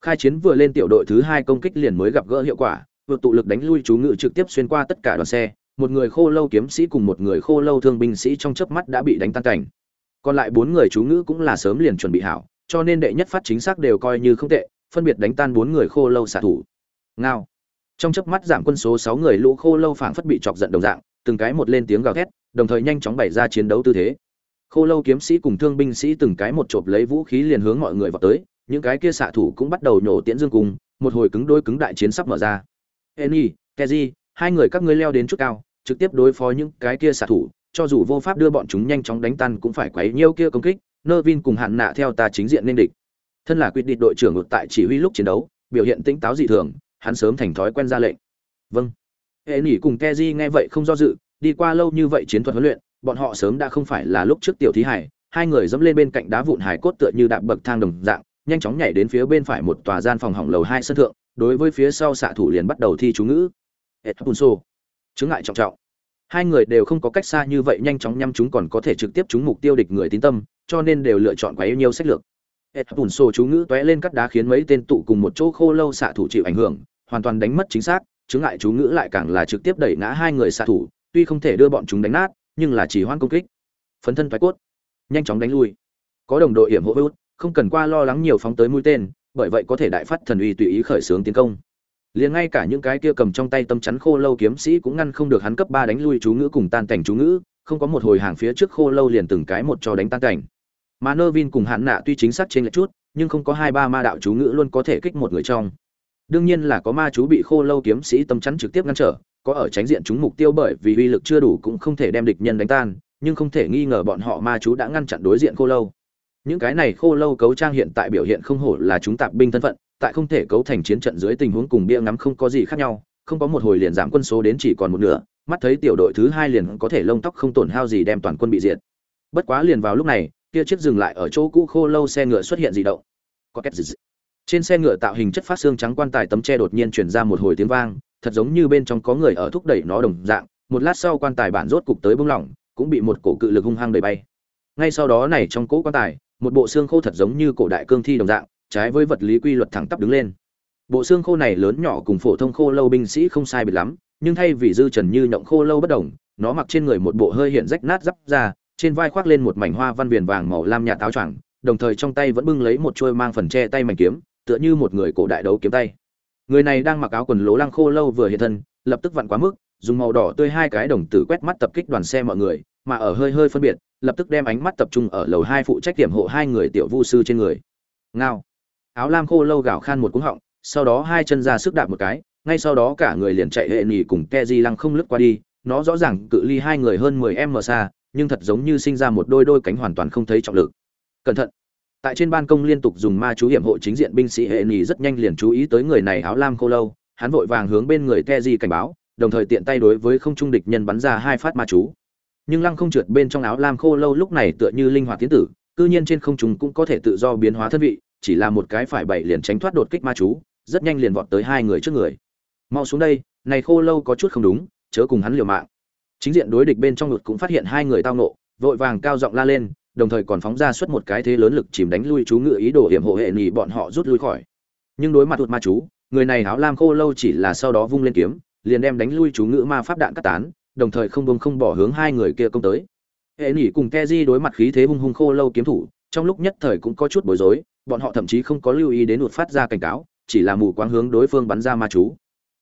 khai chiến vừa lên tiểu đội thứ hai công kích liền mới gặp gỡ hiệu quả vượt tụ lực đánh lui chú ngự trực tiếp xuyên qua tất cả đoàn xe, một người khô lâu kiếm sĩ cùng một người khô lâu thương binh sĩ trong chớp mắt đã bị đánh tan cảnh. Còn lại bốn người chú ngữ cũng là sớm liền chuẩn bị hảo, cho nên đệ nhất phát chính xác đều coi như không tệ, phân biệt đánh tan bốn người khô lâu xạ thủ. Ngao. Trong chớp mắt giảm quân số sáu người lũ khô lâu phảng phất bị chọc giận đồng dạng, từng cái một lên tiếng gào thét, đồng thời nhanh chóng bày ra chiến đấu tư thế. Khô lâu kiếm sĩ cùng thương binh sĩ từng cái một chộp lấy vũ khí liền hướng mọi người vào tới những cái kia xạ thủ cũng bắt đầu nhổ tiễn dương cùng một hồi cứng đôi cứng đại chiến sắp mở ra. Eni, Keji, hai người các ngươi leo đến chút cao trực tiếp đối phó những cái kia xạ thủ cho dù vô pháp đưa bọn chúng nhanh chóng đánh tan cũng phải quấy nhiêu kia công kích nơ vin cùng hạn nạ theo ta chính diện nên địch. Thân là quyết định đội trưởng ngược tại chỉ huy lúc chiến đấu biểu hiện tĩnh táo dị thường hắn sớm thành thói quen ra lệnh. Vâng. Hệ nỉ cùng keji nghe vậy không do dự đi qua lâu như vậy chiến thuật huấn luyện bọn họ sớm đã không phải là lúc trước tiểu thí hải hai người dẫm lên bên cạnh đá vụn hải cốt tựa như đạp bậc thang đồng dạng nhanh chóng nhảy đến phía bên phải một tòa gian phòng hỏng lầu hai sân thượng đối với phía sau xạ thủ liền bắt đầu thi chú ngữ Etpunso. Chứng ngại trọng trọng. Hai người đều không có cách xa như vậy nhanh chóng nhắm chúng còn có thể trực tiếp trúng mục tiêu địch người tín tâm, cho nên đều lựa chọn quá yêu nhiều sách lược. Etpunso chú ngữ tóe lên cắt đá khiến mấy tên tụ cùng một chỗ khô lâu xạ thủ chịu ảnh hưởng, hoàn toàn đánh mất chính xác, chứng ngại chú ngữ lại càng là trực tiếp đẩy ngã hai người xạ thủ, tuy không thể đưa bọn chúng đánh nát, nhưng là chỉ hoan công kích. Phấn thân thoái cốt, nhanh chóng đánh lui. Có đồng đội hiểm hộ hút, không cần qua lo lắng nhiều phóng tới mũi tên, bởi vậy có thể đại phát thần uy tùy ý khởi xướng tiến công. Liền ngay cả những cái kia cầm trong tay tâm chắn khô lâu kiếm sĩ cũng ngăn không được hắn cấp ba đánh lui chú ngữ cùng tan cảnh chú ngữ không có một hồi hàng phía trước khô lâu liền từng cái một cho đánh tan cảnh. Mà nơ vin cùng hạn nạ tuy chính xác trên lệch chút nhưng không có hai ba ma đạo chú ngữ luôn có thể kích một người trong. Đương nhiên là có ma chú bị khô lâu kiếm sĩ tâm chắn trực tiếp ngăn trở có ở tránh diện chúng mục tiêu bởi vì uy lực chưa đủ cũng không thể đem địch nhân đánh tan nhưng không thể nghi ngờ bọn họ ma chú đã ngăn chặn đối diện khô lâu những cái này khô lâu cấu trang hiện tại biểu hiện không hổ là chúng tạp binh thân phận, tại không thể cấu thành chiến trận dưới tình huống cùng bia ngắm không có gì khác nhau, không có một hồi liền giảm quân số đến chỉ còn một nửa, mắt thấy tiểu đội thứ hai liền có thể lông tóc không tổn hao gì đem toàn quân bị diệt. Bất quá liền vào lúc này, kia chiếc dừng lại ở chỗ cũ khô lâu xe ngựa xuất hiện dị động. Có két trên xe ngựa tạo hình chất phát xương trắng quan tài tấm tre đột nhiên truyền ra một hồi tiếng vang, thật giống như bên trong có người ở thúc đẩy nó đồng dạng, một lát sau quan tài bản rốt cục tới bông lỏng, cũng bị một cổ cự lực hung hăng đẩy bay. Ngay sau đó này trong cỗ quan tài một bộ xương khô thật giống như cổ đại cương thi đồng dạng, trái với vật lý quy luật thẳng tắp đứng lên. Bộ xương khô này lớn nhỏ cùng phổ thông khô lâu binh sĩ không sai biệt lắm, nhưng thay vì dư trần như nhộng khô lâu bất đồng, nó mặc trên người một bộ hơi hiện rách nát giáp ra trên vai khoác lên một mảnh hoa văn viền vàng màu lam nhạt táo choàng, đồng thời trong tay vẫn bưng lấy một chuôi mang phần che tay mảnh kiếm, tựa như một người cổ đại đấu kiếm tay. Người này đang mặc áo quần lố lăng khô lâu vừa hiện thân, lập tức vặn quá mức, dùng màu đỏ tươi hai cái đồng tử quét mắt tập kích đoàn xe mọi người mà ở hơi hơi phân biệt, lập tức đem ánh mắt tập trung ở lầu hai phụ trách điểm hộ hai người tiểu vu sư trên người. Ngao. Áo lam khô lâu gào khan một cú họng, sau đó hai chân ra sức đạp một cái, ngay sau đó cả người liền chạy hệ nỉ cùng ke di lăng không lướt qua đi, nó rõ ràng cự ly hai người hơn mười m xa, nhưng thật giống như sinh ra một đôi đôi cánh hoàn toàn không thấy trọng lực. Cẩn thận. Tại trên ban công liên tục dùng ma chú hiểm hộ chính diện binh sĩ hệ nỉ rất nhanh liền chú ý tới người này áo lam khô lâu, hắn vội vàng hướng bên người ke di cảnh báo, đồng thời tiện tay đối với không trung địch nhân bắn ra hai phát ma chú nhưng lăng không trượt bên trong áo lam khô lâu lúc này tựa như linh hoạt tiến tử, cư nhiên trên không trung cũng có thể tự do biến hóa thân vị, chỉ là một cái phải bảy liền tránh thoát đột kích ma chú, rất nhanh liền vọt tới hai người trước người. Mau xuống đây, này khô lâu có chút không đúng, chớ cùng hắn liều mạng. Chính diện đối địch bên trong lụt cũng phát hiện hai người tao nộ vội vàng cao giọng la lên, đồng thời còn phóng ra suốt một cái thế lớn lực chìm đánh lui chú ngự ý đồ hiểm hộ hệ nhị bọn họ rút lui khỏi. Nhưng đối mặt thuật ma chú, người này áo lam khô lâu chỉ là sau đó vung lên kiếm, liền đem đánh lui chú ngự ma pháp đạn cắt tán đồng thời không bông không bỏ hướng hai người kia công tới. Hệ nhị cùng keji đối mặt khí thế hung hung khô lâu kiếm thủ, trong lúc nhất thời cũng có chút bối rối, bọn họ thậm chí không có lưu ý đến đột phát ra cảnh cáo, chỉ là mù quáng hướng đối phương bắn ra ma chú.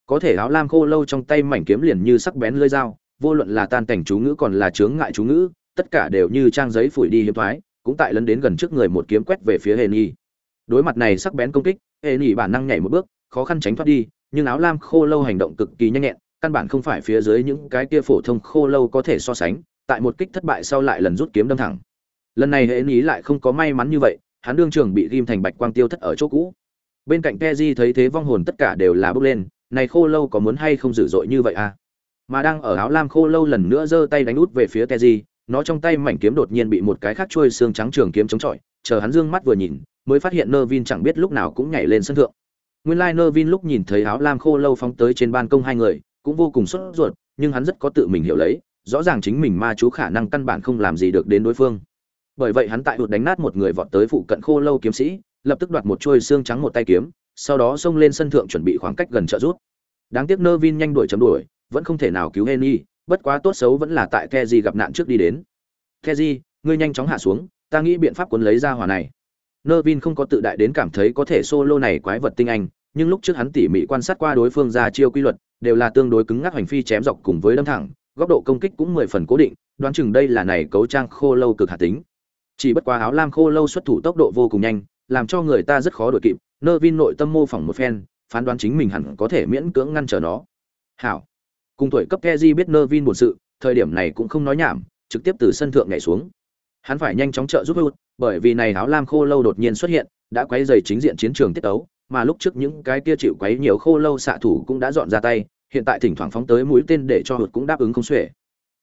Có thể áo lam khô lâu trong tay mảnh kiếm liền như sắc bén lưỡi dao, vô luận là tan cảnh chú ngữ còn là chướng ngại chú ngữ, tất cả đều như trang giấy phủi đi hiếm thoái, cũng tại lấn đến gần trước người một kiếm quét về phía hệ nhi. Đối mặt này sắc bén công kích, hệ nhi bản năng nhảy một bước, khó khăn tránh thoát đi, nhưng áo lam khô lâu hành động cực kỳ nhanh nhẹn căn bản không phải phía dưới những cái kia phổ thông khô lâu có thể so sánh, tại một kích thất bại sau lại lần rút kiếm đâm thẳng. Lần này hệ ý lại không có may mắn như vậy, hắn đương trường bị ghim thành bạch quang tiêu thất ở chỗ cũ. Bên cạnh keji thấy thế vong hồn tất cả đều là bước lên, này khô lâu có muốn hay không dữ dội như vậy à? Mà đang ở áo lam khô lâu lần nữa giơ tay đánh út về phía keji, nó trong tay mảnh kiếm đột nhiên bị một cái khác trôi xương trắng trường kiếm chống chọi, chờ hắn dương mắt vừa nhìn, mới phát hiện nơ vin chẳng biết lúc nào cũng nhảy lên sân thượng. Nguyên lai nơ vin lúc nhìn thấy áo lam khô lâu phóng tới trên ban công hai người cũng vô cùng sốt ruột, nhưng hắn rất có tự mình hiểu lấy, rõ ràng chính mình ma chú khả năng căn bản không làm gì được đến đối phương. Bởi vậy hắn tại hụt đánh nát một người vọt tới phụ cận khô lâu kiếm sĩ, lập tức đoạt một chuôi xương trắng một tay kiếm, sau đó xông lên sân thượng chuẩn bị khoảng cách gần trợ rút đáng tiếc nơ vin nhanh đuổi chấm đuổi, vẫn không thể nào cứu henry, bất quá tốt xấu vẫn là tại keji gặp nạn trước đi đến. Keji ngươi nhanh chóng hạ xuống, ta nghĩ biện pháp cuốn lấy ra hỏa này. Nơ vin không có tự đại đến cảm thấy có thể solo này quái vật tinh anh nhưng lúc trước hắn tỉ mỉ quan sát qua đối phương ra chiêu quy luật, đều là tương đối cứng ngắc hành phi chém dọc cùng với đâm thẳng, góc độ công kích cũng mười phần cố định, đoán chừng đây là này cấu trang khô lâu cực hạt tính. Chỉ bất quá áo lam khô lâu xuất thủ tốc độ vô cùng nhanh, làm cho người ta rất khó đuổi kịp nơ vin nội tâm mô phỏng một phen, phán đoán chính mình hẳn có thể miễn cưỡng ngăn trở nó. Hảo. Cùng tuổi cấp keji biết nơ vin buồn sự, thời điểm này cũng không nói nhảm, trực tiếp từ sân thượng nhảy xuống. Hắn phải nhanh chóng trợ giúp hút bởi vì này áo lam khô lâu đột nhiên xuất hiện, đã quấy rầy chính diện chiến trường tiết tấu mà lúc trước những cái kia chịu quấy nhiều khô lâu xạ thủ cũng đã dọn ra tay hiện tại thỉnh thoảng phóng tới mũi tên để cho hụt cũng đáp ứng không xuể.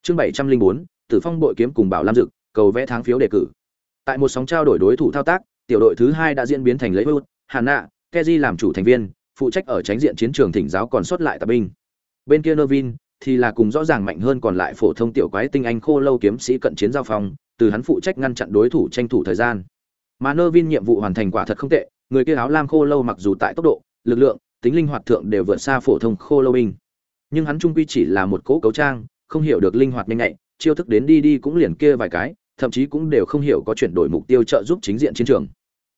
Chương bảy trăm linh bốn tử phong bội kiếm cùng bảo lam dực cầu vẽ tháng phiếu đề cử. Tại một sóng trao đổi đối thủ thao tác tiểu đội thứ hai đã diễn biến thành lấy hụt hàn keji làm chủ thành viên phụ trách ở tránh diện chiến trường thỉnh giáo còn sót lại tạp binh. Bên kia Nervin thì là cùng rõ ràng mạnh hơn còn lại phổ thông tiểu quái tinh anh khô lâu kiếm sĩ cận chiến giao phòng từ hắn phụ trách ngăn chặn đối thủ tranh thủ thời gian. Mà Nervin nhiệm vụ hoàn thành quả thật không tệ, người kia áo lam khô lâu mặc dù tại tốc độ, lực lượng, tính linh hoạt thượng đều vượt xa phổ thông khô lâu binh, nhưng hắn trung quy chỉ là một cố cấu trang, không hiểu được linh hoạt nhanh nhạy, chiêu thức đến đi đi cũng liền kia vài cái, thậm chí cũng đều không hiểu có chuyển đổi mục tiêu trợ giúp chính diện chiến trường.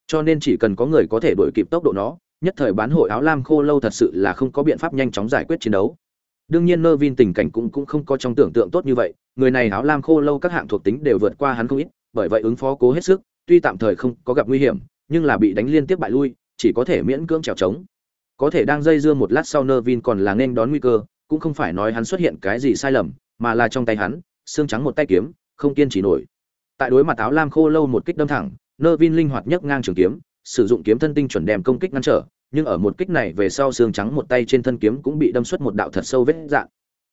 Cho nên chỉ cần có người có thể đuổi kịp tốc độ nó, nhất thời bán hội áo lam khô lâu thật sự là không có biện pháp nhanh chóng giải quyết chiến đấu đương nhiên nơ vin tình cảnh cũng cũng không có trong tưởng tượng tốt như vậy người này áo lam khô lâu các hạng thuộc tính đều vượt qua hắn không ít bởi vậy ứng phó cố hết sức tuy tạm thời không có gặp nguy hiểm nhưng là bị đánh liên tiếp bại lui, chỉ có thể miễn cưỡng trèo trống. Có thể đang dây dưa một lát sau Nervin còn là nên đón nguy cơ, cũng không phải nói hắn xuất hiện cái gì sai lầm, mà là trong tay hắn, xương trắng một tay kiếm, không kiên trì nổi. Tại đối mặt áo lam khô lâu một kích đâm thẳng, Nervin linh hoạt nhấc ngang trường kiếm, sử dụng kiếm thân tinh chuẩn đem công kích ngăn trở, nhưng ở một kích này về sau xương trắng một tay trên thân kiếm cũng bị đâm xuất một đạo thật sâu vết dạn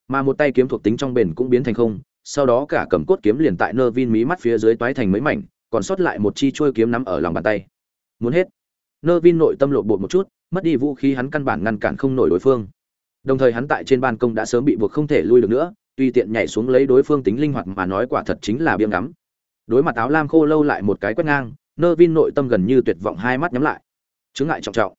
mà một tay kiếm thuộc tính trong bền cũng biến thành không, sau đó cả cầm cốt kiếm liền tại Nervin mí mắt phía dưới toái thành mấy mảnh, còn sót lại một chi chuôi kiếm nắm ở lòng bàn tay muốn hết. Nơ vin nội tâm lộ bột một chút, mất đi vũ khí hắn căn bản ngăn cản không nổi đối phương. Đồng thời hắn tại trên ban công đã sớm bị buộc không thể lui được nữa, tùy tiện nhảy xuống lấy đối phương tính linh hoạt mà nói quả thật chính là biếng ngắm. Đối mặt áo lam khô lâu lại một cái quét ngang, nơ vin nội tâm gần như tuyệt vọng hai mắt nhắm lại. Chướng ngại trọng trọng.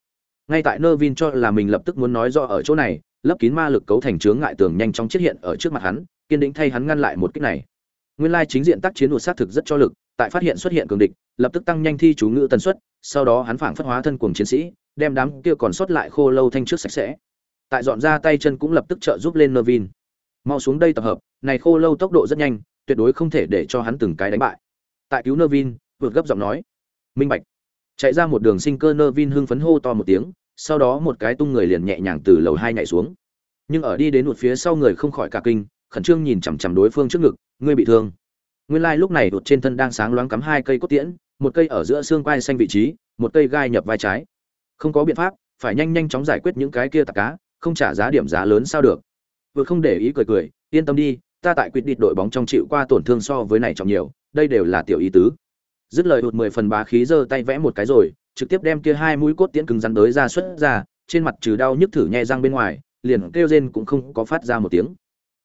Ngay tại nơ vin cho là mình lập tức muốn nói do ở chỗ này, lấp kín ma lực cấu thành chướng ngại tường nhanh chóng chiết hiện ở trước mặt hắn, kiên định thay hắn ngăn lại một cách này. Nguyên lai chính diện tác chiến đột sát thực rất cho lực tại phát hiện xuất hiện cường địch lập tức tăng nhanh thi chú ngữ tần suất sau đó hắn phảng phất hóa thân cuồng chiến sĩ đem đám kia còn sót lại khô lâu thanh trước sạch sẽ. Tại dọn ra tay chân cũng lập tức trợ giúp lên Nervin, mau xuống đây tập hợp này khô lâu tốc độ rất nhanh tuyệt đối không thể để cho hắn từng cái đánh bại. Tại cứu Nervin, vượt gấp giọng nói. Minh bạch. Chạy ra một đường sinh cơ Nervin hưng phấn hô to một tiếng sau đó một cái tung người liền nhẹ nhàng từ lầu hai nhảy xuống. Nhưng ở đi đến một phía sau người không khỏi cả kinh khẩn trương nhìn chằm chằm đối phương trước ngực ngươi bị thương nguyên lai lúc này đột trên thân đang sáng loáng cắm hai cây cốt tiễn, một cây ở giữa xương quai xanh vị trí, một cây gai nhập vai trái. Không có biện pháp, phải nhanh nhanh chóng giải quyết những cái kia tạc cá, không trả giá điểm giá lớn sao được. Vừa không để ý cười cười, yên tâm đi, ta tại quyết định đội bóng trong chịu qua tổn thương so với này trọng nhiều, đây đều là tiểu ý tứ. Dứt lời hụt mười phần bá khí giơ tay vẽ một cái rồi, trực tiếp đem kia hai mũi cốt tiễn cứng rắn tới ra xuất ra, trên mặt trừ đau nhức thử nhẹ răng bên ngoài, liền kêu rên cũng không có phát ra một tiếng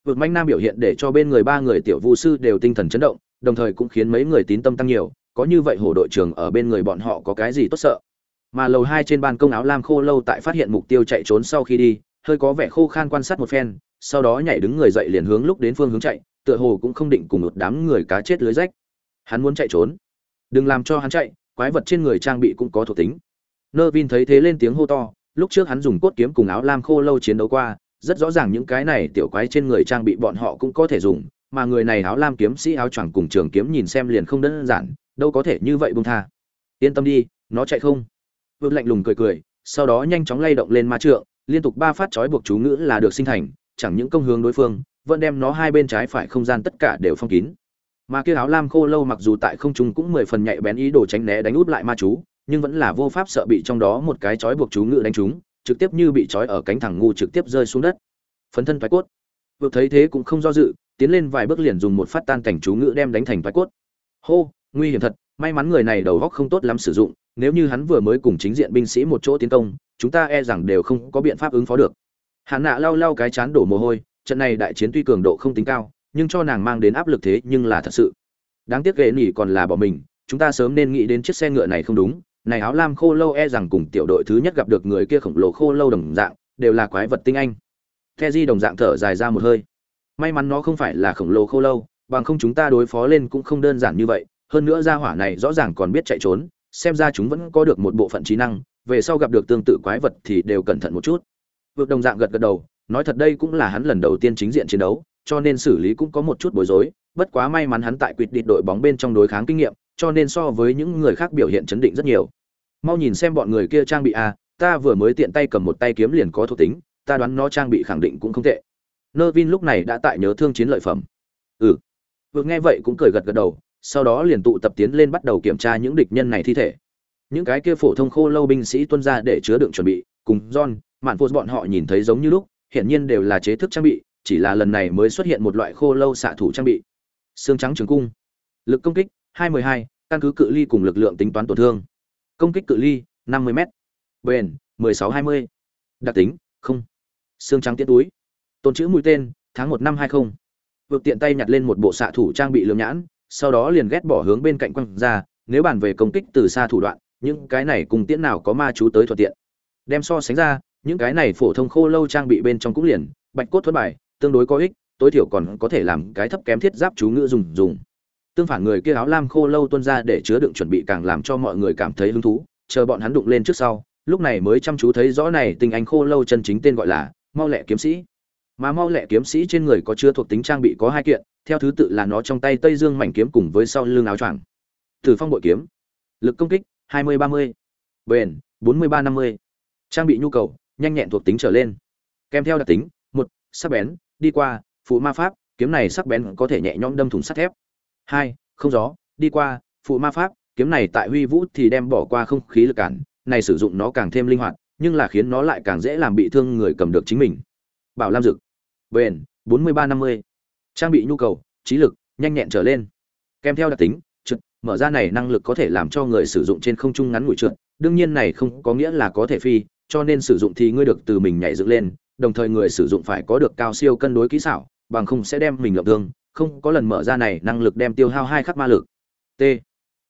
vượt manh nam biểu hiện để cho bên người ba người tiểu vu sư đều tinh thần chấn động, đồng thời cũng khiến mấy người tín tâm tăng nhiều, có như vậy hổ đội trưởng ở bên người bọn họ có cái gì tốt sợ? Mà lầu hai trên ban công áo lam khô lâu tại phát hiện mục tiêu chạy trốn sau khi đi, hơi có vẻ khô khan quan sát một phen, sau đó nhảy đứng người dậy liền hướng lúc đến phương hướng chạy, tựa hồ cũng không định cùng một đám người cá chết lưới rách. Hắn muốn chạy trốn. Đừng làm cho hắn chạy, quái vật trên người trang bị cũng có thuộc tính. Nơ vin thấy thế lên tiếng hô to, lúc trước hắn dùng cốt kiếm cùng áo lam khô lâu chiến đấu qua rất rõ ràng những cái này tiểu quái trên người trang bị bọn họ cũng có thể dùng, mà người này áo lam kiếm sĩ áo choàng cùng trường kiếm nhìn xem liền không đơn giản, đâu có thể như vậy buông tha. Yên tâm đi, nó chạy không? Vương lạnh lùng cười cười, sau đó nhanh chóng lay động lên ma trượng, liên tục ba phát chói buộc chú ngữ là được sinh thành, chẳng những công hướng đối phương, vẫn đem nó hai bên trái phải không gian tất cả đều phong kín. Mà kia áo lam khô lâu mặc dù tại không trung cũng mười phần nhạy bén ý đồ tránh né đánh út lại ma chú, nhưng vẫn là vô pháp sợ bị trong đó một cái chói buộc chú ngữ đánh trúng trực tiếp như bị trói ở cánh thẳng ngu trực tiếp rơi xuống đất. Phấn thân thoái cốt. Vượt thấy thế cũng không do dự, tiến lên vài bước liền dùng một phát tan cảnh chú ngữ đem đánh thành thoái cốt. Hô, nguy hiểm thật, may mắn người này đầu góc không tốt lắm sử dụng, nếu như hắn vừa mới cùng chính diện binh sĩ một chỗ tiến công, chúng ta e rằng đều không có biện pháp ứng phó được. Hạn nạ lau lau cái chán đổ mồ hôi, trận này đại chiến tuy cường độ không tính cao, nhưng cho nàng mang đến áp lực thế nhưng là thật sự. Đáng tiếc ghệ nỉ còn là bỏ mình, chúng ta sớm nên nghĩ đến chiếc xe ngựa này không đúng này áo lam khô lâu e rằng cùng tiểu đội thứ nhất gặp được người kia khổng lồ khô lâu đồng dạng, đều là quái vật tinh anh. Keji đồng dạng thở dài ra một hơi. May mắn nó không phải là khổng lồ khô lâu, bằng không chúng ta đối phó lên cũng không đơn giản như vậy. Hơn nữa ra hỏa này rõ ràng còn biết chạy trốn, xem ra chúng vẫn có được một bộ phận trí năng, về sau gặp được tương tự quái vật thì đều cẩn thận một chút. Vượt đồng dạng gật gật đầu, nói thật đây cũng là hắn lần đầu tiên chính diện chiến đấu, cho nên xử lý cũng có một chút bối rối, bất quá may mắn hắn tại quỵt địch đội bóng bên trong đối kháng kinh nghiệm cho nên so với những người khác biểu hiện chấn định rất nhiều. Mau nhìn xem bọn người kia trang bị a à, ta vừa mới tiện tay cầm một tay kiếm liền có thuộc tính ta đoán nó trang bị khẳng định cũng không tệ. Nơ vin lúc này đã tại nhớ thương chiến lợi phẩm. Ừ. Vừa nghe vậy cũng cười gật gật đầu sau đó liền tụ tập tiến lên bắt đầu kiểm tra những địch nhân này thi thể. Những cái kia phổ thông khô lâu binh sĩ tuân ra để chứa đựng chuẩn bị cùng john mạn phô bọn họ nhìn thấy giống như lúc hiển nhiên đều là chế thức trang bị chỉ là lần này mới xuất hiện một loại khô lâu xạ thủ trang bị. Xương trắng trường cung. Lực công kích 212, căn cứ cự ly cùng lực lượng tính toán tổn thương. Công kích cự ly 50 m bền 1620. đặc tính không. Xương trắng tiết túi. Tồn chữ mũi tên tháng một năm hai không. Vượt tiện tay nhặt lên một bộ xạ thủ trang bị lưỡng nhãn sau đó liền ghét bỏ hướng bên cạnh quăng ra nếu bàn về công kích từ xa thủ đoạn những cái này cùng tiễn nào có ma chú tới thuận tiện. Đem so sánh ra những cái này phổ thông khô lâu trang bị bên trong cũng liền bạch cốt thuần bài tương đối có ích tối thiểu còn có thể làm cái thấp kém thiết giáp chú ngữ dùng dùng tương phản người kia áo lam khô lâu tuân ra để chứa đựng chuẩn bị càng làm cho mọi người cảm thấy hứng thú chờ bọn hắn đụng lên trước sau lúc này mới chăm chú thấy rõ này tình anh khô lâu chân chính tên gọi là mau lẹ kiếm sĩ. Mà mau lẹ kiếm sĩ trên người có chứa thuộc tính trang bị có hai kiện theo thứ tự là nó trong tay tây dương mảnh kiếm cùng với sau lưng áo choàng. Thử phong bội kiếm. Lực công kích 20-30, bền 43-50. trang bị nhu cầu nhanh nhẹn thuộc tính trở lên. Kèm theo đặc tính một sắc bén đi qua phụ ma pháp kiếm này sắc bén có thể nhẹ nhõm đâm thủng sắt thép hai, không gió, đi qua, phụ ma pháp, kiếm này tại huy vũ thì đem bỏ qua không khí lực cản, này sử dụng nó càng thêm linh hoạt, nhưng là khiến nó lại càng dễ làm bị thương người cầm được chính mình bảo lam dực, bền 43-50. trang bị nhu cầu, trí lực, nhanh nhẹn trở lên kèm theo đặc tính, trượt, mở ra này năng lực có thể làm cho người sử dụng trên không trung ngắn ngủi trượt, đương nhiên này không có nghĩa là có thể phi, cho nên sử dụng thì ngươi được từ mình nhảy dựng lên, đồng thời người sử dụng phải có được cao siêu cân đối kỹ xảo, bằng không sẽ đem mình lộng thương không có lần mở ra này năng lực đem tiêu hao hai khắc ma lực. T.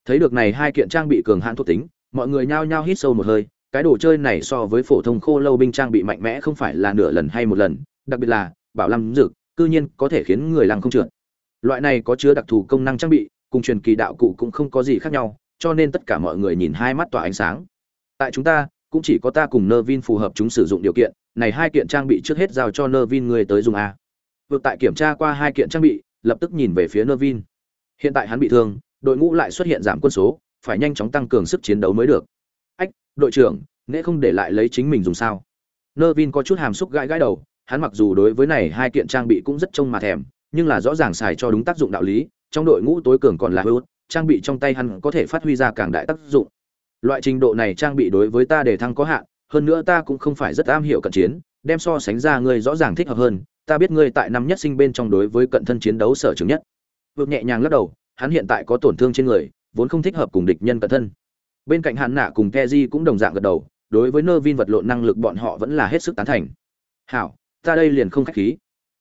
Thấy được này hai kiện trang bị cường hãn thuộc tính, mọi người nhao nhao hít sâu một hơi, cái đồ chơi này so với phổ thông khô lâu binh trang bị mạnh mẽ không phải là nửa lần hay một lần, đặc biệt là bảo lâm dực cư nhiên có thể khiến người lăng không trượt. Loại này có chứa đặc thù công năng trang bị, cùng truyền kỳ đạo cụ cũng không có gì khác nhau, cho nên tất cả mọi người nhìn hai mắt tỏa ánh sáng. Tại chúng ta, cũng chỉ có ta cùng nơ vin phù hợp chúng sử dụng điều kiện, này hai kiện trang bị trước hết giao cho nơ vin người tới dùng a. Vượt tại kiểm tra qua hai kiện trang bị lập tức nhìn về phía Nervin. hiện tại hắn bị thương đội ngũ lại xuất hiện giảm quân số phải nhanh chóng tăng cường sức chiến đấu mới được. Ách đội trưởng nễ không để lại lấy chính mình dùng sao? Nervin có chút hàm xúc gãi gãi đầu hắn mặc dù đối với này hai kiện trang bị cũng rất trông mà thèm nhưng là rõ ràng xài cho đúng tác dụng đạo lý trong đội ngũ tối cường còn là Hút, trang bị trong tay hắn có thể phát huy ra càng đại tác dụng. Loại trình độ này trang bị đối với ta để thăng có hạn hơn nữa ta cũng không phải rất am hiểu cận chiến đem so sánh ra ngươi rõ ràng thích hợp hơn ta biết ngươi tại năm nhất sinh bên trong đối với cận thân chiến đấu sở trường nhất. Vượt nhẹ nhàng lắc đầu, hắn hiện tại có tổn thương trên người, vốn không thích hợp cùng địch nhân cận thân. Bên cạnh hắn nạ cùng keji cũng đồng dạng gật đầu, đối với nơ vin vật lộn năng lực bọn họ vẫn là hết sức tán thành. Hảo, ta đây liền không khách khí.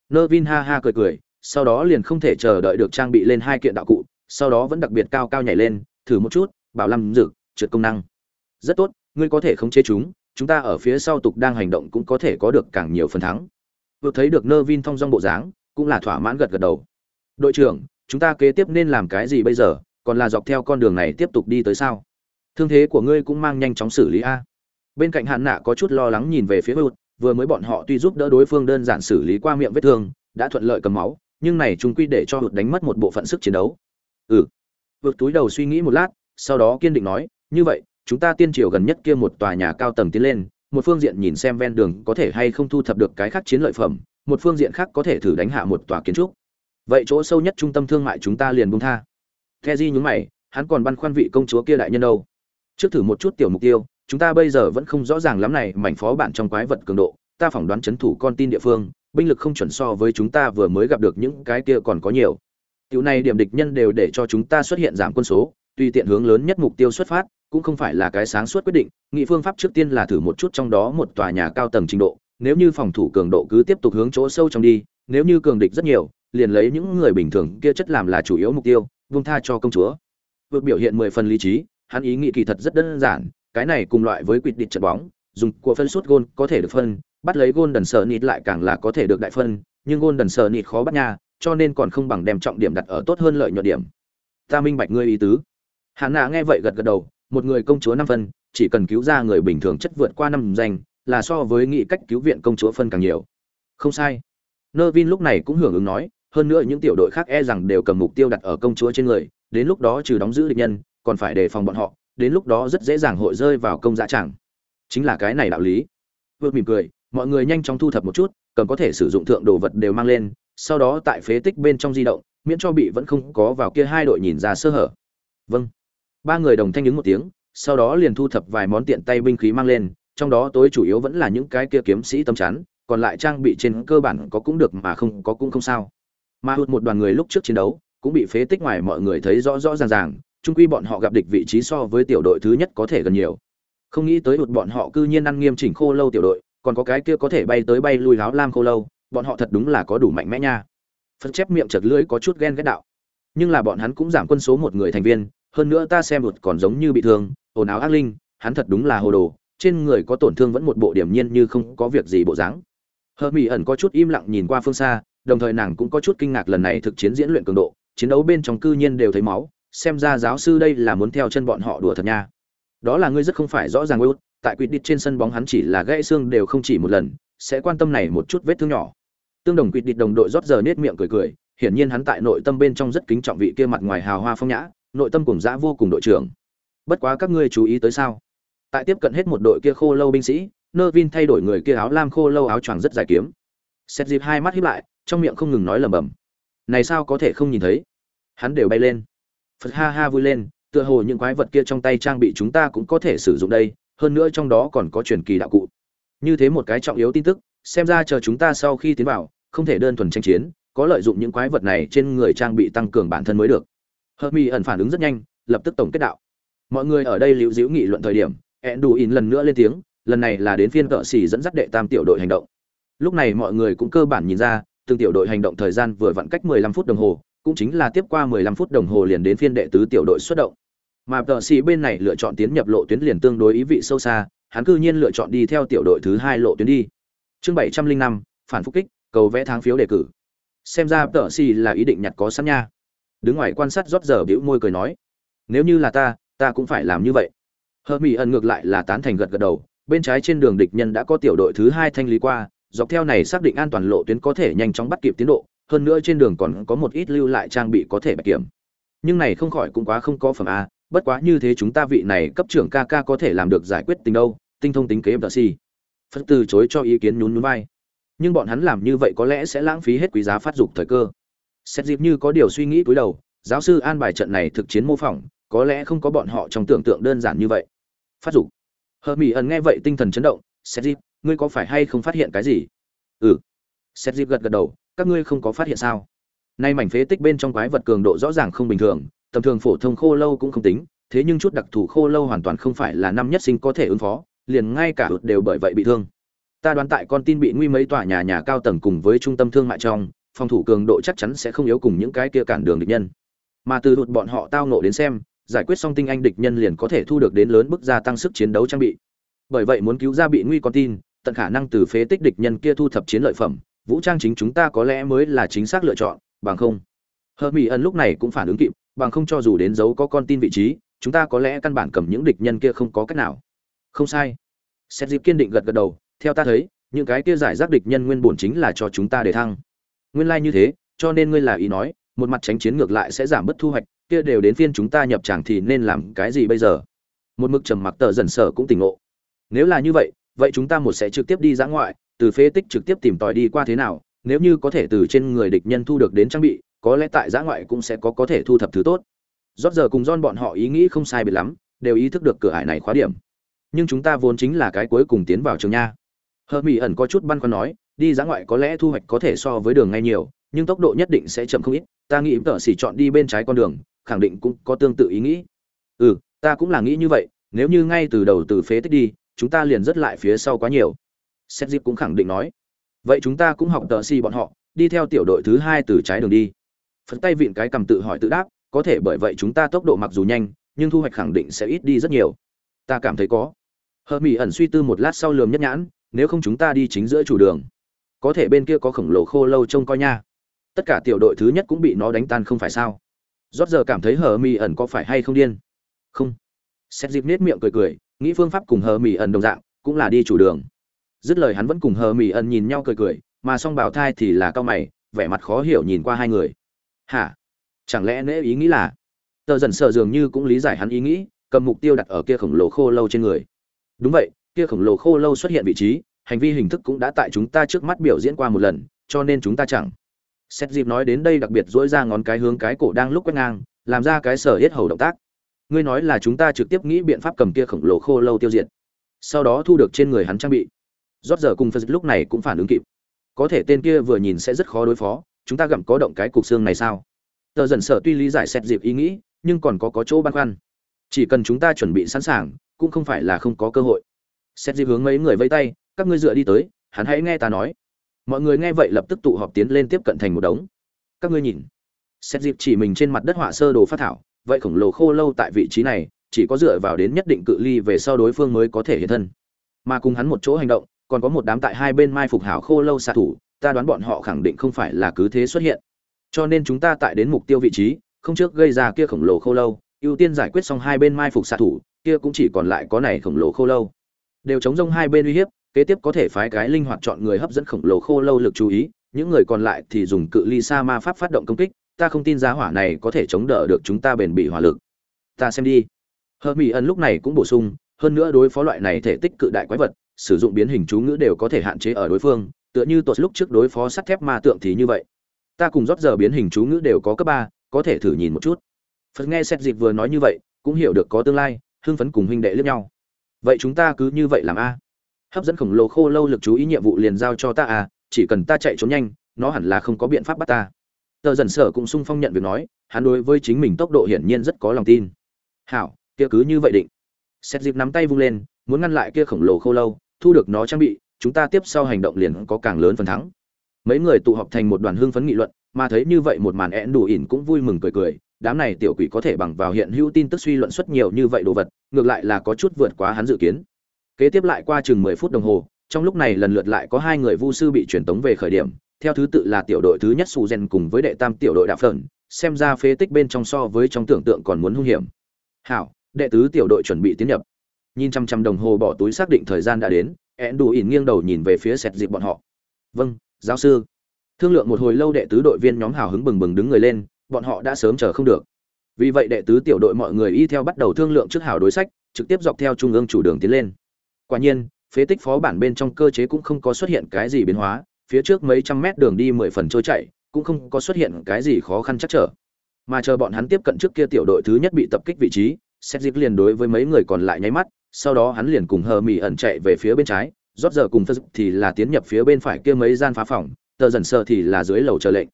Nơ vin ha ha cười cười, sau đó liền không thể chờ đợi được trang bị lên hai kiện đạo cụ, sau đó vẫn đặc biệt cao cao nhảy lên, thử một chút, bảo lâm dực, trượt công năng. Rất tốt, ngươi có thể khống chế chúng chúng ta ở phía sau tục đang hành động cũng có thể có được càng nhiều phần thắng vừa thấy được nơ vin thong dong bộ dáng, cũng là thỏa mãn gật gật đầu. Đội trưởng, chúng ta kế tiếp nên làm cái gì bây giờ? Còn là dọc theo con đường này tiếp tục đi tới sao? Thương thế của ngươi cũng mang nhanh chóng xử lý a. Bên cạnh hạn nạ có chút lo lắng nhìn về phía hụt vừa mới bọn họ tuy giúp đỡ đối phương đơn giản xử lý qua miệng vết thương, đã thuận lợi cầm máu, nhưng này chúng quy để cho hụt đánh mất một bộ phận sức chiến đấu. Ừ. Vượt túi đầu suy nghĩ một lát, sau đó kiên định nói, như vậy, chúng ta tiên triều gần nhất kia một tòa nhà cao tầng tiến lên một phương diện nhìn xem ven đường có thể hay không thu thập được cái khác chiến lợi phẩm, một phương diện khác có thể thử đánh hạ một tòa kiến trúc. Vậy chỗ sâu nhất trung tâm thương mại chúng ta liền buông tha. The di nhúng mày, hắn còn băn khoăn vị công chúa kia đại nhân đâu? Trước thử một chút tiểu mục tiêu, chúng ta bây giờ vẫn không rõ ràng lắm này, mảnh phó bản trong quái vật cường độ, ta phỏng đoán chấn thủ con tin địa phương, binh lực không chuẩn so với chúng ta vừa mới gặp được những cái kia còn có nhiều. Tiểu này điểm địch nhân đều để cho chúng ta xuất hiện giảm quân số tùy tiện hướng lớn nhất mục tiêu xuất phát, cũng không phải là cái sáng suốt quyết định, nghị phương pháp trước tiên là thử một chút trong đó một tòa nhà cao tầng trình độ, nếu như phòng thủ cường độ cứ tiếp tục hướng chỗ sâu trong đi, nếu như cường địch rất nhiều, liền lấy những người bình thường kia chất làm là chủ yếu mục tiêu, vung tha cho công chúa. Vượt biểu hiện mười phần lý trí, hắn ý nghĩ kỳ thật rất đơn giản, cái này cùng loại với quyết định trận bóng, dùng của phân suất gôn có thể được phân, bắt lấy gôn đần sợ nịt lại càng là có thể được đại phân, nhưng gôn đần sợ nịt khó bắt nha, cho nên còn không bằng đem trọng điểm đặt ở tốt hơn lợi nhuận điểm. Ta minh bạch ngươi ý tứ hắn nạ nghe vậy gật gật đầu, một người công chúa năm phân, chỉ cần cứu ra người bình thường chất vượt qua năm danh, là so với nghị cách cứu viện công chúa phân càng nhiều. Không sai. Nơ vin lúc này cũng hưởng ứng nói, hơn nữa những tiểu đội khác e rằng đều cầm mục tiêu đặt ở công chúa trên người, đến lúc đó trừ đóng giữ địch nhân, còn phải đề phòng bọn họ, đến lúc đó rất dễ dàng hội rơi vào công dạ dã chẳng chính là cái này đạo lý. Vượt mỉm cười, mọi người nhanh chóng thu thập một chút, cầm có thể sử dụng thượng đồ vật đều mang lên, sau đó tại phế tích bên trong di động, miễn cho bị vẫn không có vào kia hai đội nhìn ra sơ hở. Vâng ba người đồng thanh ứng một tiếng, sau đó liền thu thập vài món tiện tay binh khí mang lên, trong đó tối chủ yếu vẫn là những cái kia kiếm sĩ tâm chắn, còn lại trang bị trên cơ bản có cũng được mà không có cũng không sao. Mà hụt một đoàn người lúc trước chiến đấu, cũng bị phế tích ngoài mọi người thấy rõ rõ ràng ràng trung quy bọn họ gặp địch vị trí so với tiểu đội thứ nhất có thể gần nhiều. Không nghĩ tới hụt bọn họ cư nhiên ăn nghiêm chỉnh khô lâu tiểu đội, còn có cái kia có thể bay tới bay lui láo lam khô lâu, bọn họ thật đúng là có đủ mạnh mẽ nha. Phật chép miệng chật lưỡi có chút ghen ghét đạo. Nhưng là bọn hắn cũng giảm quân số một người thành viên hơn nữa ta xem một còn giống như bị thương, ồn áo ác linh, hắn thật đúng là hồ đồ, trên người có tổn thương vẫn một bộ điểm nhiên như không có việc gì bộ dáng. Hờ mỹ ẩn có chút im lặng nhìn qua phương xa, đồng thời nàng cũng có chút kinh ngạc lần này thực chiến diễn luyện cường độ, chiến đấu bên trong cư nhiên đều thấy máu, xem ra giáo sư đây là muốn theo chân bọn họ đùa thật nha. Đó là ngươi rất không phải rõ ràng út tại quyết định trên sân bóng hắn chỉ là gãy xương đều không chỉ một lần, sẽ quan tâm này một chút vết thương nhỏ. Tương đồng quyết định đồng đội rót giờ nết miệng cười cười, hiển nhiên hắn tại nội tâm bên trong rất kính trọng vị kia mặt ngoài hào hoa phong nhã nội tâm cùng dã vô cùng đội trưởng. Bất quá các ngươi chú ý tới sao? Tại tiếp cận hết một đội kia khô lâu binh sĩ nơ vin thay đổi người kia áo lam khô lâu áo choàng rất dài kiếm. Xét dịp hai mắt hiếp lại, trong miệng không ngừng nói lầm bầm này sao có thể không nhìn thấy? Hắn đều bay lên. Phật ha ha vui lên, tựa hồ những quái vật kia trong tay trang bị chúng ta cũng có thể sử dụng đây, hơn nữa trong đó còn có truyền kỳ đạo cụ. Như thế một cái trọng yếu tin tức, xem ra chờ chúng ta sau khi tiến vào, không thể đơn thuần tranh chiến, có lợi dụng những quái vật này trên người trang bị tăng cường bản thân mới được hợp mi ẩn phản ứng rất nhanh lập tức tổng kết đạo. Mọi người ở đây liễu diễu nghị luận thời điểm ẹn đủ in lần nữa lên tiếng lần này là đến phiên cợ xỉ dẫn dắt đệ tam tiểu đội hành động. Lúc này mọi người cũng cơ bản nhìn ra từng tiểu đội hành động thời gian vừa vặn cách 15 phút đồng hồ cũng chính là tiếp qua 15 phút đồng hồ liền đến phiên đệ tứ tiểu đội xuất động. Mà cợ xỉ bên này lựa chọn tiến nhập lộ tuyến liền tương đối ý vị sâu xa hắn cư nhiên lựa chọn đi theo tiểu đội thứ hai lộ tuyến đi. Chương 705, phản phục kích cầu vẽ tháng phiếu đề cử. Xem ra tợ xì là ý định nhặt có sẵn nha đứng ngoài quan sát rót giờ bĩu môi cười nói, nếu như là ta ta cũng phải làm như vậy. Hờ mỹ ẩn ngược lại là tán thành gật gật đầu, bên trái trên đường địch nhân đã có tiểu đội thứ hai thanh lý qua, dọc theo này xác định an toàn lộ tuyến có thể nhanh chóng bắt kịp tiến độ, hơn nữa trên đường còn có một ít lưu lại trang bị có thể bạch kiểm. Nhưng này không khỏi cũng quá không có phẩm a, bất quá như thế chúng ta vị này cấp trưởng ca ca có thể làm được giải quyết tình đâu, tinh thông tính kế bờ si. Phật từ chối cho ý kiến nhún nhún vai. Nhưng bọn hắn làm như vậy có lẽ sẽ lãng phí hết quý giá phát dục thời cơ xét dịp như có điều suy nghĩ cúi đầu, giáo sư an bài trận này thực chiến mô phỏng, có lẽ không có bọn họ trong tưởng tượng đơn giản như vậy. Phát dục. Hờ mỹ ẩn nghe vậy tinh thần chấn động, xét dịp, ngươi có phải hay không phát hiện cái gì? Ừ. Xét dịp gật gật đầu, các ngươi không có phát hiện sao? Nay mảnh phế tích bên trong quái vật cường độ rõ ràng không bình thường, tầm thường phổ thông khô lâu cũng không tính, thế nhưng chút đặc thù khô lâu hoàn toàn không phải là năm nhất sinh có thể ứng phó, liền ngay cả hụt đều bởi vậy bị thương. Ta đoán tại con tin bị nguy mấy tòa nhà nhà cao tầng cùng với trung tâm thương mại trong phòng thủ cường độ chắc chắn sẽ không yếu cùng những cái kia cản đường địch nhân. Mà từ hụt bọn họ tao nộ đến xem, giải quyết xong tinh anh địch nhân liền có thể thu được đến lớn bức gia tăng sức chiến đấu trang bị. Bởi vậy muốn cứu ra bị nguy con tin, tận khả năng từ phế tích địch nhân kia thu thập chiến lợi phẩm, vũ trang chính chúng ta có lẽ mới là chính xác lựa chọn, bằng không. Hợp mỹ ẩn lúc này cũng phản ứng kịp, bằng không cho dù đến dấu có con tin vị trí, chúng ta có lẽ căn bản cầm những địch nhân kia không có cách nào. Không sai. Xét dịp kiên định gật gật đầu, theo ta thấy, những cái kia giải rác địch nhân nguyên bổn chính là cho chúng ta để thăng nguyên lai như thế, cho nên ngươi là ý nói, một mặt tránh chiến ngược lại sẽ giảm bớt thu hoạch, kia đều đến phiên chúng ta nhập tràng thì nên làm cái gì bây giờ? Một mực trầm mặc tờ dần sở cũng tỉnh ngộ. Nếu là như vậy vậy chúng ta một sẽ trực tiếp đi giã ngoại, từ phế tích trực tiếp tìm tòi đi qua thế nào, nếu như có thể từ trên người địch nhân thu được đến trang bị, có lẽ tại giã ngoại cũng sẽ có có thể thu thập thứ tốt. Rót giờ cùng don bọn họ ý nghĩ không sai biệt lắm, đều ý thức được cửa hải này khóa điểm. Nhưng chúng ta vốn chính là cái cuối cùng tiến vào trường nha. Hờ mỹ ẩn có chút băn khoăn nói đi giã ngoại có lẽ thu hoạch có thể so với đường ngay nhiều, nhưng tốc độ nhất định sẽ chậm không ít, ta nghĩ tờ xỉ chọn đi bên trái con đường, khẳng định cũng có tương tự ý nghĩ. Ừ ta cũng là nghĩ như vậy, nếu như ngay từ đầu từ phế tích đi, chúng ta liền rất lại phía sau quá nhiều. Seth dip cũng khẳng định nói. Vậy chúng ta cũng học tờ xỉ bọn họ, đi theo tiểu đội thứ hai từ trái đường đi. Phật tay vịn cái cầm tự hỏi tự đáp, có thể bởi vậy chúng ta tốc độ mặc dù nhanh, nhưng thu hoạch khẳng định sẽ ít đi rất nhiều. Ta cảm thấy có. Hờ mỹ ẩn suy tư một lát sau lườm nhất nhãn, nếu không chúng ta đi chính giữa chủ đường có thể bên kia có khổng lồ khô lâu trông coi nha. Tất cả tiểu đội thứ nhất cũng bị nó đánh tan không phải sao? Rót giờ cảm thấy hờ mỹ ẩn có phải hay không điên? Không. Xét dịp nết miệng cười cười, nghĩ phương pháp cùng hờ mỹ ẩn đồng dạng, cũng là đi chủ đường. Dứt lời hắn vẫn cùng hờ mỹ ẩn nhìn nhau cười cười, mà song bảo thai thì là cao mày, vẻ mặt khó hiểu nhìn qua hai người. Hả? Chẳng lẽ nễ ý nghĩ là? Tờ dần sợ dường như cũng lý giải hắn ý nghĩ, cầm mục tiêu đặt ở kia khổng lồ khô lâu trên người. Đúng vậy, kia khổng lồ khô lâu xuất hiện vị trí hành vi hình thức cũng đã tại chúng ta trước mắt biểu diễn qua một lần, cho nên chúng ta chẳng. Xét dịp nói đến đây đặc biệt dỗi ra ngón cái hướng cái cổ đang lúc quét ngang, làm ra cái sở yết hầu động tác. Ngươi nói là chúng ta trực tiếp nghĩ biện pháp cầm kia khổng lồ khô lâu tiêu diệt. Sau đó thu được trên người hắn trang bị. Rót giờ cùng phật lúc này cũng phản ứng kịp. Có thể tên kia vừa nhìn sẽ rất khó đối phó, chúng ta gặm có động cái cục xương này sao? Tờ dần sợ tuy lý giải xét dịp ý nghĩ, nhưng còn có có chỗ băn khoăn. Chỉ cần chúng ta chuẩn bị sẵn sàng, cũng không phải là không có cơ hội. Xét dịp hướng mấy người vây tay các ngươi dựa đi tới, hắn hãy nghe ta nói. Mọi người nghe vậy lập tức tụ họp tiến lên tiếp cận thành một đống. Các ngươi nhìn. Xét dịp chỉ mình trên mặt đất họa sơ đồ phát thảo, vậy khổng lồ khô lâu tại vị trí này, chỉ có dựa vào đến nhất định cự ly về sau đối phương mới có thể hiện thân. Mà cùng hắn một chỗ hành động, còn có một đám tại hai bên mai phục hảo khô lâu xạ thủ, ta đoán bọn họ khẳng định không phải là cứ thế xuất hiện. Cho nên chúng ta tại đến mục tiêu vị trí, không trước gây ra kia khổng lồ khô lâu, ưu tiên giải quyết xong hai bên mai phục xạ thủ, kia cũng chỉ còn lại có này khổng lồ khô lâu. Đều chống rông hai bên uy hiếp kế tiếp có thể phái cái linh hoạt chọn người hấp dẫn khổng lồ khô lâu lực chú ý, những người còn lại thì dùng cự ly xa ma pháp phát động công kích, ta không tin giá hỏa này có thể chống đỡ được chúng ta bền bỉ hỏa lực. Ta xem đi. Hơ mỹ ẩn lúc này cũng bổ sung, hơn nữa đối phó loại này thể tích cự đại quái vật, sử dụng biến hình chú ngữ đều có thể hạn chế ở đối phương, tựa như tuột lúc trước đối phó sắt thép ma tượng thì như vậy. Ta cùng rót giờ biến hình chú ngữ đều có cấp ba, có thể thử nhìn một chút. Phật nghe xét dịp vừa nói như vậy, cũng hiểu được có tương lai, hưng phấn cùng huynh đệ lướt nhau. Vậy chúng ta cứ như vậy làm a hấp dẫn khổng lồ khô lâu lực chú ý nhiệm vụ liền giao cho ta à chỉ cần ta chạy trốn nhanh, nó hẳn là không có biện pháp bắt ta. Tờ dần sở cũng sung phong nhận việc nói, hắn đối với chính mình tốc độ hiển nhiên rất có lòng tin. Hảo, kia cứ như vậy định. Xét dịp nắm tay vung lên, muốn ngăn lại kia khổng lồ khô lâu, thu được nó trang bị, chúng ta tiếp sau hành động liền có càng lớn phần thắng. Mấy người tụ họp thành một đoàn hương phấn nghị luận, mà thấy như vậy một màn én đủ ỉn cũng vui mừng cười cười, đám này tiểu quỷ có thể bằng vào hiện hữu tin tức suy luận xuất nhiều như vậy đồ vật, ngược lại là có chút vượt quá hắn dự kiến kế tiếp lại qua chừng mười phút đồng hồ, trong lúc này lần lượt lại có hai người vu sư bị truyền tống về khởi điểm. Theo thứ tự là tiểu đội thứ nhất su gen cùng với đệ tam tiểu đội đạo phởn xem ra phế tích bên trong so với trong tưởng tượng còn muốn hung hiểm. Hảo, đệ tứ tiểu đội chuẩn bị tiến nhập. Nhìn chăm chăm đồng hồ bỏ túi xác định thời gian đã đến ẹn đủ ỉn nghiêng đầu nhìn về phía sẹt dịp bọn họ. Vâng giáo sư. Thương lượng một hồi lâu đệ tứ đội viên nhóm hào hứng bừng bừng đứng người lên, bọn họ đã sớm chờ không được. Vì vậy đệ tứ tiểu đội mọi người y theo bắt đầu thương lượng trước hào đối sách, trực tiếp dọc theo trung ương chủ đường tiến lên quả nhiên, phế tích phó bản bên trong cơ chế cũng không có xuất hiện cái gì biến hóa, phía trước mấy trăm mét đường đi mười phần trôi chạy cũng không có xuất hiện cái gì khó khăn chắc trở. Mà chờ bọn hắn tiếp cận trước kia tiểu đội thứ nhất bị tập kích vị trí xét dịp liền đối với mấy người còn lại nháy mắt, sau đó hắn liền cùng hờ mỹ ẩn chạy về phía bên trái rót giờ cùng phật thì là tiến nhập phía bên phải kia mấy gian phá phòng, tờ dần sơ thì là dưới lầu chờ lệnh.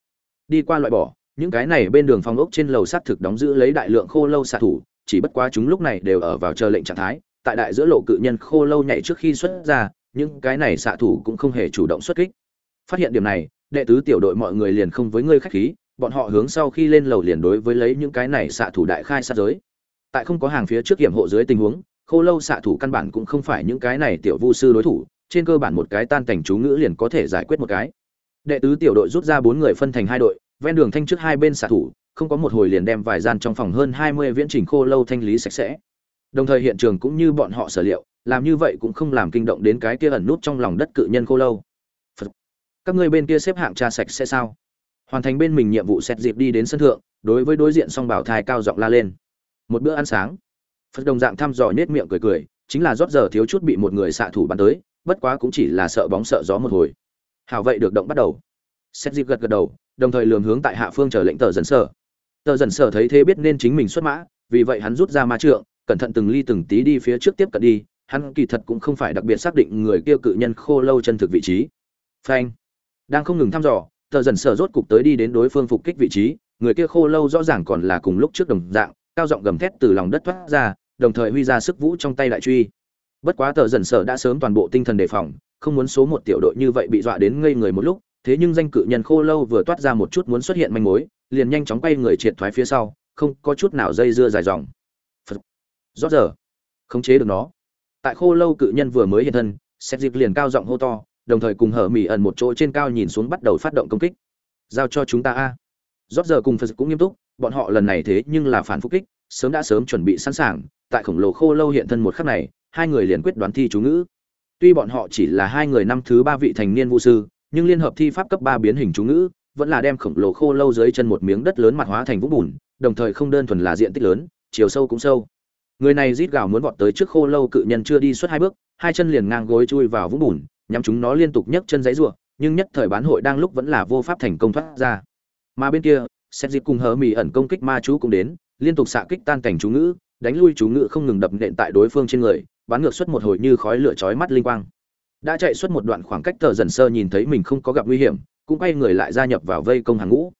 Đi qua loại bỏ, những cái này bên đường phòng ốc trên lầu sát thực đóng giữ lấy đại lượng khô lâu xạ thủ, chỉ bất quá chúng lúc này đều ở vào chờ lệnh trạng thái tại đại giữa lộ cự nhân khô lâu nhảy trước khi xuất ra, những cái này xạ thủ cũng không hề chủ động xuất kích. Phát hiện điểm này, đệ tứ tiểu đội mọi người liền không với ngươi khách khí, bọn họ hướng sau khi lên lầu liền đối với lấy những cái này xạ thủ đại khai sát giới. Tại không có hàng phía trước kiểm hộ dưới tình huống, khô lâu xạ thủ căn bản cũng không phải những cái này tiểu vu sư đối thủ, trên cơ bản một cái tan cảnh chú ngữ liền có thể giải quyết một cái. Đệ tứ tiểu đội rút ra bốn người phân thành hai đội, ven đường thanh trước hai bên xạ thủ, không có một hồi liền đem vài gian trong phòng hơn hai mươi viễn trình khô lâu thanh lý sạch sẽ đồng thời hiện trường cũng như bọn họ sở liệu, làm như vậy cũng không làm kinh động đến cái kia ẩn nút trong lòng đất cự nhân khô lâu. Phật. các ngươi bên kia xếp hạng tra sạch sẽ sao? Hoàn thành bên mình nhiệm vụ xét dịp đi đến sân thượng, đối với đối diện song bảo thai cao giọng la lên. Một bữa ăn sáng. Phật đồng dạng thăm dò nhếch miệng cười cười, chính là rót giờ thiếu chút bị một người xạ thủ bắn tới, bất quá cũng chỉ là sợ bóng sợ gió một hồi. Hảo vậy được động bắt đầu. Xét dịp gật gật đầu, đồng thời lường hướng tại hạ phương chờ lệnh tờ dần sở. Tờ dần sở thấy thế biết nên chính mình xuất mã, vì vậy hắn rút ra ma trượng cẩn thận từng ly từng tí đi phía trước tiếp cận đi, hắn kỳ thật cũng không phải đặc biệt xác định người kia cự nhân khô lâu chân thực vị trí. Phanh. Đang không ngừng thăm dò, tờ dần sở rốt cục tới đi đến đối phương phục kích vị trí, người kia khô lâu rõ ràng còn là cùng lúc trước đồng dạng, cao giọng gầm thét từ lòng đất thoát ra, đồng thời huy ra sức vũ trong tay đại truy. Bất quá tờ dần sở đã sớm toàn bộ tinh thần đề phòng, không muốn số một tiểu đội như vậy bị dọa đến ngây người một lúc, thế nhưng danh cự nhân khô lâu vừa toát ra một chút muốn xuất hiện manh mối, liền nhanh chóng quay người triệt thoái phía sau, không có chút nào dây dưa dài dòng rót giờ. Khống chế được nó. Tại khô lâu cự nhân vừa mới hiện thân xét dịp liền cao giọng hô to, đồng thời cùng hở mỹ ẩn một chỗ trên cao nhìn xuống bắt đầu phát động công kích. Giao cho chúng ta a. Rót giờ cùng phật cũng nghiêm túc, bọn họ lần này thế nhưng là phản phục kích, sớm đã sớm chuẩn bị sẵn sàng. Tại khổng lồ khô lâu hiện thân một khắc này, hai người liền quyết đoán thi chú ngữ. Tuy bọn họ chỉ là hai người năm thứ ba vị thành niên vũ sư, nhưng liên hợp thi pháp cấp ba biến hình chú ngữ, vẫn là đem khổng lồ khô lâu dưới chân một miếng đất lớn mặt hóa thành vũng bùn, đồng thời không đơn thuần là diện tích lớn, chiều sâu cũng sâu người này rít gào muốn vọt tới trước khô lâu cự nhân chưa đi suốt hai bước, hai chân liền ngang gối chui vào vũng bùn, nhắm chúng nó liên tục nhấc chân giấy rủa nhưng nhất thời bán hội đang lúc vẫn là vô pháp thành công thoát ra. Mà bên kia xét dịp cùng hờ mì ẩn công kích ma chú cũng đến, liên tục xạ kích tan cảnh chú ngữ, đánh lui chú ngữ không ngừng đập nện tại đối phương trên người, bắn ngược suốt một hồi như khói lửa chói mắt linh quang. Đã chạy suốt một đoạn khoảng cách tờ dần sơ nhìn thấy mình không có gặp nguy hiểm, cũng quay người lại gia nhập vào vây công hàng ngũ.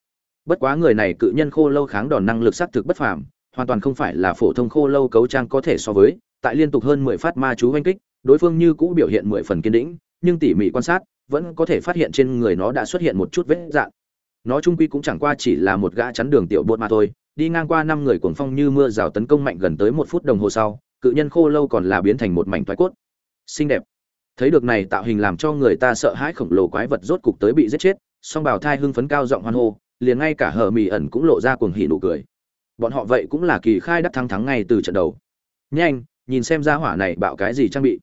Bất quá người này cự nhân khô lâu kháng đòn năng lực sát thực bất phàm hoàn toàn không phải là phổ thông khô lâu cấu trang có thể so với, tại liên tục hơn mười phát ma chú oanh kích, đối phương như cũ biểu hiện mười phần kiên đĩnh nhưng tỉ mỉ quan sát, vẫn có thể phát hiện trên người nó đã xuất hiện một chút vết dạng. Nó trung quy cũng chẳng qua chỉ là một gã chắn đường tiểu bột mà thôi, đi ngang qua năm người cuồng phong như mưa rào tấn công mạnh gần tới một phút đồng hồ sau, cự nhân khô lâu còn là biến thành một mảnh toái cốt. Xinh đẹp. Thấy được này tạo hình làm cho người ta sợ hãi khổng lồ quái vật rốt cục tới bị giết chết, song bảo thai hưng phấn cao giọng hoan hô, liền ngay cả hờ mì ẩn cũng lộ ra cuồng hỉ nụ cười bọn họ vậy cũng là kỳ khai đắc thắng thắng ngay từ trận đầu. Nhanh nhìn xem ra hỏa này bạo cái gì trang bị.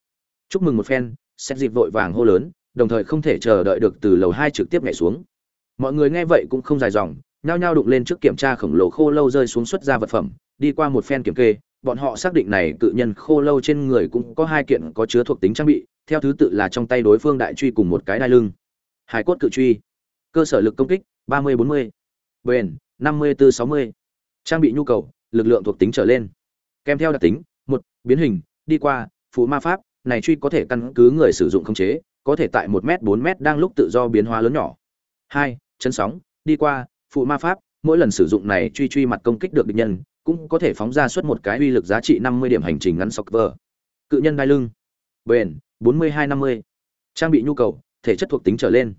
Chúc mừng một phen xét dịp vội vàng hô lớn đồng thời không thể chờ đợi được từ lầu hai trực tiếp nhảy xuống. Mọi người nghe vậy cũng không dài dòng nhao nhao đụng lên trước kiểm tra khổng lồ khô lâu rơi xuống xuất ra vật phẩm đi qua một phen kiểm kê bọn họ xác định này cự nhân khô lâu trên người cũng có hai kiện có chứa thuộc tính trang bị theo thứ tự là trong tay đối phương đại truy cùng một cái đai lưng. Hải cốt cự truy. Cơ sở lực công kích 30-40, bền 54-60, trang bị nhu cầu, lực lượng thuộc tính trở lên. Kèm theo đặc tính, một, biến hình, đi qua phụ ma pháp, này truy có thể căn cứ người sử dụng khống chế, có thể tại một m bốn m đang lúc tự do biến hóa lớn nhỏ. Hai chân sóng, đi qua phụ ma pháp, mỗi lần sử dụng này truy truy mặt công kích được địch nhân, cũng có thể phóng ra suốt một cái uy lực giá trị năm mươi điểm hành trình ngắn sọc vờ. Cự nhân đai lưng. Bền, bốn mươi hai năm mươi. Trang bị nhu cầu, thể chất thuộc tính trở lên.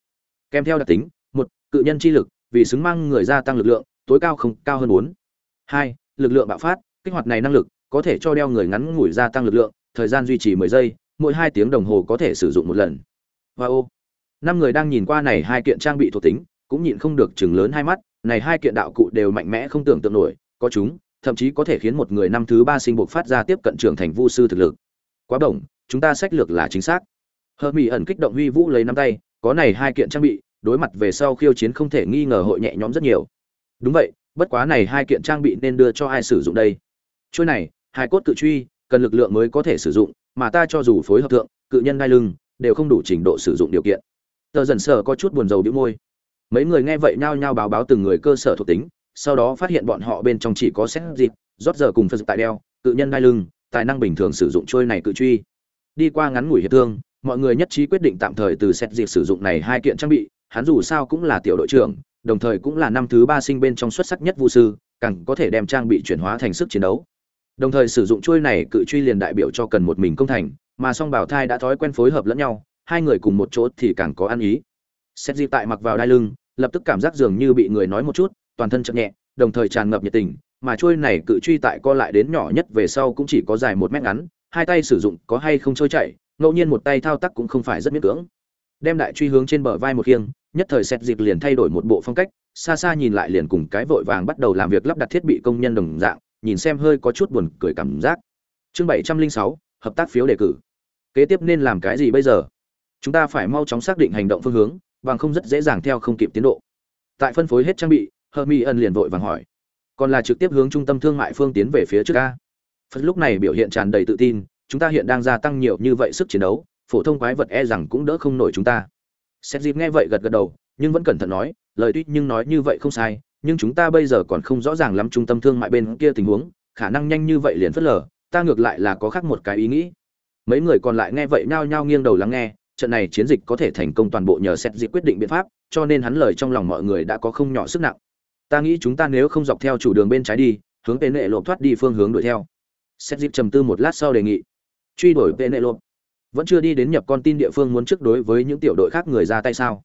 Kèm theo đặc tính, một, cự nhân chi lực, vì xứng mang người gia tăng lực lượng, tối cao không, cao hơn bốn hai, lực lượng bạo phát, kích hoạt này năng lực có thể cho đeo người ngắn ngủi gia tăng lực lượng, thời gian duy trì mười giây, mỗi hai tiếng đồng hồ có thể sử dụng một lần. Và ô, năm người đang nhìn qua này hai kiện trang bị thuộc tính, cũng nhịn không được chừng lớn hai mắt, này hai kiện đạo cụ đều mạnh mẽ không tưởng tượng nổi, có chúng, thậm chí có thể khiến một người năm thứ ba sinh buộc phát ra tiếp cận trưởng thành vu sư thực lực. Quá bổng, chúng ta sách lược là chính xác. Hờ mỹ ẩn kích động huy vũ lấy năm tay, có này hai kiện trang bị, đối mặt về sau khiêu chiến không thể nghi ngờ hội nhẹ nhõm rất nhiều. Đúng vậy bất quá này hai kiện trang bị nên đưa cho ai sử dụng đây? Chuôi này hai cốt cự truy, cần lực lượng mới có thể sử dụng, mà ta cho dù phối hợp thượng, cự nhân đai lưng, đều không đủ trình độ sử dụng điều kiện. Tờ dần sở có chút buồn rầu đĩu môi. Mấy người nghe vậy nhao nhao báo báo từng người cơ sở thuộc tính, sau đó phát hiện bọn họ bên trong chỉ có xét dịp, rót giờ cùng phân tại đeo, cự nhân đai lưng, tài năng bình thường sử dụng trôi này cự truy. Đi qua ngắn ngủi hiệp thương, mọi người nhất trí quyết định tạm thời từ xét dịp sử dụng này hai kiện trang bị, hắn dù sao cũng là tiểu đội trưởng đồng thời cũng là năm thứ ba sinh bên trong xuất sắc nhất vũ sư, càng có thể đem trang bị chuyển hóa thành sức chiến đấu. Đồng thời sử dụng chuôi này cự truy liền đại biểu cho cần một mình công thành, mà song bảo thai đã thói quen phối hợp lẫn nhau, hai người cùng một chỗ thì càng có ăn ý. Xét dịp tại mặc vào đai lưng, lập tức cảm giác dường như bị người nói một chút, toàn thân chậm nhẹ, đồng thời tràn ngập nhiệt tình, mà chuôi này cự truy tại co lại đến nhỏ nhất về sau cũng chỉ có dài một mét ngắn, hai tay sử dụng có hay không trôi chảy, ngẫu nhiên một tay thao tác cũng không phải rất miễn cưỡng. Đem đại truy hướng trên bờ vai một khiêng nhất thời xét dịp liền thay đổi một bộ phong cách, xa xa nhìn lại liền cùng cái vội vàng bắt đầu làm việc lắp đặt thiết bị công nhân đồng dạng, nhìn xem hơi có chút buồn cười cảm giác. Chương bảy trăm linh sáu, hợp tác phiếu đề cử. Kế tiếp nên làm cái gì bây giờ? Chúng ta phải mau chóng xác định hành động phương hướng, bằng không rất dễ dàng theo không kịp tiến độ. Tại phân phối hết trang bị hermi ân liền vội vàng hỏi. Còn là trực tiếp hướng trung tâm thương mại phương tiến về phía trước ca phật lúc này biểu hiện tràn đầy tự tin, chúng ta hiện đang gia tăng nhiều như vậy sức chiến đấu, phổ thông quái vật e rằng cũng đỡ không nổi chúng ta xét dịp nghe vậy gật gật đầu, nhưng vẫn cẩn thận nói, lời tuy nhưng nói như vậy không sai, nhưng chúng ta bây giờ còn không rõ ràng lắm trung tâm thương mại bên kia tình huống, khả năng nhanh như vậy liền phớt lờ, ta ngược lại là có khác một cái ý nghĩ. Mấy người còn lại nghe vậy nhao nhao nghiêng đầu lắng nghe, trận này chiến dịch có thể thành công toàn bộ nhờ xét dịp quyết định biện pháp, cho nên hắn lời trong lòng mọi người đã có không nhỏ sức nặng. Ta nghĩ chúng ta nếu không dọc theo chủ đường bên trái đi, hướng tên nệ lộp thoát đi phương hướng đuổi theo. Xét dịp trầm tư một lát sau đề nghị. Truy đuổi tên nệ lộp vẫn chưa đi đến nhập con tin địa phương muốn trước đối với những tiểu đội khác người ra tay sao?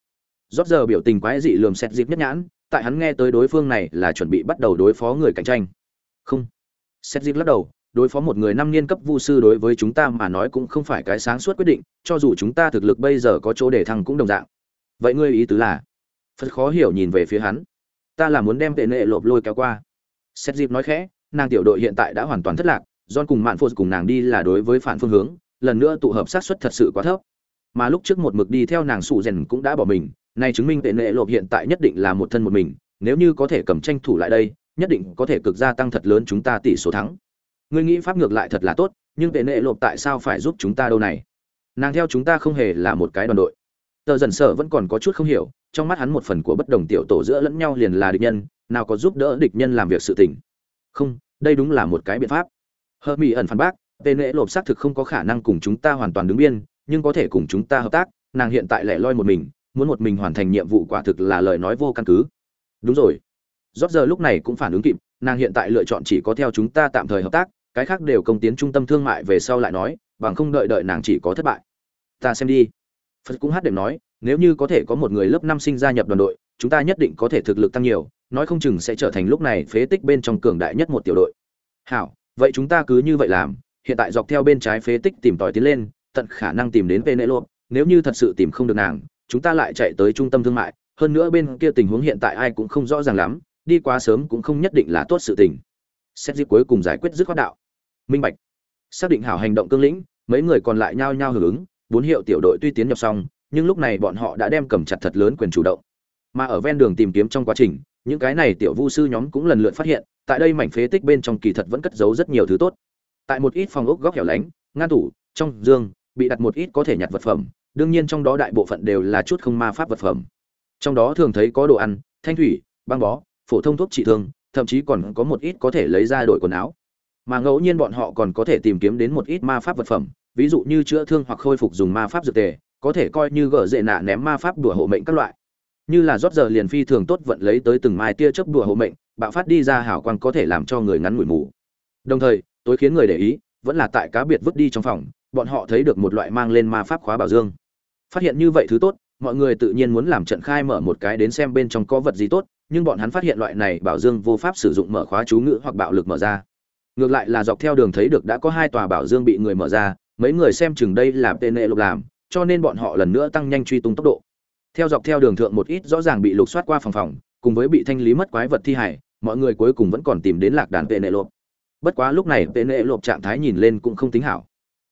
Rót giờ biểu tình quái dị lườm xét dịp nhất nhãn tại hắn nghe tới đối phương này là chuẩn bị bắt đầu đối phó người cạnh tranh. Không. Xét dịp lắc đầu đối phó một người năm niên cấp vu sư đối với chúng ta mà nói cũng không phải cái sáng suốt quyết định cho dù chúng ta thực lực bây giờ có chỗ để thăng cũng đồng dạng. Vậy ngươi ý tứ là? Phật khó hiểu nhìn về phía hắn. Ta là muốn đem tệ nệ lộp lôi kéo qua. Xét dịp nói khẽ nàng tiểu đội hiện tại đã hoàn toàn thất lạc John cùng Mạn Phô cùng nàng đi là đối với phản phương hướng, lần nữa tụ hợp sát suất thật sự quá thấp. Mà lúc trước một mực đi theo nàng sụ rèn cũng đã bỏ mình, nay chứng minh tệ nệ lộp hiện tại nhất định là một thân một mình, nếu như có thể cầm tranh thủ lại đây, nhất định có thể cực gia tăng thật lớn chúng ta tỷ số thắng. Ngươi nghĩ pháp ngược lại thật là tốt, nhưng tệ nệ lộp tại sao phải giúp chúng ta đâu này? Nàng theo chúng ta không hề là một cái đoàn đội. Tờ dần sở vẫn còn có chút không hiểu, trong mắt hắn một phần của bất đồng tiểu tổ giữa lẫn nhau liền là địch nhân, nào có giúp đỡ địch nhân làm việc sự tình. Không, đây đúng là một cái biện pháp hờ mỹ ẩn phản bác tên lễ lộp xác thực không có khả năng cùng chúng ta hoàn toàn đứng biên, nhưng có thể cùng chúng ta hợp tác, nàng hiện tại lẻ loi một mình, muốn một mình hoàn thành nhiệm vụ quả thực là lời nói vô căn cứ. Đúng rồi. Rót giờ lúc này cũng phản ứng kịp, nàng hiện tại lựa chọn chỉ có theo chúng ta tạm thời hợp tác, cái khác đều công tiến trung tâm thương mại về sau lại nói, bằng không đợi đợi nàng chỉ có thất bại. Ta xem đi. Phật cũng hát đệm nói, nếu như có thể có một người lớp năm sinh gia nhập đoàn đội, chúng ta nhất định có thể thực lực tăng nhiều, nói không chừng sẽ trở thành lúc này phế tích bên trong cường đại nhất một tiểu đội. Hảo, vậy chúng ta cứ như vậy làm hiện tại dọc theo bên trái phế tích tìm tòi tiến lên tận khả năng tìm đến Penelope, nếu như thật sự tìm không được nàng, chúng ta lại chạy tới trung tâm thương mại, hơn nữa bên kia tình huống hiện tại ai cũng không rõ ràng lắm, đi quá sớm cũng không nhất định là tốt sự tình. Xét dịp cuối cùng giải quyết dứt khoát đạo. Minh bạch. Xác định hảo hành động cương lĩnh, mấy người còn lại nhao nhao hưởng ứng, bốn hiệu tiểu đội tuy tiến nhập xong, nhưng lúc này bọn họ đã đem cầm chặt thật lớn quyền chủ động. Mà ở ven đường tìm kiếm trong quá trình, những cái này tiểu vu sư nhóm cũng lần lượt phát hiện, tại đây mảnh phế tích bên trong kỳ thật vẫn cất giấu rất nhiều thứ tốt tại một ít phòng ốc góc hẻo lánh, ngăn tủ, trong giường, bị đặt một ít có thể nhặt vật phẩm, đương nhiên trong đó đại bộ phận đều là chút không ma pháp vật phẩm. Trong đó thường thấy có đồ ăn, thanh thủy, băng bó, phổ thông thuốc trị thương, thậm chí còn có một ít có thể lấy ra đổi quần áo. Mà ngẫu nhiên bọn họ còn có thể tìm kiếm đến một ít ma pháp vật phẩm, ví dụ như chữa thương hoặc khôi phục dùng ma pháp dược tề, có thể coi như gỡ dệ nạ ném ma pháp đùa hộ mệnh các loại. Như là rót giờ liền phi thường tốt vận lấy tới từng mai tia chớp đùa hộ mệnh, bạo phát đi ra hảo quang có thể làm cho người ngắn ngủi mù. Đồng thời tối khiến người để ý, vẫn là tại cá biệt vứt đi trong phòng, bọn họ thấy được một loại mang lên ma pháp khóa bảo dương. Phát hiện như vậy thứ tốt, mọi người tự nhiên muốn làm trận khai mở một cái đến xem bên trong có vật gì tốt, nhưng bọn hắn phát hiện loại này bảo dương vô pháp sử dụng mở khóa chú ngữ hoặc bạo lực mở ra. Ngược lại là dọc theo đường thấy được đã có hai tòa bảo dương bị người mở ra, mấy người xem chừng đây là tên nệ lục làm, cho nên bọn họ lần nữa tăng nhanh truy tung tốc độ. Theo dọc theo đường thượng một ít rõ ràng bị lục soát qua phòng phòng, cùng với bị thanh lý mất quái vật thi hải mọi người cuối cùng vẫn còn tìm đến lạc đàn vệ nệ lộp bất quá lúc này vệ nệ lộp trạng thái nhìn lên cũng không tính hảo.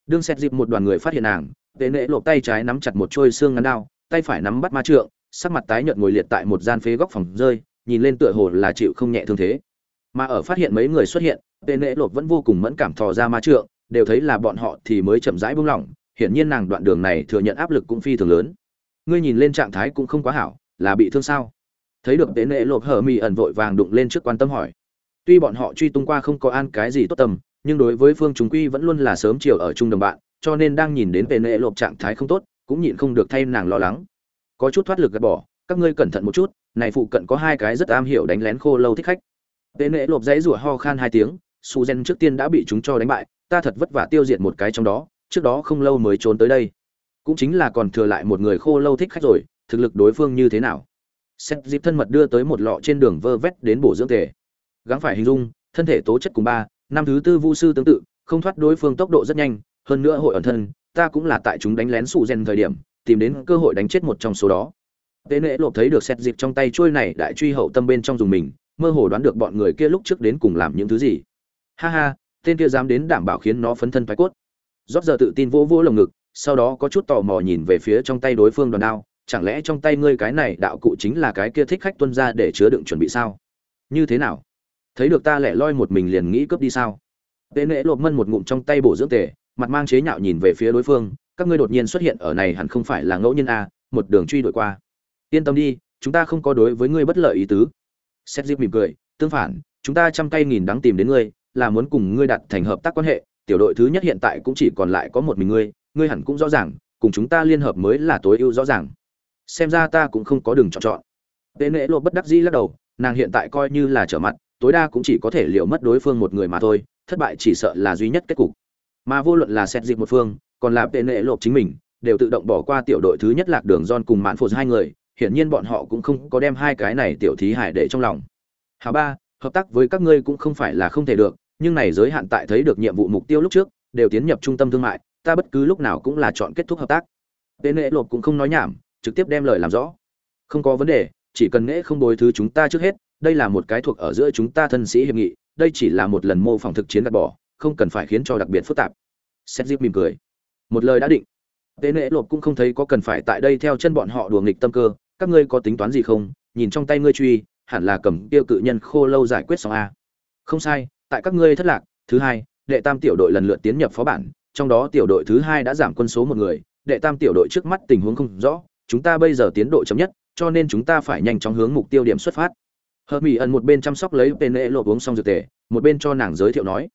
Đương xét dịp một đoàn người phát hiện nàng vệ nệ lộp tay trái nắm chặt một trôi xương ngắn đao, tay phải nắm bắt ma trượng, sắc mặt tái nhợt ngồi liệt tại một gian phế góc phòng rơi, nhìn lên tựa hồ là chịu không nhẹ thương thế. Mà ở phát hiện mấy người xuất hiện vệ nệ lộp vẫn vô cùng mẫn cảm thò ra ma trượng, đều thấy là bọn họ thì mới chậm rãi buông lỏng, hiển nhiên nàng đoạn đường này thừa nhận áp lực cũng phi thường lớn. Ngươi nhìn lên trạng thái cũng không quá hảo, là bị thương sao? Thấy được tế nệ lộp hở mì ẩn vội vàng đụng lên trước quan tâm hỏi tuy bọn họ truy tung qua không có an cái gì tốt tầm, nhưng đối với phương chúng quy vẫn luôn là sớm chiều ở chung đồng bạn, cho nên đang nhìn đến về nệ lộp trạng thái không tốt, cũng nhịn không được thay nàng lo lắng. Có chút thoát lực gạt bỏ, các ngươi cẩn thận một chút, này phụ cận có hai cái rất am hiểu đánh lén khô lâu thích khách. Về nệ lộp dãy rủa ho khan hai tiếng, su gen trước tiên đã bị chúng cho đánh bại, ta thật vất vả tiêu diệt một cái trong đó, trước đó không lâu mới trốn tới đây. Cũng chính là còn thừa lại một người khô lâu thích khách rồi, thực lực đối phương như thế nào? Xét dịp thân mật đưa tới một lọ trên đường vơ vét đến bổ dưỡng thể gắng phải hình dung, thân thể tố chất cùng ba, năm thứ tư vu sư tương tự, không thoát đối phương tốc độ rất nhanh, hơn nữa hội ẩn thân, ta cũng là tại chúng đánh lén sụ gen thời điểm, tìm đến cơ hội đánh chết một trong số đó. Tế nễ lộp thấy được xét dịp trong tay trôi này đại truy hậu tâm bên trong dùng mình, mơ hồ đoán được bọn người kia lúc trước đến cùng làm những thứ gì. Ha ha, tên kia dám đến đảm bảo khiến nó phấn thân thoái cốt. Rót giờ tự tin vỗ vỗ lồng ngực, sau đó có chút tò mò nhìn về phía trong tay đối phương đòn đao, chẳng lẽ trong tay ngươi cái này đạo cụ chính là cái kia thích khách tuân ra để chứa đựng chuẩn bị sao? Như thế nào? Thấy được ta lẻ loi một mình liền nghĩ cướp đi sao? Tệ nệ lộp mân một ngụm trong tay bổ dưỡng tề mặt mang chế nhạo nhìn về phía đối phương các ngươi đột nhiên xuất hiện ở này hẳn không phải là ngẫu nhiên a à, một đường truy đuổi qua. Yên tâm đi chúng ta không có đối với ngươi bất lợi ý tứ. Xét dịp mỉm cười tương phản chúng ta trăm cây nghìn đắng tìm đến ngươi là muốn cùng ngươi đặt thành hợp tác quan hệ tiểu đội thứ nhất hiện tại cũng chỉ còn lại có một mình ngươi ngươi hẳn cũng rõ ràng cùng chúng ta liên hợp mới là tối ưu rõ ràng. Xem ra ta cũng không có đường chọn chọn. Tệ nệ lộ bất đắc dĩ lắc đầu nàng hiện tại coi như là trở mặt tối đa cũng chỉ có thể liệu mất đối phương một người mà thôi, thất bại chỉ sợ là duy nhất kết cục. Mà vô luận là xét dịp một phương, còn là tệ nệ lộ chính mình, đều tự động bỏ qua tiểu đội thứ nhất lạc đường John cùng mạn phụ hai người, hiển nhiên bọn họ cũng không có đem hai cái này tiểu thí hải để trong lòng. Hà ba, hợp tác với các ngươi cũng không phải là không thể được, nhưng này giới hạn tại thấy được nhiệm vụ mục tiêu lúc trước, đều tiến nhập trung tâm thương mại, ta bất cứ lúc nào cũng là chọn kết thúc hợp tác. Tệ nệ lộp cũng không nói nhảm, trực tiếp đem lời làm rõ. Không có vấn đề, chỉ cần nễ không bồi thứ chúng ta trước hết đây là một cái thuộc ở giữa chúng ta thân sĩ hiệp nghị, đây chỉ là một lần mô phỏng thực chiến gạt bỏ, không cần phải khiến cho đặc biệt phức tạp. Xét dịp mỉm cười. Một lời đã định. Tên nệ lộp cũng không thấy có cần phải tại đây theo chân bọn họ đùa nghịch tâm cơ. Các ngươi có tính toán gì không? Nhìn trong tay ngươi truy, hẳn là cầm tiêu cự nhân khô lâu giải quyết xong a. Không sai, tại các ngươi thất lạc, thứ hai, đệ tam tiểu đội lần lượt tiến nhập phó bản, trong đó tiểu đội thứ hai đã giảm quân số một người, đệ tam tiểu đội trước mắt tình huống không rõ, chúng ta bây giờ tiến độ chậm nhất, cho nên chúng ta phải nhanh chóng hướng mục tiêu điểm xuất phát hờ mỹ ẩn một bên chăm sóc lấy tên lễ lộp uống xong dược tề, một bên cho nàng giới thiệu nói,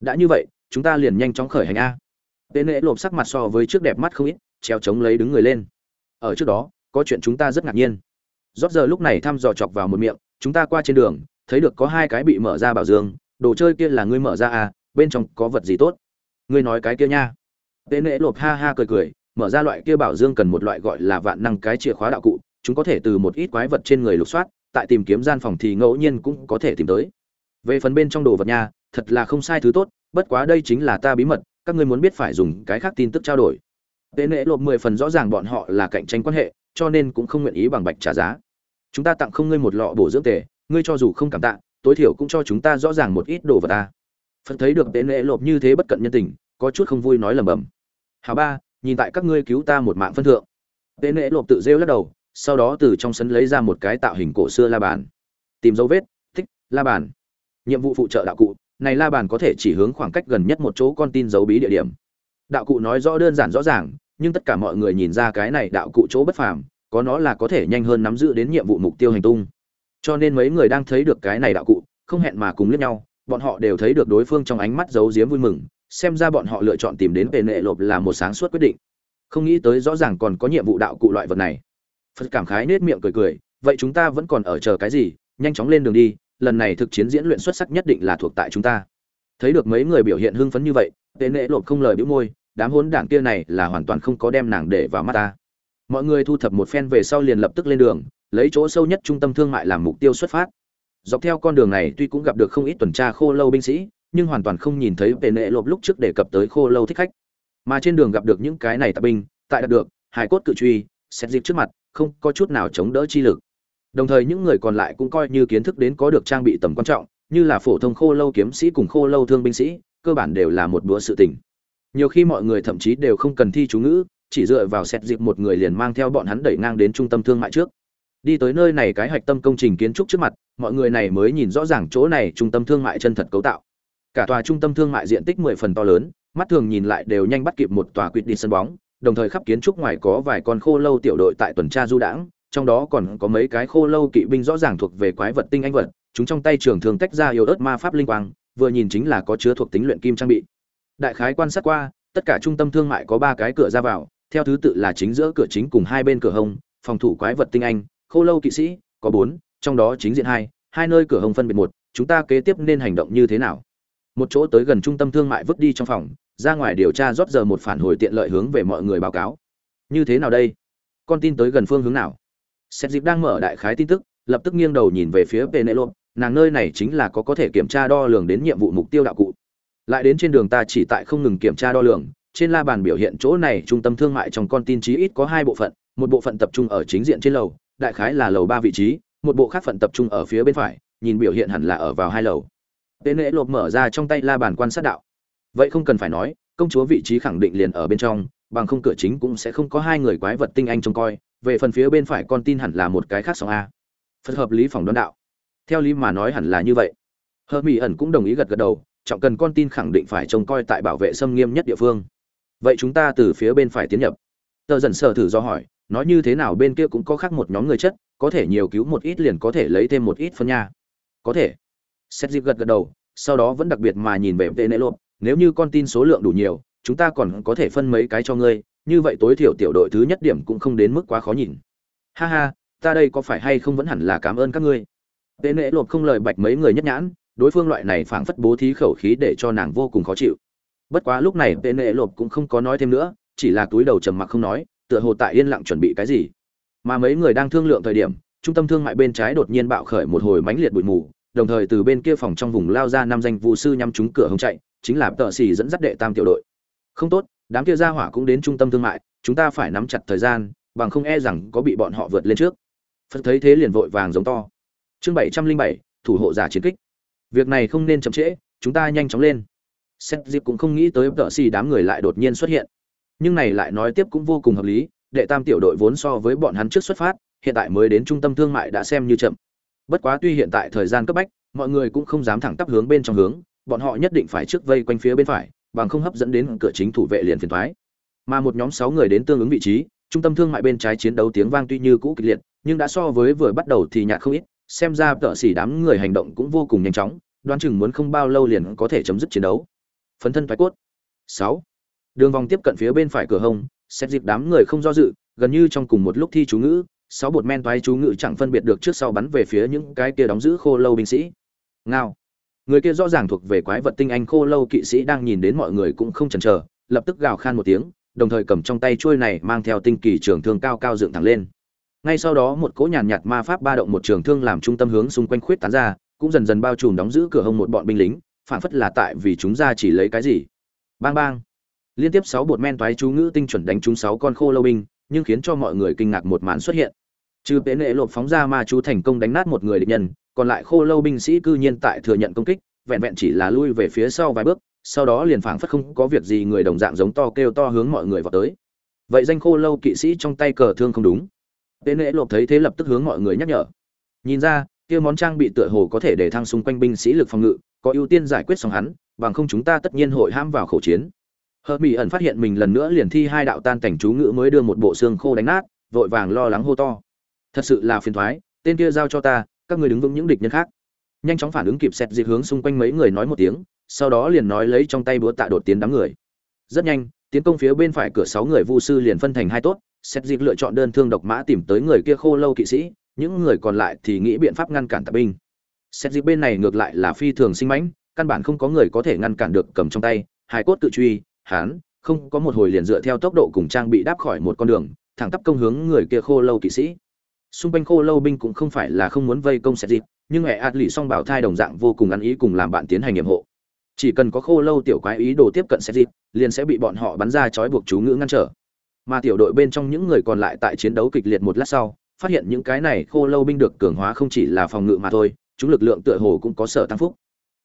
đã như vậy, chúng ta liền nhanh chóng khởi hành a. Tên lễ lộp sắc mặt so với trước đẹp mắt không ít, treo chống lấy đứng người lên. Ở trước đó, có chuyện chúng ta rất ngạc nhiên. Rót giờ lúc này thăm dò chọc vào một miệng, chúng ta qua trên đường, thấy được có hai cái bị mở ra bảo dương, đồ chơi kia là ngươi mở ra à bên trong có vật gì tốt? Ngươi nói cái kia nha. Tên lễ lộp ha ha cười cười, mở ra loại kia bảo dương cần một loại gọi là vạn năng cái chìa khóa đạo cụ, chúng có thể từ một ít quái vật trên người lục soát tại tìm kiếm gian phòng thì ngẫu nhiên cũng có thể tìm tới. Về phần bên trong đồ vật nhà thật là không sai thứ tốt, bất quá đây chính là ta bí mật, các ngươi muốn biết phải dùng cái khác tin tức trao đổi. Tế lễ lộp mười phần rõ ràng bọn họ là cạnh tranh quan hệ, cho nên cũng không nguyện ý bằng bạch trả giá. Chúng ta tặng không ngươi một lọ bổ dưỡng tề, ngươi cho dù không cảm tạ, tối thiểu cũng cho chúng ta rõ ràng một ít đồ vật ta. Phật thấy được tế lễ lộp như thế bất cận nhân tình, có chút không vui nói lầm bầm. Hào ba, nhìn tại các ngươi cứu ta một mạng phân thượng. Tế lễ lộp tự rêu lắc đầu sau đó từ trong sân lấy ra một cái tạo hình cổ xưa la bàn. Tìm dấu vết thích la bàn. Nhiệm vụ phụ trợ đạo cụ, này la bàn có thể chỉ hướng khoảng cách gần nhất một chỗ con tin dấu bí địa điểm. Đạo cụ nói rõ đơn giản rõ ràng, nhưng tất cả mọi người nhìn ra cái này đạo cụ chỗ bất phàm, có nó là có thể nhanh hơn nắm giữ đến nhiệm vụ mục tiêu hành tung. Cho nên mấy người đang thấy được cái này đạo cụ, không hẹn mà cùng liếc nhau, bọn họ đều thấy được đối phương trong ánh mắt giấu giếm vui mừng, xem ra bọn họ lựa chọn tìm đến về nệ lộp là một sáng suốt quyết định. Không nghĩ tới rõ ràng còn có nhiệm vụ đạo cụ loại vật này phật cảm khái nết miệng cười cười, vậy chúng ta vẫn còn ở chờ cái gì? Nhanh chóng lên đường đi, lần này thực chiến diễn luyện xuất sắc nhất định là thuộc tại chúng ta. Thấy được mấy người biểu hiện hưng phấn như vậy tên nệ lộp không lời bĩu môi, đám hốn đảng kia này là hoàn toàn không có đem nàng để vào mắt ta. Mọi người thu thập một phen về sau liền lập tức lên đường, lấy chỗ sâu nhất trung tâm thương mại làm mục tiêu xuất phát. Dọc theo con đường này tuy cũng gặp được không ít tuần tra khô lâu binh sĩ, nhưng hoàn toàn không nhìn thấy tên nệ lộp lúc trước đề cập tới khô lâu thích khách. Mà trên đường gặp được những cái này tạp binh, tại đạt được, hải cốt cự truy, xét dịp trước mặt không có chút nào chống đỡ chi lực. Đồng thời những người còn lại cũng coi như kiến thức đến có được trang bị tầm quan trọng, như là phổ thông khô lâu kiếm sĩ cùng khô lâu thương binh sĩ, cơ bản đều là một bữa sự tình. Nhiều khi mọi người thậm chí đều không cần thi chú ngữ, chỉ dựa vào xét dịp một người liền mang theo bọn hắn đẩy ngang đến trung tâm thương mại trước. Đi tới nơi này cái hạch tâm công trình kiến trúc trước mặt, mọi người này mới nhìn rõ ràng chỗ này trung tâm thương mại chân thật cấu tạo. Cả tòa trung tâm thương mại diện tích mười phần to lớn, mắt thường nhìn lại đều nhanh bắt kịp một tòa quýt đi sân bóng đồng thời khắp kiến trúc ngoài có vài con khô lâu tiểu đội tại tuần tra du đãng, trong đó còn có mấy cái khô lâu kỵ binh rõ ràng thuộc về quái vật tinh anh vật, chúng trong tay trường thường tách ra yếu ớt ma pháp linh quang, vừa nhìn chính là có chứa thuộc tính luyện kim trang bị. Đại khái quan sát qua, tất cả trung tâm thương mại có ba cái cửa ra vào, theo thứ tự là chính giữa cửa chính cùng hai bên cửa hông, phòng thủ quái vật tinh anh, khô lâu kỵ sĩ, có bốn, trong đó chính diện hai hai nơi cửa hông phân biệt một, chúng ta kế tiếp nên hành động như thế nào? Một chỗ tới gần trung tâm thương mại vứt đi trong phòng ra ngoài điều tra rót giờ một phản hồi tiện lợi hướng về mọi người báo cáo. Như thế nào đây? Con tin tới gần phương hướng nào? Xét dịp đang mở đại khái tin tức, lập tức nghiêng đầu nhìn về phía penelope, nàng nơi này chính là có có thể kiểm tra đo lường đến nhiệm vụ mục tiêu đạo cụ. Lại đến trên đường ta chỉ tại không ngừng kiểm tra đo lường, trên la bàn biểu hiện chỗ này trung tâm thương mại trong con tin chí ít có hai bộ phận, một bộ phận tập trung ở chính diện trên lầu, đại khái là lầu ba vị trí, một bộ khác phận tập trung ở phía bên phải, nhìn biểu hiện hẳn là ở vào hai lầu. Penelope mở ra trong tay la bàn quan sát đạo vậy không cần phải nói, công chúa vị trí khẳng định liền ở bên trong, bằng không cửa chính cũng sẽ không có hai người quái vật tinh anh trông coi, về phần phía bên phải con tin hẳn là một cái khác song a. Phật hợp lý phòng đoán đạo. Theo lý mà nói hẳn là như vậy. Hợp mỹ ẩn cũng đồng ý gật gật đầu, trọng cần con tin khẳng định phải trông coi tại bảo vệ xâm nghiêm nhất địa phương. Vậy chúng ta từ phía bên phải tiến nhập. Tờ dần sờ thử do hỏi, nói như thế nào bên kia cũng có khác một nhóm người chất, có thể nhiều cứu một ít liền có thể lấy thêm một ít phân nha. Có thể. Xét dịp gật gật đầu, sau đó vẫn đặc biệt mà nhìn về vệ nệ lộp nếu như con tin số lượng đủ nhiều, chúng ta còn có thể phân mấy cái cho ngươi, như vậy tối thiểu tiểu đội thứ nhất điểm cũng không đến mức quá khó nhìn. Ha ha, ta đây có phải hay không vẫn hẳn là cảm ơn các ngươi? Tệ nệ lộp không lời bạch mấy người nhất nhãn, đối phương loại này phảng phất bố thí khẩu khí để cho nàng vô cùng khó chịu. Bất quá lúc này tệ nệ lộp cũng không có nói thêm nữa, chỉ là túi đầu trầm mặc không nói, tựa hồ tại yên lặng chuẩn bị cái gì. Mà mấy người đang thương lượng thời điểm, trung tâm thương mại bên trái đột nhiên bạo khởi một hồi mãnh liệt bụi mù, đồng thời từ bên kia phòng trong vùng lao ra năm danh vụ sư nhắm trúng cửa hông chạy chính là tợ xì dẫn dắt đệ tam tiểu đội. Không tốt, đám kia ra hỏa cũng đến trung tâm thương mại, chúng ta phải nắm chặt thời gian, bằng không e rằng có bị bọn họ vượt lên trước. Phật thấy thế liền vội vàng giống to. Chương bảy trăm linh bảy, thủ hộ giả chiến kích. Việc này không nên chậm trễ, chúng ta nhanh chóng lên. Xét dịp cũng không nghĩ tới tợ xì đám người lại đột nhiên xuất hiện. Nhưng này lại nói tiếp cũng vô cùng hợp lý, đệ tam tiểu đội vốn so với bọn hắn trước xuất phát, hiện tại mới đến trung tâm thương mại đã xem như chậm. Bất quá tuy hiện tại thời gian cấp bách, mọi người cũng không dám thẳng tắp hướng bên trong hướng bọn họ nhất định phải trước vây quanh phía bên phải, bằng không hấp dẫn đến cửa chính thủ vệ liền phiền thoái mà một nhóm sáu người đến tương ứng vị trí, trung tâm thương mại bên trái chiến đấu tiếng vang tuy như cũ kịch liệt, nhưng đã so với vừa bắt đầu thì nhạt không ít, xem ra tợ xỉ đám người hành động cũng vô cùng nhanh chóng, đoán chừng muốn không bao lâu liền có thể chấm dứt chiến đấu. Phấn thân thoái cốt. Sáu. Đường vòng tiếp cận phía bên phải cửa hông, xét dịp đám người không do dự, gần như trong cùng một lúc thi chú ngữ, sáu bột men toái chú ngữ chẳng phân biệt được trước sau bắn về phía những cái kia đóng giữ khô lâu binh sĩ. Ngao người kia rõ ràng thuộc về quái vật tinh anh khô lâu kỵ sĩ đang nhìn đến mọi người cũng không chần chờ, lập tức gào khan một tiếng, đồng thời cầm trong tay chuôi này mang theo tinh kỳ trường thương cao cao dựng thẳng lên. Ngay sau đó một cỗ nhàn nhạt ma pháp ba động một trường thương làm trung tâm hướng xung quanh khuyết tán ra, cũng dần dần bao trùm đóng giữ cửa hông một bọn binh lính, phản phất là tại vì chúng ra chỉ lấy cái gì. Bang bang. Liên tiếp sáu bột men toái chú ngữ tinh chuẩn đánh trúng sáu con khô lâu binh, nhưng khiến cho mọi người kinh ngạc một màn xuất hiện. Trừ tế nệ lộp phóng ra ma chú thành công đánh nát một người địch nhân còn lại khô lâu binh sĩ cư nhiên tại thừa nhận công kích, vẹn vẹn chỉ là lui về phía sau vài bước, sau đó liền phảng phất không có việc gì người đồng dạng giống to kêu to hướng mọi người vào tới. Vậy danh khô lâu kỵ sĩ trong tay cờ thương không đúng. Tế nễ lộp thấy thế lập tức hướng mọi người nhắc nhở. Nhìn ra, kia món trang bị tựa hồ có thể để thăng xung quanh binh sĩ lực phòng ngự, có ưu tiên giải quyết xong hắn, bằng không chúng ta tất nhiên hội ham vào khẩu chiến. Hờ mỹ ẩn phát hiện mình lần nữa liền thi hai đạo tan cảnh chú ngữ mới đưa một bộ xương khô đánh nát, vội vàng lo lắng hô to. Thật sự là phiền thoái, tên kia giao cho ta các người đứng vững những địch nhân khác. Nhanh chóng phản ứng kịp xét dịp hướng xung quanh mấy người nói một tiếng, sau đó liền nói lấy trong tay búa tạ đột tiến đám người. Rất nhanh, tiến công phía bên phải cửa sáu người vu sư liền phân thành hai tốt xét dịp lựa chọn đơn thương độc mã tìm tới người kia khô lâu kỵ sĩ, những người còn lại thì nghĩ biện pháp ngăn cản tạp binh. Xét dịp bên này ngược lại là phi thường sinh mãnh, căn bản không có người có thể ngăn cản được cầm trong tay, hai cốt tự truy, hán, không có một hồi liền dựa theo tốc độ cùng trang bị đáp khỏi một con đường, thẳng tắp công hướng người kia khô lâu kỵ sĩ xung quanh khô lâu binh cũng không phải là không muốn vây công xét dịp nhưng hệ ạt lì song bảo thai đồng dạng vô cùng ăn ý cùng làm bạn tiến hành nhiệm hộ. Chỉ cần có khô lâu tiểu quái ý đồ tiếp cận xét dịp liền sẽ bị bọn họ bắn ra trói buộc chú ngữ ngăn trở. Mà tiểu đội bên trong những người còn lại tại chiến đấu kịch liệt một lát sau, phát hiện những cái này khô lâu binh được cường hóa không chỉ là phòng ngự mà thôi, chúng lực lượng tựa hồ cũng có sở tăng phúc.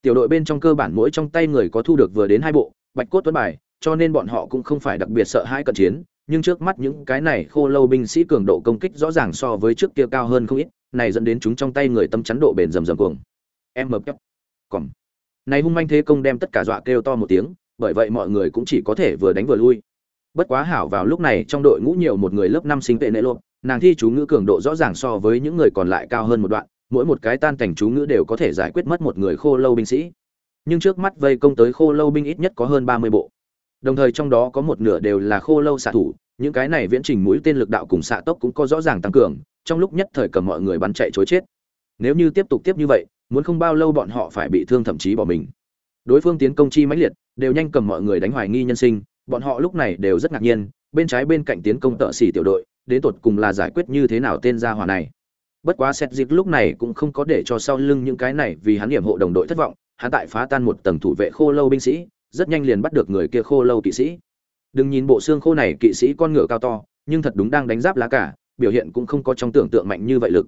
Tiểu đội bên trong cơ bản mỗi trong tay người có thu được vừa đến hai bộ, bạch cốt tuấn bài, cho nên bọn họ cũng không phải đặc biệt sợ hãi cận chiến nhưng trước mắt những cái này khô lâu binh sĩ cường độ công kích rõ ràng so với trước kia cao hơn không ít, này dẫn đến chúng trong tay người tâm chắn độ bền rầm rầm cuồng. Em mập còn này hung manh thế công đem tất cả dọa kêu to một tiếng, bởi vậy mọi người cũng chỉ có thể vừa đánh vừa lui. Bất quá hảo vào lúc này trong đội ngũ nhiều một người lớp năm sinh tệ nệ lộp, nàng thi chú ngữ cường độ rõ ràng so với những người còn lại cao hơn một đoạn, mỗi một cái tan cảnh chú ngữ đều có thể giải quyết mất một người khô lâu binh sĩ. Nhưng trước mắt vây công tới khô lâu binh ít nhất có hơn ba mươi bộ đồng thời trong đó có một nửa đều là khô lâu xạ thủ, những cái này viễn trình mũi tên lực đạo cùng xạ tốc cũng có rõ ràng tăng cường, trong lúc nhất thời cầm mọi người bắn chạy chối chết. Nếu như tiếp tục tiếp như vậy, muốn không bao lâu bọn họ phải bị thương thậm chí bỏ mình. Đối phương tiến công chi mãnh liệt, đều nhanh cầm mọi người đánh hoài nghi nhân sinh, bọn họ lúc này đều rất ngạc nhiên, bên trái bên cạnh tiến công tợ xỉ tiểu đội, đến tột cùng là giải quyết như thế nào tên gia hỏa này. Bất quá xét dịp lúc này cũng không có để cho sau lưng những cái này vì hắn điểm hộ đồng đội thất vọng, hắn tại phá tan một tầng thủ vệ khô lâu binh sĩ rất nhanh liền bắt được người kia khô lâu kỵ sĩ. Đừng nhìn bộ xương khô này, kỵ sĩ con ngựa cao to, nhưng thật đúng đang đánh giáp lá cả, biểu hiện cũng không có trong tưởng tượng mạnh như vậy lực.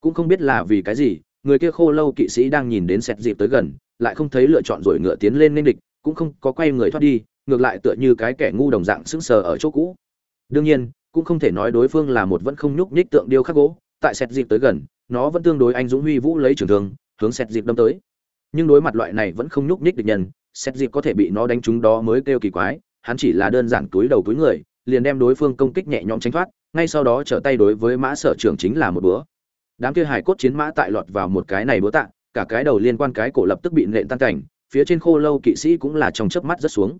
Cũng không biết là vì cái gì, người kia khô lâu kỵ sĩ đang nhìn đến sẹt dịp tới gần, lại không thấy lựa chọn rồi ngựa tiến lên nên địch, cũng không có quay người thoát đi, ngược lại tựa như cái kẻ ngu đồng dạng sững sờ ở chỗ cũ. Đương nhiên, cũng không thể nói đối phương là một vẫn không nhúc nhích tượng điêu khắc gỗ, tại sẹt dịp tới gần, nó vẫn tương đối anh dũng huy vũ lấy trường thương, hướng sẹt dịp đâm tới. Nhưng đối mặt loại này vẫn không nhúc nhích được nhân sẹt dịp có thể bị nó đánh trúng đó mới kêu kỳ quái, hắn chỉ là đơn giản túi đầu túi người, liền đem đối phương công kích nhẹ nhõm tránh thoát, ngay sau đó trở tay đối với mã sở trưởng chính là một búa đám kia hải cốt chiến mã tại lọt vào một cái này búa tạ, cả cái đầu liên quan cái cổ lập tức bị nện tan cảnh, phía trên khô lâu kỵ sĩ cũng là trong chớp mắt rất xuống.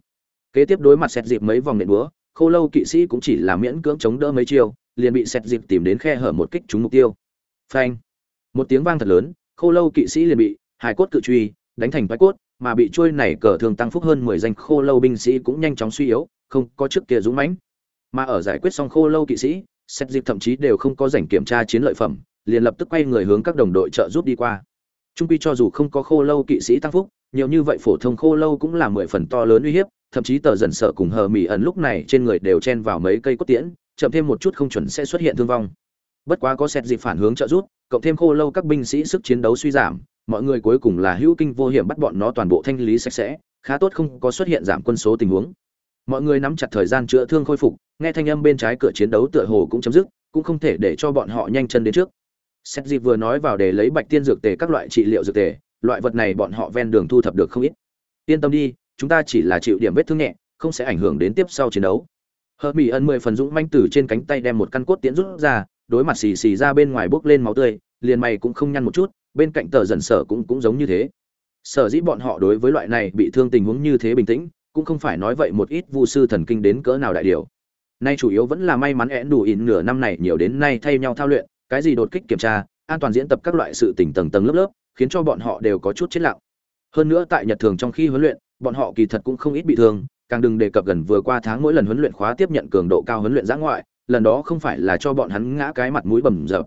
Kế tiếp đối mặt xét dịp mấy vòng nện búa khô lâu kỵ sĩ cũng chỉ là miễn cưỡng chống đỡ mấy chiêu, liền bị xét dịp tìm đến khe hở một kích trúng mục tiêu. Phanh! Một tiếng vang thật lớn, khô lâu kỵ sĩ liền bị hải cốt cự truy, đánh thành bãi cốt mà bị trôi này cờ thường tăng phúc hơn mười danh khô lâu binh sĩ cũng nhanh chóng suy yếu, không có trước kia dũng mãnh. Mà ở giải quyết xong khô lâu kỵ sĩ xét dịp thậm chí đều không có dành kiểm tra chiến lợi phẩm, liền lập tức quay người hướng các đồng đội trợ giúp đi qua. Trung quy cho dù không có khô lâu kỵ sĩ tăng phúc, nhiều như vậy phổ thông khô lâu cũng là mười phần to lớn uy hiếp, thậm chí tờ dần sợ cùng hờ mỉ ẩn lúc này trên người đều chen vào mấy cây cốt tiễn, chậm thêm một chút không chuẩn sẽ xuất hiện thương vong. Bất quá có xét dịp phản hướng trợ giúp, cộng thêm khô lâu các binh sĩ sức chiến đấu suy giảm mọi người cuối cùng là hữu kinh vô hiểm bắt bọn nó toàn bộ thanh lý sạch sẽ, khá tốt không có xuất hiện giảm quân số tình huống. Mọi người nắm chặt thời gian chữa thương khôi phục, nghe thanh âm bên trái cửa chiến đấu tựa hồ cũng chấm dứt, cũng không thể để cho bọn họ nhanh chân đến trước. Xét dịp vừa nói vào để lấy bạch tiên dược tề các loại trị liệu dược tề, loại vật này bọn họ ven đường thu thập được không ít. Yên tâm đi, chúng ta chỉ là chịu điểm vết thương nhẹ, không sẽ ảnh hưởng đến tiếp sau chiến đấu. Hợp mỹ ân mười phần dũng manh tử trên cánh tay đem một căn cốt tiễn rút ra, đối mặt xì xì ra bên ngoài bốc lên máu tươi, liền mày cũng không nhăn một chút bên cạnh tờ dần sở cũng cũng giống như thế. Sở dĩ bọn họ đối với loại này bị thương tình huống như thế bình tĩnh, cũng không phải nói vậy một ít vu sư thần kinh đến cỡ nào đại điều. Nay chủ yếu vẫn là may mắn én đủ ỉn nửa năm này nhiều đến nay thay nhau thao luyện, cái gì đột kích kiểm tra, an toàn diễn tập các loại sự tỉnh tầng tầng lớp lớp, khiến cho bọn họ đều có chút chết lặng. Hơn nữa tại nhật thường trong khi huấn luyện, bọn họ kỳ thật cũng không ít bị thương, càng đừng đề cập gần vừa qua tháng mỗi lần huấn luyện khóa tiếp nhận cường độ cao huấn luyện giã ngoại, lần đó không phải là cho bọn hắn ngã cái mặt mũi bầm dập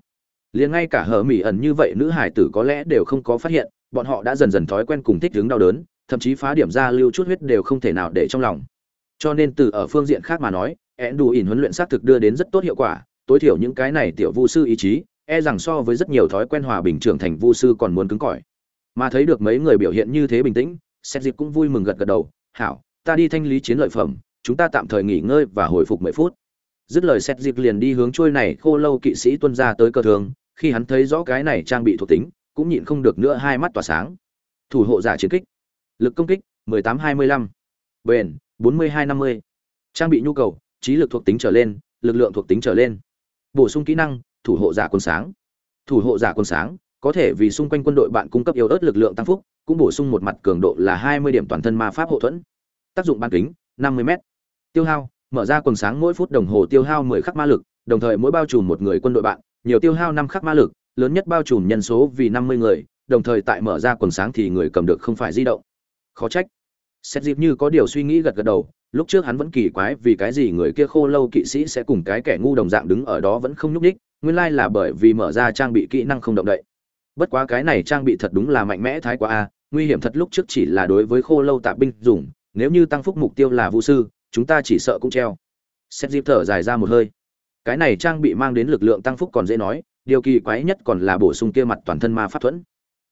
liền ngay cả hở mỹ ẩn như vậy nữ hải tử có lẽ đều không có phát hiện, bọn họ đã dần dần thói quen cùng thích đứng đau đớn, thậm chí phá điểm ra lưu chút huyết đều không thể nào để trong lòng. Cho nên từ ở phương diện khác mà nói ẹn đủ ỉn huấn luyện xác thực đưa đến rất tốt hiệu quả, tối thiểu những cái này tiểu vu sư ý chí e rằng so với rất nhiều thói quen hòa bình trưởng thành vu sư còn muốn cứng cỏi. Mà thấy được mấy người biểu hiện như thế bình tĩnh xét dịp cũng vui mừng gật gật đầu, hảo, ta đi thanh lý chiến lợi phẩm, chúng ta tạm thời nghỉ ngơi và hồi phục mười phút. Dứt lời xét dịp liền đi hướng trôi này khô lâu kỵ sĩ tuân ra tới cơ thường khi hắn thấy rõ cái này trang bị thuộc tính cũng nhịn không được nữa hai mắt tỏa sáng. Thủ hộ giả chiến kích. Lực công kích 18-25, bền 42-50, trang bị nhu cầu trí lực thuộc tính trở lên lực lượng thuộc tính trở lên. Bổ sung kỹ năng thủ hộ giả quân sáng. Thủ hộ giả quân sáng có thể vì xung quanh quân đội bạn cung cấp yếu ớt lực lượng tăng phúc cũng bổ sung một mặt cường độ là 20 điểm toàn thân ma pháp hộ thuẫn. Tác dụng ban kính 50 m tiêu hao mở ra quần sáng mỗi phút đồng hồ tiêu hao 10 khắc ma lực đồng thời mỗi bao trùm một người quân đội bạn nhiều tiêu hao năm khắc ma lực, lớn nhất bao trùm nhân số vì 50 người, đồng thời tại mở ra quần sáng thì người cầm được không phải di động. Khó trách. Xét dịp như có điều suy nghĩ gật gật đầu, lúc trước hắn vẫn kỳ quái vì cái gì người kia khô lâu kỵ sĩ sẽ cùng cái kẻ ngu đồng dạng đứng ở đó vẫn không nhúc nhích, nguyên lai là bởi vì mở ra trang bị kỹ năng không động đậy. Bất quá cái này trang bị thật đúng là mạnh mẽ thái quá a, nguy hiểm thật lúc trước chỉ là đối với khô lâu tạ binh dùng, nếu như tăng phúc mục tiêu là vũ sư, chúng ta chỉ sợ cũng treo. Xét dịp thở dài ra một hơi cái này trang bị mang đến lực lượng tăng phúc còn dễ nói, điều kỳ quái nhất còn là bổ sung kia mặt toàn thân ma pháp thuẫn.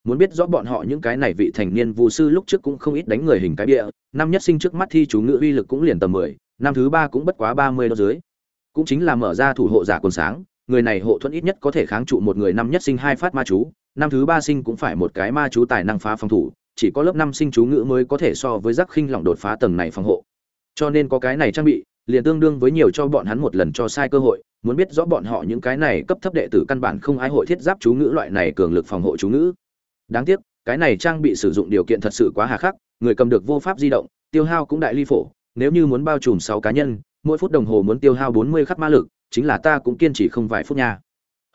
Muốn biết rõ bọn họ những cái này vị thành niên vụ sư lúc trước cũng không ít đánh người hình cái bịa, năm nhất sinh trước mắt thi chú ngữ uy lực cũng liền tầm mười, năm thứ ba cũng bất quá ba mươi đô dưới. Cũng chính là mở ra thủ hộ giả quần sáng, người này hộ thuẫn ít nhất có thể kháng trụ một người năm nhất sinh hai phát ma chú, năm thứ ba sinh cũng phải một cái ma chú tài năng phá phòng thủ, chỉ có lớp năm sinh chú ngữ mới có thể so với giác khinh lỏng đột phá tầng này phòng hộ. Cho nên có cái này trang bị liền tương đương với nhiều cho bọn hắn một lần cho sai cơ hội, muốn biết rõ bọn họ những cái này cấp thấp đệ tử căn bản không ai hội thiết giáp chú ngữ loại này cường lực phòng hộ chú ngữ. Đáng tiếc, cái này trang bị sử dụng điều kiện thật sự quá hà khắc, người cầm được vô pháp di động, tiêu hao cũng đại ly phổ, nếu như muốn bao trùm sáu cá nhân, mỗi phút đồng hồ muốn tiêu hao bốn mươi khắc ma lực, chính là ta cũng kiên trì không vài phút nha.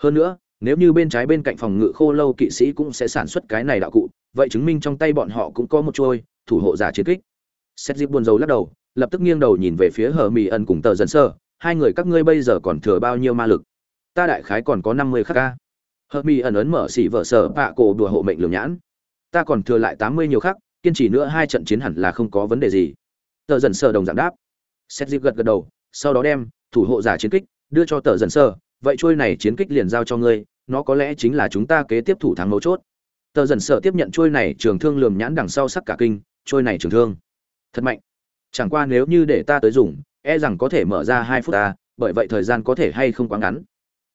Hơn nữa, nếu như bên trái bên cạnh phòng ngự khô lâu kỵ sĩ cũng sẽ sản xuất cái này đạo cụ, vậy chứng minh trong tay bọn họ cũng có một trôi thủ hộ giả chiến kích. Xét dịp buồn rầu lắc đầu lập tức nghiêng đầu nhìn về phía hờ mỹ ẩn cùng tờ dân sơ. Hai người, các ngươi bây giờ còn thừa bao nhiêu ma lực? Ta đại khái còn có năm mươi khắc ca. Hờ mỹ ẩn ấn mở xỉ vợ sở bạ cổ đùa hộ mệnh lường nhãn. Ta còn thừa lại tám mươi nhiều khắc, kiên trì nữa hai trận chiến hẳn là không có vấn đề gì. Tờ dần sơ đồng dạng đáp. Xét dịp gật gật đầu, sau đó đem thủ hộ giả chiến kích đưa cho tờ dần sơ. Vậy trôi này chiến kích liền giao cho ngươi, nó có lẽ chính là chúng ta kế tiếp thủ thắng mấu chốt. Tờ dần sợ tiếp nhận trôi này trường thương lườm nhãn đằng sau sắc cả kinh, trôi này trường thương. Thật mạnh chẳng qua nếu như để ta tới dùng e rằng có thể mở ra hai phút ta, bởi vậy thời gian có thể hay không quá ngắn.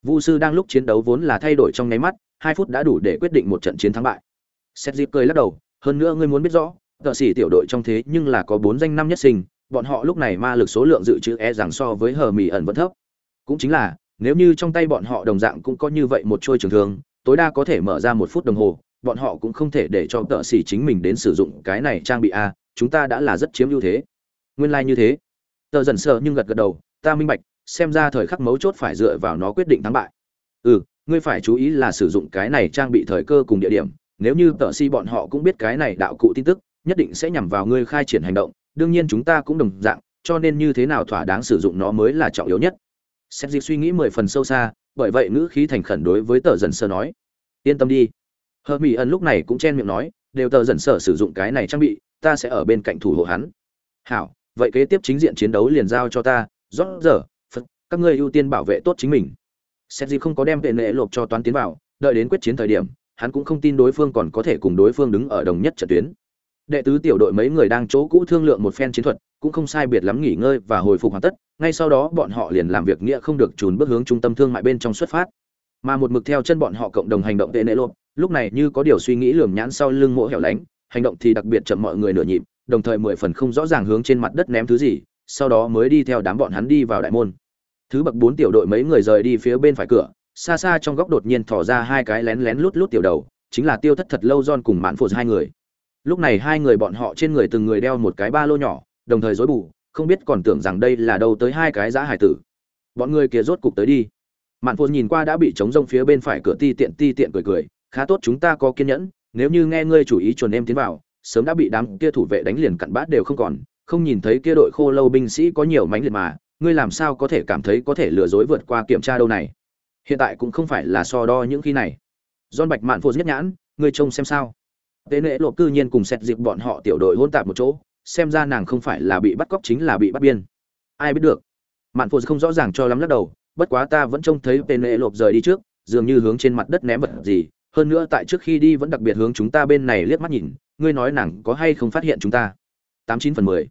Vu sư đang lúc chiến đấu vốn là thay đổi trong nháy mắt, hai phút đã đủ để quyết định một trận chiến thắng bại. Xét dịp cười lắc đầu, hơn nữa ngươi muốn biết rõ, tợ sĩ tiểu đội trong thế nhưng là có bốn danh năm nhất sinh, bọn họ lúc này ma lực số lượng dự trữ e rằng so với hờ mỹ ẩn vẫn thấp. Cũng chính là, nếu như trong tay bọn họ đồng dạng cũng có như vậy một trôi trường thương, tối đa có thể mở ra một phút đồng hồ, bọn họ cũng không thể để cho tợ sĩ chính mình đến sử dụng cái này trang bị a, chúng ta đã là rất chiếm ưu thế nguyên lai、like、như thế. Tờ dần sợ nhưng gật gật đầu, ta minh bạch, xem ra thời khắc mấu chốt phải dựa vào nó quyết định thắng bại. Ừ ngươi phải chú ý là sử dụng cái này trang bị thời cơ cùng địa điểm, nếu như tợ si bọn họ cũng biết cái này đạo cụ tin tức, nhất định sẽ nhằm vào ngươi khai triển hành động, đương nhiên chúng ta cũng đồng dạng, cho nên như thế nào thỏa đáng sử dụng nó mới là trọng yếu nhất. Xét dịp suy nghĩ mười phần sâu xa, bởi vậy ngữ khí thành khẩn đối với tờ dần sơ nói, yên tâm đi. Hờ mỹ ẩn lúc này cũng chen miệng nói, đều tờ dần sở sử dụng cái này trang bị, ta sẽ ở bên cạnh thủ hộ hắn. Hảo vậy kế tiếp chính diện chiến đấu liền giao cho ta rót giờ, phật, các ngươi ưu tiên bảo vệ tốt chính mình. Xét gì không có đem tệ nệ lộp cho toán tiến vào, đợi đến quyết chiến thời điểm, hắn cũng không tin đối phương còn có thể cùng đối phương đứng ở đồng nhất trận tuyến. Đệ tứ tiểu đội mấy người đang chỗ cũ thương lượng một phen chiến thuật, cũng không sai biệt lắm nghỉ ngơi và hồi phục hoàn tất, ngay sau đó bọn họ liền làm việc nghĩa không được trùn bước hướng trung tâm thương mại bên trong xuất phát. Mà một mực theo chân bọn họ cộng đồng hành động tệ nệ lộp, lúc này như có điều suy nghĩ lườm nhãn sau lưng mỗ hẻo lánh, hành động thì đặc biệt chậm mọi người nửa nhịp đồng thời mười phần không rõ ràng hướng trên mặt đất ném thứ gì, sau đó mới đi theo đám bọn hắn đi vào đại môn. Thứ bậc bốn tiểu đội mấy người rời đi phía bên phải cửa, xa xa trong góc đột nhiên thỏ ra hai cái lén lén lút lút tiểu đầu, chính là tiêu thất thật lâu don cùng mạn phụ hai người. Lúc này hai người bọn họ trên người từng người đeo một cái ba lô nhỏ, đồng thời dối bù, không biết còn tưởng rằng đây là đâu tới hai cái giã hải tử. Bọn người kia rốt cục tới đi. Mạn phụ nhìn qua đã bị trống rông phía bên phải cửa ti tiện ti tiện cười cười, khá tốt, chúng ta có kiên nhẫn, nếu như nghe ngươi chủ ý chuẩn em tiến vào sớm đã bị đám kia thủ vệ đánh liền cặn bát đều không còn không nhìn thấy kia đội khô lâu binh sĩ có nhiều mánh liệt mà ngươi làm sao có thể cảm thấy có thể lừa dối vượt qua kiểm tra đâu này hiện tại cũng không phải là so đo những khi này John Bạch Mạn Phô nhất nhãn, ngươi trông xem sao? Tế Nệ Lộ cư nhiên cùng xét dịp bọn họ tiểu đội hôn tạp một chỗ, xem ra nàng không phải là bị bắt cóc chính là bị bắt biên. Ai biết được? Mạn Phô không rõ ràng cho lắm lắc đầu, bất quá ta vẫn trông thấy Tế Nệ lộp rời đi trước, dường như hướng trên mặt đất ném vật gì, hơn nữa tại trước khi đi vẫn đặc biệt hướng chúng ta bên này liếc mắt nhìn, ngươi nói nàng có hay không phát hiện chúng ta? Tám chín phần mười.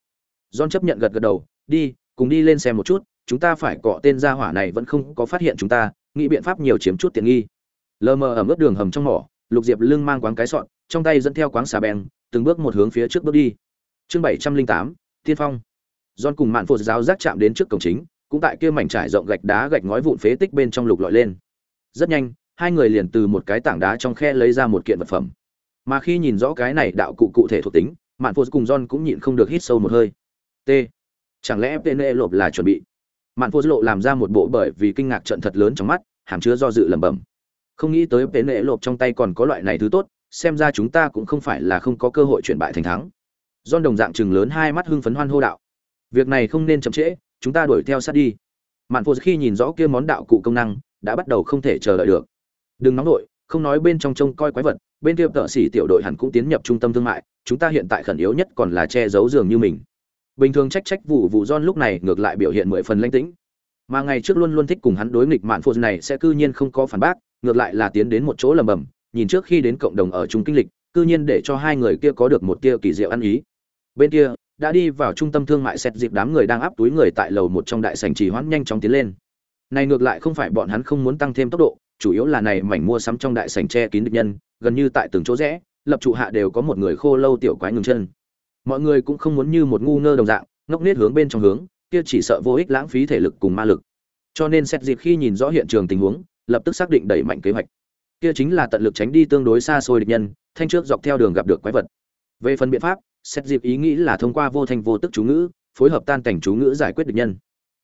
John chấp nhận gật gật đầu, đi, cùng đi lên xem một chút, chúng ta phải cọ tên gia hỏa này vẫn không có phát hiện chúng ta, nghĩ biện pháp nhiều chiếm chút tiện nghi lờ mờ ẩm ướt đường hầm trong mỏ lục diệp lưng mang quán cái sọn trong tay dẫn theo quán xà beng từng bước một hướng phía trước bước đi chương bảy trăm linh tám tiên phong don cùng mạn phụ giáo giác chạm đến trước cổng chính cũng tại kia mảnh trải rộng gạch đá gạch ngói vụn phế tích bên trong lục lọi lên rất nhanh hai người liền từ một cái tảng đá trong khe lấy ra một kiện vật phẩm. Mà khi nhìn rõ cái này đạo cụ cụ thể thuộc tính, mạn phô cùng don cũng nhịn không được hít sâu một hơi. T. Chẳng lẽ pne lộp là chuẩn bị? Mạn phô lộ làm ra một bộ bởi vì kinh ngạc trận thật lớn trong mắt, hàm chứa do dự lẩm bẩm. Không nghĩ tới tế lộp trong tay còn có loại này thứ tốt, xem ra chúng ta cũng không phải là không có cơ hội chuyển bại thành thắng. Don đồng dạng chừng lớn hai mắt hưng phấn hoan hô đạo. Việc này không nên chậm trễ, chúng ta đuổi theo sát đi. Mạn phô khi nhìn rõ kia món đạo cụ công năng, đã bắt đầu không thể chờ đợi được đừng nóng nổi, không nói bên trong trông coi quái vật bên kia tợ xỉ tiểu đội hẳn cũng tiến nhập trung tâm thương mại chúng ta hiện tại khẩn yếu nhất còn là che giấu giường như mình. Bình thường trách trách vụ vụ don lúc này ngược lại biểu hiện mười phần lãnh tĩnh. Mà ngày trước luôn luôn thích cùng hắn đối nghịch mạn phụ này sẽ cư nhiên không có phản bác ngược lại là tiến đến một chỗ lầm bầm nhìn trước khi đến cộng đồng ở chung kinh lịch cư nhiên để cho hai người kia có được một tia kỳ diệu ăn ý. Bên kia đã đi vào trung tâm thương mại xét dịp đám người đang áp túi người tại lầu một trong đại sành trì hoãn nhanh chóng tiến lên. Này ngược lại không phải bọn hắn không muốn tăng thêm tốc độ chủ yếu là này mảnh mua sắm trong đại sảnh che kín địch nhân, gần như tại từng chỗ rẽ, lập trụ hạ đều có một người khô lâu tiểu quái ngừng chân. Mọi người cũng không muốn như một ngu ngơ đồng dạng, ngốc nết hướng bên trong hướng, kia chỉ sợ vô ích lãng phí thể lực cùng ma lực. Cho nên xét dịp khi nhìn rõ hiện trường tình huống, lập tức xác định đẩy mạnh kế hoạch. Kia chính là tận lực tránh đi tương đối xa xôi địch nhân, thanh trước dọc theo đường gặp được quái vật. Về phần biện pháp xét dịp ý nghĩ là thông qua vô thanh vô tức chú ngữ, phối hợp tan cảnh chú ngữ giải quyết địch nhân.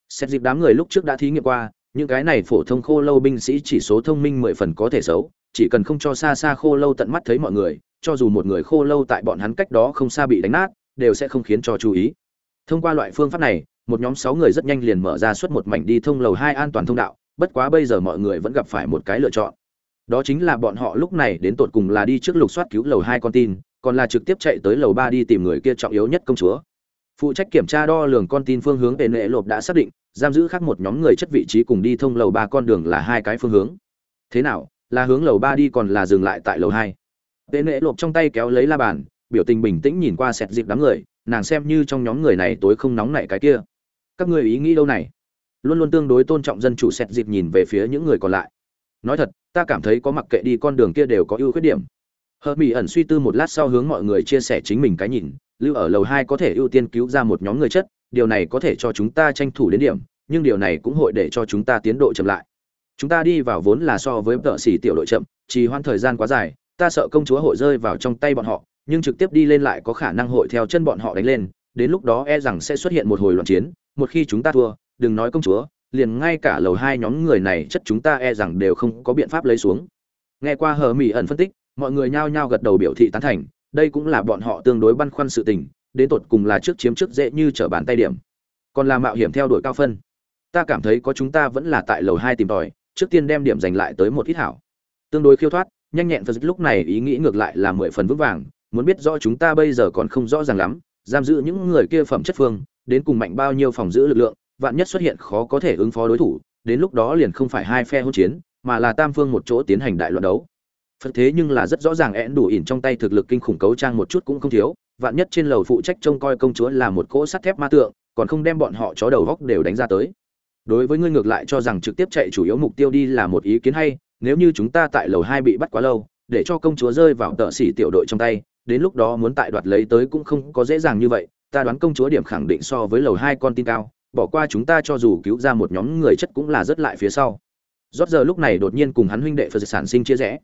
Xét dịp đám người lúc trước đã thí nghiệm qua những cái này phổ thông khô lâu binh sĩ chỉ số thông minh mười phần có thể xấu, chỉ cần không cho xa xa khô lâu tận mắt thấy mọi người, cho dù một người khô lâu tại bọn hắn cách đó không xa bị đánh nát, đều sẽ không khiến cho chú ý. Thông qua loại phương pháp này, một nhóm sáu người rất nhanh liền mở ra suốt một mảnh đi thông lầu hai an toàn thông đạo, bất quá bây giờ mọi người vẫn gặp phải một cái lựa chọn. Đó chính là bọn họ lúc này đến tột cùng là đi trước lục soát cứu lầu hai con tin, còn là trực tiếp chạy tới lầu ba đi tìm người kia trọng yếu nhất công chúa. Phụ trách kiểm tra đo lường con tin phương hướng về nệ lộp đã xác định giam giữ khác một nhóm người chất vị trí cùng đi thông lầu ba con đường là hai cái phương hướng. Thế nào, là hướng lầu ba đi còn là dừng lại tại lầu hai? Vệ nệ lộp trong tay kéo lấy la bàn, biểu tình bình tĩnh nhìn qua sẹt dịp đám người, nàng xem như trong nhóm người này tối không nóng nảy cái kia. Các người ý nghĩ đâu này? Luôn luôn tương đối tôn trọng dân chủ sẹt dịp nhìn về phía những người còn lại. Nói thật, ta cảm thấy có mặc kệ đi con đường kia đều có ưu khuyết điểm. Hờ mỹ ẩn suy tư một lát sau hướng mọi người chia sẻ chính mình cái nhìn, lưu ở lầu hai có thể ưu tiên cứu ra một nhóm người chất điều này có thể cho chúng ta tranh thủ đến điểm, nhưng điều này cũng hội để cho chúng ta tiến độ chậm lại. Chúng ta đi vào vốn là so với tợ xỉ tiểu đội chậm trì hoãn thời gian quá dài, ta sợ công chúa hội rơi vào trong tay bọn họ, nhưng trực tiếp đi lên lại có khả năng hội theo chân bọn họ đánh lên, đến lúc đó e rằng sẽ xuất hiện một hồi loạn chiến, một khi chúng ta thua, đừng nói công chúa, liền ngay cả lầu hai nhóm người này chất chúng ta e rằng đều không có biện pháp lấy xuống. Nghe qua hờ mỹ ẩn phân tích, mọi người nhao nhao gật đầu biểu thị tán thành, đây cũng là bọn họ tương đối băn khoăn sự tình đến tột cùng là trước chiếm trước dễ như trở bàn tay điểm. Còn là mạo hiểm theo đuổi cao phân. Ta cảm thấy có chúng ta vẫn là tại lầu hai tìm tòi, trước tiên đem điểm giành lại tới một ít hảo. Tương đối khiêu thoát, nhanh nhẹn phật lúc này ý nghĩ ngược lại là mười phần vững vàng, muốn biết rõ chúng ta bây giờ còn không rõ ràng lắm, giam giữ những người kia phẩm chất phương, đến cùng mạnh bao nhiêu phòng giữ lực lượng, vạn nhất xuất hiện khó có thể ứng phó đối thủ, đến lúc đó liền không phải hai phe hỗn chiến, mà là tam phương một chỗ tiến hành đại loạn đấu. Phật thế nhưng là rất rõ ràng én đủ ỉn trong tay thực lực kinh khủng cấu trang một chút cũng không thiếu vạn nhất trên lầu phụ trách trông coi công chúa là một cỗ sắt thép ma tượng, còn không đem bọn họ chó đầu góc đều đánh ra tới. Đối với ngươi ngược lại cho rằng trực tiếp chạy chủ yếu mục tiêu đi là một ý kiến hay, nếu như chúng ta tại lầu hai bị bắt quá lâu, để cho công chúa rơi vào tợ xỉ tiểu đội trong tay, đến lúc đó muốn tại đoạt lấy tới cũng không có dễ dàng như vậy, ta đoán công chúa điểm khẳng định so với lầu hai con tin cao, bỏ qua chúng ta cho dù cứu ra một nhóm người chất cũng là rất lại phía sau. Rót giờ lúc này đột nhiên cùng hắn huynh đệ phật sản sinh chia rẽ.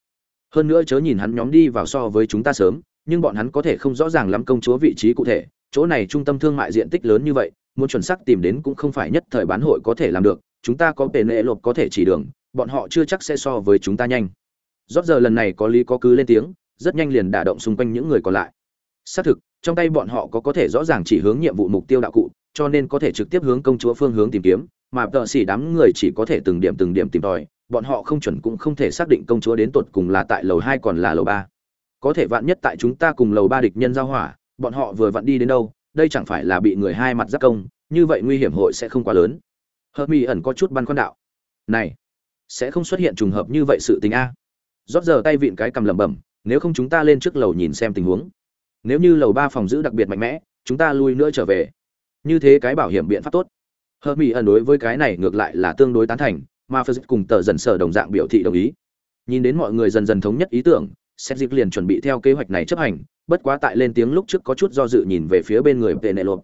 Hơn nữa chớ nhìn hắn nhóm đi vào so với chúng ta sớm nhưng bọn hắn có thể không rõ ràng lắm công chúa vị trí cụ thể, chỗ này trung tâm thương mại diện tích lớn như vậy, muốn chuẩn xác tìm đến cũng không phải nhất thời bán hội có thể làm được, chúng ta có bề nệ lộp có thể chỉ đường, bọn họ chưa chắc sẽ so với chúng ta nhanh. Rót giờ lần này có lý có cứ lên tiếng, rất nhanh liền đả động xung quanh những người còn lại. Xác thực, trong tay bọn họ có có thể rõ ràng chỉ hướng nhiệm vụ mục tiêu đạo cụ, cho nên có thể trực tiếp hướng công chúa phương hướng tìm kiếm, mà tợ xỉ đám người chỉ có thể từng điểm từng điểm tìm tòi, bọn họ không chuẩn cũng không thể xác định công chúa đến tột cùng là tại lầu hai còn là lầu ba có thể vạn nhất tại chúng ta cùng lầu ba địch nhân giao hỏa, bọn họ vừa vặn đi đến đâu, đây chẳng phải là bị người hai mặt giác công, như vậy nguy hiểm hội sẽ không quá lớn. Hợp mỹ ẩn có chút băn khoăn đạo. Này, sẽ không xuất hiện trùng hợp như vậy sự tình a. Rót giờ tay vịn cái cầm lẩm bẩm, nếu không chúng ta lên trước lầu nhìn xem tình huống. Nếu như lầu ba phòng giữ đặc biệt mạnh mẽ, chúng ta lui nữa trở về. Như thế cái bảo hiểm biện pháp tốt. Hợp mỹ ẩn đối với cái này ngược lại là tương đối tán thành, mà phật cùng tờ dần sở đồng dạng biểu thị đồng ý. Nhìn đến mọi người dần dần thống nhất ý tưởng xét dịp liền chuẩn bị theo kế hoạch này chấp hành, bất quá tại lên tiếng lúc trước có chút do dự nhìn về phía bên người tệ nệ lộp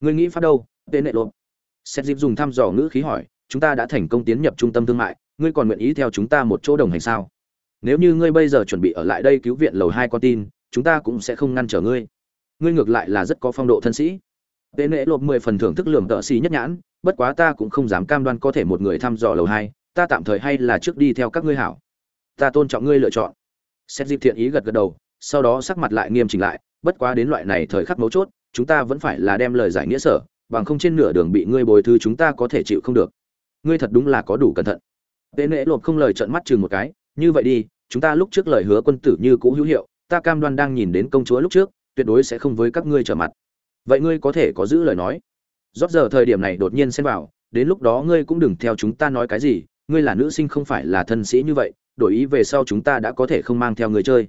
người nghĩ phát đâu tệ nệ lộp xét dịp dùng thăm dò ngữ khí hỏi, chúng ta đã thành công tiến nhập trung tâm thương mại, ngươi còn nguyện ý theo chúng ta một chỗ đồng hành sao? Nếu như ngươi bây giờ chuẩn bị ở lại đây cứu viện lầu hai con tin, chúng ta cũng sẽ không ngăn trở ngươi. Ngươi ngược lại là rất có phong độ thân sĩ. Tệ nệ lộp mười phần thưởng thức lường tợ xì nhất nhãn, bất quá ta cũng không dám cam đoan có thể một người thăm dò lầu hai, ta tạm thời hay là trước đi theo các ngươi hảo. Ta tôn trọng ngươi lựa chọn xét dịp thiện ý gật gật đầu, sau đó sắc mặt lại nghiêm chỉnh lại, bất quá đến loại này thời khắc mấu chốt, chúng ta vẫn phải là đem lời giải nghĩa sở, bằng không trên nửa đường bị ngươi bồi thư chúng ta có thể chịu không được. Ngươi thật đúng là có đủ cẩn thận. Tệ nệ lộp không lời trợn mắt chừng một cái, như vậy đi, chúng ta lúc trước lời hứa quân tử như cũ hữu hiệu, ta cam đoan đang nhìn đến công chúa lúc trước, tuyệt đối sẽ không với các ngươi trở mặt. Vậy ngươi có thể có giữ lời nói. Rót giờ thời điểm này đột nhiên xen vào, đến lúc đó ngươi cũng đừng theo chúng ta nói cái gì ngươi là nữ sinh không phải là thân sĩ như vậy, đổi ý về sau chúng ta đã có thể không mang theo người chơi.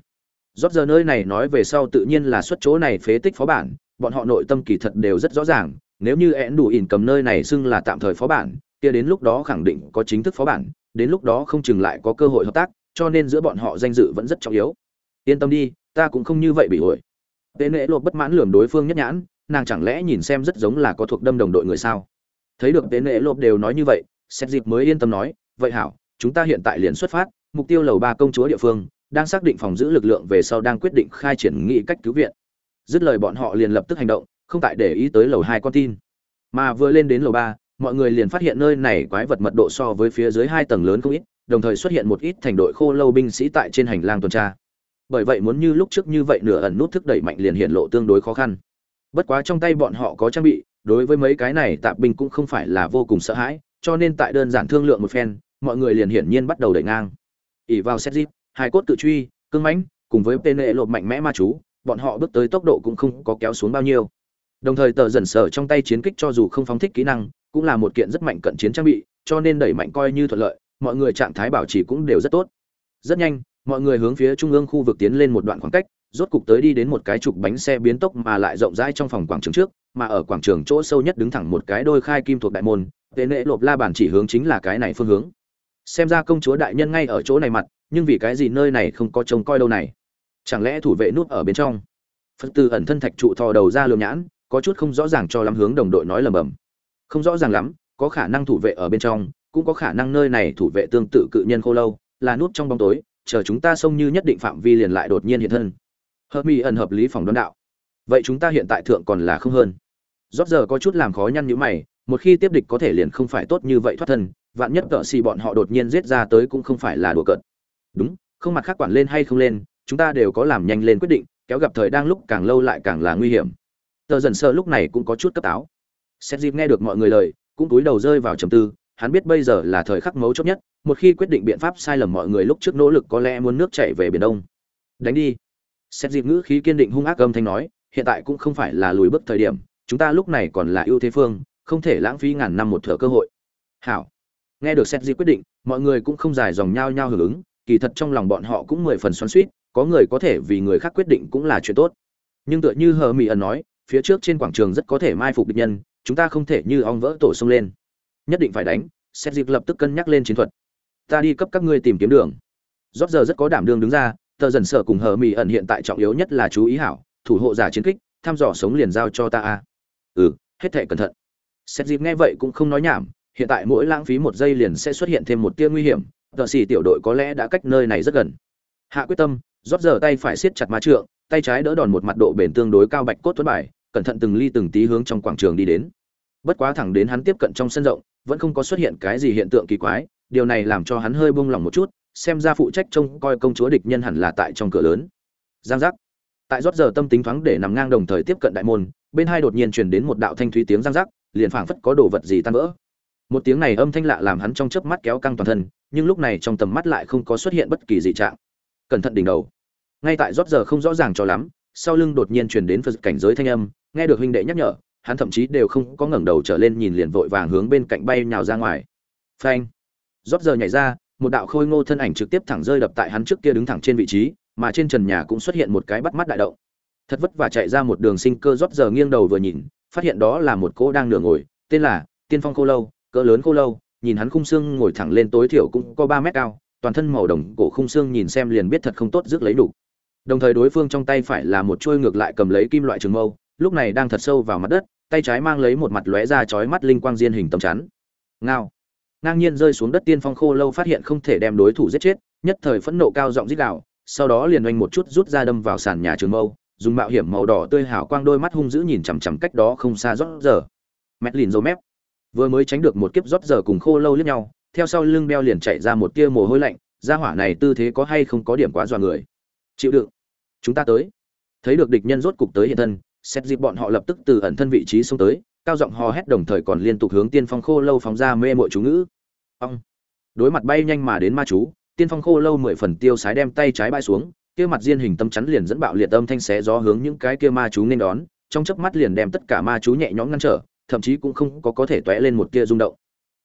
Rót giờ nơi này nói về sau tự nhiên là xuất chỗ này phế tích phó bản, bọn họ nội tâm kỳ thật đều rất rõ ràng, nếu như én đủ ỉn cầm nơi này xưng là tạm thời phó bản, kia đến lúc đó khẳng định có chính thức phó bản, đến lúc đó không chừng lại có cơ hội hợp tác, cho nên giữa bọn họ danh dự vẫn rất trọng yếu. Yên tâm đi, ta cũng không như vậy bị ổi tệ nệ lột bất mãn lườm đối phương nhất nhãn, nàng chẳng lẽ nhìn xem rất giống là có thuộc đâm đồng đội người sao? Thấy được tệ nệ lột đều nói như vậy xét dịp mới yên tâm nói vậy hảo, chúng ta hiện tại liền xuất phát, mục tiêu lầu ba công chúa địa phương, đang xác định phòng giữ lực lượng về sau đang quyết định khai triển nghị cách cứu viện. Dứt lời bọn họ liền lập tức hành động, không tại để ý tới lầu hai con tin. Mà vừa lên đến lầu ba, mọi người liền phát hiện nơi này quái vật mật độ so với phía dưới hai tầng lớn không ít, đồng thời xuất hiện một ít thành đội khô lâu binh sĩ tại trên hành lang tuần tra. Bởi vậy muốn như lúc trước như vậy nửa ẩn nút thức đẩy mạnh liền hiện lộ tương đối khó khăn. Bất quá trong tay bọn họ có trang bị, đối với mấy cái này tạp binh cũng không phải là vô cùng sợ hãi cho nên tại đơn giản thương lượng một phen, mọi người liền hiển nhiên bắt đầu đẩy ngang. Ỉ vào xét dịp, hai cốt tự truy cưng mãnh, cùng với tên lệ lộp mạnh mẽ ma chú, bọn họ bước tới tốc độ cũng không có kéo xuống bao nhiêu. Đồng thời tờ dần sở trong tay chiến kích cho dù không phóng thích kỹ năng, cũng là một kiện rất mạnh cận chiến trang bị, cho nên đẩy mạnh coi như thuận lợi, mọi người trạng thái bảo trì cũng đều rất tốt. Rất nhanh, mọi người hướng phía trung ương khu vực tiến lên một đoạn khoảng cách, rốt cục tới đi đến một cái trục bánh xe biến tốc mà lại rộng rãi trong phòng quảng trường trước, mà ở quảng trường chỗ sâu nhất đứng thẳng một cái đôi khai kim thuộc đại môn tệ nệ lộp la bản chỉ hướng chính là cái này phương hướng. Xem ra công chúa đại nhân ngay ở chỗ này mặt, nhưng vì cái gì nơi này không có trông coi đâu này? Chẳng lẽ thủ vệ núp ở bên trong? Phật từ ẩn thân thạch trụ thò đầu ra lường nhãn, có chút không rõ ràng cho lắm hướng đồng đội nói lầm bầm. Không rõ ràng lắm, có khả năng thủ vệ ở bên trong, cũng có khả năng nơi này thủ vệ tương tự cự nhân khô lâu, là nút trong bóng tối, chờ chúng ta xông như nhất định phạm vi liền lại đột nhiên hiện thân. Hợp mỹ ẩn hợp lý phòng đoán đạo. Vậy chúng ta hiện tại thượng còn là không hơn. Rót giờ có chút làm khó nhăn nhữ mày một khi tiếp địch có thể liền không phải tốt như vậy thoát thân, vạn nhất tợ xì bọn họ đột nhiên giết ra tới cũng không phải là đùa cợt. Đúng, không mặt khác quản lên hay không lên, chúng ta đều có làm nhanh lên quyết định, kéo gặp thời đang lúc càng lâu lại càng là nguy hiểm. Tờ dần sơ lúc này cũng có chút cấp táo. Xét dịp nghe được mọi người lời, cũng túi đầu rơi vào trầm tư, hắn biết bây giờ là thời khắc mấu chốt nhất, một khi quyết định biện pháp sai lầm mọi người lúc trước nỗ lực có lẽ muốn nước chảy về biển đông. Đánh đi. Xét dịp ngữ khí kiên định hung ác âm thanh nói, hiện tại cũng không phải là lùi bước thời điểm, chúng ta lúc này còn là ưu thế phương không thể lãng phí ngàn năm một thửa cơ hội. Hảo. Nghe được xét di quyết định, mọi người cũng không dài dòng nhau nhau hưởng ứng, kỳ thật trong lòng bọn họ cũng mười phần xoắn suýt có người có thể vì người khác quyết định cũng là chuyện tốt. Nhưng tựa như hờ mỹ ẩn nói, phía trước trên quảng trường rất có thể mai phục địch nhân, chúng ta không thể như ong vỡ tổ sông lên. Nhất định phải đánh xét dịp lập tức cân nhắc lên chiến thuật. Ta đi cấp các ngươi tìm kiếm đường. Rót giờ rất có đảm đương đứng ra, tờ dần sợ cùng hờ mỹ ẩn hiện tại trọng yếu nhất là chú ý hảo, thủ hộ giả chiến kích, thăm dò sống liền giao cho ta a. Ừ hết thể cẩn thận xét dịp nghe vậy cũng không nói nhảm, hiện tại mỗi lãng phí một giây liền sẽ xuất hiện thêm một tia nguy hiểm, tờ xì tiểu đội có lẽ đã cách nơi này rất gần. Hạ quyết tâm, rót giờ tay phải siết chặt ma trượng, tay trái đỡ đòn một mặt độ bền tương đối cao bạch cốt thuẫn bài, cẩn thận từng ly từng tí hướng trong quảng trường đi đến. Bất quá thẳng đến hắn tiếp cận trong sân rộng, vẫn không có xuất hiện cái gì hiện tượng kỳ quái, điều này làm cho hắn hơi buông lỏng một chút, xem ra phụ trách trông coi công chúa địch nhân hẳn là tại trong cửa lớn. Giang giác. Tại rót giờ tâm tính thoáng để nằm ngang đồng thời tiếp cận đại môn, bên hai đột nhiên truyền đến một đạo thanh thúy tiếng giang giác liền phảng phất có đồ vật gì tan vỡ. Một tiếng này âm thanh lạ làm hắn trong chớp mắt kéo căng toàn thân, nhưng lúc này trong tầm mắt lại không có xuất hiện bất kỳ dị trạng. Cẩn thận đỉnh đầu. Ngay tại rót giờ không rõ ràng cho lắm, sau lưng đột nhiên truyền đến phật cảnh giới thanh âm, nghe được huynh đệ nhắc nhở, hắn thậm chí đều không có ngẩng đầu trở lên nhìn liền vội vàng hướng bên cạnh bay nhào ra ngoài. Phanh. Rót giờ nhảy ra, một đạo khôi ngô thân ảnh trực tiếp thẳng rơi đập tại hắn trước kia đứng thẳng trên vị trí, mà trên trần nhà cũng xuất hiện một cái bắt mắt đại động. Thật vất vả chạy ra một đường sinh cơ rót giờ nghiêng đầu vừa nhìn phát hiện đó là một cỗ đang nửa ngồi, tên là tiên phong khô lâu, cỡ lớn khô lâu, nhìn hắn khung xương ngồi thẳng lên tối thiểu cũng có ba mét cao, toàn thân màu đồng, cổ khung xương nhìn xem liền biết thật không tốt rước lấy đủ. Đồng thời đối phương trong tay phải là một chuôi ngược lại cầm lấy kim loại trường mâu, lúc này đang thật sâu vào mặt đất, tay trái mang lấy một mặt lóe ra chói mắt linh quang diên hình tấm chắn. Ngao. Ngang nhiên rơi xuống đất tiên phong khô lâu phát hiện không thể đem đối thủ giết chết, nhất thời phẫn nộ cao giọng rít gào, sau đó liền oanh một chút rút ra đâm vào sàn nhà trường mâu dùng mạo hiểm màu đỏ tươi hào quang đôi mắt hung dữ nhìn chằm chằm cách đó không xa rót giờ. Mét lìn dâu mép. Vừa mới tránh được một kiếp rót giờ cùng khô lâu liếc nhau, theo sau lưng beo liền chạy ra một tia mồ hôi lạnh, gia hỏa này tư thế có hay không có điểm quá dọa người. Chịu đựng. Chúng ta tới. Thấy được địch nhân rốt cục tới hiện thân, xét dịp bọn họ lập tức từ ẩn thân vị trí xông tới, cao giọng hò hét đồng thời còn liên tục hướng tiên phong khô lâu phóng ra mê mội chú ngữ. Ông đối mặt bay nhanh mà đến ma chú, tiên phong khô lâu mười phần tiêu sái đem tay trái bay xuống kia mặt diên hình tâm chắn liền dẫn bạo liệt âm thanh xé gió hướng những cái kia ma chú nên đón, trong chớp mắt liền đem tất cả ma chú nhẹ nhõm ngăn trở, thậm chí cũng không có có thể tóe lên một kia rung động.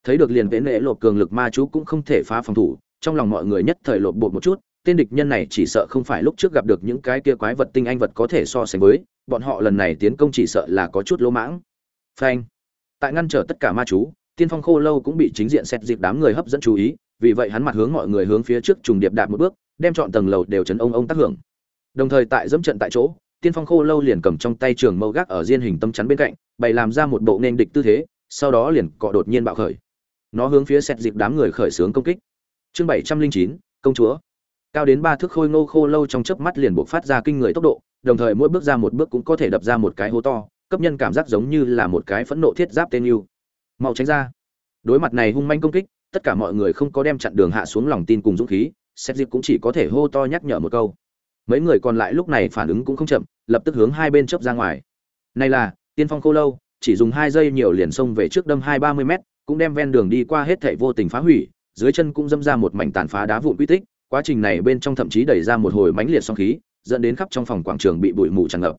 Thấy được liền vẽ nệ lộp cường lực ma chú cũng không thể phá phòng thủ, trong lòng mọi người nhất thời lột bột một chút, tên địch nhân này chỉ sợ không phải lúc trước gặp được những cái kia quái vật tinh anh vật có thể so sánh với, bọn họ lần này tiến công chỉ sợ là có chút lỗ mãng. Phanh. Tại ngăn trở tất cả ma chú, tiên phong khô lâu cũng bị chính diện xét dịp đám người hấp dẫn chú ý vì vậy hắn mặt hướng mọi người hướng phía trước trùng điệp đạp một bước, đem chọn tầng lầu đều chấn ông ông tác hưởng. Đồng thời tại dẫm trận tại chỗ, tiên phong khô lâu liền cầm trong tay trường mâu gác ở diên hình tâm chắn bên cạnh, bày làm ra một bộ nên địch tư thế, sau đó liền cọ đột nhiên bạo khởi. Nó hướng phía xét dịp đám người khởi xướng công kích. Chương bảy trăm linh chín, công chúa. Cao đến ba thước khôi ngô khô lâu trong chớp mắt liền buộc phát ra kinh người tốc độ, đồng thời mỗi bước ra một bước cũng có thể đập ra một cái hố to, cấp nhân cảm giác giống như là một cái phẫn nộ thiết giáp tên yêu. Mau tránh ra. Đối mặt này hung manh công kích tất cả mọi người không có đem chặn đường hạ xuống lòng tin cùng dũng khí xét dịp cũng chỉ có thể hô to nhắc nhở một câu. Mấy người còn lại lúc này phản ứng cũng không chậm, lập tức hướng hai bên chớp ra ngoài. Này là, tiên phong khô lâu, chỉ dùng hai giây nhiều liền xông về trước đâm hai ba mươi mét, cũng đem ven đường đi qua hết thảy vô tình phá hủy, dưới chân cũng dâm ra một mảnh tàn phá đá vụn quy tích, quá trình này bên trong thậm chí đẩy ra một hồi mãnh liệt song khí, dẫn đến khắp trong phòng quảng trường bị bụi mù tràn ngập.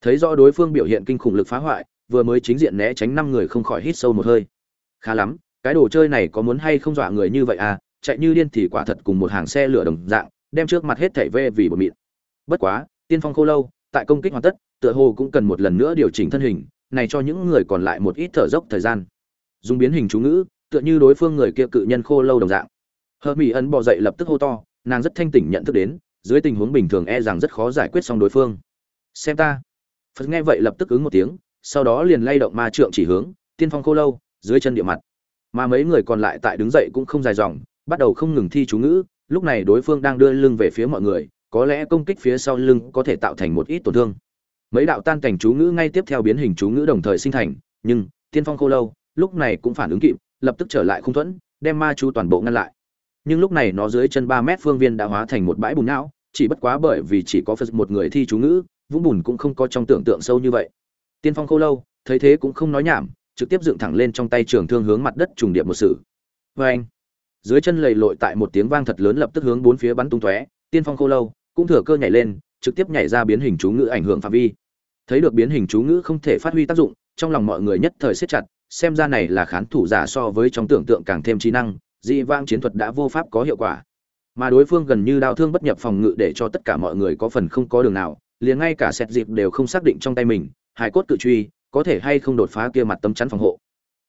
Thấy rõ đối phương biểu hiện kinh khủng lực phá hoại, vừa mới chính diện né tránh năm người không khỏi hít sâu một hơi. Khá lắm cái đồ chơi này có muốn hay không dọa người như vậy à? Chạy như điên thì quả thật cùng một hàng xe lửa đồng dạng, đem trước mặt hết thảy vê vì bột mịn. Bất quá, tiên phong khô lâu, tại công kích hoàn tất, tựa hồ cũng cần một lần nữa điều chỉnh thân hình, này cho những người còn lại một ít thở dốc thời gian. Dùng biến hình chú ngữ, tựa như đối phương người kia cự nhân khô lâu đồng dạng. Hờ mỹ ân bò dậy lập tức hô to, nàng rất thanh tỉnh nhận thức đến, dưới tình huống bình thường e rằng rất khó giải quyết xong đối phương. Xem ta. Phật nghe vậy lập tức ứng một tiếng, sau đó liền lay động ma trượng chỉ hướng, tiên phong khô lâu, dưới chân địa mặt mà mấy người còn lại tại đứng dậy cũng không dài dòng, bắt đầu không ngừng thi chú ngữ, lúc này đối phương đang đưa lưng về phía mọi người, có lẽ công kích phía sau lưng có thể tạo thành một ít tổn thương. Mấy đạo tan cảnh chú ngữ ngay tiếp theo biến hình chú ngữ đồng thời sinh thành, nhưng, tiên phong khô lâu, lúc này cũng phản ứng kịp, lập tức trở lại không thuẫn, đem ma chú toàn bộ ngăn lại. Nhưng lúc này nó dưới chân ba mét phương viên đã hóa thành một bãi bùn não, chỉ bất quá bởi vì chỉ có phật một người thi chú ngữ, vũng bùn cũng không có trong tưởng tượng sâu như vậy. Tiên phong khô lâu, thấy thế cũng không nói nhảm trực tiếp dựng thẳng lên trong tay trường thương hướng mặt đất trùng điệp một sự. Vê anh, dưới chân lầy lội tại một tiếng vang thật lớn lập tức hướng bốn phía bắn tung tóe, tiên phong khô lâu, cũng thừa cơ nhảy lên, trực tiếp nhảy ra biến hình chú ngữ ảnh hưởng phạm vi. Thấy được biến hình chú ngữ không thể phát huy tác dụng, trong lòng mọi người nhất thời siết chặt, xem ra này là khán thủ giả so với trong tưởng tượng càng thêm trí năng, dị vang chiến thuật đã vô pháp có hiệu quả. Mà đối phương gần như đau thương bất nhập phòng ngự để cho tất cả mọi người có phần không có đường nào, liền ngay cả xét dịp đều không xác định trong tay mình hải cốt cự truy có thể hay không đột phá kia mặt tấm chắn phòng hộ.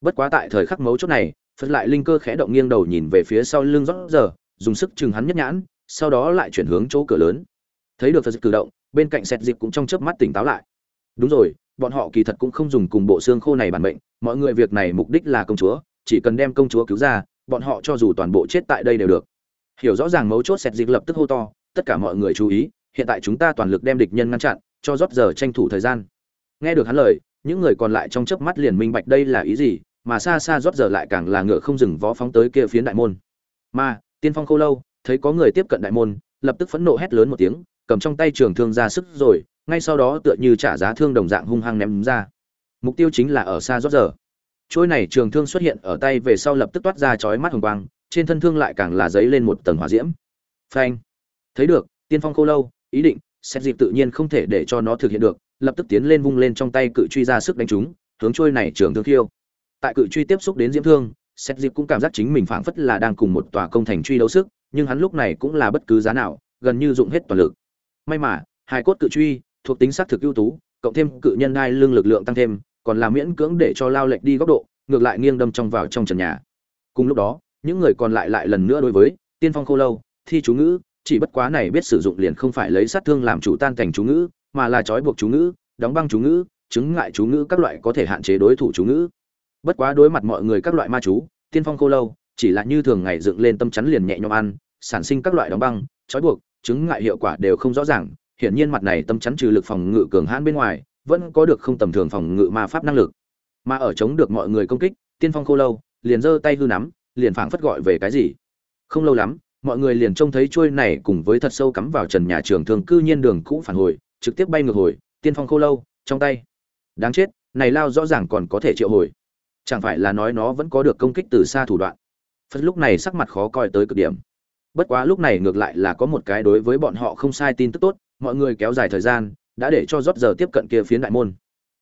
Bất quá tại thời khắc mấu chốt này, phật lại linh cơ khẽ động nghiêng đầu nhìn về phía sau lưng rót giờ, dùng sức chừng hắn nhất nhãn, sau đó lại chuyển hướng chỗ cửa lớn. Thấy được phật cử động, bên cạnh Sẹt dịp cũng trong chớp mắt tỉnh táo lại. Đúng rồi, bọn họ kỳ thật cũng không dùng cùng bộ xương khô này bản mệnh, mọi người việc này mục đích là công chúa, chỉ cần đem công chúa cứu ra, bọn họ cho dù toàn bộ chết tại đây đều được. Hiểu rõ ràng mấu chốt Sẹt dịp lập tức hô to, tất cả mọi người chú ý, hiện tại chúng ta toàn lực đem địch nhân ngăn chặn, cho rót giờ tranh thủ thời gian. Nghe được hắn lời những người còn lại trong chớp mắt liền minh bạch đây là ý gì, mà xa xa rót giờ lại càng là ngựa không dừng vó phóng tới kia phiến đại môn. Mà, tiên phong khô lâu, thấy có người tiếp cận đại môn, lập tức phẫn nộ hét lớn một tiếng, cầm trong tay trường thương ra sức rồi, ngay sau đó tựa như trả giá thương đồng dạng hung hăng ném ra. Mục tiêu chính là ở xa rót giờ. Chôi này trường thương xuất hiện ở tay về sau lập tức toát ra chói mắt hồng quang, trên thân thương lại càng là giấy lên một tầng hỏa diễm. Phanh. Thấy được, tiên phong khô lâu, ý định, xét dịp tự nhiên không thể để cho nó thực hiện được lập tức tiến lên vung lên trong tay cự truy ra sức đánh chúng, hướng trôi này trường thương khiêu. Tại cự truy tiếp xúc đến diễm thương xét dịp cũng cảm giác chính mình phảng phất là đang cùng một tòa công thành truy đấu sức, nhưng hắn lúc này cũng là bất cứ giá nào, gần như dụng hết toàn lực. May mà hai cốt cự truy thuộc tính xác thực ưu tú, cộng thêm cự nhân đai lương lực lượng tăng thêm, còn là miễn cưỡng để cho lao lệch đi góc độ, ngược lại nghiêng đâm trong vào trong trần nhà. Cùng lúc đó, những người còn lại lại lần nữa đối với tiên phong khô lâu, thi chú ngữ, chỉ bất quá này biết sử dụng liền không phải lấy sát thương làm chủ tan thành chú ngữ mà là trói buộc chú ngữ, đóng băng chú ngữ, chứng ngại chú ngữ các loại có thể hạn chế đối thủ chú ngữ. Bất quá đối mặt mọi người các loại ma chú, tiên phong khô lâu, chỉ là như thường ngày dựng lên tâm chắn liền nhẹ nhõm ăn, sản sinh các loại đóng băng, trói buộc, chứng ngại hiệu quả đều không rõ ràng. Hiển nhiên mặt này tâm chắn trừ lực phòng ngự cường hãn bên ngoài, vẫn có được không tầm thường phòng ngự ma pháp năng lực. Mà ở chống được mọi người công kích, tiên phong khô lâu liền giơ tay hư nắm, liền phảng phất gọi về cái gì. Không lâu lắm, mọi người liền trông thấy chuôi này cùng với thật sâu cắm vào trần nhà trường thường cư nhiên đường cũ phản hồi trực tiếp bay ngược hồi tiên phong khô lâu trong tay. Đáng chết này lao rõ ràng còn có thể triệu hồi. Chẳng phải là nói nó vẫn có được công kích từ xa thủ đoạn. Phật lúc này sắc mặt khó coi tới cực điểm. Bất quá lúc này ngược lại là có một cái đối với bọn họ không sai tin tức tốt mọi người kéo dài thời gian đã để cho rót giờ tiếp cận kia phiến đại môn.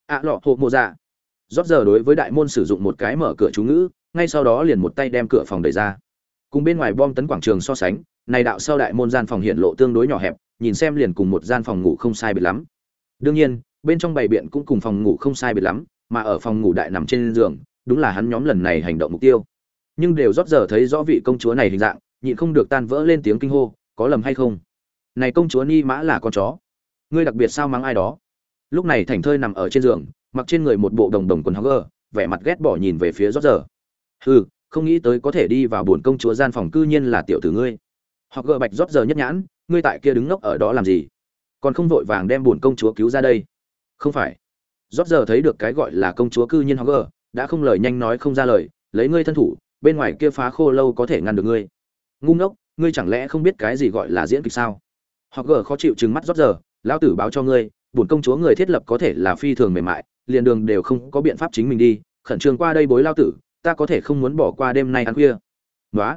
Ạ à, lọ hộ mộ dạ. Rót giờ đối với đại môn sử dụng một cái mở cửa chú ngữ ngay sau đó liền một tay đem cửa phòng đẩy ra. Cùng bên ngoài bom tấn quảng trường so sánh này đạo sau đại môn gian phòng hiện lộ tương đối nhỏ hẹp, nhìn xem liền cùng một gian phòng ngủ không sai biệt lắm. Đương nhiên, bên trong bày biện cũng cùng phòng ngủ không sai biệt lắm, mà ở phòng ngủ đại nằm trên giường, đúng là hắn nhóm lần này hành động mục tiêu. Nhưng đều rót giờ thấy rõ vị công chúa này hình dạng, nhịn không được tan vỡ lên tiếng kinh hô, có lầm hay không? Này công chúa ni mã là con chó. Ngươi đặc biệt sao mắng ai đó? Lúc này thành thơi nằm ở trên giường, mặc trên người một bộ đồng đồng quần hóc gờ vẻ mặt ghét bỏ nhìn về phía rót giờ. Hừ, không nghĩ tới có thể đi vào buồn công chúa gian phòng cư nhiên là tiểu tử ngươi. Họ gờ bạch rót giờ nhất nhãn, ngươi tại kia đứng ngốc ở đó làm gì? Còn không vội vàng đem buồn công chúa cứu ra đây. Không phải. Rót giờ thấy được cái gọi là công chúa cư nhiên họ gờ đã không lời nhanh nói không ra lời, lấy ngươi thân thủ, bên ngoài kia phá khô lâu có thể ngăn được ngươi. Ngu ngốc, ngươi chẳng lẽ không biết cái gì gọi là diễn kịch sao? Họ gờ khó chịu trừng mắt rót giờ, lão tử báo cho ngươi, bổn công chúa người thiết lập có thể là phi thường mềm mại, liền đường đều không có biện pháp chính mình đi, khẩn trương qua đây bối lao tử, ta có thể không muốn bỏ qua đêm nay ăn khuya. Nói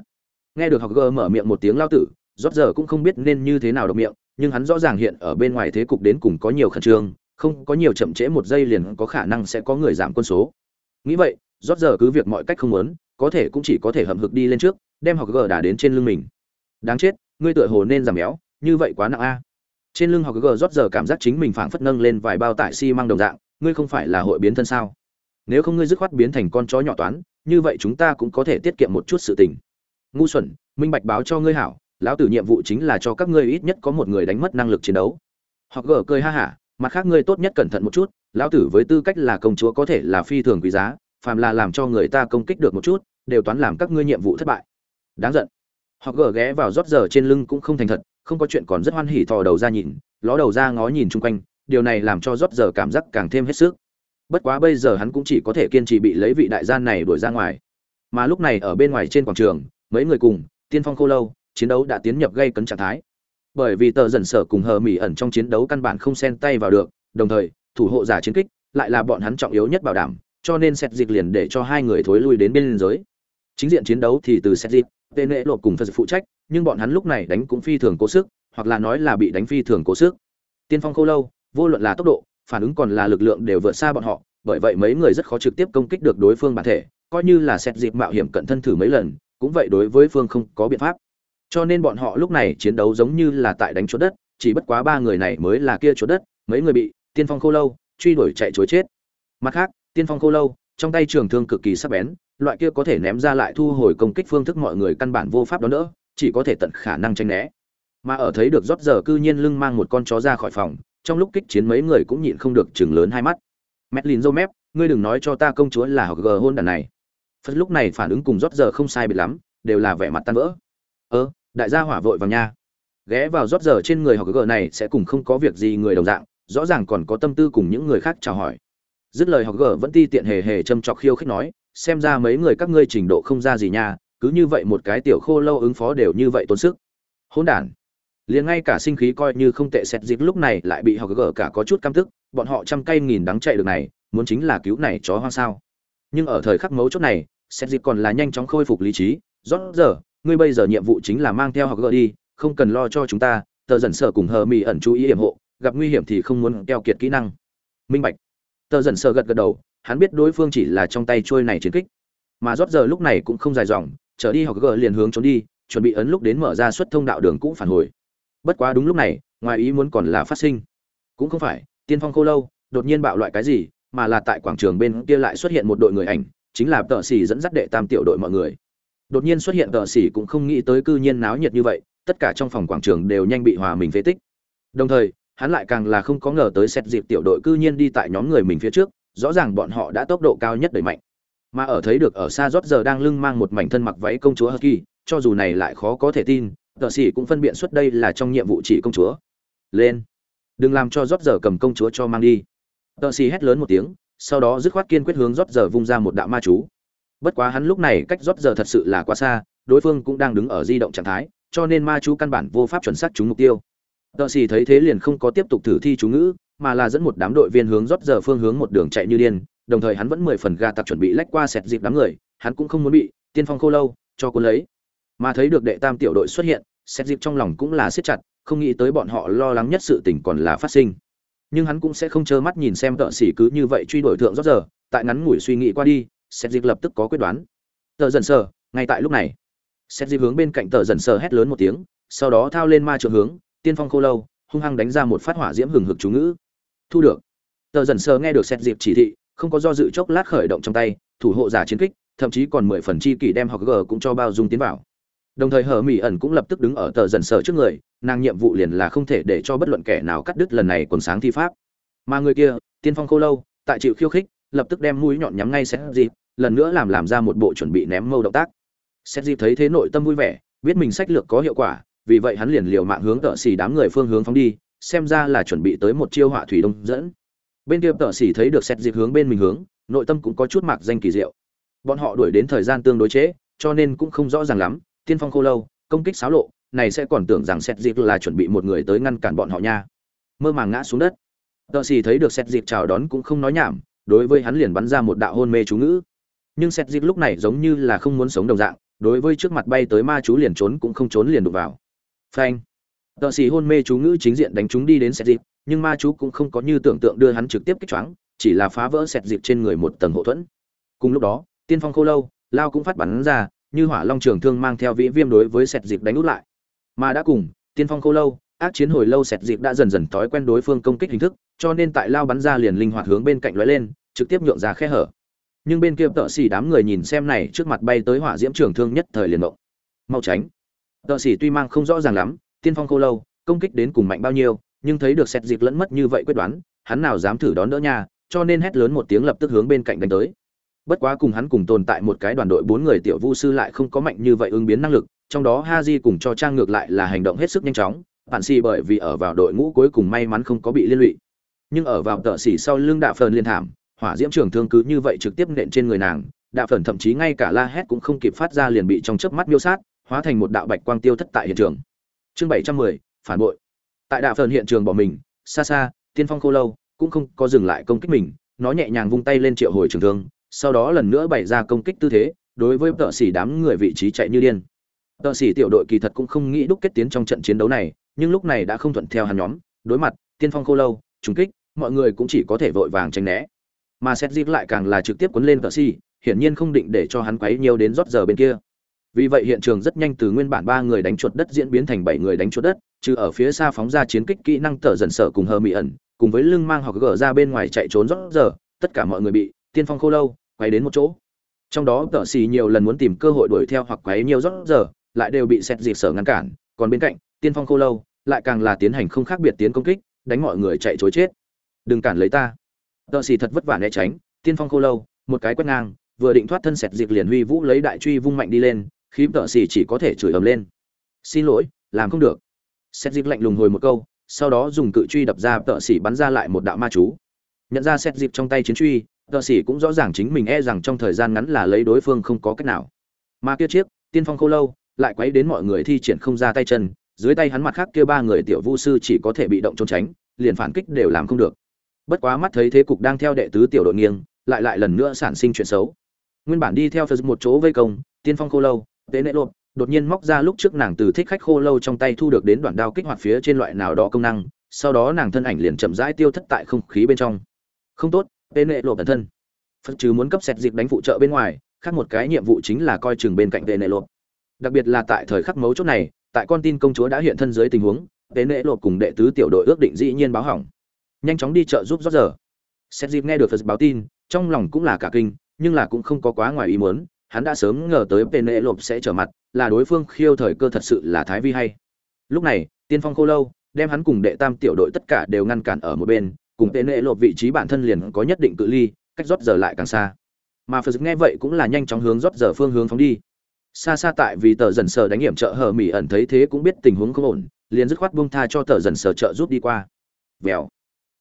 nghe được học gờ mở miệng một tiếng lao tử, rót giờ cũng không biết nên như thế nào đọc miệng, nhưng hắn rõ ràng hiện ở bên ngoài thế cục đến cùng có nhiều khẩn trương, không có nhiều chậm trễ một giây liền có khả năng sẽ có người giảm quân số. Nghĩ vậy, rót giờ cứ việc mọi cách không muốn, có thể cũng chỉ có thể hậm hực đi lên trước, đem học gờ đà đến trên lưng mình. Đáng chết, ngươi tựa hồ nên giảm béo, như vậy quá nặng a. Trên lưng học gờ rót giờ cảm giác chính mình phảng phất nâng lên vài bao tải xi đồng dạng, ngươi không phải là hội biến thân sao? Nếu không ngươi dứt khoát biến thành con chó nhỏ toán, như vậy chúng ta cũng có thể tiết kiệm một chút sự tình ngu xuẩn, minh bạch báo cho ngươi hảo, lão tử nhiệm vụ chính là cho các ngươi ít nhất có một người đánh mất năng lực chiến đấu. Hoặc gờ cười ha hả, mặt khác ngươi tốt nhất cẩn thận một chút, lão tử với tư cách là công chúa có thể là phi thường quý giá, phàm là làm cho người ta công kích được một chút, đều toán làm các ngươi nhiệm vụ thất bại. Đáng giận. Hoặc gỡ ghé vào rót giờ trên lưng cũng không thành thật, không có chuyện còn rất hoan hỉ thò đầu ra nhìn, ló đầu ra ngó nhìn chung quanh, điều này làm cho rót giờ cảm giác càng thêm hết sức. Bất quá bây giờ hắn cũng chỉ có thể kiên trì bị lấy vị đại gian này đuổi ra ngoài. Mà lúc này ở bên ngoài trên quảng trường mấy người cùng, tiên phong khô lâu, chiến đấu đã tiến nhập gây cấn trạng thái. Bởi vì tờ dần sở cùng hờ mỹ ẩn trong chiến đấu căn bản không xen tay vào được, đồng thời, thủ hộ giả chiến kích lại là bọn hắn trọng yếu nhất bảo đảm, cho nên xét dịch liền để cho hai người thối lui đến bên liên giới. Chính diện chiến đấu thì từ xét dịch, tên nệ lộp cùng phật phụ trách, nhưng bọn hắn lúc này đánh cũng phi thường cố sức, hoặc là nói là bị đánh phi thường cố sức. Tiên phong khô lâu, vô luận là tốc độ, phản ứng còn là lực lượng đều vượt xa bọn họ, bởi vậy mấy người rất khó trực tiếp công kích được đối phương bản thể, coi như là xét dịp mạo hiểm cận thân thử mấy lần cũng vậy đối với phương không có biện pháp. Cho nên bọn họ lúc này chiến đấu giống như là tại đánh chỗ đất, chỉ bất quá ba người này mới là kia chỗ đất, mấy người bị tiên phong khô lâu, truy đuổi chạy chối chết. Mặt khác, tiên phong khô lâu, trong tay trường thương cực kỳ sắc bén, loại kia có thể ném ra lại thu hồi công kích phương thức mọi người căn bản vô pháp đó nữa chỉ có thể tận khả năng tránh né. Mà ở thấy được rót giờ cư nhiên lưng mang một con chó ra khỏi phòng, trong lúc kích chiến mấy người cũng nhịn không được chừng lớn hai mắt. Mẹt lìn dâu mép, ngươi đừng nói cho ta công chúa là học gờ hôn đàn này phật lúc này phản ứng cùng rót giờ không sai biệt lắm, đều là vẻ mặt tan vỡ. Ơ, đại gia hỏa vội vào nha. Ghé vào rót giờ trên người học gờ này sẽ cùng không có việc gì người đồng dạng, rõ ràng còn có tâm tư cùng những người khác chào hỏi. Dứt lời học gờ vẫn ti tiện hề hề châm chọc khiêu khích nói, xem ra mấy người các ngươi trình độ không ra gì nha, cứ như vậy một cái tiểu khô lâu ứng phó đều như vậy tốn sức. Hỗn đản. Liền ngay cả sinh khí coi như không tệ xét dịp lúc này lại bị học gờ cả có chút căm tức, bọn họ trăm cây nghìn đắng chạy được này, muốn chính là cứu này chó hoang sao? Nhưng ở thời khắc mấu chốt này xét dịp còn là nhanh chóng khôi phục lý trí. Rót giờ, ngươi bây giờ nhiệm vụ chính là mang theo học gỡ đi, không cần lo cho chúng ta, tờ dần sợ cùng hờ mỹ ẩn chú ý hiểm hộ, gặp nguy hiểm thì không muốn keo kiệt kỹ năng. Minh bạch. Tờ dần sợ gật gật đầu, hắn biết đối phương chỉ là trong tay trôi này chiến kích. Mà rót giờ lúc này cũng không dài dòng, trở đi học gỡ liền hướng trốn đi, chuẩn bị ấn lúc đến mở ra suất thông đạo đường cũng phản hồi. Bất quá đúng lúc này, ngoài ý muốn còn là phát sinh. Cũng không phải, tiên phong khô lâu, đột nhiên bạo loại cái gì mà là tại quảng trường bên kia lại xuất hiện một đội người ảnh, chính là tợ xỉ dẫn dắt đệ tam tiểu đội mọi người. Đột nhiên xuất hiện tợ xỉ cũng không nghĩ tới cư nhiên náo nhiệt như vậy, tất cả trong phòng quảng trường đều nhanh bị hòa mình phế tích. Đồng thời, hắn lại càng là không có ngờ tới xét dịp tiểu đội cư nhiên đi tại nhóm người mình phía trước, rõ ràng bọn họ đã tốc độ cao nhất đẩy mạnh. Mà ở thấy được ở xa rót giờ đang lưng mang một mảnh thân mặc váy công chúa husky cho dù này lại khó có thể tin tờ sĩ cũng phân biện xuất đây là trong nhiệm vụ chỉ công chúa. Lên, đừng làm cho rót giờ cầm công chúa cho mang đi tợ sĩ hét lớn một tiếng, sau đó dứt khoát kiên quyết hướng rót giờ vung ra một đạo ma chú. Bất quá hắn lúc này cách rót giờ thật sự là quá xa, đối phương cũng đang đứng ở di động trạng thái, cho nên ma chú căn bản vô pháp chuẩn xác trúng mục tiêu. Tợ sĩ thấy thế liền không có tiếp tục thử thi chú ngữ, mà là dẫn một đám đội viên hướng rót giờ phương hướng một đường chạy như điên, đồng thời hắn vẫn mười phần gà tặc chuẩn bị lách qua sẹt dịp đám người, hắn cũng không muốn bị tiên phong khô lâu cho cuốn lấy. Mà thấy được đệ tam tiểu đội xuất hiện xét dịp trong lòng cũng là siết chặt, không nghĩ tới bọn họ lo lắng nhất sự tình còn là phát sinh nhưng hắn cũng sẽ không trơ mắt nhìn xem tợ xỉ cứ như vậy truy đuổi thượng rót giờ, tại ngắn ngủi suy nghĩ qua đi xét dịp lập tức có quyết đoán. Tờ dần sờ, ngay tại lúc này xét dịp hướng bên cạnh tờ dần sờ hét lớn một tiếng, sau đó thao lên ma trường hướng, tiên phong khô lâu, hung hăng đánh ra một phát hỏa diễm hừng hực chú ngữ. Thu được. Tờ dần sờ nghe được xét dịp chỉ thị, không có do dự chốc lát khởi động trong tay, thủ hộ giả chiến kích, thậm chí còn mười phần chi kỷ đem học g cũng cho bao dung tiến vào. Đồng thời hờ mỹ ẩn cũng lập tức đứng ở tờ dần sờ trước người nàng nhiệm vụ liền là không thể để cho bất luận kẻ nào cắt đứt lần này quần sáng thi pháp. Mà người kia tiên phong khô lâu tại chịu khiêu khích lập tức đem mũi nhọn nhắm ngay xét dịp lần nữa làm làm ra một bộ chuẩn bị ném mâu động tác. Xét dịp thấy thế nội tâm vui vẻ biết mình sách lược có hiệu quả vì vậy hắn liền liều mạng hướng tợ xì đám người phương hướng phóng đi xem ra là chuẩn bị tới một chiêu họa thủy đông dẫn. Bên kia tợ xì thấy được xét dịp hướng bên mình hướng nội tâm cũng có chút mạc danh kỳ diệu. Bọn họ đuổi đến thời gian tương đối chế, cho nên cũng không rõ ràng lắm tiên phong khô lâu công kích xáo lộ này sẽ còn tưởng rằng xét dịp là chuẩn bị một người tới ngăn cản bọn họ nha. Mơ màng ngã xuống đất. Tợ xì thấy được xét dịp chào đón cũng không nói nhảm, đối với hắn liền bắn ra một đạo hôn mê chú ngữ. Nhưng xét dịp lúc này giống như là không muốn sống đồng dạng, đối với trước mặt bay tới ma chú liền trốn cũng không trốn liền đụng vào. Phanh. Tợ xì hôn mê chú ngữ chính diện đánh chúng đi đến xét dịp nhưng ma chú cũng không có như tưởng tượng đưa hắn trực tiếp kích choáng, chỉ là phá vỡ sẹt dịp trên người một tầng hộ thuẫn. Cùng lúc đó, tiên phong khô lâu, lao cũng phát bắn ra, như hỏa long trường thương mang theo vĩ viêm đối với sẹt dịp đánh út lại mà đã cùng tiên phong khô lâu ác chiến hồi lâu sẹt dịp đã dần dần thói quen đối phương công kích hình thức cho nên tại lao bắn ra liền linh hoạt hướng bên cạnh lóe lên trực tiếp nhượng ra khe hở. Nhưng bên kia tợ xỉ đám người nhìn xem này trước mặt bay tới hỏa diễm trường thương nhất thời liền động mau tránh. Tợ xỉ tuy mang không rõ ràng lắm tiên phong khô lâu công kích đến cùng mạnh bao nhiêu nhưng thấy được sẹt dịp lẫn mất như vậy quyết đoán hắn nào dám thử đón đỡ nhà, cho nên hét lớn một tiếng lập tức hướng bên cạnh đánh tới. Bất quá cùng hắn cùng tồn tại một cái đoàn đội bốn người tiểu vu sư lại không có mạnh như vậy ứng biến năng lực trong đó Haji cùng cho trang ngược lại là hành động hết sức nhanh chóng bản xì bởi vì ở vào đội ngũ cuối cùng may mắn không có bị liên lụy. Nhưng ở vào tợ xỉ sau lưng đạ phần liên thảm, hỏa diễm trường thương cứ như vậy trực tiếp nện trên người nàng, đạ phần thậm chí ngay cả la hét cũng không kịp phát ra liền bị trong chớp mắt miêu sát, hóa thành một đạo bạch quang tiêu thất tại hiện trường. Chương bảy trăm mười, phản bội. Tại đạ phần hiện trường bỏ mình, xa xa, tiên phong khô lâu cũng không có dừng lại công kích mình, nó nhẹ nhàng vung tay lên triệu hồi trường thương, sau đó lần nữa bày ra công kích tư thế, đối với tợ xỉ đám người vị trí chạy như điên. Tờ sĩ tiểu đội kỳ thật cũng không nghĩ đúc kết tiến trong trận chiến đấu này, nhưng lúc này đã không thuận theo hắn nhóm, đối mặt, tiên phong khô lâu, trùng kích, mọi người cũng chỉ có thể vội vàng tránh né. Mà xét dịp lại càng là trực tiếp quấn lên Tờ sĩ hiển nhiên không định để cho hắn quấy nhiều đến rót giờ bên kia. Vì vậy hiện trường rất nhanh từ nguyên bản ba người đánh chuột đất diễn biến thành bảy người đánh chuột đất, trừ ở phía xa phóng ra chiến kích kỹ năng tở dần sở cùng hờ mị ẩn, cùng với lưng mang hoặc gỡ ra bên ngoài chạy trốn rót giờ, tất cả mọi người bị tiên phong khô lâu quay đến một chỗ. Trong đó tợ xì nhiều lần muốn tìm cơ hội đuổi theo hoặc quấy nhiều rót giờ lại đều bị xét dịp sở ngăn cản, còn bên cạnh, tiên phong khô lâu lại càng là tiến hành không khác biệt tiến công kích, đánh mọi người chạy chối chết. Đừng cản lấy ta. Tợ xì thật vất vả né tránh, tiên phong khô lâu, một cái quét ngang, vừa định thoát thân sẹt dịp liền huy vũ lấy đại truy vung mạnh đi lên, khí tợ xì chỉ có thể chửi ầm lên. Xin lỗi, làm không được. Sẹt dịp lạnh lùng hồi một câu, sau đó dùng cự truy đập ra tợ xì bắn ra lại một đạo ma chú. Nhận ra sẹt dịp trong tay chiến truy, tợ xì cũng rõ ràng chính mình e rằng trong thời gian ngắn là lấy đối phương không có cách nào. Mà kia chiếc, tiên phong khô lâu lại quấy đến mọi người thi triển không ra tay chân, dưới tay hắn mặt khác kia ba người tiểu vu sư chỉ có thể bị động trốn tránh, liền phản kích đều làm không được. Bất quá mắt thấy thế cục đang theo đệ tứ tiểu đội nghiêng, lại lại lần nữa sản sinh chuyện xấu. Nguyên bản đi theo phật một chỗ vây công, tiên phong khô lâu, tế nệ lộp, đột nhiên móc ra lúc trước nàng từ thích khách khô lâu trong tay thu được đến đoạn đao kích hoạt phía trên loại nào đó công năng, sau đó nàng thân ảnh liền chậm rãi tiêu thất tại không khí bên trong. Không tốt, tế nệ lộp bản thân. Phật chứ muốn cấp xét dịp đánh phụ trợ bên ngoài, khác một cái nhiệm vụ chính là coi chừng bên cạnh tế nệ lộp đặc biệt là tại thời khắc mấu chốt này, tại con tin công chúa đã hiện thân dưới tình huống, tế Nễ lộp cùng đệ tứ tiểu đội ước định dĩ nhiên báo hỏng. Nhanh chóng đi chợ giúp rót giờ. Xét dịp nghe được phật báo tin, trong lòng cũng là cả kinh, nhưng là cũng không có quá ngoài ý muốn, hắn đã sớm ngờ tới pene lộp sẽ trở mặt, là đối phương khiêu thời cơ thật sự là thái vi hay. Lúc này, tiên phong khô lâu đem hắn cùng đệ tam tiểu đội tất cả đều ngăn cản ở một bên, cùng pene lộp vị trí bản thân liền có nhất định cự ly, cách rót giờ lại càng xa. Mà phật nghe vậy cũng là nhanh chóng hướng rót giờ phương hướng phóng đi xa xa tại vì tờ dần sờ đánh hiểm trợ hờ mỹ ẩn thấy thế cũng biết tình huống không ổn, liền dứt khoát buông tha cho tờ dần sờ trợ rút đi qua. Vèo.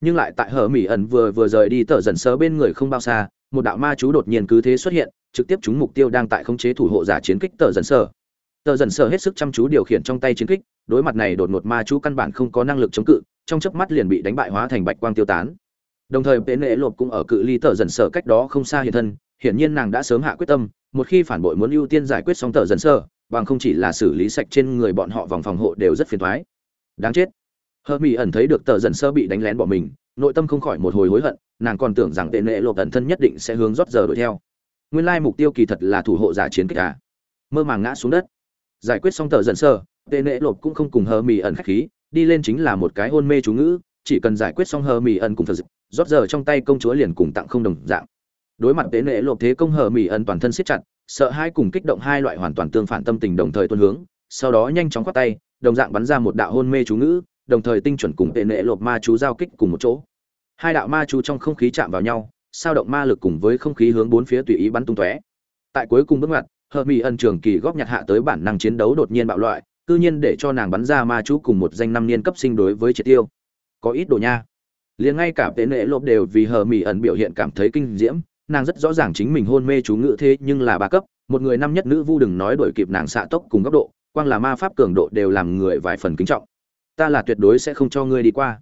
Nhưng lại tại hờ mỹ ẩn vừa vừa rời đi tờ dần sờ bên người không bao xa, một đạo ma chú đột nhiên cứ thế xuất hiện, trực tiếp trúng mục tiêu đang tại khống chế thủ hộ giả chiến kích tờ dần sờ. Tờ dần sờ hết sức chăm chú điều khiển trong tay chiến kích, đối mặt này đột ngột ma chú căn bản không có năng lực chống cự, trong chớp mắt liền bị đánh bại hóa thành bạch quang tiêu tán. Đồng thời bệ nệ lộp cũng ở cự ly tờ dần sờ cách đó không xa hiện thân, hiển nhiên nàng đã sớm hạ quyết tâm một khi phản bội muốn ưu tiên giải quyết xong tờ dần sơ, bằng không chỉ là xử lý sạch trên người bọn họ vòng phòng hộ đều rất phiền toái đáng chết. Hơ mỹ ẩn thấy được tờ dần sơ bị đánh lén bỏ mình nội tâm không khỏi một hồi hối hận nàng còn tưởng rằng tệ nệ lộp ẩn thân nhất định sẽ hướng rót giờ đuổi theo. Nguyên lai mục tiêu kỳ thật là thủ hộ giả chiến kích à. mơ màng ngã xuống đất. Giải quyết xong tờ dần sơ tệ nệ lộp cũng không cùng hơ mỹ ẩn khách khí đi lên chính là một cái hôn mê chú ngữ chỉ cần giải quyết xong hơ mỹ ẩn cùng phật rót giờ trong tay công chúa liền cùng tặng không đồng dạng đối mặt tế nệ lộp thế công hờ mỹ ẩn toàn thân siết chặt, sợ hai cùng kích động hai loại hoàn toàn tương phản tâm tình đồng thời tuân hướng, sau đó nhanh chóng khoát tay, đồng dạng bắn ra một đạo hôn mê chú ngữ, đồng thời tinh chuẩn cùng tệ nệ lộp ma chú giao kích cùng một chỗ. Hai đạo ma chú trong không khí chạm vào nhau, sao động ma lực cùng với không khí hướng bốn phía tùy ý bắn tung tóe. Tại cuối cùng bước ngoặt hờ mỹ ẩn trường kỳ góp nhặt hạ tới bản năng chiến đấu đột nhiên bạo loại tự nhiên để cho nàng bắn ra ma chú cùng một danh năm niên cấp sinh đối với triệt tiêu. Có ít đồ nha. Liền ngay cả tệ nệ lộp đều vì hờ mỹ ẩn biểu hiện cảm thấy kinh diễm nàng rất rõ ràng chính mình hôn mê chú ngữ thế nhưng là ba cấp, một người năm nhất nữ vu đừng nói đổi kịp nàng xạ tốc cùng góc độ, quang là ma pháp cường độ đều làm người vài phần kính trọng. Ta là tuyệt đối sẽ không cho ngươi đi qua.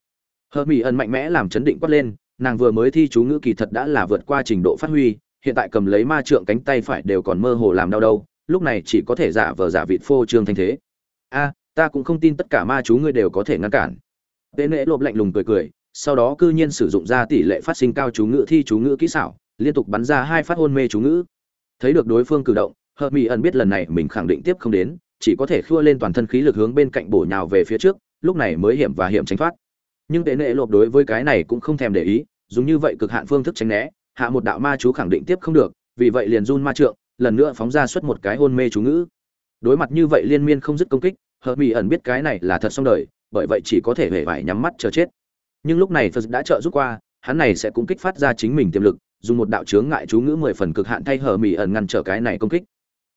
Hờ mỹ ẩn mạnh mẽ làm chấn định quát lên, nàng vừa mới thi chú ngữ kỳ thật đã là vượt qua trình độ phát huy, hiện tại cầm lấy ma trượng cánh tay phải đều còn mơ hồ làm đau đâu, lúc này chỉ có thể giả vờ giả vịt phô trương thanh thế. A, ta cũng không tin tất cả ma chú ngươi đều có thể ngăn cản. Tế nễ lộp lạnh lùng cười cười, sau đó cư nhiên sử dụng ra tỷ lệ phát sinh cao chú ngữ thi chú ngữ kỹ xảo liên tục bắn ra hai phát hôn mê chú ngữ. Thấy được đối phương cử động, hợp mỹ ẩn biết lần này mình khẳng định tiếp không đến, chỉ có thể khua lên toàn thân khí lực hướng bên cạnh bổ nhào về phía trước, lúc này mới hiểm và hiểm tránh thoát. Nhưng tệ nệ lộp đối với cái này cũng không thèm để ý, dùng như vậy cực hạn phương thức tránh né, hạ một đạo ma chú khẳng định tiếp không được, vì vậy liền run ma trượng, lần nữa phóng ra suốt một cái hôn mê chú ngữ. Đối mặt như vậy liên miên không dứt công kích, hợp mỹ ẩn biết cái này là thật xong đời, bởi vậy chỉ có thể hề vải nhắm mắt chờ chết. Nhưng lúc này phật đã trợ giúp qua, hắn này sẽ cũng kích phát ra chính mình tiềm lực dùng một đạo chướng ngại chú ngữ mười phần cực hạn thay hờ mỹ ẩn ngăn trở cái này công kích.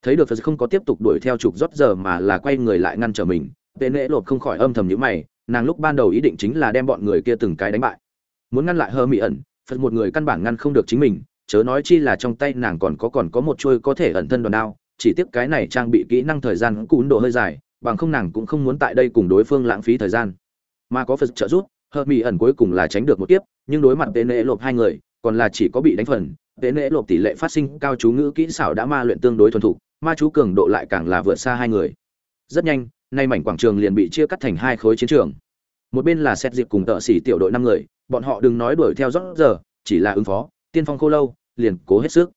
Thấy được phật không có tiếp tục đuổi theo trục rót giờ mà là quay người lại ngăn trở mình, tệ nễ lột không khỏi âm thầm nhíu mày, nàng lúc ban đầu ý định chính là đem bọn người kia từng cái đánh bại. Muốn ngăn lại hờ mỹ ẩn, phật một người căn bản ngăn không được chính mình, chớ nói chi là trong tay nàng còn có còn có một chuôi có thể ẩn thân đòn đao, chỉ tiếc cái này trang bị kỹ năng thời gian cún độ hơi dài, bằng không nàng cũng không muốn tại đây cùng đối phương lãng phí thời gian. Mà có phật trợ giúp hờ mỹ ẩn cuối cùng là tránh được một tiếp nhưng đối mặt tệ nệ lộp hai người còn là chỉ có bị đánh phần, tế nễ lộp tỷ lệ phát sinh cao chú ngữ kỹ xảo đã ma luyện tương đối thuần thục, ma chú cường độ lại càng là vượt xa hai người. Rất nhanh, nay mảnh quảng trường liền bị chia cắt thành hai khối chiến trường. Một bên là xét dịp cùng tợ xỉ tiểu đội năm người, bọn họ đừng nói đuổi theo rót giờ, chỉ là ứng phó, tiên phong khô lâu, liền cố hết sức.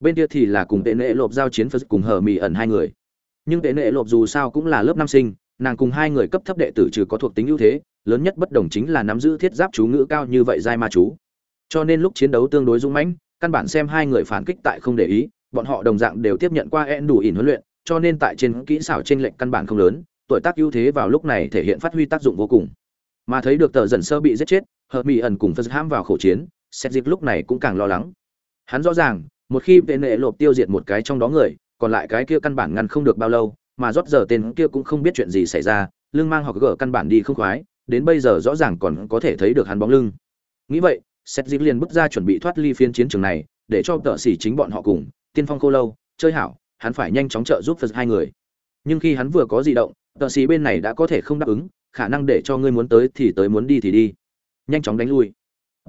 Bên kia thì là cùng tệ nệ lộp giao chiến phật cùng hờ mì ẩn hai người. Nhưng tệ nệ lộp dù sao cũng là lớp năm sinh, nàng cùng hai người cấp thấp đệ tử trừ có thuộc tính ưu thế, lớn nhất bất đồng chính là nắm giữ thiết giáp chú ngữ cao như vậy giai ma chú cho nên lúc chiến đấu tương đối dũng mãnh, căn bản xem hai người phản kích tại không để ý, bọn họ đồng dạng đều tiếp nhận qua en đủ ỉn huấn luyện, cho nên tại trên kỹ xảo trên lệnh căn bản không lớn, tuổi tác ưu thế vào lúc này thể hiện phát huy tác dụng vô cùng. Mà thấy được tờ dần sơ bị giết chết, hợp mỹ ẩn cùng phật ham vào khẩu chiến xét dịp lúc này cũng càng lo lắng. Hắn rõ ràng, một khi vệ nệ lộp tiêu diệt một cái trong đó người, còn lại cái kia căn bản ngăn không được bao lâu, mà rót giờ tên kia cũng không biết chuyện gì xảy ra, lưng mang hoặc gỡ căn bản đi không khoái, đến bây giờ rõ ràng còn có thể thấy được hắn bóng lưng. Nghĩ vậy xét dịp liền bước ra chuẩn bị thoát ly phiên chiến trường này, để cho tợ xỉ chính bọn họ cùng, tiên phong Cô lâu, chơi hảo, hắn phải nhanh chóng trợ giúp phật hai người. Nhưng khi hắn vừa có di động, tợ xỉ bên này đã có thể không đáp ứng, khả năng để cho ngươi muốn tới thì tới muốn đi thì đi. Nhanh chóng đánh lui.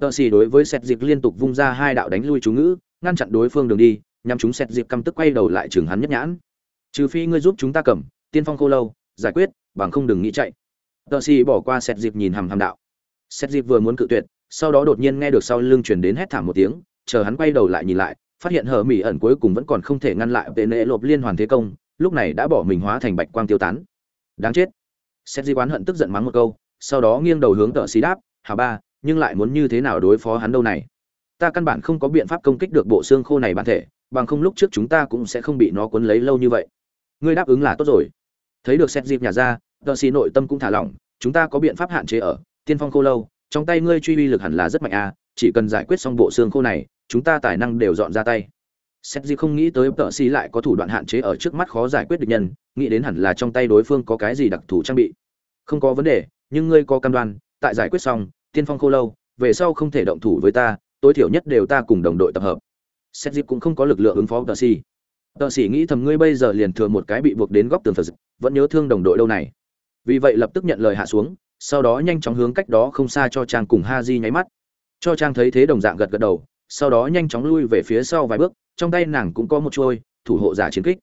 Tợ xỉ đối với xét dịp liên tục vung ra hai đạo đánh lui chú ngữ, ngăn chặn đối phương đường đi, nhằm chúng xét dịp căm tức quay đầu lại trường hắn nhất nhãn. Trừ phi ngươi giúp chúng ta cầm, tiên phong Cô lâu, giải quyết, bằng không đừng nghĩ chạy. Tợ xỉ bỏ qua xét dịp nhìn hằm hằm đạo. Xét dịp vừa muốn cự tuyệt sau đó đột nhiên nghe được sau lưng truyền đến hét thảm một tiếng, chờ hắn quay đầu lại nhìn lại, phát hiện hờ mỹ ẩn cuối cùng vẫn còn không thể ngăn lại vệ nệ lộp liên hoàn thế công, lúc này đã bỏ mình hóa thành bạch quang tiêu tán. Đáng chết. Xét di quán hận tức giận mắng một câu, sau đó nghiêng đầu hướng tợ xí đáp, hà ba, nhưng lại muốn như thế nào đối phó hắn đâu này? Ta căn bản không có biện pháp công kích được bộ xương khô này bản thể, bằng không lúc trước chúng ta cũng sẽ không bị nó cuốn lấy lâu như vậy. Ngươi đáp ứng là tốt rồi. Thấy được xét dịp nhà ra, tợ xí nội tâm cũng thả lỏng, chúng ta có biện pháp hạn chế ở tiên phong khô lâu trong tay ngươi truy uy lực hẳn là rất mạnh à chỉ cần giải quyết xong bộ xương khô này, chúng ta tài năng đều dọn ra tay. Xét gì không nghĩ tới tợ xì lại có thủ đoạn hạn chế ở trước mắt khó giải quyết được nhân, nghĩ đến hẳn là trong tay đối phương có cái gì đặc thù trang bị. Không có vấn đề, nhưng ngươi có cam đoan, tại giải quyết xong, tiên phong khô lâu, về sau không thể động thủ với ta, tối thiểu nhất đều ta cùng đồng đội tập hợp. Xét dịp cũng không có lực lượng ứng phó tờ xì. Tờ xì nghĩ thầm ngươi bây giờ liền thừa một cái bị buộc đến góc tường phật vẫn nhớ thương đồng đội lâu này. Vì vậy lập tức nhận lời hạ xuống sau đó nhanh chóng hướng cách đó không xa cho trang cùng ha di nháy mắt. Cho trang thấy thế đồng dạng gật gật đầu, sau đó nhanh chóng lui về phía sau vài bước, trong tay nàng cũng có một trôi thủ hộ giả chiến kích.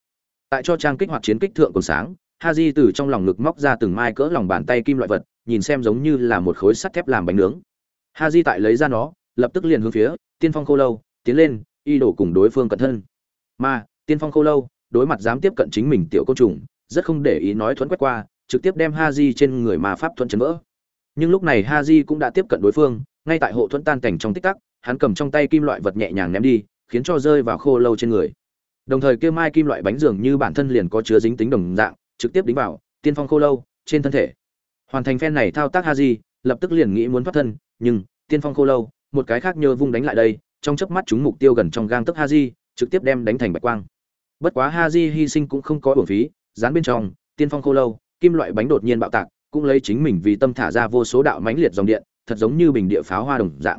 Tại cho trang kích hoạt chiến kích thượng còn sáng ha di từ trong lòng ngực móc ra từng mai cỡ lòng bàn tay kim loại vật, nhìn xem giống như là một khối sắt thép làm bánh nướng. Ha di tại lấy ra nó, lập tức liền hướng phía tiên phong khô lâu, tiến lên, y đổ cùng đối phương cẩn thân. Mà, tiên phong khô lâu, đối mặt dám tiếp cận chính mình tiểu côn trùng, rất không để ý nói thuẫn quét qua trực tiếp đem Haji trên người ma pháp thuẫn chấn vỡ. Nhưng lúc này Haji cũng đã tiếp cận đối phương ngay tại hộ thuẫn tan cảnh trong tích tắc hắn cầm trong tay kim loại vật nhẹ nhàng ném đi khiến cho rơi vào khô lâu trên người. Đồng thời kia mai kim loại bánh dường như bản thân liền có chứa dính tính đồng dạng trực tiếp đính vào tiên phong khô lâu trên thân thể. Hoàn thành phen này thao tác Haji, lập tức liền nghĩ muốn thoát thân nhưng tiên phong khô lâu một cái khác nhơ vung đánh lại đây trong chớp mắt chúng mục tiêu gần trong gang tấc Haji, trực tiếp đem đánh thành bạch quang. Bất quá Haji hy sinh cũng không có uổng phí dán bên trong tiên phong khô lâu kim loại bánh đột nhiên bạo tạc, cũng lấy chính mình vì tâm thả ra vô số đạo mãnh liệt dòng điện, thật giống như bình địa pháo hoa đồng dạng.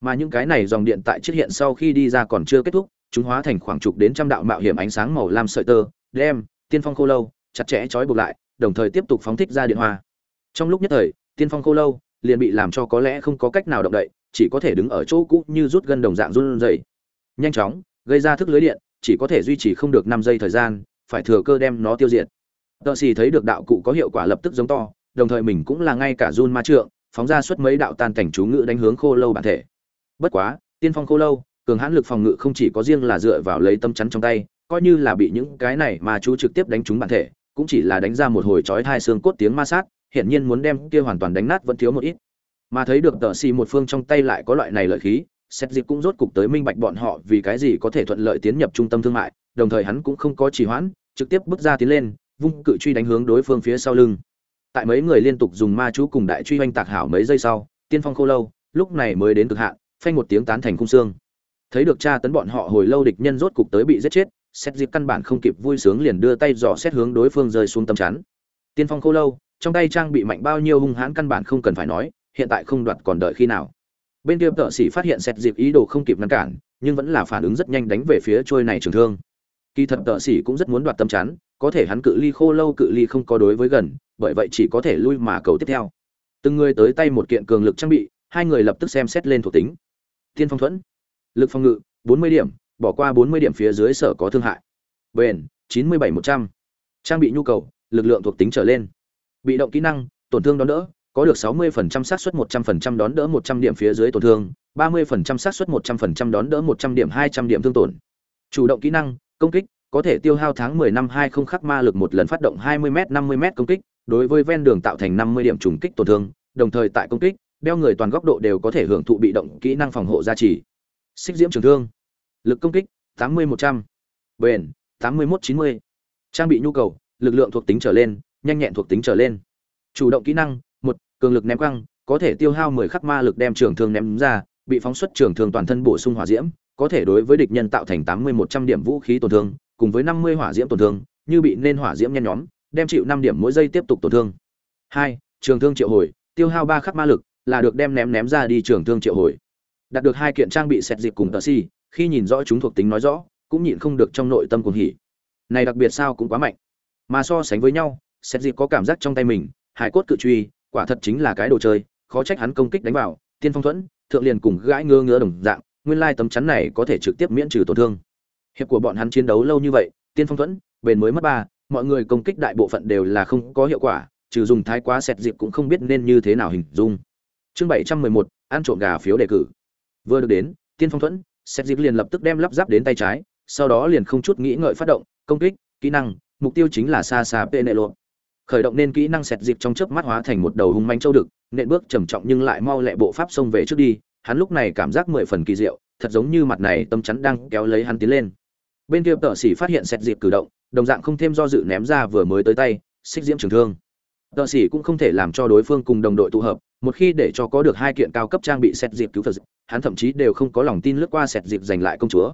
Mà những cái này dòng điện tại chiếc hiện sau khi đi ra còn chưa kết thúc, chúng hóa thành khoảng chục đến trăm đạo mạo hiểm ánh sáng màu lam sợi tơ, đem tiên phong khô lâu chặt chẽ trói buộc lại, đồng thời tiếp tục phóng thích ra điện hoa. Trong lúc nhất thời, tiên phong khô lâu liền bị làm cho có lẽ không có cách nào động đậy, chỉ có thể đứng ở chỗ cũ như rút gân đồng dạng run rẩy. Nhanh chóng, gây ra thức lưới điện, chỉ có thể duy trì không được năm giây thời gian, phải thừa cơ đem nó tiêu diệt tờ xì thấy được đạo cụ có hiệu quả lập tức giống to, đồng thời mình cũng là ngay cả run ma trượng, phóng ra suốt mấy đạo tan cảnh chú ngữ đánh hướng khô lâu bản thể. Bất quá, tiên phong khô lâu, cường hãn lực phòng ngự không chỉ có riêng là dựa vào lấy tâm chắn trong tay, coi như là bị những cái này mà chú trực tiếp đánh trúng bản thể, cũng chỉ là đánh ra một hồi chói hai xương cốt tiếng ma sát, hiển nhiên muốn đem kia hoàn toàn đánh nát vẫn thiếu một ít. Mà thấy được tờ xì một phương trong tay lại có loại này lợi khí xét dịp cũng rốt cục tới minh bạch bọn họ vì cái gì có thể thuận lợi tiến nhập trung tâm thương mại, đồng thời hắn cũng không có trì hoãn, trực tiếp bước ra tiến lên vung cự truy đánh hướng đối phương phía sau lưng. Tại mấy người liên tục dùng ma chú cùng đại truy oanh tạc hảo mấy giây sau, tiên phong khô lâu, lúc này mới đến cực hạn, phanh một tiếng tán thành khung xương. Thấy được cha tấn bọn họ hồi lâu địch nhân rốt cục tới bị giết chết xét dịp căn bản không kịp vui sướng liền đưa tay dò xét hướng đối phương rơi xuống tâm chắn. Tiên phong khô lâu, trong tay trang bị mạnh bao nhiêu hung hãn căn bản không cần phải nói, hiện tại không đoạt còn đợi khi nào. Bên kia tợ sĩ phát hiện xét dịp ý đồ không kịp ngăn cản, nhưng vẫn là phản ứng rất nhanh đánh về phía trôi này trường thương. Kỳ thật tợ sĩ cũng rất muốn đoạt tâm chắn có thể hắn cự ly khô lâu cự ly không có đối với gần, bởi vậy chỉ có thể lui mà cầu tiếp theo. Từng người tới tay một kiện cường lực trang bị, hai người lập tức xem xét lên thuộc tính. Tiên phong thuẫn, lực phòng ngự 40 điểm, bỏ qua 40 điểm phía dưới sở có thương hại. Bền 97 100. trang bị nhu cầu, lực lượng thuộc tính trở lên. Bị động kỹ năng, tổn thương đón đỡ, có được 60% xác suất 100% đón đỡ 100 điểm phía dưới tổn thương 30% xác suất 100% đón đỡ 100 điểm 200 điểm thương tổn. Chủ động kỹ năng, công kích có thể tiêu hao tháng 10 năm 20 khắc ma lực một lần phát động 20m 50m công kích đối với ven đường tạo thành 50 điểm trùng kích tổn thương đồng thời tại công kích đeo người toàn góc độ đều có thể hưởng thụ bị động kỹ năng phòng hộ gia trì. Xích diễm trường thương. Lực công kích 80 100 bền 81 90 trang bị nhu cầu lực lượng thuộc tính trở lên nhanh nhẹn thuộc tính trở lên. Chủ động kỹ năng 1, cường lực ném quăng có thể tiêu hao 10 khắc ma lực đem trường thương ném ra bị phóng xuất trường thương toàn thân bổ sung hỏa diễm có thể đối với địch nhân tạo thành 80 100 điểm vũ khí tổn thương cùng với 50 hỏa diễm tổn thương, như bị nên hỏa diễm nhen nhóm, đem chịu 5 điểm mỗi giây tiếp tục tổn thương. Hai, trường thương triệu hồi, tiêu hao 3 khắc ma lực, là được đem ném ném ra đi trường thương triệu hồi. Đạt được hai kiện trang bị xét dịp cùng tờ si, khi nhìn rõ chúng thuộc tính nói rõ, cũng nhịn không được trong nội tâm cuồng hỉ. Này đặc biệt sao cũng quá mạnh. Mà so sánh với nhau, xét dịp có cảm giác trong tay mình, hải cốt cự truy, quả thật chính là cái đồ chơi, khó trách hắn công kích đánh vào, tiên phong thuẫn, thượng liền cùng gãi ngơ ngứa đồng dạng, nguyên lai tấm chắn này có thể trực tiếp miễn trừ tổn thương hiệp của bọn hắn chiến đấu lâu như vậy, tiên phong thuẫn, bền mới mất ba, mọi người công kích đại bộ phận đều là không có hiệu quả, trừ dùng thái quá sẹt dịp cũng không biết nên như thế nào hình dung. Chương bảy trăm mười một, ăn trộm gà phiếu đề cử. Vừa được đến, tiên phong thuẫn, sẹt dịp liền lập tức đem lắp ráp đến tay trái, sau đó liền không chút nghĩ ngợi phát động, công kích, kỹ năng, mục tiêu chính là xa xa Lộ. khởi động nên kỹ năng sẹt dịp trong chớp mắt hóa thành một đầu hung manh châu đực, nện bước trầm trọng nhưng lại mau lẹ bộ pháp xông về trước đi, hắn lúc này cảm giác mười phần kỳ diệu, thật giống như mặt này tâm chắn đang kéo lấy hắn tiến lên bên kia tợ sĩ phát hiện sẹt dịp cử động, đồng dạng không thêm do dự ném ra vừa mới tới tay, xích diễm trường thương. Tợ sĩ cũng không thể làm cho đối phương cùng đồng đội tụ hợp, một khi để cho có được hai kiện cao cấp trang bị sẹt dịp cứu phật hắn thậm chí đều không có lòng tin lướt qua sẹt dịp giành lại công chúa.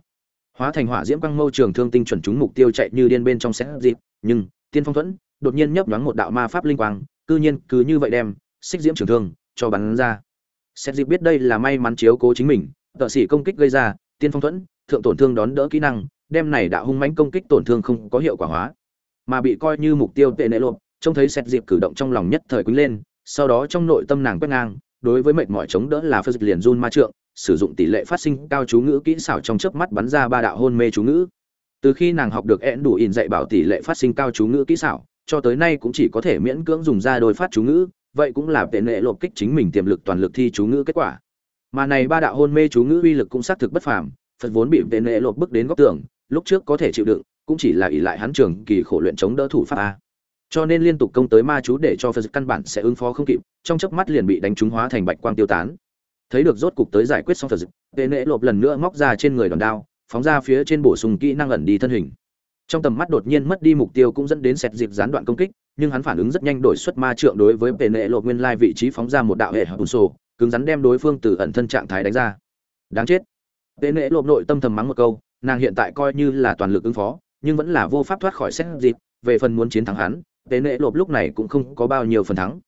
Hóa thành hỏa diễm quang mâu trường thương tinh chuẩn trúng mục tiêu chạy như điên bên trong sẹt dịp, nhưng, tiên phong thuẫn, đột nhiên nhấp nhoáng một đạo ma pháp linh quang, cư nhiên cứ như vậy đem xích diễm trường thương cho bắn ra. Xét dịp biết đây là may mắn chiếu cố chính mình, tợ sĩ công kích gây ra, tiên phong thuẫn, thượng tổn thương đón đỡ kỹ năng đem này đạo hung mãnh công kích tổn thương không có hiệu quả hóa, mà bị coi như mục tiêu tệ nệ lộp, trông thấy xét dịp cử động trong lòng nhất thời quýnh lên, sau đó trong nội tâm nàng quét ngang, đối với mệnh mọi chống đỡ là phơ dịch liền run ma trượng, sử dụng tỷ lệ phát sinh cao chú ngữ kỹ xảo trong chớp mắt bắn ra ba đạo hôn mê chú ngữ. Từ khi nàng học được én đủ in dạy bảo tỷ lệ phát sinh cao chú ngữ kỹ xảo, cho tới nay cũng chỉ có thể miễn cưỡng dùng ra đôi phát chú ngữ, vậy cũng là tệ nệ lộp kích chính mình tiềm lực toàn lực thi chú ngữ kết quả. Mà này ba đạo hôn mê chú ngữ uy lực cũng xác thực bất phàm, phật vốn bị tệ nệ lộp bước đến góc tường lúc trước có thể chịu đựng, cũng chỉ là ỷ lại hắn trường kỳ khổ luyện chống đỡ thủ pháp a. Cho nên liên tục công tới ma chú để cho phật căn bản sẽ ứng phó không kịp, trong chớp mắt liền bị đánh trúng hóa thành bạch quang tiêu tán. Thấy được rốt cục tới giải quyết xong phật tệ nệ lộp lần nữa móc ra trên người đòn đao, phóng ra phía trên bổ sung kỹ năng ẩn đi thân hình. Trong tầm mắt đột nhiên mất đi mục tiêu cũng dẫn đến sẹt dịp gián đoạn công kích, nhưng hắn phản ứng rất nhanh đổi xuất ma trượng đối với tệ nệ lột nguyên lai vị trí phóng ra một đạo hệ hợp sổ, cứng rắn đem đối phương từ ẩn thân trạng thái đánh ra. Đáng chết. Tệ nệ lột nội tâm thầm mắng một câu nàng hiện tại coi như là toàn lực ứng phó, nhưng vẫn là vô pháp thoát khỏi xét dịp, về phần muốn chiến thắng hắn, tế nệ lộp lúc này cũng không có bao nhiêu phần thắng.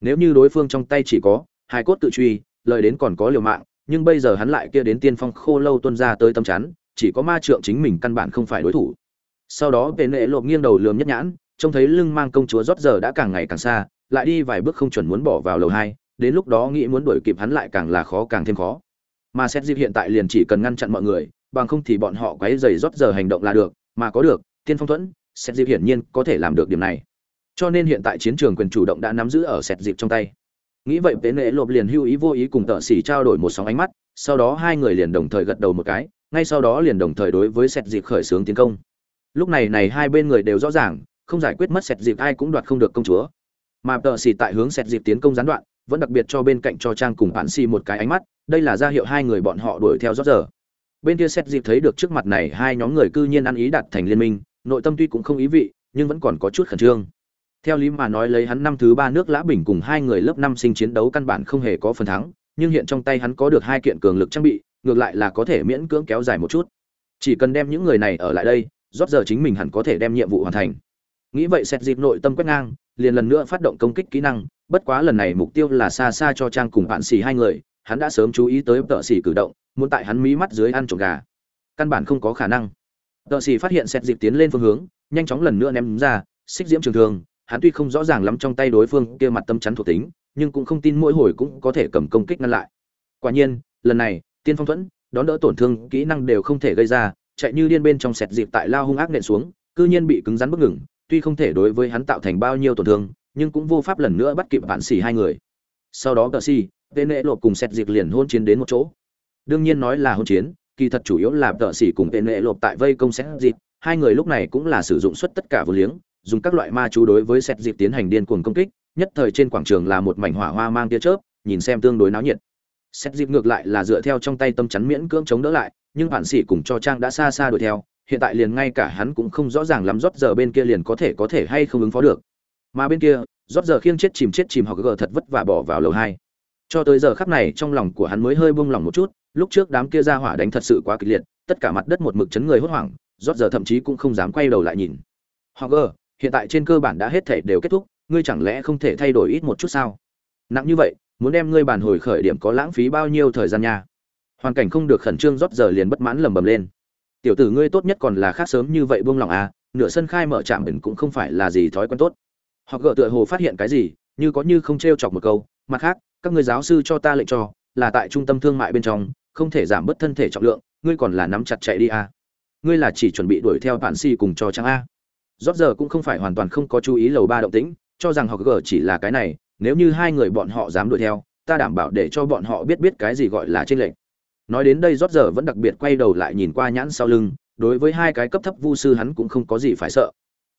Nếu như đối phương trong tay chỉ có hai cốt tự truy lợi đến còn có liều mạng, nhưng bây giờ hắn lại kia đến tiên phong khô lâu tuân ra tới tâm chắn, chỉ có ma trượng chính mình căn bản không phải đối thủ. Sau đó tế nệ lộp nghiêng đầu lườm nhất nhãn, trông thấy lưng mang công chúa rót giờ đã càng ngày càng xa, lại đi vài bước không chuẩn muốn bỏ vào lầu hai, đến lúc đó nghĩ muốn đuổi kịp hắn lại càng là khó càng thêm khó. Mà xét dịp hiện tại liền chỉ cần ngăn chặn mọi người bằng không thì bọn họ quấy rầy rót giờ hành động là được, mà có được tiên phong thuẫn Sẹt dịp hiển nhiên có thể làm được điểm này. Cho nên hiện tại chiến trường quyền chủ động đã nắm giữ ở sẹt dịp trong tay. Nghĩ vậy tế nệ lộp liền hưu ý vô ý cùng tợ Sĩ trao đổi một sóng ánh mắt, sau đó hai người liền đồng thời gật đầu một cái, ngay sau đó liền đồng thời đối với sẹt dịp khởi xướng tiến công. Lúc này này hai bên người đều rõ ràng, không giải quyết mất sẹt dịp ai cũng đoạt không được công chúa. Mà tợ xì tại hướng sẹt dịp tiến công gián đoạn, vẫn đặc biệt cho bên cạnh cho trang cùng bạn xì một cái ánh mắt, đây là ra hiệu hai người bọn họ đuổi theo rót giờ bên kia xét dịp thấy được trước mặt này hai nhóm người cư nhiên ăn ý đạt thành liên minh, nội tâm tuy cũng không ý vị, nhưng vẫn còn có chút khẩn trương. Theo lý mà nói lấy hắn năm thứ ba nước lã bình cùng hai người lớp năm sinh chiến đấu căn bản không hề có phần thắng, nhưng hiện trong tay hắn có được hai kiện cường lực trang bị, ngược lại là có thể miễn cưỡng kéo dài một chút. Chỉ cần đem những người này ở lại đây rót giờ chính mình hẳn có thể đem nhiệm vụ hoàn thành. Nghĩ vậy xét dịp nội tâm quét ngang, liền lần nữa phát động công kích kỹ năng, bất quá lần này mục tiêu là xa xa cho trang cùng bạn xì hai người, hắn đã sớm chú ý tới tợ xì cử động muốn tại hắn mí mắt dưới ăn trộm gà. Căn bản không có khả năng. Tợ xì phát hiện xét dịp tiến lên phương hướng, nhanh chóng lần nữa ném ra, xích diễm trường thường, hắn tuy không rõ ràng lắm trong tay đối phương kia mặt tâm chắn thuộc tính, nhưng cũng không tin mỗi hồi cũng có thể cầm công kích ngăn lại. Quả nhiên, lần này, tiên phong thuẫn, đón đỡ tổn thương, kỹ năng đều không thể gây ra, chạy như điên bên trong sẹt dịp tại lao hung ác nện xuống, cư nhiên bị cứng rắn bất ngừng, tuy không thể đối với hắn tạo thành bao nhiêu tổn thương, nhưng cũng vô pháp lần nữa bắt kịp bạn xỉ hai người. Sau đó cờ xì, tên nệ lộp cùng sẹt dịp liền hôn chiến đến một chỗ đương nhiên nói là hôn chiến, kỳ thật chủ yếu là tợ xỉ cùng tên lệ lộp tại vây công xét dịp hai người lúc này cũng là sử dụng suất tất cả vô liếng, dùng các loại ma chú đối với xét dịp tiến hành điên cuồng công kích, nhất thời trên quảng trường là một mảnh hỏa hoa mang tia chớp, nhìn xem tương đối náo nhiệt. Xét dịp ngược lại là dựa theo trong tay tâm chắn miễn cưỡng chống đỡ lại, nhưng bản xỉ cùng cho trang đã xa xa đuổi theo, hiện tại liền ngay cả hắn cũng không rõ ràng lắm rót giờ bên kia liền có thể có thể hay không ứng phó được. Mà bên kia rót giờ khiêng chết chìm chết chìm hoặc gờ thật vất vả bỏ vào lầu hai. Cho tới giờ khắc này trong lòng của hắn mới hơi buông lòng một chút lúc trước đám kia ra hỏa đánh thật sự quá kịch liệt, tất cả mặt đất một mực chấn người hốt hoảng, rót giờ thậm chí cũng không dám quay đầu lại nhìn. Hoặc gờ hiện tại trên cơ bản đã hết thể đều kết thúc, ngươi chẳng lẽ không thể thay đổi ít một chút sao? Nặng như vậy, muốn đem ngươi bàn hồi khởi điểm có lãng phí bao nhiêu thời gian nha? Hoàn cảnh không được khẩn trương rót giờ liền bất mãn lầm bầm lên. Tiểu tử ngươi tốt nhất còn là khác sớm như vậy buông lòng à nửa sân khai mở trạm ẩn cũng không phải là gì thói quen tốt. Họ gỡ tựa hồ phát hiện cái gì, như có như không t r e o chọc một câu, mặt khác, các người giáo sư cho ta lệnh cho, là tại trung tâm thương mại bên trong không thể giảm bớt thân thể trọng lượng, ngươi còn là nắm chặt chạy đi à. ngươi là chỉ chuẩn bị đuổi theo bản si cùng cho trang a. Rót giờ cũng không phải hoàn toàn không có chú ý lầu ba động tĩnh, cho rằng họ gỡ chỉ là cái này, nếu như hai người bọn họ dám đuổi theo, ta đảm bảo để cho bọn họ biết biết cái gì gọi là trên lệnh nói đến đây rót giờ vẫn đặc biệt quay đầu lại nhìn qua nhãn sau lưng, đối với hai cái cấp thấp vu sư hắn cũng không có gì phải sợ.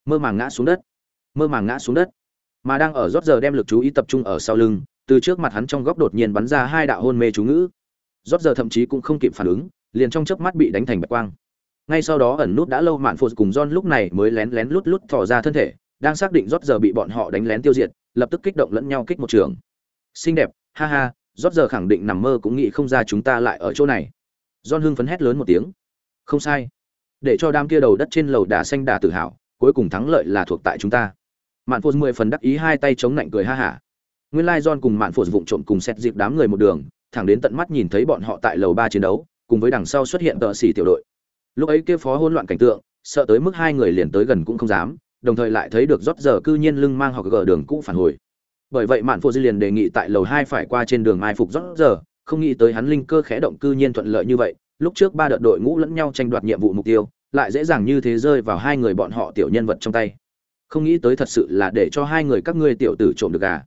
Mơ màng ngã xuống đất. Mơ màng ngã xuống đất. Mà đang ở rót giờ đem lực chú ý tập trung ở sau lưng, từ trước mặt hắn trong góc đột nhiên bắn ra hai đạo hôn mê chú ngữ rót giờ thậm chí cũng không kịp phản ứng, liền trong chớp mắt bị đánh thành bạch quang. Ngay sau đó ẩn nút đã lâu mạn phụt cùng john lúc này mới lén lén lút lút thò ra thân thể, đang xác định rót giờ bị bọn họ đánh lén tiêu diệt, lập tức kích động lẫn nhau kích một trường. Xinh đẹp, ha ha, rót giờ khẳng định nằm mơ cũng nghĩ không ra chúng ta lại ở chỗ này. John hưng phấn hét lớn một tiếng. Không sai. Để cho đám kia đầu đất trên lầu đà xanh đà tự hào, cuối cùng thắng lợi là thuộc tại chúng ta. Mạn phụt mười phần đắc ý hai tay chống lạnh cười ha hả nguyên lai john cùng mạn phụt vụng trộm cùng xét dịp đám người một đường thẳng đến tận mắt nhìn thấy bọn họ tại lầu ba chiến đấu, cùng với đằng sau xuất hiện tợ xỉ tiểu đội. Lúc ấy kia phó hỗn loạn cảnh tượng, sợ tới mức hai người liền tới gần cũng không dám, đồng thời lại thấy được rót giờ cư nhiên lưng mang hoặc gờ đường cũ phản hồi. Bởi vậy mạn phụ di liền đề nghị tại lầu hai phải qua trên đường mai phục rót giờ, không nghĩ tới hắn linh cơ khẽ động cư nhiên thuận lợi như vậy, lúc trước ba đợt đội ngũ lẫn nhau tranh đoạt nhiệm vụ mục tiêu, lại dễ dàng như thế rơi vào hai người bọn họ tiểu nhân vật trong tay. Không nghĩ tới thật sự là để cho hai người các ngươi tiểu tử trộm được gà.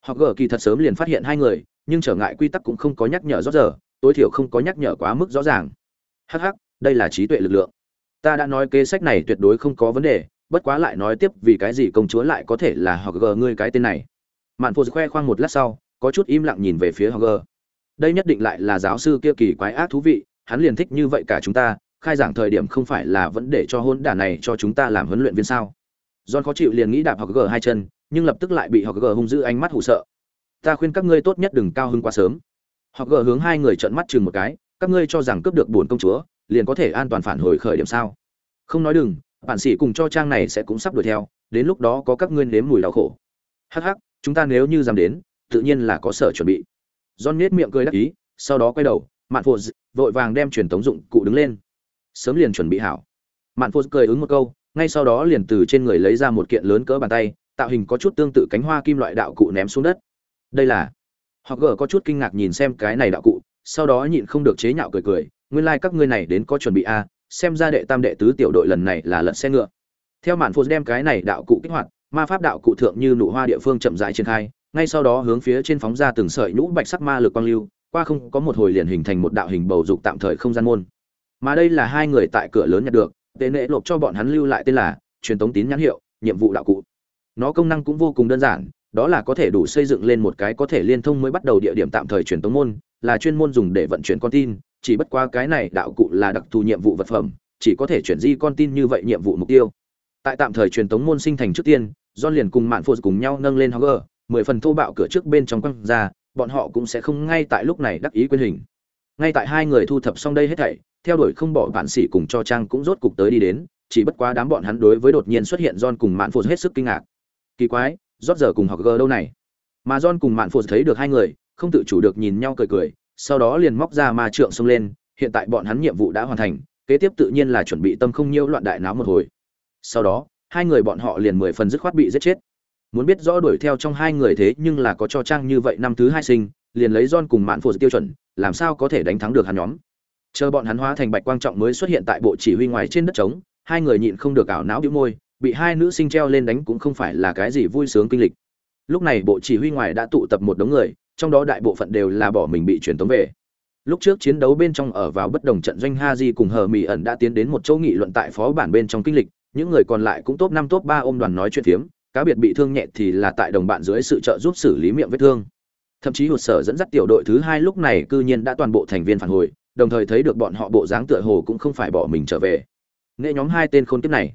Họ gờ kỳ thật sớm liền phát hiện hai người nhưng trở ngại quy tắc cũng không có nhắc nhở rõ giờ tối thiểu không có nhắc nhở quá mức rõ ràng. Hh đây là trí tuệ lực lượng. Ta đã nói kế sách này tuyệt đối không có vấn đề bất quá lại nói tiếp vì cái gì công chúa lại có thể là họ gờ ngươi cái tên này. Mạn phô khoe khoang một lát sau có chút im lặng nhìn về phía họ gờ đây nhất định lại là giáo sư kia kỳ quái ác thú vị hắn liền thích như vậy cả chúng ta khai giảng thời điểm không phải là vẫn để cho hôn đả này cho chúng ta làm huấn luyện viên sao? John khó chịu liền nghĩ đạp học gờ hai chân, nhưng lập tức lại bị học gờ hung dữ ánh mắt hù sợ. Ta khuyên các ngươi tốt nhất đừng cao hứng quá sớm. Hoặc gờ hướng hai người trợn mắt chừng một cái, các ngươi cho rằng cướp được buồn công chúa, liền có thể an toàn phản hồi khởi điểm sao? Không nói đừng, bản sĩ cùng cho trang này sẽ cũng sắp đuổi theo, đến lúc đó có các ngươi nếm mùi đau khổ. Hắc hắc, chúng ta nếu như dám đến, tự nhiên là có sở chuẩn bị. John nhếch miệng cười đắc ý, sau đó quay đầu, Mạn phu vội vàng đem truyền tống dụng cụ đứng lên. Sớm liền chuẩn bị hảo. Mạn phu cười ứng một câu, ngay sau đó liền từ trên người lấy ra một kiện lớn cỡ bàn tay tạo hình có chút tương tự cánh hoa kim loại đạo cụ ném xuống đất đây là. Họ gờ có chút kinh ngạc nhìn xem cái này đạo cụ sau đó nhịn không được chế nhạo cười cười nguyên lai、like、các ngươi này đến có chuẩn bị a à, xem ra đệ tam đệ tứ tiểu đội lần này là lật xe ngựa. Theo màn phô đem cái này đạo cụ kích hoạt ma pháp đạo cụ thượng như nụ hoa địa phương chậm rãi triển khai ngay sau đó hướng phía trên phóng ra từng sợi nhũ bạch sắc ma lực quang lưu qua không có một hồi liền hình thành một đạo hình bầu dục tạm thời không gian môn. Mà đây là hai người tại cửa lớn nhặt được tệ nệ lộp cho bọn hắn lưu lại tên là truyền tống tín nhãn hiệu nhiệm vụ đạo cụ. Nó công năng cũng vô cùng đơn giản đó là có thể đủ xây dựng lên một cái có thể liên thông mới bắt đầu địa điểm tạm thời truyền tống môn là chuyên môn dùng để vận chuyển con tin chỉ bất qua cái này đạo cụ là đặc thù nhiệm vụ vật phẩm chỉ có thể chuyển di con tin như vậy nhiệm vụ mục tiêu tại tạm thời truyền tống môn sinh thành trước tiên John liền cùng mạn phụ cùng nhau nâng lên hogger mười phần thô bạo cửa trước bên trong quăng ra bọn họ cũng sẽ không ngay tại lúc này đắc ý quên hình ngay tại hai người thu thập xong đây hết thảy theo đuổi không bỏ bạn sĩ cùng cho trang cũng rốt cục tới đi đến chỉ bất quá đám bọn hắn đối với đột nhiên xuất hiện John cùng Mạn phụ hết sức kinh ngạc. Kỳ quái, rót giờ cùng học gờ đâu này? Mà John cùng Mạn Phổ thấy được hai người, không tự chủ được nhìn nhau cười cười, sau đó liền móc ra ma trượng xông lên, hiện tại bọn hắn nhiệm vụ đã hoàn thành, kế tiếp tự nhiên là chuẩn bị tâm không nhiễu loạn đại náo một hồi. Sau đó, hai người bọn họ liền mười phần dứt khoát bị giết chết. Muốn biết rõ đuổi theo trong hai người thế nhưng là có cho trang như vậy năm thứ hai sinh, liền lấy John cùng Mạn Phổ tiêu chuẩn, làm sao có thể đánh thắng được hắn nhóm chờ bọn hắn hóa thành bạch quang trọng mới xuất hiện tại bộ chỉ huy ngoài trên đất trống hai người nhịn không được ảo não đĩu môi bị hai nữ sinh treo lên đánh cũng không phải là cái gì vui sướng kinh lịch. Lúc này bộ chỉ huy ngoài đã tụ tập một đống người, trong đó đại bộ phận đều là bỏ mình bị truyền tống về. Lúc trước chiến đấu bên trong ở vào bất đồng trận doanh ha di cùng hờ mỹ ẩn đã tiến đến một chỗ nghị luận tại phó bản bên trong kinh lịch, những người còn lại cũng top năm, top ba ôm đoàn nói chuyện phiếm, cá biệt bị thương nhẹ thì là tại đồng bạn dưới sự trợ giúp xử lý miệng vết thương. Thậm chí hụt sở dẫn dắt tiểu đội thứ hai lúc này cư nhiên đã toàn bộ thành viên phản hồi, đồng thời thấy được bọn họ bộ dáng tựa hồ cũng không phải bỏ mình trở về. Nghệ nhóm hai tên khôn kiếp này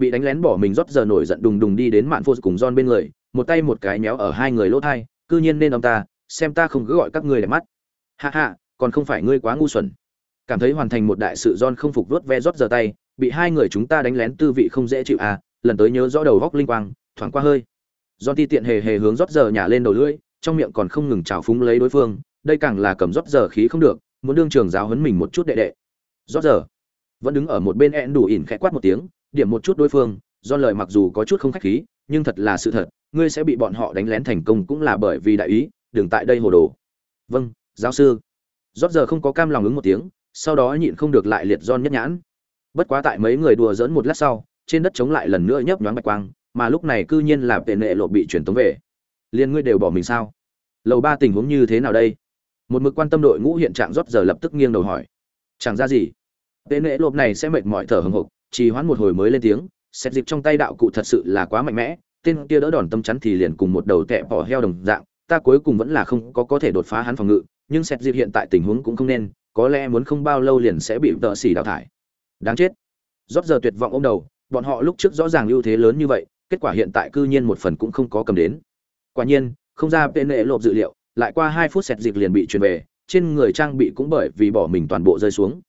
bị đánh lén bỏ mình rót giờ nổi giận đùng đùng đi đến mạn phô cùng John bên người, một tay một cái méo ở hai người lỗ thai, cư nhiên nên ông ta, xem ta không cứ gọi các người để mắt. Hạ hạ còn không phải ngươi quá ngu xuẩn. Cảm thấy hoàn thành một đại sự John không phục vuốt ve rót giờ tay, bị hai người chúng ta đánh lén tư vị không dễ chịu à lần tới nhớ rõ đầu góc linh quang thoáng qua hơi. John ti tiện hề hề hướng rót giờ nhả lên đầu lưỡi, trong miệng còn không ngừng trào phúng lấy đối phương, đây càng là cầm rót giờ khí không được, muốn đương trường giáo huấn mình một chút đệ đệ. Rót giờ? Vẫn đứng ở một bên ẹn đủ ỉn khẽ quát một tiếng điểm một chút đối phương, do lời mặc dù có chút không khách khí, nhưng thật là sự thật, ngươi sẽ bị bọn họ đánh lén thành công cũng là bởi vì đại ý, đừng tại đây hồ đồ. Vâng giáo sư. Rót giờ không có cam lòng ứng một tiếng, sau đó nhịn không được lại liệt don nhất nhãn. Bất quá tại mấy người đùa dỡn một lát sau, trên đất chống lại lần nữa nhấp nhoáng bạch quang, mà lúc này cư nhiên là tệ nệ lộ bị truyền tống về. Liên ngươi đều bỏ mình sao? Lầu ba tình huống như thế nào đây? Một mực quan tâm đội ngũ hiện trạng rót giờ lập tức nghiêng đầu hỏi. Chẳng ra gì. Tệ nệ lộp này sẽ mệt mỏi thở hừng hực trì hoãn một hồi mới lên tiếng, xét dịp trong tay đạo cụ thật sự là quá mạnh mẽ, tên kia đỡ đòn tâm chắn thì liền cùng một đầu tẹ bỏ heo đồng dạng, ta cuối cùng vẫn là không có có thể đột phá hắn phòng ngự, nhưng xét dịp hiện tại tình huống cũng không nên, có lẽ muốn không bao lâu liền sẽ bị tợ xỉ đào thải. Đáng chết. Rót giờ tuyệt vọng ô m đầu, bọn họ lúc trước rõ ràng ưu thế lớn như vậy, kết quả hiện tại cư nhiên một phần cũng không có cầm đến. Quả nhiên, không ra tên lệ lộp dự liệu, lại qua hai phút xét dịp liền bị truyền về, trên người trang bị cũng bởi vì bỏ mình toàn bộ rơi xuống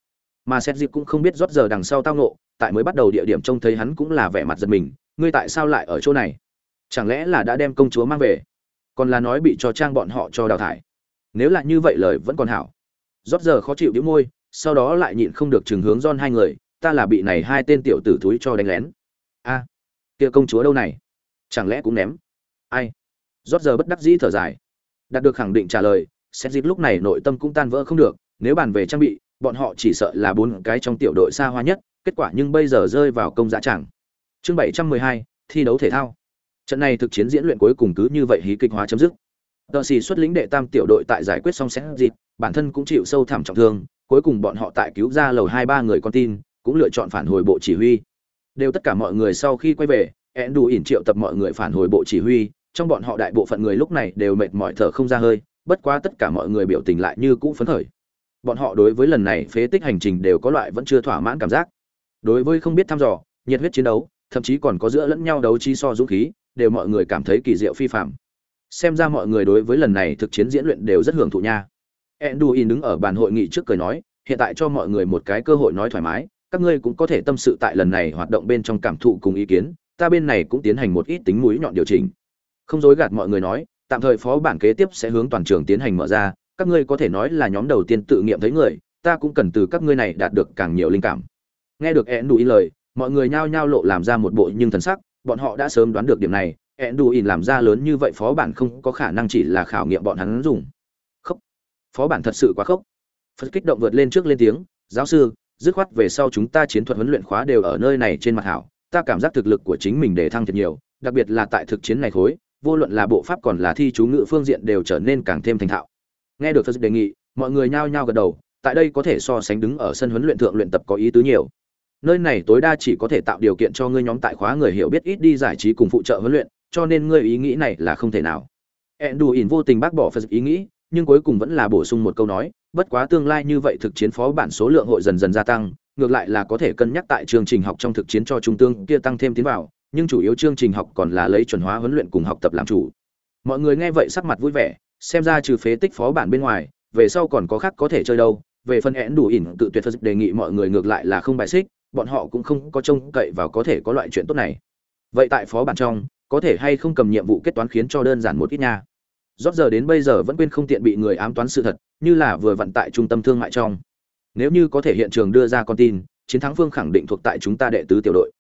mà xét dịp cũng không biết rót giờ đằng sau tao nộ tại mới bắt đầu địa điểm trông thấy hắn cũng là vẻ mặt giật mình, ngươi tại sao lại ở chỗ này? Chẳng lẽ là đã đem công chúa mang về? Còn là nói bị cho trang bọn họ cho đào thải? Nếu là như vậy lời vẫn còn hảo. Rót giờ khó chịu đĩu môi, sau đó lại nhịn không được chừng hướng don hai người, ta là bị này hai tên tiểu tử thúi cho đánh lén. A, kia công chúa đâu này? Chẳng lẽ cũng ném? Ai? Rót giờ bất đắc dĩ thở dài. Đạt được khẳng định trả lời xét dịp lúc này nội tâm cũng tan vỡ không được, nếu bàn về trang bị bọn họ chỉ sợ là bốn cái trong tiểu đội xa hoa nhất, kết quả nhưng bây giờ rơi vào công giá chẳng chương bảy trăm mười hai, thi đấu thể thao. Trận này thực chiến diễn luyện cuối cùng cứ như vậy hí kịch hóa chấm dứt. Tờ sĩ xuất lĩnh đệ tam tiểu đội tại giải quyết xong xét dịp, bản thân cũng chịu sâu thảm trọng thương, cuối cùng bọn họ tại cứu ra lầu hai ba người con tin, cũng lựa chọn phản hồi bộ chỉ huy. Đều tất cả mọi người sau khi quay về ẹn đủ ỉn triệu tập mọi người phản hồi bộ chỉ huy, trong bọn họ đại bộ phận người lúc này đều mệt mỏi thở không ra hơi, bất quá tất cả mọi người biểu tình lại như cũ phấn khởi bọn họ đối với lần này phế tích hành trình đều có loại vẫn chưa thỏa mãn cảm giác. Đối với không biết thăm dò, nhiệt huyết chiến đấu, thậm chí còn có giữa lẫn nhau đấu trí so dũng khí, đều mọi người cảm thấy kỳ diệu phi phạm xem ra mọi người đối với lần này thực chiến diễn luyện đều rất hưởng thụ nha. Enduin đứng ở bàn hội nghị trước cười nói, hiện tại cho mọi người một cái cơ hội nói thoải mái, các ngươi cũng có thể tâm sự tại lần này hoạt động bên trong cảm thụ cùng ý kiến, ta bên này cũng tiến hành một ít tính mũi nhọn điều chỉnh. Không dối gạt mọi người nói, tạm thời phó bản kế tiếp sẽ hướng toàn trường tiến hành mở ra các ngươi có thể nói là nhóm đầu tiên tự nghiệm thấy người, ta cũng cần từ các ngươi này đạt được càng nhiều linh cảm. Nghe được ẹn đủ ý lời, mọi người nhao nhao lộ làm ra một bộ nhưng thần sắc, bọn họ đã sớm đoán được điểm này ẹn đủ ý làm ra lớn như vậy phó bản không có khả năng chỉ là khảo nghiệm bọn hắn dùng. Khóc phó bản thật sự quá khốc. Phật kích động vượt lên trước lên tiếng, giáo sư, dứt khoát về sau chúng ta chiến thuật huấn luyện khóa đều ở nơi này trên mặt hảo, ta cảm giác thực lực của chính mình để thăng thật nhiều, đặc biệt là tại thực chiến này khối, vô luận là bộ pháp còn là thi chú ngữ phương diện đều trở nên càng thêm thành thạo nghe được phật đề nghị, mọi người nhao nhao gật đầu, tại đây có thể so sánh đứng ở sân huấn luyện thượng luyện tập có ý tứ nhiều. Nơi này tối đa chỉ có thể tạo điều kiện cho ngươi nhóm tại khóa người hiểu biết ít đi giải trí cùng phụ trợ huấn luyện, cho nên ngươi ý nghĩ này là không thể nào. Ỉn vô tình bác bỏ phật ý nghĩ, nhưng cuối cùng vẫn là bổ sung một câu nói, bất quá tương lai như vậy thực chiến phó bản số lượng hội dần dần gia tăng, ngược lại là có thể cân nhắc tại chương trình học trong thực chiến cho trung tương kia tăng thêm tiến vào, nhưng chủ yếu chương trình học còn là lấy chuẩn hóa huấn luyện cùng học tập làm chủ. Mọi người nghe vậy sắc mặt vui vẻ xem ra trừ phế tích phó bản bên ngoài, về sau còn có khác có thể chơi đâu. Về phần én đủ ỉn, tự tuyệt phật đề nghị mọi người ngược lại là không bài xích, bọn họ cũng không có trông cậy vào có thể có loại chuyện tốt này. Vậy tại phó bản trong, có thể hay không cầm nhiệm vụ kết toán khiến cho đơn giản một ít nha. Rót giờ đến bây giờ vẫn quên không tiện bị người ám toán sự thật, như là vừa vận tại trung tâm thương mại trong. Nếu như có thể hiện trường đưa ra con tin, chiến thắng phương khẳng định thuộc tại chúng ta đệ tứ tiểu đội.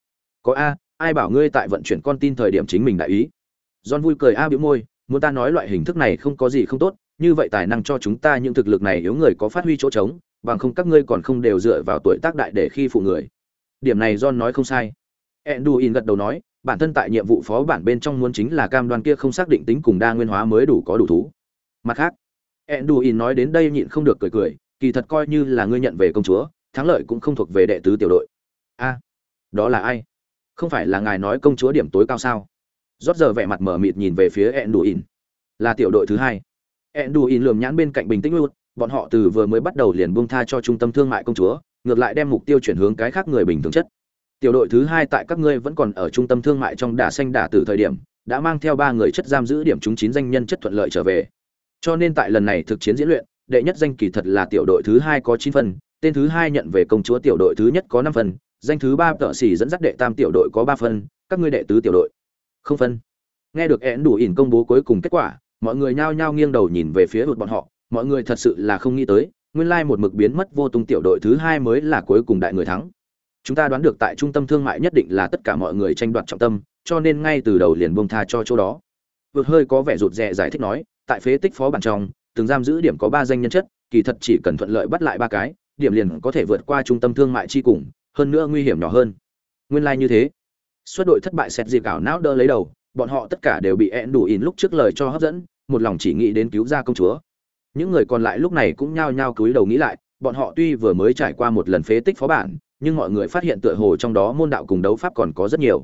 Có a, ai bảo ngươi tại vận chuyển con tin thời điểm chính mình đại ý? John vui cười a bĩu môi muốn ta nói loại hình thức này không có gì không tốt, như vậy tài năng cho chúng ta những thực lực này yếu người có phát huy chỗ trống, bằng không các ngươi còn không đều dựa vào tuổi tác đại để khi phụ người. Điểm này john nói không sai. Enduin gật đầu nói, bản thân tại nhiệm vụ phó bản bên trong muốn chính là cam đoan kia không xác định tính cùng đa nguyên hóa mới đủ có đủ thú. Mặt khác enduin nói đến đây nhịn không được cười cười, kỳ thật coi như là ngươi nhận về công chúa, thắng lợi cũng không thuộc về đệ tứ tiểu đội. A, đó là ai? Không phải là ngài nói công chúa điểm tối cao sao? Rót giờ vẻ mặt mở mịt nhìn về phía enduin. Là tiểu đội thứ hai. Enduin lườm nhãn bên cạnh bình tĩnh luôn, bọn họ từ vừa mới bắt đầu liền buông tha cho trung tâm thương mại công chúa, ngược lại đem mục tiêu chuyển hướng cái khác người bình thường chất. Tiểu đội thứ hai tại các ngươi vẫn còn ở trung tâm thương mại trong đả xanh đả từ thời điểm, đã mang theo ba người chất giam giữ điểm chúng chín danh nhân chất thuận lợi trở về. Cho nên tại lần này thực chiến diễn luyện, đệ nhất danh kỳ thật là tiểu đội thứ hai có chín phần, tên thứ hai nhận về công chúa tiểu đội thứ nhất có năm phần, danh thứ ba tợ xỉ dẫn dắt đệ tam tiểu đội có ba phần, các ngươi đệ tứ tiểu đội không phân. Nghe được én đủ ỉn công bố cuối cùng kết quả, mọi người nhao nhao nghiêng đầu nhìn về phía hụt bọn họ. Mọi người thật sự là không nghĩ tới, nguyên lai một mực biến mất vô tung tiểu đội thứ hai mới là cuối cùng đại người thắng. Chúng ta đoán được tại trung tâm thương mại nhất định là tất cả mọi người tranh đoạt trọng tâm, cho nên ngay từ đầu liền bông tha cho chỗ đó. Vượt hơi có vẻ rụt rè giải thích nói, tại phế tích phó bản trong, từng giam giữ điểm có ba danh nhân chất, kỳ thật chỉ cần thuận lợi bắt lại ba cái, điểm liền có thể vượt qua trung tâm thương mại chi cùng, hơn nữa nguy hiểm nhỏ hơn. Nguyên lai như thế xuất đội thất bại xét dịp ảo não đỡ lấy đầu bọn họ tất cả đều bị ẹn đủ ỉn lúc trước lời cho hấp dẫn một lòng chỉ nghĩ đến cứu ra công chúa. Những người còn lại lúc này cũng nhao nhao cúi đầu nghĩ lại bọn họ tuy vừa mới trải qua một lần phế tích phó bản nhưng mọi người phát hiện tựa hồ trong đó môn đạo cùng đấu pháp còn có rất nhiều.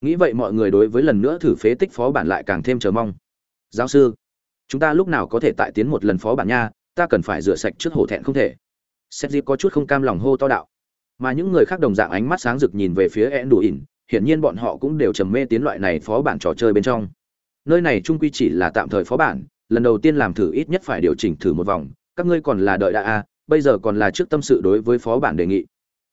Nghĩ vậy mọi người đối với lần nữa thử phế tích phó bản lại càng thêm chờ mong. Giáo sư chúng ta lúc nào có thể tại tiến một lần phó bản nha ta cần phải rửa sạch trước hổ thẹn không thể. Xét dịp có chút không cam lòng hô to đạo. Mà những người khác đồng dạng ánh mắt sáng rực nhìn về phía Enduin, đủ ỉn hiển nhiên bọn họ cũng đều trầm mê tiến loại này phó bản trò chơi bên trong. Nơi này trung quy chỉ là tạm thời phó bản, lần đầu tiên làm thử ít nhất phải điều chỉnh thử một vòng, các ngươi còn là đợi đã a bây giờ còn là trước tâm sự đối với phó bản đề nghị.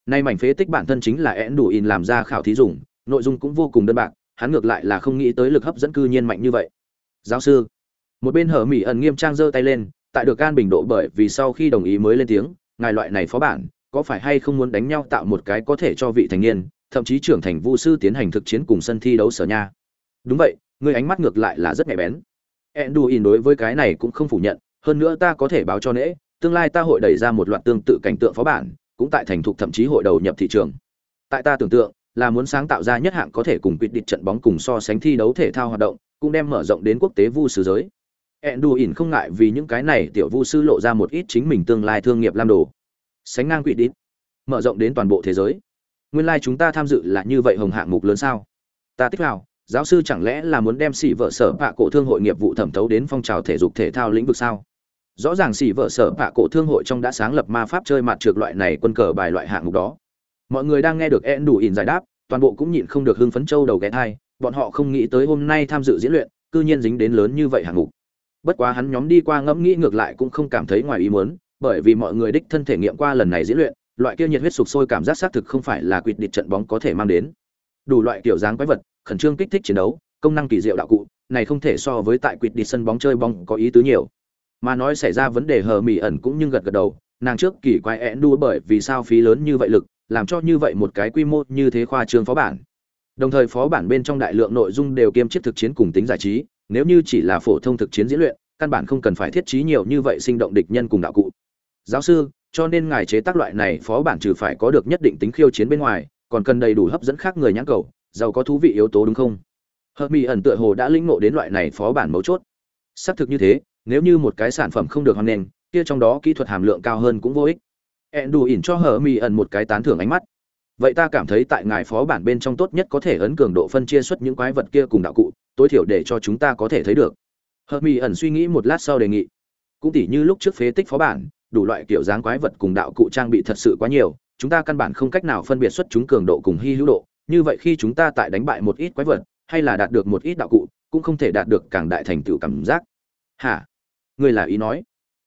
Nay mảnh phế tích bản thân chính là én đủ in làm ra khảo thí dùng, nội dung cũng vô cùng đơn bạc, hắn ngược lại là không nghĩ tới lực hấp dẫn cư nhiên mạnh như vậy. Giáo sư, một bên hở mỹ ẩn nghiêm trang giơ tay lên, tại được can bình độ bởi vì sau khi đồng ý mới lên tiếng, ngài loại này phó bản, có phải hay không muốn đánh nhau tạo một cái có thể cho vị thành niên thậm chí trưởng thành vu sư tiến hành thực chiến cùng sân thi đấu sở nha đúng vậy người ánh mắt ngược lại là rất nhạy bén Enduin đối với cái này cũng không phủ nhận, hơn nữa ta có thể báo cho nễ, tương lai ta hội đẩy ra một loạt tương tự cảnh tượng phó bản, cũng tại thành thục thậm chí hội đầu nhập thị trường. Tại ta tưởng tượng, là muốn sáng tạo ra nhất hạng có thể cùng quyết định trận bóng cùng so sánh thi đấu thể thao hoạt động, cũng đem mở rộng đến quốc tế vu sư giới. Enduin không ngại vì những cái này tiểu vu sư lộ ra một ít chính mình tương lai thương nghiệp lam đồ. Sánh ngang quyết định, mở rộng đến toàn bộ thế giới. Nguyên lai like chúng ta tham dự là như vậy hồng hạng mục lớn sao? Ta thích vào, giáo sư chẳng lẽ là muốn đem xỉ vợ sở bạ cổ thương hội nghiệp vụ thẩm thấu đến phong trào thể dục thể thao lĩnh vực sao? Rõ ràng xỉ vợ sở bạ cổ thương hội trong đã sáng lập ma pháp chơi mặt trượt loại này quân cờ bài loại hạng mục đó. Mọi người đang nghe được en đủ ỉn giải đáp toàn bộ cũng nhịn không được hưng phấn châu đầu ghé thai bọn họ không nghĩ tới hôm nay tham dự diễn luyện cư nhiên dính đến lớn như vậy hạng mục. Bất quá hắn nhóm đi qua ngẫm nghĩ ngược lại cũng không cảm thấy ngoài ý muốn bởi vì mọi người đích thân thể nghiệm qua lần này diễn luyện loại kia nhiệt huyết sục sôi cảm giác xác thực không phải là quyết định trận bóng có thể mang đến. Đủ loại kiểu dáng quái vật, khẩn trương kích thích chiến đấu, công năng kỳ diệu đạo cụ, này không thể so với tại quỵt đi sân bóng chơi bóng có ý tứ nhiều. Mà nói xảy ra vấn đề hờ mỉ ẩn cũng nhưng gật gật đầu, nàng trước kỳ quái én đua bởi vì sao phí lớn như vậy lực, làm cho như vậy một cái quy mô như thế khoa trương phó bản. Đồng thời phó bản bên trong đại lượng nội dung đều kiêm chiết thực chiến cùng tính giải trí, nếu như chỉ là phổ thông thực chiến diễn luyện, căn bản không cần phải thiết trí nhiều như vậy sinh động địch nhân cùng đạo cụ. Giáo sư cho nên ngài chế tác loại này phó bản trừ phải có được nhất định tính khiêu chiến bên ngoài, còn cần đầy đủ hấp dẫn khác người nhãn cầu, giàu có thú vị yếu tố đúng không? Hợp mỹ ẩn tựa hồ đã lĩnh ngộ đến loại này phó bản mấu chốt. Xác thực như thế, nếu như một cái sản phẩm không được hoàn nền, kia trong đó kỹ thuật hàm lượng cao hơn cũng vô ích. Ẹn đủ ỉn cho hờ mỹ ẩn một cái tán thưởng ánh mắt. Vậy ta cảm thấy tại ngài phó bản bên trong tốt nhất có thể ấn cường độ phân chia xuất những quái vật kia cùng đạo cụ, tối thiểu để cho chúng ta có thể thấy được. Hờ mỹ ẩn suy nghĩ một lát sau đề nghị. Cũng tỉ như lúc trước phế tích phó bản đủ loại kiểu dáng quái vật cùng đạo cụ trang bị thật sự quá nhiều, chúng ta căn bản không cách nào phân biệt xuất chúng cường độ cùng hy hữu độ. Như vậy khi chúng ta tại đánh bại một ít quái vật, hay là đạt được một ít đạo cụ, cũng không thể đạt được càng đại thành tựu cảm giác. Hả? Người là ý nói.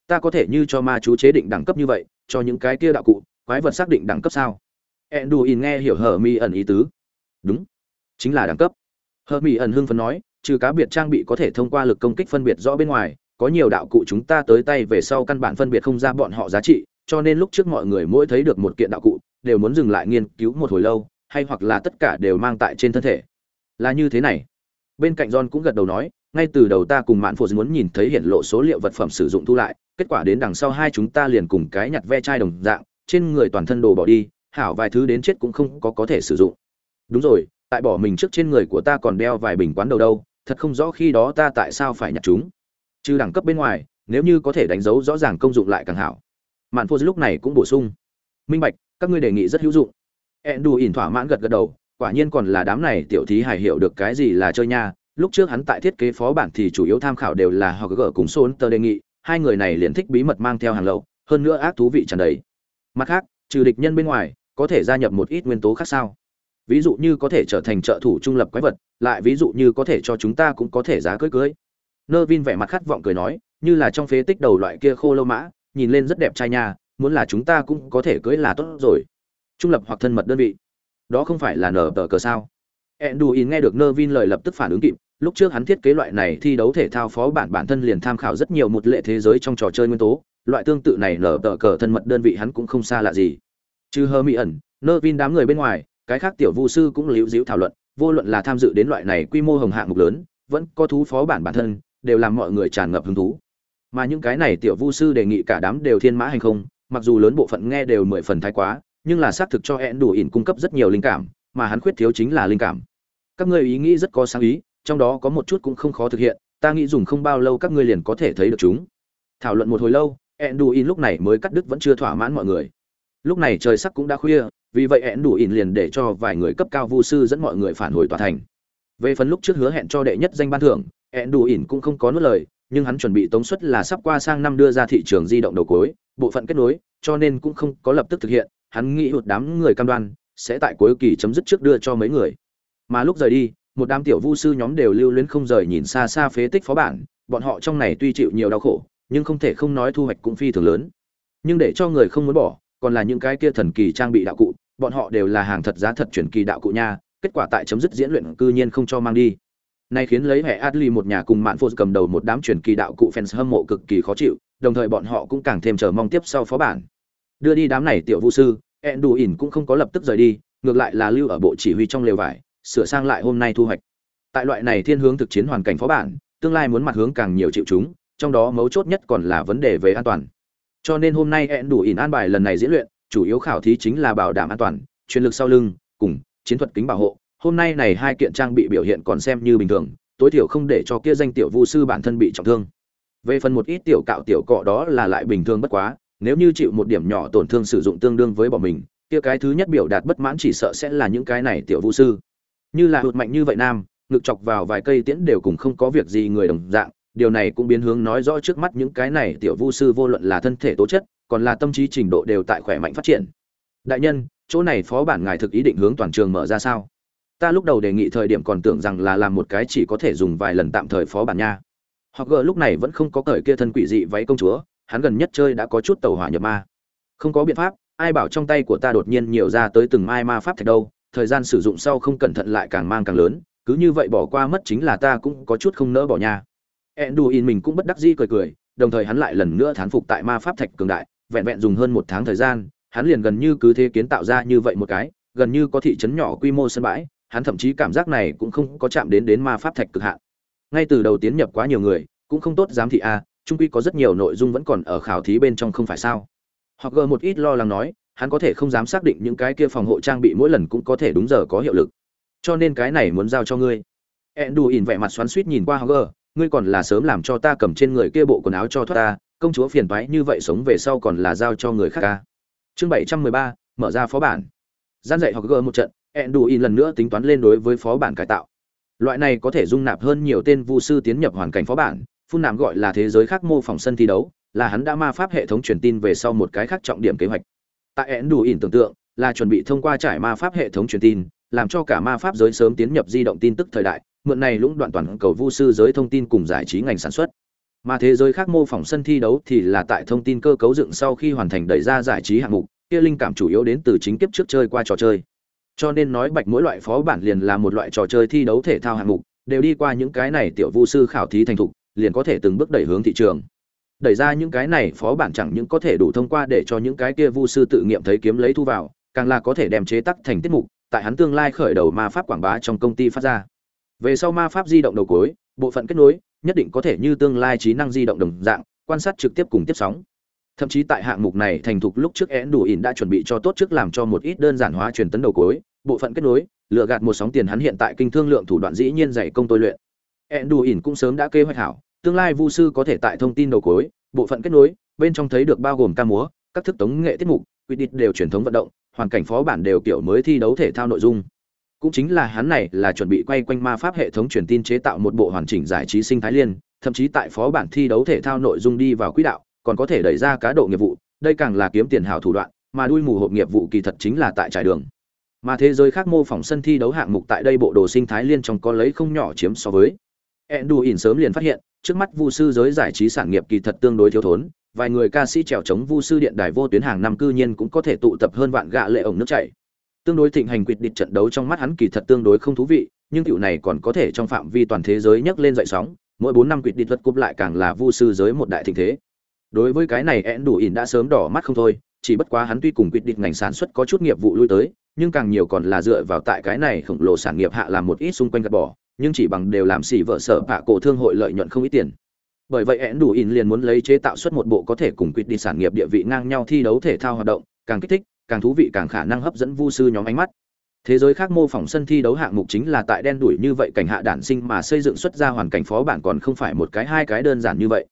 Ta có thể như cho ma chú chế định đẳng cấp như vậy, cho những cái kia đạo cụ, quái vật xác định đẳng cấp sao? Enduin nghe hiểu hờ mi ẩn ý tứ. Đúng. Chính là đẳng cấp. Hờ mi ẩn hưng phấn nói, trừ cá biệt trang bị có thể thông qua lực công kích phân biệt rõ bên ngoài có nhiều đạo cụ chúng ta tới tay về sau căn bản phân biệt không ra bọn họ giá trị, cho nên lúc trước mọi người mỗi thấy được một kiện đạo cụ, đều muốn dừng lại nghiên cứu một hồi lâu, hay hoặc là tất cả đều mang tại trên thân thể. Là như thế này. Bên cạnh john cũng gật đầu nói, ngay từ đầu ta cùng mạn phụ muốn nhìn thấy hiện lộ số liệu vật phẩm sử dụng thu lại, kết quả đến đằng sau hai chúng ta liền cùng cái nhặt ve chai đồng dạng, trên người toàn thân đồ bỏ đi, hảo vài thứ đến chết cũng không có có thể sử dụng. Đúng rồi, tại bỏ mình trước trên người của ta còn đeo vài bình quán đầu đâu, thật không rõ khi đó ta tại sao phải nhặt chúng trừ đẳng cấp bên ngoài, nếu như có thể đánh dấu rõ ràng công dụng lại càng hảo. Mạn phô lúc này cũng bổ sung. Minh bạch, các ngươi đề nghị rất hữu dụng. Ẹn đù ỉn thỏa mãn gật gật đầu, quả nhiên còn là đám này tiểu thí hài hiểu được cái gì là chơi nha. Lúc trước hắn tại thiết kế phó bản thì chủ yếu tham khảo đều là họ gỡ cùng xôn tờ đề nghị, hai người này liền thích bí mật mang theo hàng lậu, hơn nữa ác thú vị tràn đầy. Mặt khác, trừ địch nhân bên ngoài, có thể gia nhập một ít nguyên tố khác sao? Ví dụ như có thể trở thành trợ thủ trung lập quái vật, lại ví dụ như có thể cho chúng ta cũng có thể giá cưới cưới nơ vin vẻ mặt khát vọng cười nói như là trong phế tích đầu loại kia khô lâu mã nhìn lên rất đẹp trai nha muốn là chúng ta cũng có thể cưới là tốt rồi. Trung lập hoặc thân mật đơn vị. Đó không phải là nở tờ cờ sao? Enduin nghe được Nơ Vin lời lập tức phản ứng kịp, lúc trước hắn thiết kế loại này thi đấu thể thao phó bản bản thân liền tham khảo rất nhiều một lệ thế giới trong trò chơi nguyên tố, loại tương tự này nở tờ cờ thân mật đơn vị hắn cũng không xa lạ gì. Trừ hơ mỹ ẩn, Nơ Vin đám người bên ngoài, cái khác tiểu vu sư cũng liễu díu thảo luận, vô luận là tham dự đến loại này quy mô hồng hạng mục lớn, vẫn có thú phó bản bản thân, đều làm mọi người tràn ngập hứng thú. Mà những cái này tiểu vu sư đề nghị cả đám đều thiên mã hành không, mặc dù lớn bộ phận nghe đều mười phần thái quá, nhưng là xác thực cho hẹn đủ ỉn cung cấp rất nhiều linh cảm, mà hắn khuyết thiếu chính là linh cảm. Các ngươi ý nghĩ rất có sáng ý, trong đó có một chút cũng không khó thực hiện, ta nghĩ dùng không bao lâu các ngươi liền có thể thấy được chúng. Thảo luận một hồi lâu, hẹn đủ ỉn lúc này mới cắt đứt vẫn chưa thỏa mãn mọi người. Lúc này trời sắc cũng đã khuya, vì vậy hẹn đủ ỉn liền để cho vài người cấp cao vu sư dẫn mọi người phản hồi tòa thành. Về phần lúc trước hứa hẹn cho đệ nhất danh ban thưởng, ẻn đủ ỉn cũng không có nuốt lời, nhưng hắn chuẩn bị tống suất là sắp qua sang năm đưa ra thị trường di động đầu cuối, bộ phận kết nối, cho nên cũng không có lập tức thực hiện, hắn nghĩ hụt đám người cam đoan sẽ tại cuối kỳ chấm dứt trước đưa cho mấy người. Mà lúc rời đi, một đám tiểu vu sư nhóm đều lưu luyến không rời nhìn xa xa phế tích phó bản, bọn họ trong này tuy chịu nhiều đau khổ, nhưng không thể không nói thu hoạch cũng phi thường lớn. Nhưng để cho người không muốn bỏ, còn là những cái kia thần kỳ trang bị đạo cụ, bọn họ đều là hàng thật giá thật chuyển kỳ đạo cụ nha, kết quả tại chấm dứt diễn luyện cư nhiên không cho mang đi. Này khiến lấy hệ Adli một nhà cùng Mạn Phổ cầm đầu một đám truyền kỳ đạo cụ fans hâm mộ cực kỳ khó chịu, đồng thời bọn họ cũng càng thêm chờ mong tiếp sau phó bản. Đưa đi đám này tiểu vũ sư, Enduin cũng không có lập tức rời đi, ngược lại là lưu ở bộ chỉ huy trong lều vải, sửa sang lại hôm nay thu hoạch. Tại loại này thiên hướng thực chiến hoàn cảnh phó bản, tương lai muốn mặt hướng càng nhiều chịu chúng, trong đó mấu chốt nhất còn là vấn đề về an toàn. Cho nên hôm nay Enduin an bài lần này diễn luyện, chủ yếu khảo thí chính là bảo đảm an toàn, chuyên lực sau lưng, cùng chiến thuật kính bảo hộ, hôm nay này hai kiện trang bị biểu hiện còn xem như bình thường, tối thiểu không để cho kia danh tiểu vu sư bản thân bị trọng thương. Về phần một ít tiểu cạo tiểu cọ đó là lại bình thường bất quá, nếu như chịu một điểm nhỏ tổn thương sử dụng tương đương với bỏ mình, kia cái thứ nhất biểu đạt bất mãn chỉ sợ sẽ là những cái này tiểu vu sư. Như là hụt mạnh như vậy nam, ngực chọc vào vài cây tiễn đều cùng không có việc gì người đồng dạng, điều này cũng biến hướng nói rõ trước mắt những cái này tiểu vu sư vô luận là thân thể tố chất, còn là tâm trí trình độ đều tại khỏe mạnh phát triển. Đại nhân, chỗ này phó bản ngài thực ý định hướng toàn trường mở ra sao? Ta lúc đầu đề nghị thời điểm còn tưởng rằng là làm một cái chỉ có thể dùng vài lần tạm thời phó bản nha. Hoặc gờ lúc này vẫn không có cởi kia thân quỷ dị váy công chúa, hắn gần nhất chơi đã có chút tàu hỏa nhập ma. Không có biện pháp, ai bảo trong tay của ta đột nhiên nhiều ra tới từng mai ma pháp thạch đâu, thời gian sử dụng sau không cẩn thận lại càng mang càng lớn, cứ như vậy bỏ qua mất chính là ta cũng có chút không nỡ bỏ nha. Enduin mình cũng bất đắc dĩ cười cười, đồng thời hắn lại lần nữa thán phục tại ma pháp thạch cường đại, vẹn vẹn dùng hơn một tháng thời gian, hắn liền gần như cứ thế kiến tạo ra như vậy một cái, gần như có thị trấn nhỏ quy mô sân bãi hắn thậm chí cảm giác này cũng không có chạm đến đến ma pháp thạch cực hạn ngay từ đầu tiến nhập quá nhiều người cũng không tốt giám thị a trung quy có rất nhiều nội dung vẫn còn ở khảo thí bên trong không phải sao hoặc gờ một ít lo lắng nói hắn có thể không dám xác định những cái kia phòng hộ trang bị mỗi lần cũng có thể đúng giờ có hiệu lực cho nên cái này muốn giao cho ngươi endu ỉn vẻ mặt xoắn suýt nhìn qua Hogger, ngươi còn là sớm làm cho ta cầm trên người kia bộ quần áo cho thoát ta, công chúa phiền toái như vậy sống về sau còn là giao cho người khác ca. Chương 713, mở ra phó bản. Gian dạy gờ một trận, Enduin lần nữa tính toán lên đối với phó bản cải tạo. Loại này có thể dung nạp hơn nhiều tên vu sư tiến nhập hoàn cảnh phó bản, phun nạm gọi là thế giới khác mô phỏng sân thi đấu, là hắn đã ma pháp hệ thống truyền tin về sau một cái khác trọng điểm kế hoạch. Tại ẹn đủ in tưởng tượng, là chuẩn bị thông qua trải ma pháp hệ thống truyền tin, làm cho cả ma pháp giới sớm tiến nhập di động tin tức thời đại, mượn này lũng đoạn toàn cầu vu sư giới thông tin cùng giải trí ngành sản xuất. Mà thế giới khác mô phỏng sân thi đấu thì là tại thông tin cơ cấu dựng sau khi hoàn thành đẩy ra giải trí hạng mục, kia linh cảm chủ yếu đến từ chính kiếp trước chơi qua trò chơi cho nên nói bạch mỗi loại phó bản liền là một loại trò chơi thi đấu thể thao hạng mục, đều đi qua những cái này tiểu vu sư khảo thí thành thục, liền có thể từng bước đẩy hướng thị trường. Đẩy ra những cái này phó bản chẳng những có thể đủ thông qua để cho những cái kia vu sư tự nghiệm thấy kiếm lấy thu vào, càng là có thể đem chế tắc thành tiết mục, tại hắn tương lai khởi đầu ma pháp quảng bá trong công ty phát ra. Về sau ma pháp di động đầu cối bộ phận kết nối, nhất định có thể như tương lai trí năng di động đồng dạng, quan sát trực tiếp cùng tiếp sóng thậm chí tại hạng mục này thành thục lúc trước én đủ ỉn đã chuẩn bị cho tốt trước làm cho một ít đơn giản hóa truyền tấn đầu cối, bộ phận kết nối lựa gạt một sóng tiền hắn hiện tại kinh thương lượng thủ đoạn dĩ nhiên dạy công tôi luyện. Ỉn cũng sớm đã kế hoạch hảo, tương lai vu sư có thể tại thông tin đầu cuối bộ phận kết nối, bên trong thấy được bao gồm ca múa, các thức tống nghệ tiết mục, quy định đều truyền thống vận động, hoàn cảnh phó bản đều kiểu mới thi đấu thể thao nội dung. Cũng chính là hắn này là chuẩn bị quay quanh ma pháp hệ thống truyền tin chế tạo một bộ hoàn chỉnh giải trí sinh thái liên, thậm chí tại phó bản thi đấu thể thao nội dung đi vào quỹ đạo còn có thể đẩy ra cá độ nghiệp vụ, đây càng là kiếm tiền hảo thủ đoạn, mà đuôi mù hộp nghiệp vụ kỳ thật chính là tại trải đường. Mà thế giới khác mô phỏng sân thi đấu hạng mục tại đây bộ đồ sinh thái liên trong có lấy không nhỏ chiếm so với. Ỉn sớm liền phát hiện, trước mắt vu sư giới giải trí sản nghiệp kỳ thật tương đối thiếu thốn, vài người ca sĩ trèo chống vu sư điện đài vô tuyến hàng năm cư nhiên cũng có thể tụ tập hơn vạn gạ lệ ổng nước chảy. Tương đối thịnh hành quyệt địch trận đấu trong mắt hắn kỳ thật tương đối không thú vị, nhưng tiểu này còn có thể trong phạm vi toàn thế giới nhấc lên dậy sóng, mỗi bốn năm quyệt địch vật cúp lại càng là vu sư giới một đại thịnh thế đối với cái này én đủ ỉn đã sớm đỏ mắt không thôi, chỉ bất quá hắn tuy cùng quyết định ngành sản xuất có chút nghiệp vụ lui tới, nhưng càng nhiều còn là dựa vào tại cái này khổng lồ sản nghiệp hạ làm một ít xung quanh gạt bỏ, nhưng chỉ bằng đều làm xỉ vợ sở hạ cổ thương hội lợi nhuận không ít tiền. Bởi vậy én đủ ỉn liền muốn lấy chế tạo xuất một bộ có thể cùng quyết định sản nghiệp địa vị ngang nhau thi đấu thể thao hoạt động, càng kích thích, càng thú vị, càng khả năng hấp dẫn vu sư nhóm ánh mắt. Thế giới khác mô phỏng sân thi đấu hạng mục chính là tại đen đuổi như vậy cảnh hạ đản sinh mà xây dựng xuất ra hoàn cảnh phó bản còn không phải một cái hai cái đơn giản như vậy.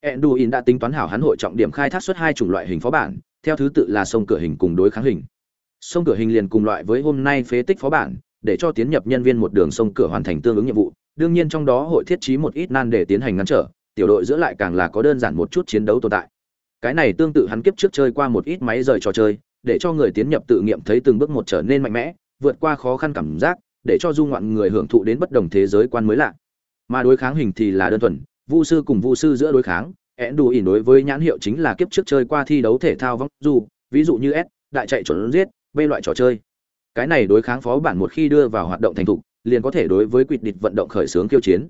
Enduin đã tính toán hảo hắn hội trọng điểm khai thác xuất hai chủng loại hình phó bản, theo thứ tự là sông cửa hình cùng đối kháng hình. Sông cửa hình liền cùng loại với hôm nay phế tích phó bản, để cho tiến nhập nhân viên một đường sông cửa hoàn thành tương ứng nhiệm vụ. Đương nhiên trong đó hội thiết trí một ít nan để tiến hành ngăn trở, tiểu đội giữa lại càng là có đơn giản một chút chiến đấu tồn tại. Cái này tương tự hắn kiếp trước chơi qua một ít máy rời trò chơi, để cho người tiến nhập tự nghiệm thấy từng bước một trở nên mạnh mẽ, vượt qua khó khăn cảm giác, để cho du ngoạn người hưởng thụ đến bất đồng thế giới quan mới lạ. Mà đối kháng hình thì là đơn thuần vu sư cùng vu sư giữa đối kháng én đủ ỉn đối với nhãn hiệu chính là kiếp trước chơi qua thi đấu thể thao vong du, ví dụ như s, đại chạy chuẩn giết, b loại trò chơi. Cái này đối kháng phó bản một khi đưa vào hoạt động thành thục, liền có thể đối với quyết địch vận động khởi xướng kiêu chiến.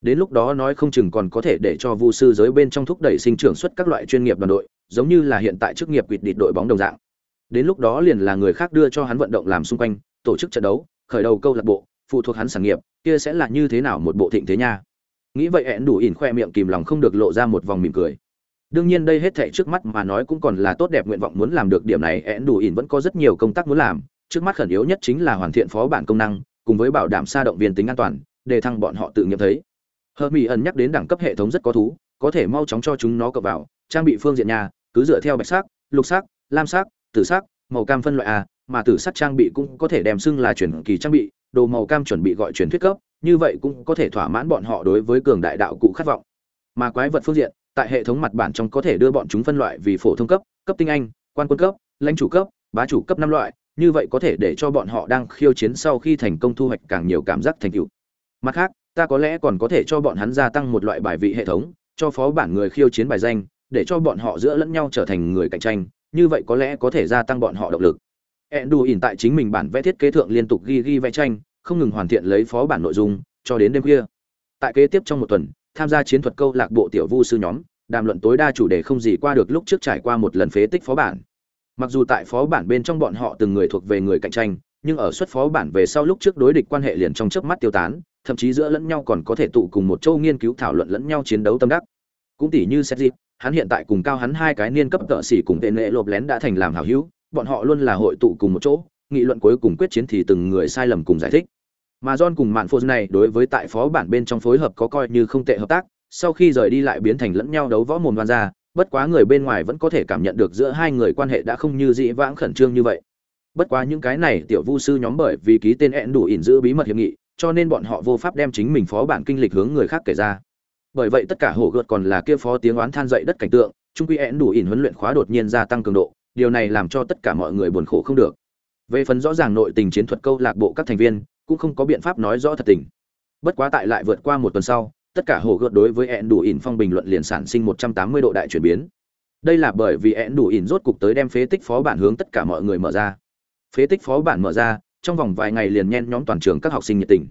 Đến lúc đó nói không chừng còn có thể để cho vu sư giới bên trong thúc đẩy sinh trưởng xuất các loại chuyên nghiệp đoàn đội, giống như là hiện tại chức nghiệp quyết địch đội bóng đồng dạng. Đến lúc đó liền là người khác đưa cho hắn vận động làm xung quanh, tổ chức trận đấu, khởi đầu câu lạc bộ, phụ thuộc hắn sản nghiệp, kia sẽ là như thế nào một bộ thịnh thế nha nghĩ vậy ẹn đủ ỉn khoe miệng kìm lòng không được lộ ra một vòng mỉm cười. Đương nhiên đây hết thảy trước mắt mà nói cũng còn là tốt đẹp nguyện vọng muốn làm được điểm này ẹn đủ ỉn vẫn có rất nhiều công tác muốn làm. Trước mắt khẩn yếu nhất chính là hoàn thiện phó bản công năng, cùng với bảo đảm xa động viên tính an toàn, để thăng bọn họ tự nghiệm thấy. Hơ mỹ ẩn nhắc đến đẳng cấp hệ thống rất có thú, có thể mau chóng cho chúng nó cập vào, trang bị phương diện nhà, cứ dựa theo bạch sắc, lục sắc, lam sắc, tử sắc, màu cam phân loại a, mà tử sắc trang bị cũng có thể đem xưng là chuyển kỳ trang bị, đồ màu cam chuẩn bị gọi truyền thuyết cấp như vậy cũng có thể thỏa mãn bọn họ đối với cường đại đạo cụ khát vọng. Mà quái vật phương diện tại hệ thống mặt bản trong có thể đưa bọn chúng phân loại vì phổ thông cấp cấp tinh anh quan quân cấp lãnh chủ cấp bá chủ cấp năm loại như vậy có thể để cho bọn họ đang khiêu chiến sau khi thành công thu hoạch càng nhiều cảm giác thành tựu. Mặt khác ta có lẽ còn có thể cho bọn hắn gia tăng một loại bài vị hệ thống cho phó bản người khiêu chiến bài danh để cho bọn họ giữa lẫn nhau trở thành người cạnh tranh như vậy có lẽ có thể gia tăng bọn họ động lực. Enduin tại chính mình bản vẽ thiết kế thượng liên tục ghi ghi vẽ tranh, không ngừng hoàn thiện lấy phó bản nội dung, cho đến đêm khuya. Tại kế tiếp trong một tuần, tham gia chiến thuật câu lạc bộ tiểu vu sư nhóm, đàm luận tối đa chủ đề không gì qua được lúc trước trải qua một lần phế tích phó bản. Mặc dù tại phó bản bên trong bọn họ từng người thuộc về người cạnh tranh, nhưng ở xuất phó bản về sau lúc trước đối địch quan hệ liền trong chớp mắt tiêu tán, thậm chí giữa lẫn nhau còn có thể tụ cùng một châu nghiên cứu thảo luận lẫn nhau chiến đấu tâm đắc. Cũng tỷ như Seth hắn hiện tại cùng cao hắn hai cái niên cấp tợ xỉ cùng tệ nệ lộp lén đã thành làm hảo hữu, bọn họ luôn là hội tụ cùng một chỗ, nghị luận cuối cùng quyết chiến thì từng người sai lầm cùng giải thích. Mà John cùng Mạn Phô này đối với tại phó bản bên trong phối hợp có coi như không tệ hợp tác, sau khi rời đi lại biến thành lẫn nhau đấu võ mồm ngoan ra, bất quá người bên ngoài vẫn có thể cảm nhận được giữa hai người quan hệ đã không như dị vãng khẩn trương như vậy. Bất quá những cái này tiểu vu sư nhóm bởi vì ký tên ẹn đủ ỉn giữ bí mật hiệp nghị, cho nên bọn họ vô pháp đem chính mình phó bản kinh lịch hướng người khác kể ra. Bởi vậy tất cả hổ gợt còn là kia phó tiếng oán than dậy đất cảnh tượng, trung quy ẹn đủ ỉn huấn luyện khóa đột nhiên gia tăng cường độ, điều này làm cho tất cả mọi người buồn khổ không được về phần rõ ràng nội tình chiến thuật câu lạc bộ các thành viên cũng không có biện pháp nói rõ thật tình. Bất quá tại lại vượt qua một tuần sau, tất cả hồ gợt đối với ẹn đủ ỉn phong bình luận liền sản sinh 180 độ đại chuyển biến. Đây là bởi vì ẹn đủ ỉn rốt cục tới đem phế tích phó bản hướng tất cả mọi người mở ra. Phế tích phó bản mở ra, trong vòng vài ngày liền nhen nhóm toàn trường các học sinh nhiệt tình.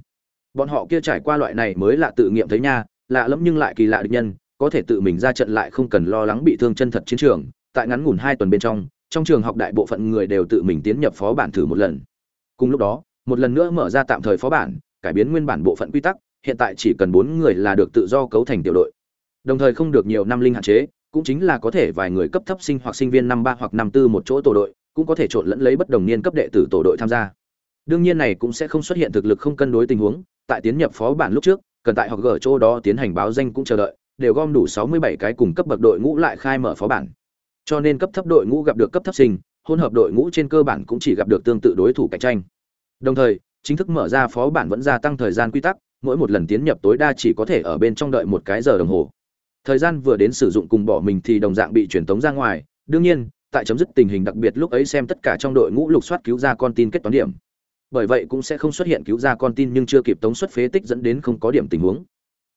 Bọn họ kia trải qua loại này mới là tự nghiệm thấy nha, lạ lẫm nhưng lại kỳ lạ địch nhân, có thể tự mình ra trận lại không cần lo lắng bị thương chân thật chiến trường. Tại ngắn ngủn hai tuần bên trong trong trường học đại bộ phận người đều tự mình tiến nhập phó bản thử một lần. Cùng lúc đó một lần nữa mở ra tạm thời phó bản, cải biến nguyên bản bộ phận quy tắc, hiện tại chỉ cần bốn người là được tự do cấu thành tiểu đội. Đồng thời không được nhiều năm linh hạn chế, cũng chính là có thể vài người cấp thấp sinh hoặc sinh viên năm ba hoặc năm tư một chỗ tổ đội, cũng có thể trộn lẫn lấy bất đồng niên cấp đệ tử tổ đội tham gia. Đương nhiên này cũng sẽ không xuất hiện thực lực không cân đối tình huống, tại tiến nhập phó bản lúc trước, cần tại học gở chỗ đó tiến hành báo danh cũng chờ đợi, đều gom đủ 67 cái cùng cấp bậc đội ngũ lại khai mở phó bản. Cho nên cấp thấp đội ngũ gặp được cấp thấp sinh, hỗn hợp đội ngũ trên cơ bản cũng chỉ gặp được tương tự đối thủ cạnh tranh đồng thời, chính thức mở ra phó bản vẫn gia tăng thời gian quy tắc, mỗi một lần tiến nhập tối đa chỉ có thể ở bên trong đợi một cái giờ đồng hồ. Thời gian vừa đến sử dụng cùng bỏ mình thì đồng dạng bị truyền tống ra ngoài. Đương nhiên, tại chấm dứt tình hình đặc biệt lúc ấy xem tất cả trong đội ngũ lục soát cứu ra con tin kết toán điểm. Bởi vậy cũng sẽ không xuất hiện cứu ra con tin nhưng chưa kịp tống xuất phế tích dẫn đến không có điểm tình huống.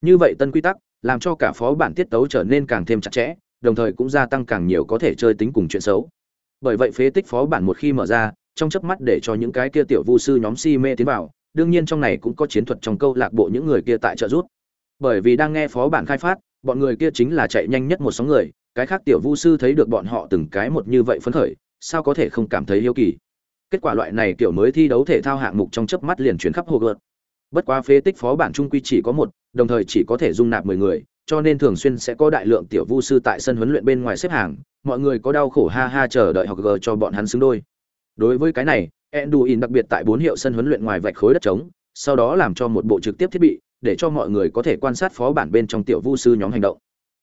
Như vậy tân quy tắc, làm cho cả phó bản tiết tấu trở nên càng thêm chặt chẽ, đồng thời cũng gia tăng càng nhiều có thể chơi tính cùng chuyện xấu. Bởi vậy phế tích phó bản một khi mở ra trong chớp mắt để cho những cái kia tiểu vu sư nhóm si mê tiến vào, đương nhiên trong này cũng có chiến thuật trong câu lạc bộ những người kia tại trợ rút bởi vì đang nghe phó bản khai phát, bọn người kia chính là chạy nhanh nhất một số người, cái khác tiểu vu sư thấy được bọn họ từng cái một như vậy phấn khởi, sao có thể không cảm thấy hiếu kỳ? Kết quả loại này kiểu mới thi đấu thể thao hạng mục trong chớp mắt liền chuyển khắp hồ gợt bất quá phế tích phó bản trung quy chỉ có một, đồng thời chỉ có thể dung nạp mười người, cho nên thường xuyên sẽ có đại lượng tiểu vu sư tại sân huấn luyện bên ngoài xếp hàng, mọi người có đau khổ ha ha chờ đợi học gờ cho bọn hắn xứng đôi đối với cái này, enduin đặc biệt tại bốn hiệu sân huấn luyện ngoài vạch khối đất trống, sau đó làm cho một bộ trực tiếp thiết bị, để cho mọi người có thể quan sát phó bản bên trong tiểu vu sư nhóm hành động.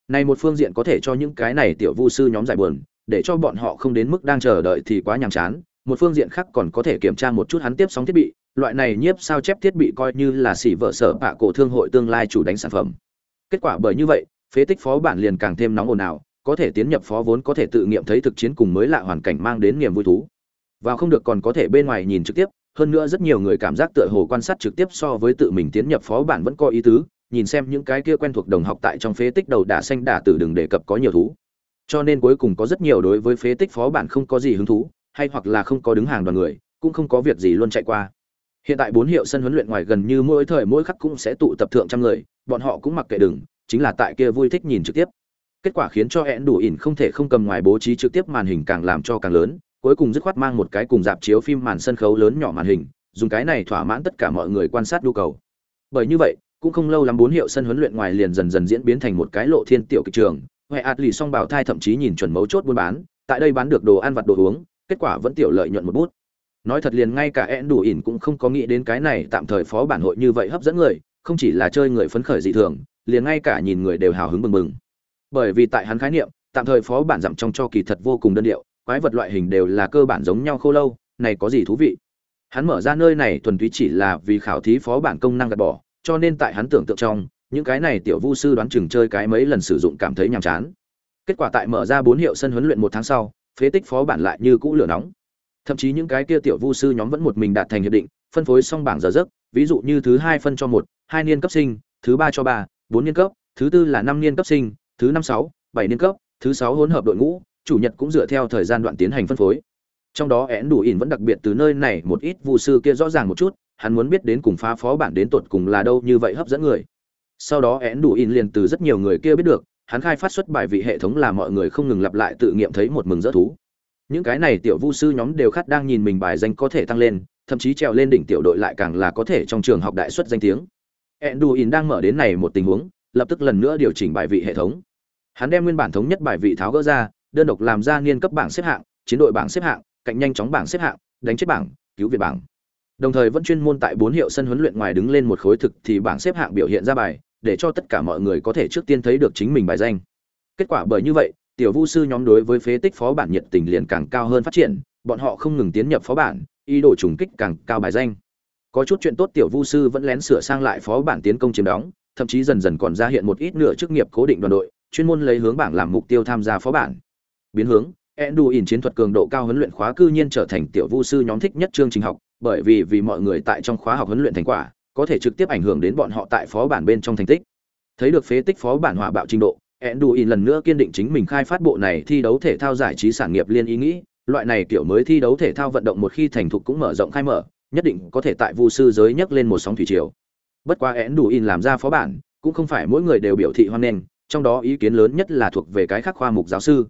Này một phương diện có thể cho những cái này tiểu vu sư nhóm giải buồn, để cho bọn họ không đến mức đang chờ đợi thì quá nhàm chán. Một phương diện khác còn có thể kiểm tra một chút hắn tiếp sóng thiết bị, loại này nhiếp sao chép thiết bị coi như là xỉ vợ sở bạ cổ thương hội tương lai chủ đánh sản phẩm. Kết quả bởi như vậy, phế tích phó bản liền càng thêm nóng ồn ào, có thể tiến nhập phó vốn có thể tự nghiệm thấy thực chiến cùng mới lạ hoàn cảnh mang đến niềm vui thú vào không được còn có thể bên ngoài nhìn trực tiếp, hơn nữa rất nhiều người cảm giác tựa hồ quan sát trực tiếp so với tự mình tiến nhập phó bản vẫn có ý tứ, nhìn xem những cái kia quen thuộc đồng học tại trong phế tích đầu đả xanh đả tử đừng đề cập có nhiều thú. Cho nên cuối cùng có rất nhiều đối với phế tích phó bản không có gì hứng thú, hay hoặc là không có đứng hàng đoàn người, cũng không có việc gì luôn chạy qua. Hiện tại bốn hiệu sân huấn luyện ngoài gần như mỗi thời mỗi khắc cũng sẽ tụ tập thượng trăm người, bọn họ cũng mặc kệ đừng, chính là tại kia vui thích nhìn trực tiếp. Kết quả khiến cho hẹn đủ ỉn không thể không cầm ngoài bố trí trực tiếp màn hình càng làm cho càng lớn cuối cùng dứt khoát mang một cái cùng dạp chiếu phim màn sân khấu lớn nhỏ màn hình, dùng cái này thỏa mãn tất cả mọi người quan sát nhu cầu. Bởi như vậy, cũng không lâu lắm bốn hiệu sân huấn luyện ngoài liền dần dần diễn biến thành một cái lộ thiên tiểu kịch trường, huệ ạt lì song bảo thai thậm chí nhìn chuẩn mấu chốt buôn bán, tại đây bán được đồ ăn vặt đồ uống, kết quả vẫn tiểu lợi nhuận một bút. Nói thật liền ngay cả én đủ ỉn cũng không có nghĩ đến cái này tạm thời phó bản hội như vậy hấp dẫn người, không chỉ là chơi người phấn khởi dị thường, liền ngay cả nhìn người đều hào hứng bừng bừng. Bởi vì tại hắn khái niệm, tạm thời phó bản dặm trong cho kỳ thật vô cùng đơn điệu quái vật loại hình đều là cơ bản giống nhau khô lâu, này có gì thú vị? Hắn mở ra nơi này thuần túy chỉ là vì khảo thí phó bản công năng gạt bỏ, cho nên tại hắn tưởng tượng trong, những cái này tiểu vu sư đoán chừng chơi cái mấy lần sử dụng cảm thấy nhàm chán. Kết quả tại mở ra bốn hiệu sân huấn luyện một tháng sau, phế tích phó bản lại như cũ lửa nóng. Thậm chí những cái kia tiểu vu sư nhóm vẫn một mình đạt thành hiệp định, phân phối xong bảng giờ giấc, ví dụ như thứ hai phân cho một, hai niên cấp sinh, thứ ba cho ba, bốn niên cấp, thứ tư là năm niên cấp sinh, thứ năm sáu, bảy niên cấp, thứ sáu hỗn hợp đội ngũ chủ nhật cũng dựa theo thời gian đoạn tiến hành phân phối. Trong đó én đủ ỉn vẫn đặc biệt từ nơi này một ít vu sư kia rõ ràng một chút, hắn muốn biết đến cùng phá phó bản đến tột cùng là đâu như vậy hấp dẫn người. Sau đó én đủ ỉn liền từ rất nhiều người kia biết được, hắn khai phát xuất bài vị hệ thống là mọi người không ngừng lặp lại tự nghiệm thấy một mừng rỡ thú. Những cái này tiểu vu sư nhóm đều khát đang nhìn mình bài danh có thể tăng lên, thậm chí trèo lên đỉnh tiểu đội lại càng là có thể trong trường học đại xuất danh tiếng. Enduin đang mở đến này một tình huống, lập tức lần nữa điều chỉnh bài vị hệ thống. Hắn đem nguyên bản thống nhất bài vị tháo gỡ ra đơn độc làm ra niên cấp bảng xếp hạng, chiến đội bảng xếp hạng, cạnh nhanh chóng bảng xếp hạng, đánh chết bảng, cứu viện bảng. Đồng thời vẫn chuyên môn tại bốn hiệu sân huấn luyện ngoài đứng lên một khối thực thì bảng xếp hạng biểu hiện ra bài, để cho tất cả mọi người có thể trước tiên thấy được chính mình bài danh. Kết quả bởi như vậy, tiểu vu sư nhóm đối với phế tích phó bản nhiệt tình liền càng cao hơn phát triển, bọn họ không ngừng tiến nhập phó bản, ý đồ trùng kích càng cao bài danh. Có chút chuyện tốt tiểu vu sư vẫn lén sửa sang lại phó bản tiến công chiếm đóng, thậm chí dần dần còn ra hiện một ít nửa chức nghiệp cố định đoàn đội, chuyên môn lấy hướng bảng làm mục tiêu tham gia phó bản biến hướng Enduin chiến thuật cường độ cao huấn luyện khóa cư nhiên trở thành tiểu vu sư nhóm thích nhất chương trình học, bởi vì vì mọi người tại trong khóa học huấn luyện thành quả, có thể trực tiếp ảnh hưởng đến bọn họ tại phó bản bên trong thành tích. Thấy được phế tích phó bản hỏa bạo trình độ, Enduin lần nữa kiên định chính mình khai phát bộ này thi đấu thể thao giải trí sản nghiệp liên ý nghĩ, loại này kiểu mới thi đấu thể thao vận động một khi thành thục cũng mở rộng khai mở, nhất định có thể tại vu sư giới nhấc lên một sóng thủy triều. Bất quá Enduin làm ra phó bản, cũng không phải mỗi người đều biểu thị hoan nghênh, trong đó ý kiến lớn nhất là thuộc về cái khác khoa mục giáo sư.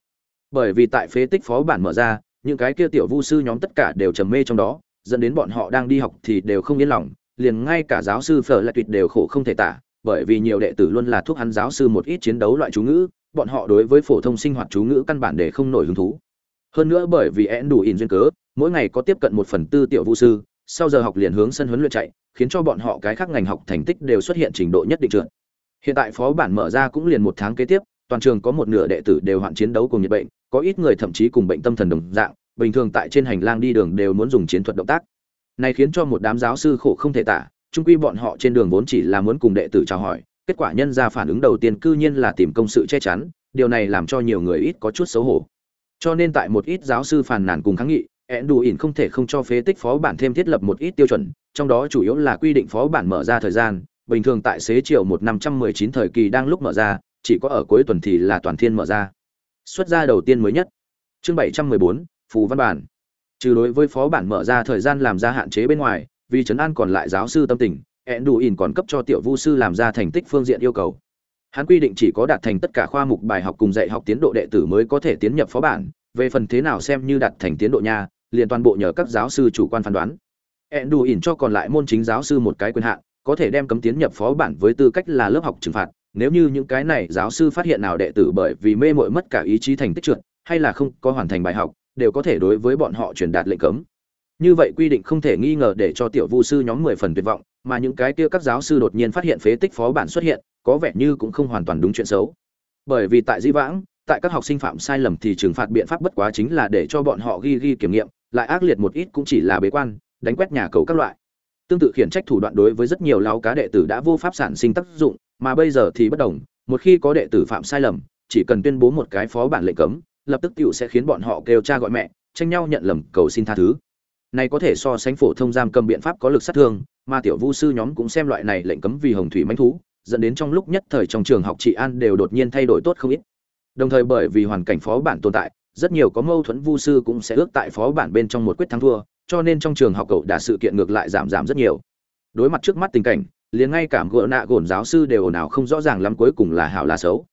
Bởi vì tại phế tích phó bản mở ra, những cái kia tiểu vu sư nhóm tất cả đều trầm mê trong đó, dẫn đến bọn họ đang đi học thì đều không yên lòng, liền ngay cả giáo sư Phở lại tuyệt đều khổ không thể tả, bởi vì nhiều đệ tử luôn là thuốc hắn giáo sư một ít chiến đấu loại chú ngữ, bọn họ đối với phổ thông sinh hoạt chú ngữ căn bản để không nổi hứng thú. Hơn nữa bởi vì én đủ ỉn duyên cớ, mỗi ngày có tiếp cận một phần tư tiểu vũ sư, sau giờ học liền hướng sân huấn luyện chạy khiến cho bọn họ cái khác ngành học thành tích đều xuất hiện trình độ nhất định trượt hiện tại phó bản mở ra cũng liền một tháng kế tiếp toàn trường có một nửa đệ tử đều hoạn chiến đấu cùng nhiệt bệnh, có ít người thậm chí cùng bệnh tâm thần đồng dạng, bình thường tại trên hành lang đi đường đều muốn dùng chiến thuật động tác. Này khiến cho một đám giáo sư khổ không thể tả trung quy bọn họ trên đường vốn chỉ là muốn cùng đệ tử chào hỏi, kết quả nhân ra phản ứng đầu tiên cư nhiên là tìm công sự che chắn, điều này làm cho nhiều người ít có chút xấu hổ. Cho nên tại một ít giáo sư phàn nàn cùng kháng nghị ẹn đủ ỉn không thể không cho phế tích phó bản thêm thiết lập một ít tiêu chuẩn, trong đó chủ yếu là quy định phó bản mở ra thời gian, bình thường tại xế chiều một năm trăm mười chín thời kỳ đang lúc mở ra chỉ có ở cuối tuần thì là toàn thiên mở ra. Xuất ra đầu tiên mới nhất. Chương bảy trăm mười bốn, phù văn bản. Trừ đối với phó bản mở ra thời gian làm ra hạn chế bên ngoài, vì trấn an còn lại giáo sư tâm tình ẹn đủ ỉn còn cấp cho tiểu vu sư làm ra thành tích phương diện yêu cầu. Hắn quy định chỉ có đạt thành tất cả khoa mục bài học cùng dạy học tiến độ đệ tử mới có thể tiến nhập phó bản, về phần thế nào xem như đạt thành tiến độ nha, liền toàn bộ nhờ các giáo sư chủ quan phán đoán. Ẹn đủ ỉn cho còn lại môn chính giáo sư một cái quyền hạn, có thể đem cấm tiến nhập phó bản với tư cách là lớp học trừng phạt nếu như những cái này giáo sư phát hiện nào đệ tử bởi vì mê mội mất cả ý chí thành tích trượt, hay là không có hoàn thành bài học, đều có thể đối với bọn họ truyền đạt lệnh cấm. Như vậy quy định không thể nghi ngờ để cho tiểu vu sư nhóm mười phần tuyệt vọng, mà những cái kia các giáo sư đột nhiên phát hiện phế tích phó bản xuất hiện, có vẻ như cũng không hoàn toàn đúng chuyện xấu. Bởi vì tại di vãng, tại các học sinh phạm sai lầm thì trừng phạt biện pháp bất quá chính là để cho bọn họ ghi ghi kiểm nghiệm, lại ác liệt một ít cũng chỉ là bế quan, đánh quét nhà cầu các loại tương tự khiển trách thủ đoạn đối với rất nhiều lao cá đệ tử đã vô pháp sản sinh tác dụng, mà bây giờ thì bất đồng, một khi có đệ tử phạm sai lầm, chỉ cần tuyên bố một cái phó bản lệnh cấm, lập tức tựu sẽ khiến bọn họ kêu cha gọi mẹ, tranh nhau nhận lầm, cầu xin tha thứ. Này có thể so sánh phổ thông giam cầm biện pháp có lực sát thương, mà tiểu vu sư nhóm cũng xem loại này lệnh cấm vì hồng thủy manh thú, dẫn đến trong lúc nhất thời trong trường học trị an đều đột nhiên thay đổi tốt không ít. Đồng thời bởi vì hoàn cảnh phó bản tồn tại, rất nhiều có mâu thuẫn vu sư cũng sẽ ước tại phó bản bên trong một quyết thắng thua cho nên trong trường học cậu đã sự kiện ngược lại giảm giảm rất nhiều. Đối mặt trước mắt tình cảnh, liền ngay cả gỡ nạ gồn giáo sư đều nào không rõ ràng lắm cuối cùng là hảo là xấu.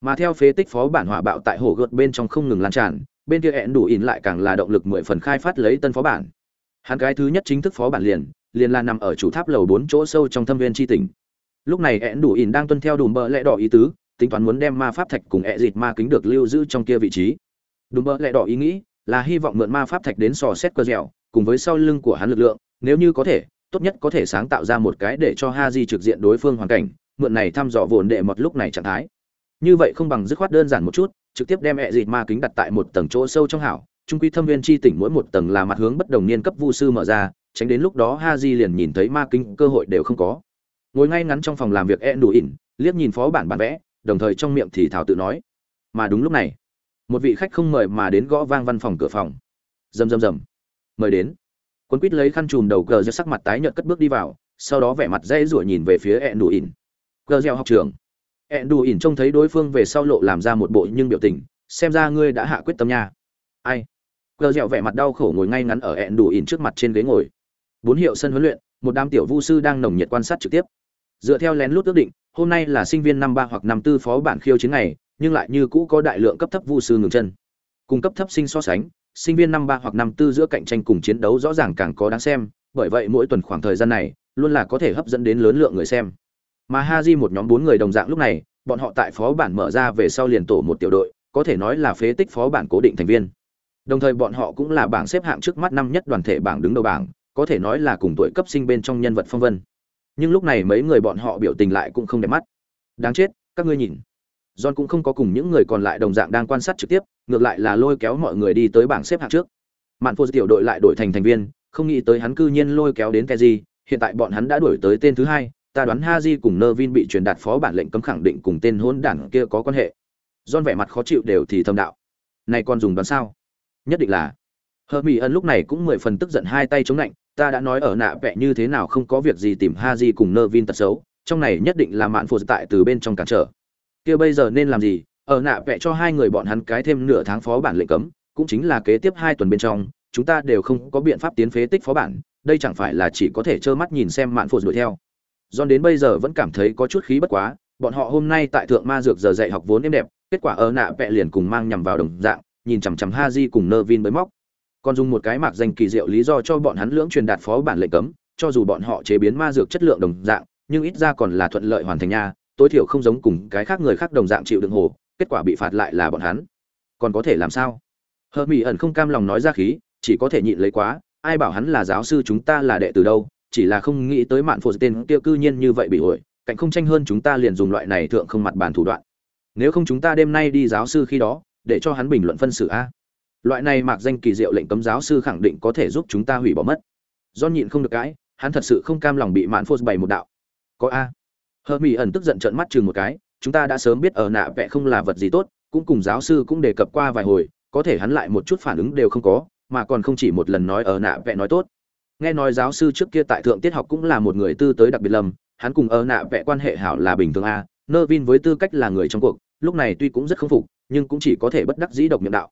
Mà theo phế tích phó bản hỏa bạo tại hồ gợt bên trong không ngừng lan tràn, bên kia hẹn đủ in lại càng là động lực mười phần khai phát lấy tân phó bản. Hắn cái thứ nhất chính thức phó bản liền liền là nằm ở chủ tháp lầu bốn chỗ sâu trong thâm viên tri tỉnh. Lúc này hẹn đủ in đang tuân theo đùm bợ lẽ đỏ ý tứ, tính toán muốn đem ma pháp thạch cùng ẹ dịt ma kính được lưu giữ trong kia vị trí. Đùm bợ lẽ đỏ ý nghĩ là hy vọng mượn ma pháp thạch đến sò xét cơ dẻo, cùng với sau lưng của hắn lực lượng, nếu như có thể, tốt nhất có thể sáng tạo ra một cái để cho ha di trực diện đối phương hoàn cảnh, mượn này thăm dò vồn đệ một lúc này trạng thái. Như vậy không bằng dứt khoát đơn giản một chút, trực tiếp đem ẹ dịt ma kính đặt tại một tầng chỗ sâu trong hảo, trung quy thâm viên chi tỉnh mỗi một tầng là mặt hướng bất đồng niên cấp vu sư mở ra, tránh đến lúc đó ha di liền nhìn thấy ma kính cơ hội đều không có. Ngồi ngay ngắn trong phòng làm việc e đủ ỉn, liếc nhìn phó bản bản vẽ, đồng thời trong miệng thì thảo tự nói. Mà đúng lúc này một vị khách không mời mà đến gõ vang văn phòng cửa phòng. Rầm rầm rầm mời đến. Quân quýt lấy khăn chùm đầu cờ giơ sắc mặt tái nhợt cất bước đi vào, sau đó vẻ mặt dễ rủa nhìn về phía ẹn đủ ỉn. Cờ gieo học trường ẹn đủ ỉn trông thấy đối phương về sau lộ làm ra một bộ nhưng biểu tình, xem ra ngươi đã hạ quyết tâm nha. Ai? Cờ dẻo vẻ mặt đau khổ ngồi ngay ngắn ở ẹn đủ ỉn trước mặt trên ghế ngồi. Bốn hiệu sân huấn luyện, một đám tiểu vu sư đang nồng nhiệt quan sát trực tiếp. Dựa theo lén lút ước định, hôm nay là sinh viên năm ba hoặc năm tư phó bản khiêu chiến này nhưng lại như cũ có đại lượng cấp thấp vu sư ngừng chân cung cấp thấp sinh so sánh sinh viên năm ba hoặc năm tư giữa cạnh tranh cùng chiến đấu rõ ràng càng có đáng xem bởi vậy mỗi tuần khoảng thời gian này luôn là có thể hấp dẫn đến lớn lượng người xem mà ha di một nhóm bốn người đồng dạng lúc này bọn họ tại phó bản mở ra về sau liền tổ một tiểu đội có thể nói là phế tích phó bản cố định thành viên Đồng thời bọn họ cũng là bảng xếp hạng trước mắt năm nhất đoàn thể bảng đứng đầu bảng, có thể nói là cùng tuổi cấp sinh bên trong nhân vật phong vân. Nhưng lúc này mấy người bọn họ biểu tình lại cũng không đẹp mắt. Đáng chết, các ngươi nhìn. John cũng không có cùng những người còn lại đồng dạng đang quan sát trực tiếp, ngược lại là lôi kéo mọi người đi tới bảng xếp hạng trước. Mạn Phô tiểu đội lại đổi thành thành viên, không nghĩ tới hắn cư nhiên lôi kéo đến Keji, hiện tại bọn hắn đã đuổi tới tên thứ hai, ta đoán Haji cùng Nervin bị truyền đạt phó bản lệnh cấm khẳng định cùng tên hỗn đản kia có quan hệ. John vẻ mặt khó chịu đều thì thầm đạo. Này con dùng đoán sao? nhất định là Hermione lúc này cũng mười phần tức giận hai tay chống lạnh ta đã nói ở nạ vẽ như thế nào không có việc gì tìm Haji cùng Nervin tật xấu trong này nhất định là mạn phụ tại từ bên trong cản trở kia bây giờ nên làm gì ở nạ vẽ cho hai người bọn hắn cái thêm nửa tháng phó bản lệnh cấm cũng chính là kế tiếp hai tuần bên trong chúng ta đều không có biện pháp tiến phế tích phó bản đây chẳng phải là chỉ có thể trơ mắt nhìn xem mạn phụ đuổi theo John đến bây giờ vẫn cảm thấy có chút khí bất quá bọn họ hôm nay tại thượng ma dược giờ dạy học vốn êm đẹp kết quả ở nạ vẽ liền cùng mang nhằm vào đồng dạng nhìn chằm chằm ha di cùng Nơ Vin mới móc. Còn dùng một cái mạc danh kỳ diệu lý do cho bọn hắn lưỡng truyền đạt phó bản lệnh cấm, cho dù bọn họ chế biến ma dược chất lượng đồng dạng, nhưng ít ra còn là thuận lợi hoàn thành nha, tối thiểu không giống cùng cái khác người khác đồng dạng chịu đựng hồ, kết quả bị phạt lại là bọn hắn. Còn có thể làm sao? hờ Mỹ ẩn không cam lòng nói ra khí, chỉ có thể nhịn lấy quá, ai bảo hắn là giáo sư chúng ta là đệ từ đâu chỉ là không nghĩ tới mạn phụ tên kia cư nhiên như vậy bị ổi cạnh không tranh hơn chúng ta liền dùng loại này thượng không mặt bàn thủ đoạn. Nếu không chúng ta đêm nay đi giáo sư khi đó để cho hắn bình luận phân xử a. Loại này mạc danh kỳ diệu lệnh cấm giáo sư khẳng định có thể giúp chúng ta hủy bỏ mất. Do nhịn không được cãi hắn thật sự không cam lòng bị mạn phô bày một đạo. Có a. Hờ mỹ ẩn tức giận trợn mắt chừng một cái, chúng ta đã sớm biết ở nạ vẽ không là vật gì tốt, cũng cùng giáo sư cũng đề cập qua vài hồi, có thể hắn lại một chút phản ứng đều không có, mà còn không chỉ một lần nói ở nạ vẽ nói tốt. Nghe nói giáo sư trước kia tại thượng tiết học cũng là một người tư tới đặc biệt lầm, hắn cùng ở nạ vẽ quan hệ hảo là bình thường a nơ vin với tư cách là người trong cuộc, lúc này tuy cũng rất không phục, nhưng cũng chỉ có thể bất đắc dĩ độc miệng đạo.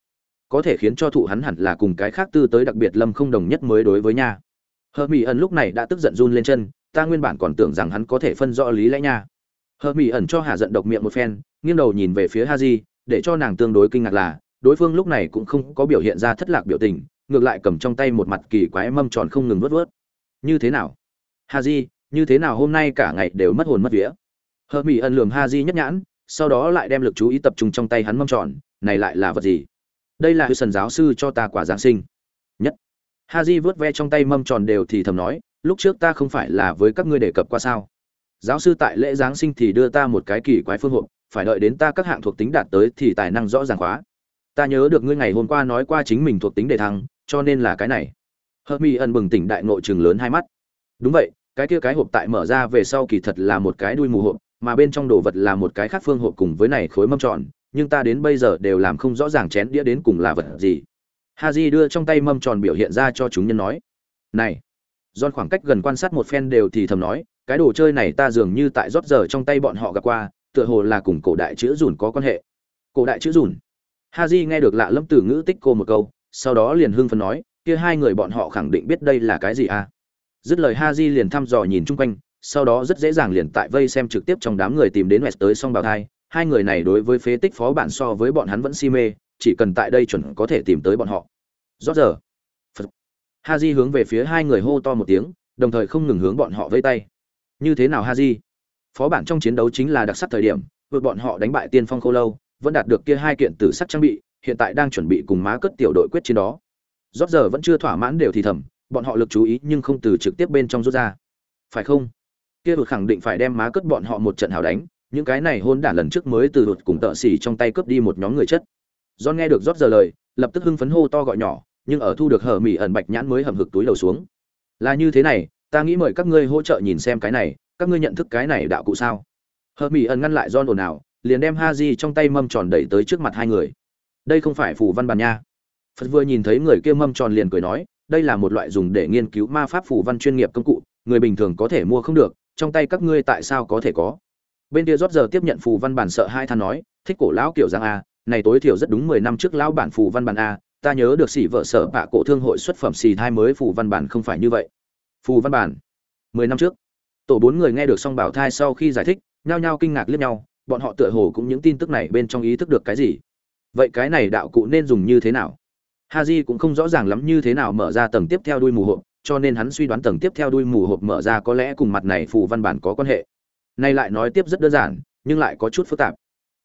Có thể khiến cho thụ hắn hẳn là cùng cái khác tư tới đặc biệt lâm không đồng nhất mới đối với nha. Hờ mỹ ẩn lúc này đã tức giận run lên chân ta nguyên bản còn tưởng rằng hắn có thể phân rõ lý lẽ nha. Hờ mỹ ẩn cho hà giận độc miệng một phen, nghiêng đầu nhìn về phía ha di để cho nàng tương đối kinh ngạc là, đối phương lúc này cũng không có biểu hiện ra thất lạc biểu tình, ngược lại cầm trong tay một mặt kỳ quái mâm tròn không ngừng vớt vớt như thế nào? Ha di như thế nào hôm nay cả ngày đều mất hồn mất vía? Hờ mỹ ẩn lường ha di nhất nhãn, sau đó lại đem lực chú ý tập trung trong tay hắn mâm tròn, này lại là vật gì? Đây là sần giáo sư cho ta quả giáng sinh. Nhất. Ha di vớt ve trong tay mâm tròn đều thì thầm nói lúc trước ta không phải là với các ngươi đề cập qua sao? Giáo sư tại lễ giáng sinh thì đưa ta một cái kỳ quái phương hộp, phải đợi đến ta các hạng thuộc tính đạt tới thì tài năng rõ ràng khóa ta nhớ được ngươi ngày hôm qua nói qua chính mình thuộc tính đề thăng, cho nên là cái này. Hớt mi ẩn bừng tỉnh đại nội trường lớn hai mắt. Đúng vậy, cái kia cái hộp tại mở ra về sau kỳ thật là một cái đuôi mù hộp, mà bên trong đồ vật là một cái khác phương hộp cùng với này khối mâm tròn, nhưng ta đến bây giờ đều làm không rõ ràng chén đĩa đến cùng là vật gì. Ha j đưa trong tay mâm tròn biểu hiện ra cho chúng nhân nói, này John khoảng cách gần quan sát một phen đều thì thầm nói, cái đồ chơi này ta dường như tại rót giờ trong tay bọn họ gặp qua, tựa hồ là cùng cổ đại chữ rùn có quan hệ. Cổ đại chữ rùn. Haji nghe được lạ lâm từ ngữ tích cô một câu, sau đó liền hưng phấn nói, kia hai người bọn họ khẳng định biết đây là cái gì à? Dứt lời Haji liền thăm dò nhìn chung quanh, sau đó rất dễ dàng liền tại vây xem trực tiếp trong đám người tìm đến West tới song bào thai, hai người này đối với phế tích phó bản so với bọn hắn vẫn si mê, chỉ cần tại đây chuẩn có thể tìm tới bọn họ. Rót giờ. Ha Haji hướng về phía hai người hô to một tiếng, đồng thời không ngừng hướng bọn họ vây tay. Như thế nào Ha Haji? Phó bản trong chiến đấu chính là đặc sắc thời điểm, vượt bọn họ đánh bại Tiên Phong Khô Lâu, vẫn đạt được kia hai kiện tử sắc trang bị, hiện tại đang chuẩn bị cùng má cất tiểu đội quyết chiến đó. Rốt giờ vẫn chưa thỏa mãn đều thì thầm, bọn họ lực chú ý nhưng không từ trực tiếp bên trong rút ra. Phải không? Kia vượt khẳng định phải đem má cất bọn họ một trận hào đánh, những cái này hôn đản lần trước mới từ vượt cùng tợ xỉ trong tay cướp đi một nhóm người chất. do nghe được rốt giờ lời, lập tức hưng phấn hô to gọi nhỏ, nhưng ở thu được hở mỹ ẩn bạch nhãn mới hầm hực túi đầu xuống. Là như thế này, ta nghĩ mời các ngươi hỗ trợ nhìn xem cái này, các ngươi nhận thức cái này đạo cụ sao? Hở mỹ ẩn ngăn lại don ồn ào, liền đem ha di trong tay mâm tròn đẩy tới trước mặt hai người. Đây không phải phù văn bàn nha. Phật vừa nhìn thấy người kia mâm tròn liền cười nói, đây là một loại dùng để nghiên cứu ma pháp phù văn chuyên nghiệp công cụ, người bình thường có thể mua không được, trong tay các ngươi tại sao có thể có? Bên kia rót giờ tiếp nhận phù văn bản sợ hai than nói, thích cổ lão kiểu giang a, này tối thiểu rất đúng mười năm trước lão bản phù văn bản a ta nhớ được xỉ vợ sở bạ cổ thương hội xuất phẩm xì thai mới phù văn bản không phải như vậy. Phù văn bản. Mười năm trước, tổ bốn người nghe được song bảo thai sau khi giải thích, nhao nhao kinh ngạc liếc nhau, bọn họ tựa hồ cũng những tin tức này bên trong ý thức được cái gì. Vậy cái này đạo cụ nên dùng như thế nào? Ha j cũng không rõ ràng lắm như thế nào mở ra tầng tiếp theo đuôi mù hộp, cho nên hắn suy đoán tầng tiếp theo đuôi mù hộp mở ra có lẽ cùng mặt này phù văn bản có quan hệ. Nay lại nói tiếp rất đơn giản, nhưng lại có chút phức tạp.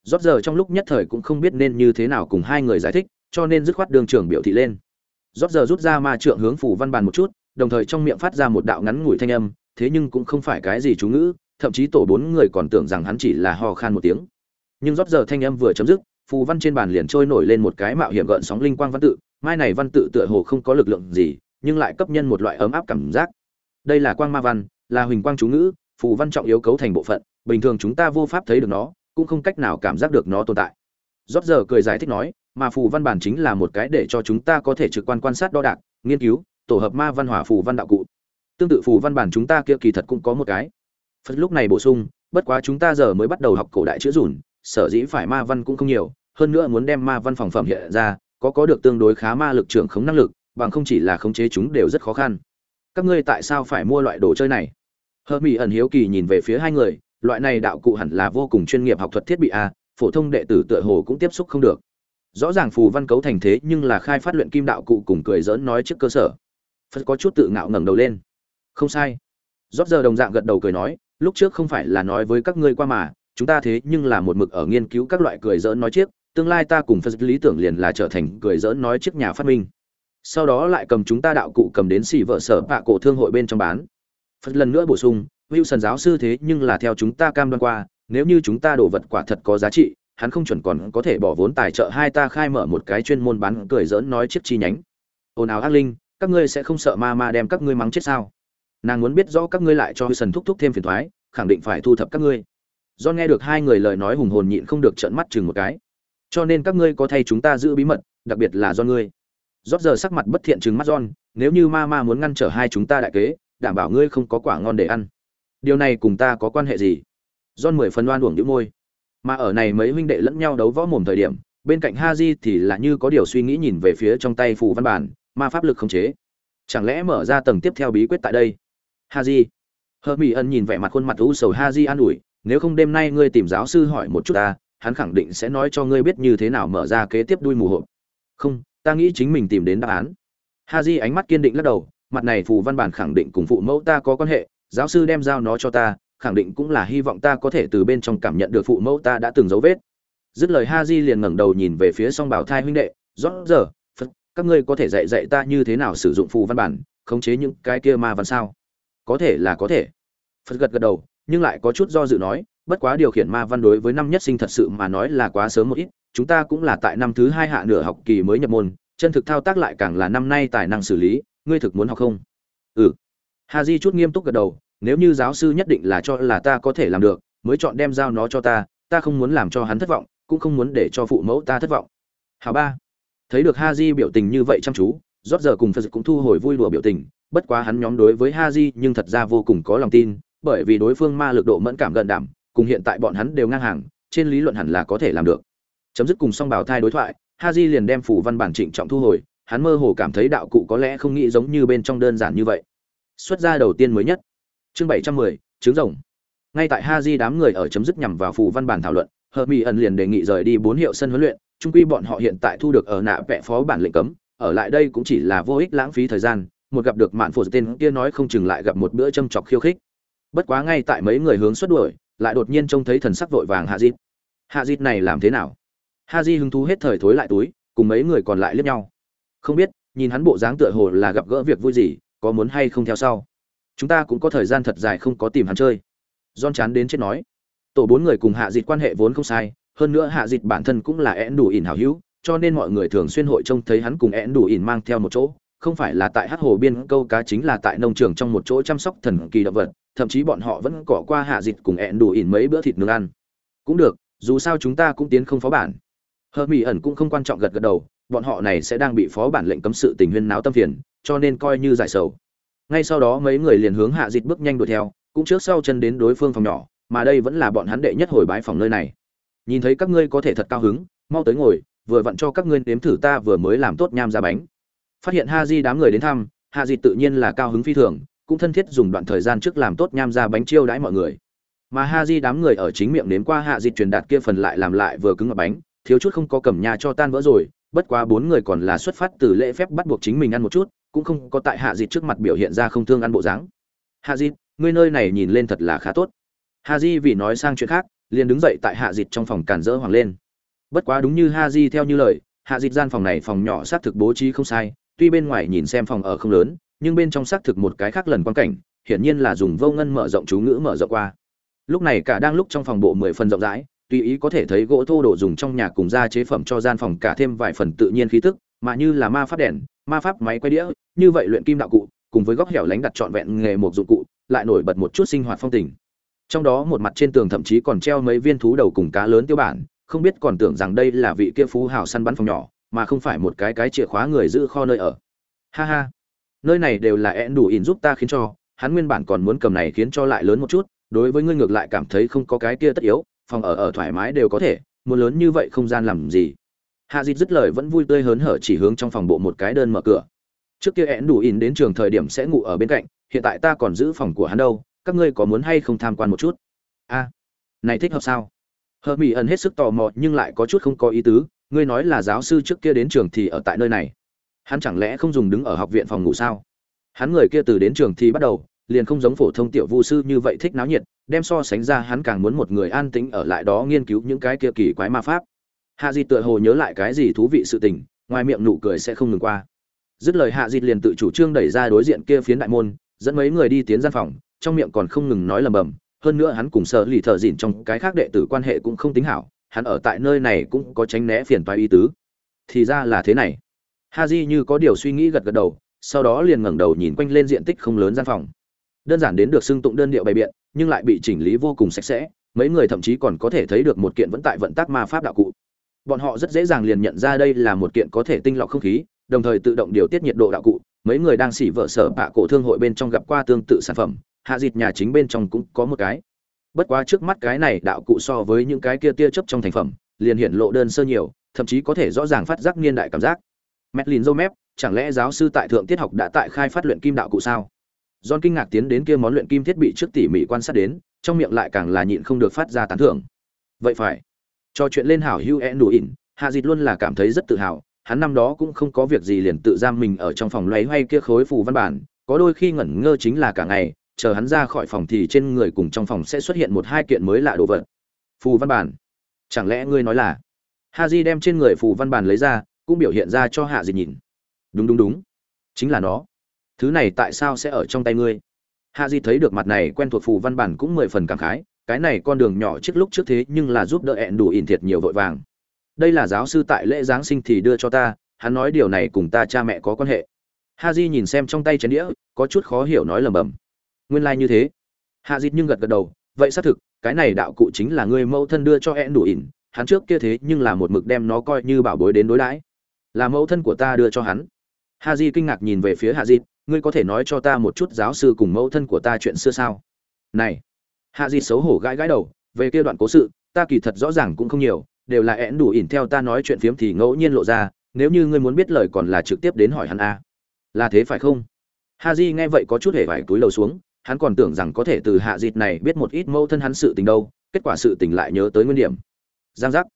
Rót giờ trong lúc nhất thời cũng không biết nên như thế nào cùng hai người giải thích cho nên dứt khoát đường trưởng biểu thị lên. Rót giờ rút ra ma trượng hướng phủ văn bàn một chút, đồng thời trong miệng phát ra một đạo ngắn ngủi thanh âm, thế nhưng cũng không phải cái gì chú ngữ, thậm chí tổ bốn người còn tưởng rằng hắn chỉ là ho khan một tiếng. Nhưng rót giờ thanh âm vừa chấm dứt, phù văn trên bàn liền trôi nổi lên một cái mạo hiểm gợn sóng linh quang văn tự, mai này văn tự tựa hồ không có lực lượng gì, nhưng lại cấp nhân một loại ấm áp cảm giác. Đây là quang ma văn, là huỳnh quang chú ngữ, phù văn trọng yếu cấu thành bộ phận, bình thường chúng ta vô pháp thấy được nó, cũng không cách nào cảm giác được nó tồn tại. Rót giờ cười giải thích nói mà phù văn bản chính là một cái để cho chúng ta có thể trực quan quan sát đo đạc, nghiên cứu, tổ hợp ma văn hỏa phù văn đạo cụ. Tương tự phù văn bản chúng ta kia kỳ thật cũng có một cái. Phật lúc này bổ sung, bất quá chúng ta giờ mới bắt đầu học cổ đại chữ rủn sở dĩ phải ma văn cũng không nhiều, hơn nữa muốn đem ma văn phòng phẩm hiện ra, có có được tương đối khá ma lực trưởng khống năng lực, bằng không chỉ là khống chế chúng đều rất khó khăn. Các ngươi tại sao phải mua loại đồ chơi này? Hơ mỹ ẩn hiếu kỳ nhìn về phía hai người, loại này đạo cụ hẳn là vô cùng chuyên nghiệp học thuật thiết bị a phổ thông đệ tử tựa hồ cũng tiếp xúc không được rõ ràng phù văn cấu thành thế nhưng là khai phát luyện kim đạo cụ cùng cười dỡn nói trước cơ sở. Phật có chút tự ngạo ngẩng đầu lên. Không sai. Rót giờ đồng dạng gật đầu cười nói, lúc trước không phải là nói với các ngươi qua mà, chúng ta thế nhưng là một mực ở nghiên cứu các loại cười dỡn nói chiếc tương lai ta cùng phật lý tưởng liền là trở thành cười dỡn nói chiếc nhà phát minh. Sau đó lại cầm chúng ta đạo cụ cầm đến xỉ vợ sở bạ cổ thương hội bên trong bán. Phật lần nữa bổ sung, wilson giáo sư thế nhưng là theo chúng ta cam đoan qua, nếu như chúng ta đổ vật quả thật có giá trị hắn không chuẩn còn có thể bỏ vốn tài trợ hai ta khai mở một cái chuyên môn bán cười giỡn nói chiếc chi nhánh ồn ào ác linh các ngươi sẽ không sợ ma ma đem các ngươi mắng chết sao nàng muốn biết rõ các ngươi lại cho sần thúc thúc thêm phiền thoái khẳng định phải thu thập các ngươi do nghe được hai người lời nói hùng hồn nhịn không được trợn mắt chừng một cái cho nên các ngươi có thay chúng ta giữ bí mật đặc biệt là do ngươi rót giờ sắc mặt bất thiện chừng mắt John, nếu như ma ma muốn ngăn trở hai chúng ta đại kế, đảm bảo ngươi không có quả ngon để ăn. Điều này cùng ta có quan hệ gì? John mười phần oan uổng nhíu môi. Mà ở này mấy huynh đệ lẫn nhau đấu võ mồm thời điểm, bên cạnh ha di thì là như có điều suy nghĩ nhìn về phía trong tay phù văn bản, ma pháp lực khống chế. Chẳng lẽ mở ra tầng tiếp theo bí quyết tại đây? ha di hờ mỹ ân nhìn vẻ mặt khuôn mặt u sầu ha di an ủi, nếu không đêm nay ngươi tìm giáo sư hỏi một chút ta, hắn khẳng định sẽ nói cho ngươi biết như thế nào mở ra kế tiếp đuôi mù hộp. Không, ta nghĩ chính mình tìm đến đáp án ha di ánh mắt kiên định lắc đầu mặt này phù văn bản khẳng định cùng phụ mẫu ta có quan hệ giáo sư đem giao nó cho ta khẳng định cũng là hy vọng ta có thể từ bên trong cảm nhận được phụ mẫu ta đã từng dấu vết. Dứt lời ha di liền ngẩng đầu nhìn về phía song bảo thai huynh đệ, rõ giờ, phật, các ngươi có thể dạy dạy ta như thế nào sử dụng phù văn bản, khống chế những cái kia ma văn sao? Có thể là có thể. Phật gật gật đầu, nhưng lại có chút do dự nói, bất quá điều khiển ma văn đối với năm nhất sinh thật sự mà nói là quá sớm một ít, chúng ta cũng là tại năm thứ hai hạ nửa học kỳ mới nhập môn, chân thực thao tác lại càng là năm nay tài năng xử lý, ngươi thực muốn học không? Ừ. Ha di chút nghiêm túc gật đầu nếu như giáo sư nhất định là cho là ta có thể làm được, mới chọn đem giao nó cho ta ta không muốn làm cho hắn thất vọng, cũng không muốn để cho phụ mẫu ta thất vọng. Hào ba. Thấy được ha di biểu tình như vậy chăm chú, rót giờ cùng phật cũng thu hồi vui đùa biểu tình, bất quá hắn nhóm đối với ha di nhưng thật ra vô cùng có lòng tin, bởi vì đối phương ma lực độ mẫn cảm gần đảm, cùng hiện tại bọn hắn đều ngang hàng, trên lý luận hẳn là có thể làm được. Chấm dứt cùng song bảo thai đối thoại ha di liền đem phủ văn bản trịnh trọng thu hồi, hắn mơ hồ cảm thấy đạo cụ có lẽ không nghĩ giống như bên trong đơn giản như vậy. Xuất ra đầu tiên mới nhất chương bảy trăm mười, trứng rồng. Ngay tại ha di đám người ở chấm dứt nhằm vào phụ văn bản thảo luận, hợp mỹ ẩn liền đề nghị rời đi bốn hiệu sân huấn luyện trung quy bọn họ hiện tại thu được ở nạ vẽ phó bản lệnh cấm, ở lại đây cũng chỉ là vô ích lãng phí thời gian, một gặp được mạn phổ tên kia nói không chừng lại gặp một bữa châm chọc khiêu khích. Bất quá ngay tại mấy người hướng xuất đuổi, lại đột nhiên trông thấy thần sắc vội vàng hạ dịp hạ dịp này làm thế nào? Ha di hứng thú hết thời thối lại túi, cùng mấy người còn lại liếc nhau. Không biết, nhìn hắn bộ dáng tựa hồ là gặp gỡ việc vui gì, có muốn hay không theo sau chúng ta cũng có thời gian thật dài không có tìm hắn chơi. Don chán đến chết nói. Tổ bốn người cùng hạ dịt quan hệ vốn không sai, hơn nữa hạ dịt bản thân cũng là én đủ ỉn hảo hữu, cho nên mọi người thường xuyên hội trông thấy hắn cùng én đủ ỉn mang theo một chỗ, không phải là tại hát hồ biên câu cá chính là tại nông trường trong một chỗ chăm sóc thần kỳ động vật, thậm chí bọn họ vẫn cỏ qua hạ dịt cùng én đủ ỉn mấy bữa thịt nướng ăn. Cũng được, dù sao chúng ta cũng tiến không phó bản. Hờ mỹ ẩn cũng không quan trọng gật gật đầu, bọn họ này sẽ đang bị phó bản lệnh cấm sự tình huyên náo tâm phiền, cho nên coi như giải sầu ngay sau đó mấy người liền hướng hạ dịch bước nhanh đuổi theo, cũng trước sau chân đến đối phương phòng nhỏ, mà đây vẫn là bọn hắn đệ nhất hồi bái phòng nơi này. Nhìn thấy các ngươi có thể thật cao hứng, mau tới ngồi, vừa vặn cho các ngươi nếm thử ta vừa mới làm tốt nham ra bánh. Phát hiện ha di đám người đến thăm, hạ dịch tự nhiên là cao hứng phi thường, cũng thân thiết dùng đoạn thời gian trước làm tốt nham ra bánh chiêu đãi mọi người. Mà ha di đám người ở chính miệng nếm qua hạ dịch truyền đạt kia phần lại làm lại vừa cứng ở bánh, thiếu chút không có cầm nhà cho tan vỡ rồi, bất quá bốn người còn là xuất phát từ lễ phép bắt buộc chính mình ăn một chút cũng không có tại hạ dịt trước mặt biểu hiện ra không thương ăn bộ dáng. Hạ dịt ngươi nơi này nhìn lên thật là khá tốt. Hạ di vì nói sang chuyện khác liền đứng dậy tại hạ dịt trong phòng cản rỡ hoàng lên. Bất quá đúng như ha di theo như lời hạ dịt gian phòng này phòng nhỏ xác thực bố trí không sai tuy bên ngoài nhìn xem phòng ở không lớn nhưng bên trong xác thực một cái khác lần quan cảnh hiển nhiên là dùng vô ngân mở rộng chú ngữ mở rộng qua. Lúc này cả đang lúc trong phòng bộ mười phần rộng rãi tùy ý có thể thấy gỗ thô đồ dùng trong nhà cùng ra chế phẩm cho gian phòng cả thêm vài phần tự nhiên khí tức, mà như là ma phát đèn, ma pháp máy quay đĩa, như vậy luyện kim đạo cụ, cùng với góc hẻo lánh đặt trọn vẹn nghề một dụng cụ, lại nổi bật một chút sinh hoạt phong tình. Trong đó một mặt trên tường thậm chí còn treo mấy viên thú đầu cùng cá lớn tiêu bản, không biết còn tưởng rằng đây là vị kia phú hào săn bắn phòng nhỏ, mà không phải một cái cái chìa khóa người giữ kho nơi ở. Ha ha, nơi này đều là én đủ ỉn giúp ta khiến cho, hắn nguyên bản còn muốn cầm này khiến cho lại lớn một chút, đối với ngươi ngược lại cảm thấy không có cái kia tất yếu, phòng ở ở thoải mái đều có thể muốn lớn như vậy không gian làm gì hạ dịt dứt lời vẫn vui tươi hớn hở chỉ hướng trong phòng bộ một cái đơn mở cửa. Trước kia én đủ in đến trường thời điểm sẽ ngủ ở bên cạnh, hiện tại ta còn giữ phòng của hắn đâu, các ngươi có muốn hay không tham quan một chút? A, này thích hợp sao? Hờ mỹ ẩn hết sức tò mò nhưng lại có chút không có ý tứ, ngươi nói là giáo sư trước kia đến trường thì ở tại nơi này. Hắn chẳng lẽ không dùng đứng ở học viện phòng ngủ sao? Hắn người kia từ đến trường thì bắt đầu, liền không giống phổ thông tiểu vu sư như vậy thích náo nhiệt, đem so sánh ra hắn càng muốn một người an tĩnh ở lại đó nghiên cứu những cái kia kỳ quái ma pháp hạ di tựa hồ nhớ lại cái gì thú vị sự tình, ngoài miệng nụ cười sẽ không ngừng qua. Dứt lời hạ dịt liền tự chủ trương đẩy ra đối diện kia phiến đại môn, dẫn mấy người đi tiến gian phòng, trong miệng còn không ngừng nói lầm bầm. Hơn nữa hắn cùng sợ lì thợ dịn trong cái khác đệ tử quan hệ cũng không tính hảo, hắn ở tại nơi này cũng có tránh né phiền toái ý tứ. Thì ra là thế này. Ha di như có điều suy nghĩ gật gật đầu, sau đó liền ngẩng đầu nhìn quanh lên diện tích không lớn gian phòng. Đơn giản đến được xưng tụng đơn điệu bày biện, nhưng lại bị chỉnh lý vô cùng sạch sẽ, mấy người thậm chí còn có thể thấy được một kiện vẫn tại vận tác ma pháp đạo cụ bọn họ rất dễ dàng liền nhận ra đây là một kiện có thể tinh lọc không khí đồng thời tự động điều tiết nhiệt độ đạo cụ mấy người đang xỉ vợ sở bạ cổ thương hội bên trong gặp qua tương tự sản phẩm hạ dịt nhà chính bên trong cũng có một cái bất quá trước mắt cái này đạo cụ so với những cái kia tia chấp trong thành phẩm liền hiện lộ đơn sơ nhiều thậm chí có thể rõ ràng phát giác niên đại cảm giác Medlin dâu mép chẳng lẽ giáo sư tại thượng tiết học đã tại khai phát luyện kim đạo cụ sao John kinh ngạc tiến đến kia món luyện kim thiết bị trước tỉ mỉ quan sát đến, trong miệng lại càng là nhịn không được phát ra tán thưởng. Vậy phải. Cho chuyện lên hảo hữu đủ ỉn, Hạ Dịch luôn là cảm thấy rất tự hào, hắn năm đó cũng không có việc gì liền tự giam mình ở trong phòng loay hoay kia khối phù văn bản, có đôi khi ngẩn ngơ chính là cả ngày, chờ hắn ra khỏi phòng thì trên người cùng trong phòng sẽ xuất hiện một hai kiện mới lạ đồ vật. Phù văn bản? Chẳng lẽ ngươi nói là? Haji đem trên người phù văn bản lấy ra, cũng biểu hiện ra cho Hạ Dịch nhìn. Đúng đúng đúng, chính là nó thứ này tại sao sẽ ở trong tay ngươi hạ di thấy được mặt này quen thuộc phù văn bản cũng mười phần cảm khái cái này con đường nhỏ trước lúc trước thế nhưng là giúp đỡ ẹn đủ ỉn thiệt nhiều vội vàng. Đây là giáo sư tại lễ giáng sinh thì đưa cho ta, hắn nói điều này cùng ta cha mẹ có quan hệ. Ha di nhìn xem trong tay chén đĩa, có chút khó hiểu nói lầm bầm nguyên lai、like、như thế. Hạ dịt nhưng gật gật đầu, vậy xác thực, cái này đạo cụ chính là người mẫu thân đưa cho ẹn đủ ỉn, hắn trước kia thế nhưng là một mực đem nó coi như bảo bối đến đối đãi. Là mẫu thân của ta đưa cho hắn. Ha di kinh ngạc nhìn về phía hạ dịt ngươi có thể nói cho ta một chút giáo sư cùng mẫu thân của ta chuyện xưa sao? Này hạ di xấu hổ gãi gãi đầu, về kia đoạn cố sự, ta kỳ thật rõ ràng cũng không nhiều, đều là én đủ ỉn theo ta nói chuyện phiếm thì ngẫu nhiên lộ ra, nếu như ngươi muốn biết lời còn là trực tiếp đến hỏi hắn a. Là thế phải không? Ha di nghe vậy có chút hề vải túi lầu xuống, hắn còn tưởng rằng có thể từ hạ dịt này biết một ít mẫu thân hắn sự tình đâu, kết quả sự tình lại nhớ tới nguyên điểm. Giang giác.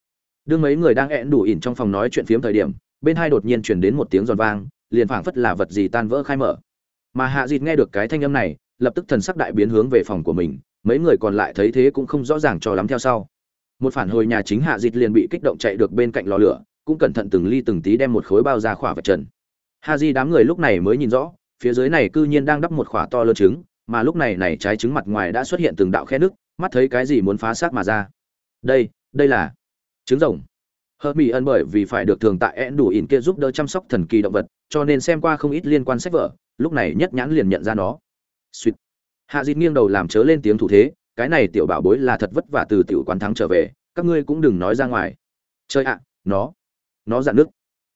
Đương mấy người đang én đủ ỉn trong phòng nói chuyện phiếm thời điểm, bên hai đột nhiên chuyển đến một tiếng giòn vang, liền phảng phất là vật gì tan vỡ khai mở. Mà hạ dịt nghe được cái thanh âm này, lập tức thần sắc đại biến hướng về phòng của mình mấy người còn lại thấy thế cũng không rõ ràng cho lắm theo sau. Một phản hồi nhà chính hạ dịt liền bị kích động chạy được bên cạnh lò lửa, cũng cẩn thận từng ly từng tí đem một khối bao ra khỏa vật trần. Ha di đám người lúc này mới nhìn rõ, phía dưới này cư nhiên đang đắp một khỏa to lớn trứng, mà lúc này này trái trứng mặt ngoài đã xuất hiện từng đạo khe nước mắt thấy cái gì muốn phá xác mà ra. Đây đây là trứng rồng. Hớt mỹ ân bởi vì phải được thường tại én đủ ỉn kia giúp đỡ chăm sóc thần kỳ động vật, cho nên xem qua không ít liên quan sách vở, lúc này nhất nhãn liền nhận ra nó. Suýt hạ dịt nghiêng đầu làm chớ lên tiếng thủ thế, cái này tiểu bảo bối là thật vất vả từ tiểu quán thắng trở về, các ngươi cũng đừng nói ra ngoài. Chơi ạ, nó nó dạn nước.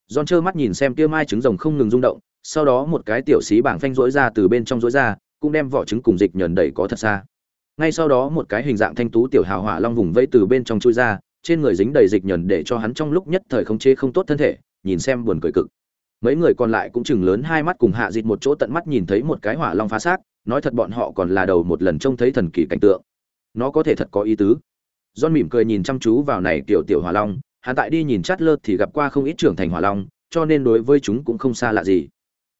Giòn trơ mắt nhìn xem kia mai trứng rồng không ngừng rung động, sau đó một cái tiểu xí bảng phanh rỗi ra từ bên trong rỗi ra, cũng đem vỏ trứng cùng dịch nhờn đẩy có thật xa. Ngay sau đó một cái hình dạng thanh tú tiểu hào hỏa long vùng vẫy từ bên trong chui ra, trên người dính đầy dịch nhờn để cho hắn trong lúc nhất thời không chế không tốt thân thể, nhìn xem buồn cười cực. Mấy người còn lại cũng chừng lớn hai mắt cùng hạ dịt một chỗ tận mắt nhìn thấy một cái hỏa long phá xác nói thật bọn họ còn là đầu một lần trông thấy thần kỳ cảnh tượng. Nó có thể thật có ý tứ. John mỉm cười nhìn chăm chú vào này tiểu tiểu hỏa long, hắn tại đi nhìn chát lơ thì gặp qua không ít trưởng thành hỏa long, cho nên đối với chúng cũng không xa lạ gì.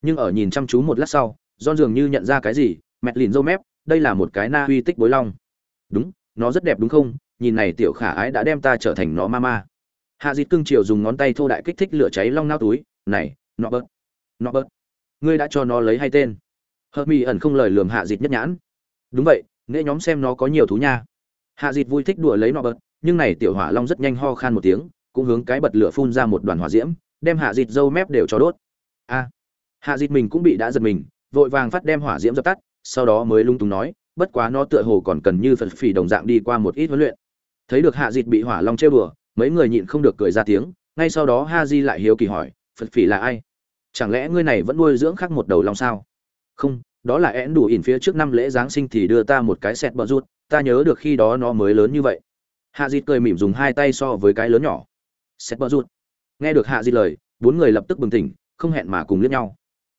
Nhưng ở nhìn chăm chú một lát sau, John dường như nhận ra cái gì, mẹt lìn râu mép, đây là một cái na uy tích bối long. Đúng, nó rất đẹp đúng không? Nhìn này tiểu khả ái đã đem ta trở thành nó ma ma hạ dịt cưng chiều dùng ngón tay thô đại kích thích lửa cháy long nao túi. Này nó bớt nó bớt ngươi đã cho nó lấy hai tên? Hợp mỹ ẩn không lời lườm hạ dịt nhất nhãn. Đúng vậy, nghệ nhóm xem nó có nhiều thú nha. Hạ dịt vui thích đùa lấy nó bớt nhưng này tiểu hỏa long rất nhanh ho khan một tiếng, cũng hướng cái bật lửa phun ra một đoàn hỏa diễm, đem hạ dịt dâu mép đều cho đốt. A. Hạ dịt mình cũng bị đã giật mình, vội vàng phát đem hỏa diễm dập tắt, sau đó mới lung tung nói, bất quá nó tựa hồ còn cần như phật phỉ đồng dạng đi qua một ít huấn luyện. Thấy được hạ dịt bị hỏa long chơi bừa mấy người nhịn không được cười ra tiếng, ngay sau đó ha di lại hiếu kỳ hỏi, phật phỉ là ai? Chẳng lẽ ngươi này vẫn nuôi dưỡng khác một đầu long sao? Không, đó là én đủ ỉn phía trước năm lễ giáng sinh thì đưa ta một cái sẹt bờ rút ta nhớ được khi đó nó mới lớn như vậy. Hạ dịt cười mỉm dùng hai tay so với cái lớn nhỏ. Sẹt bờ rút nghe được hạ dịt lời, bốn người lập tức bừng tỉnh, không hẹn mà cùng liếc nhau.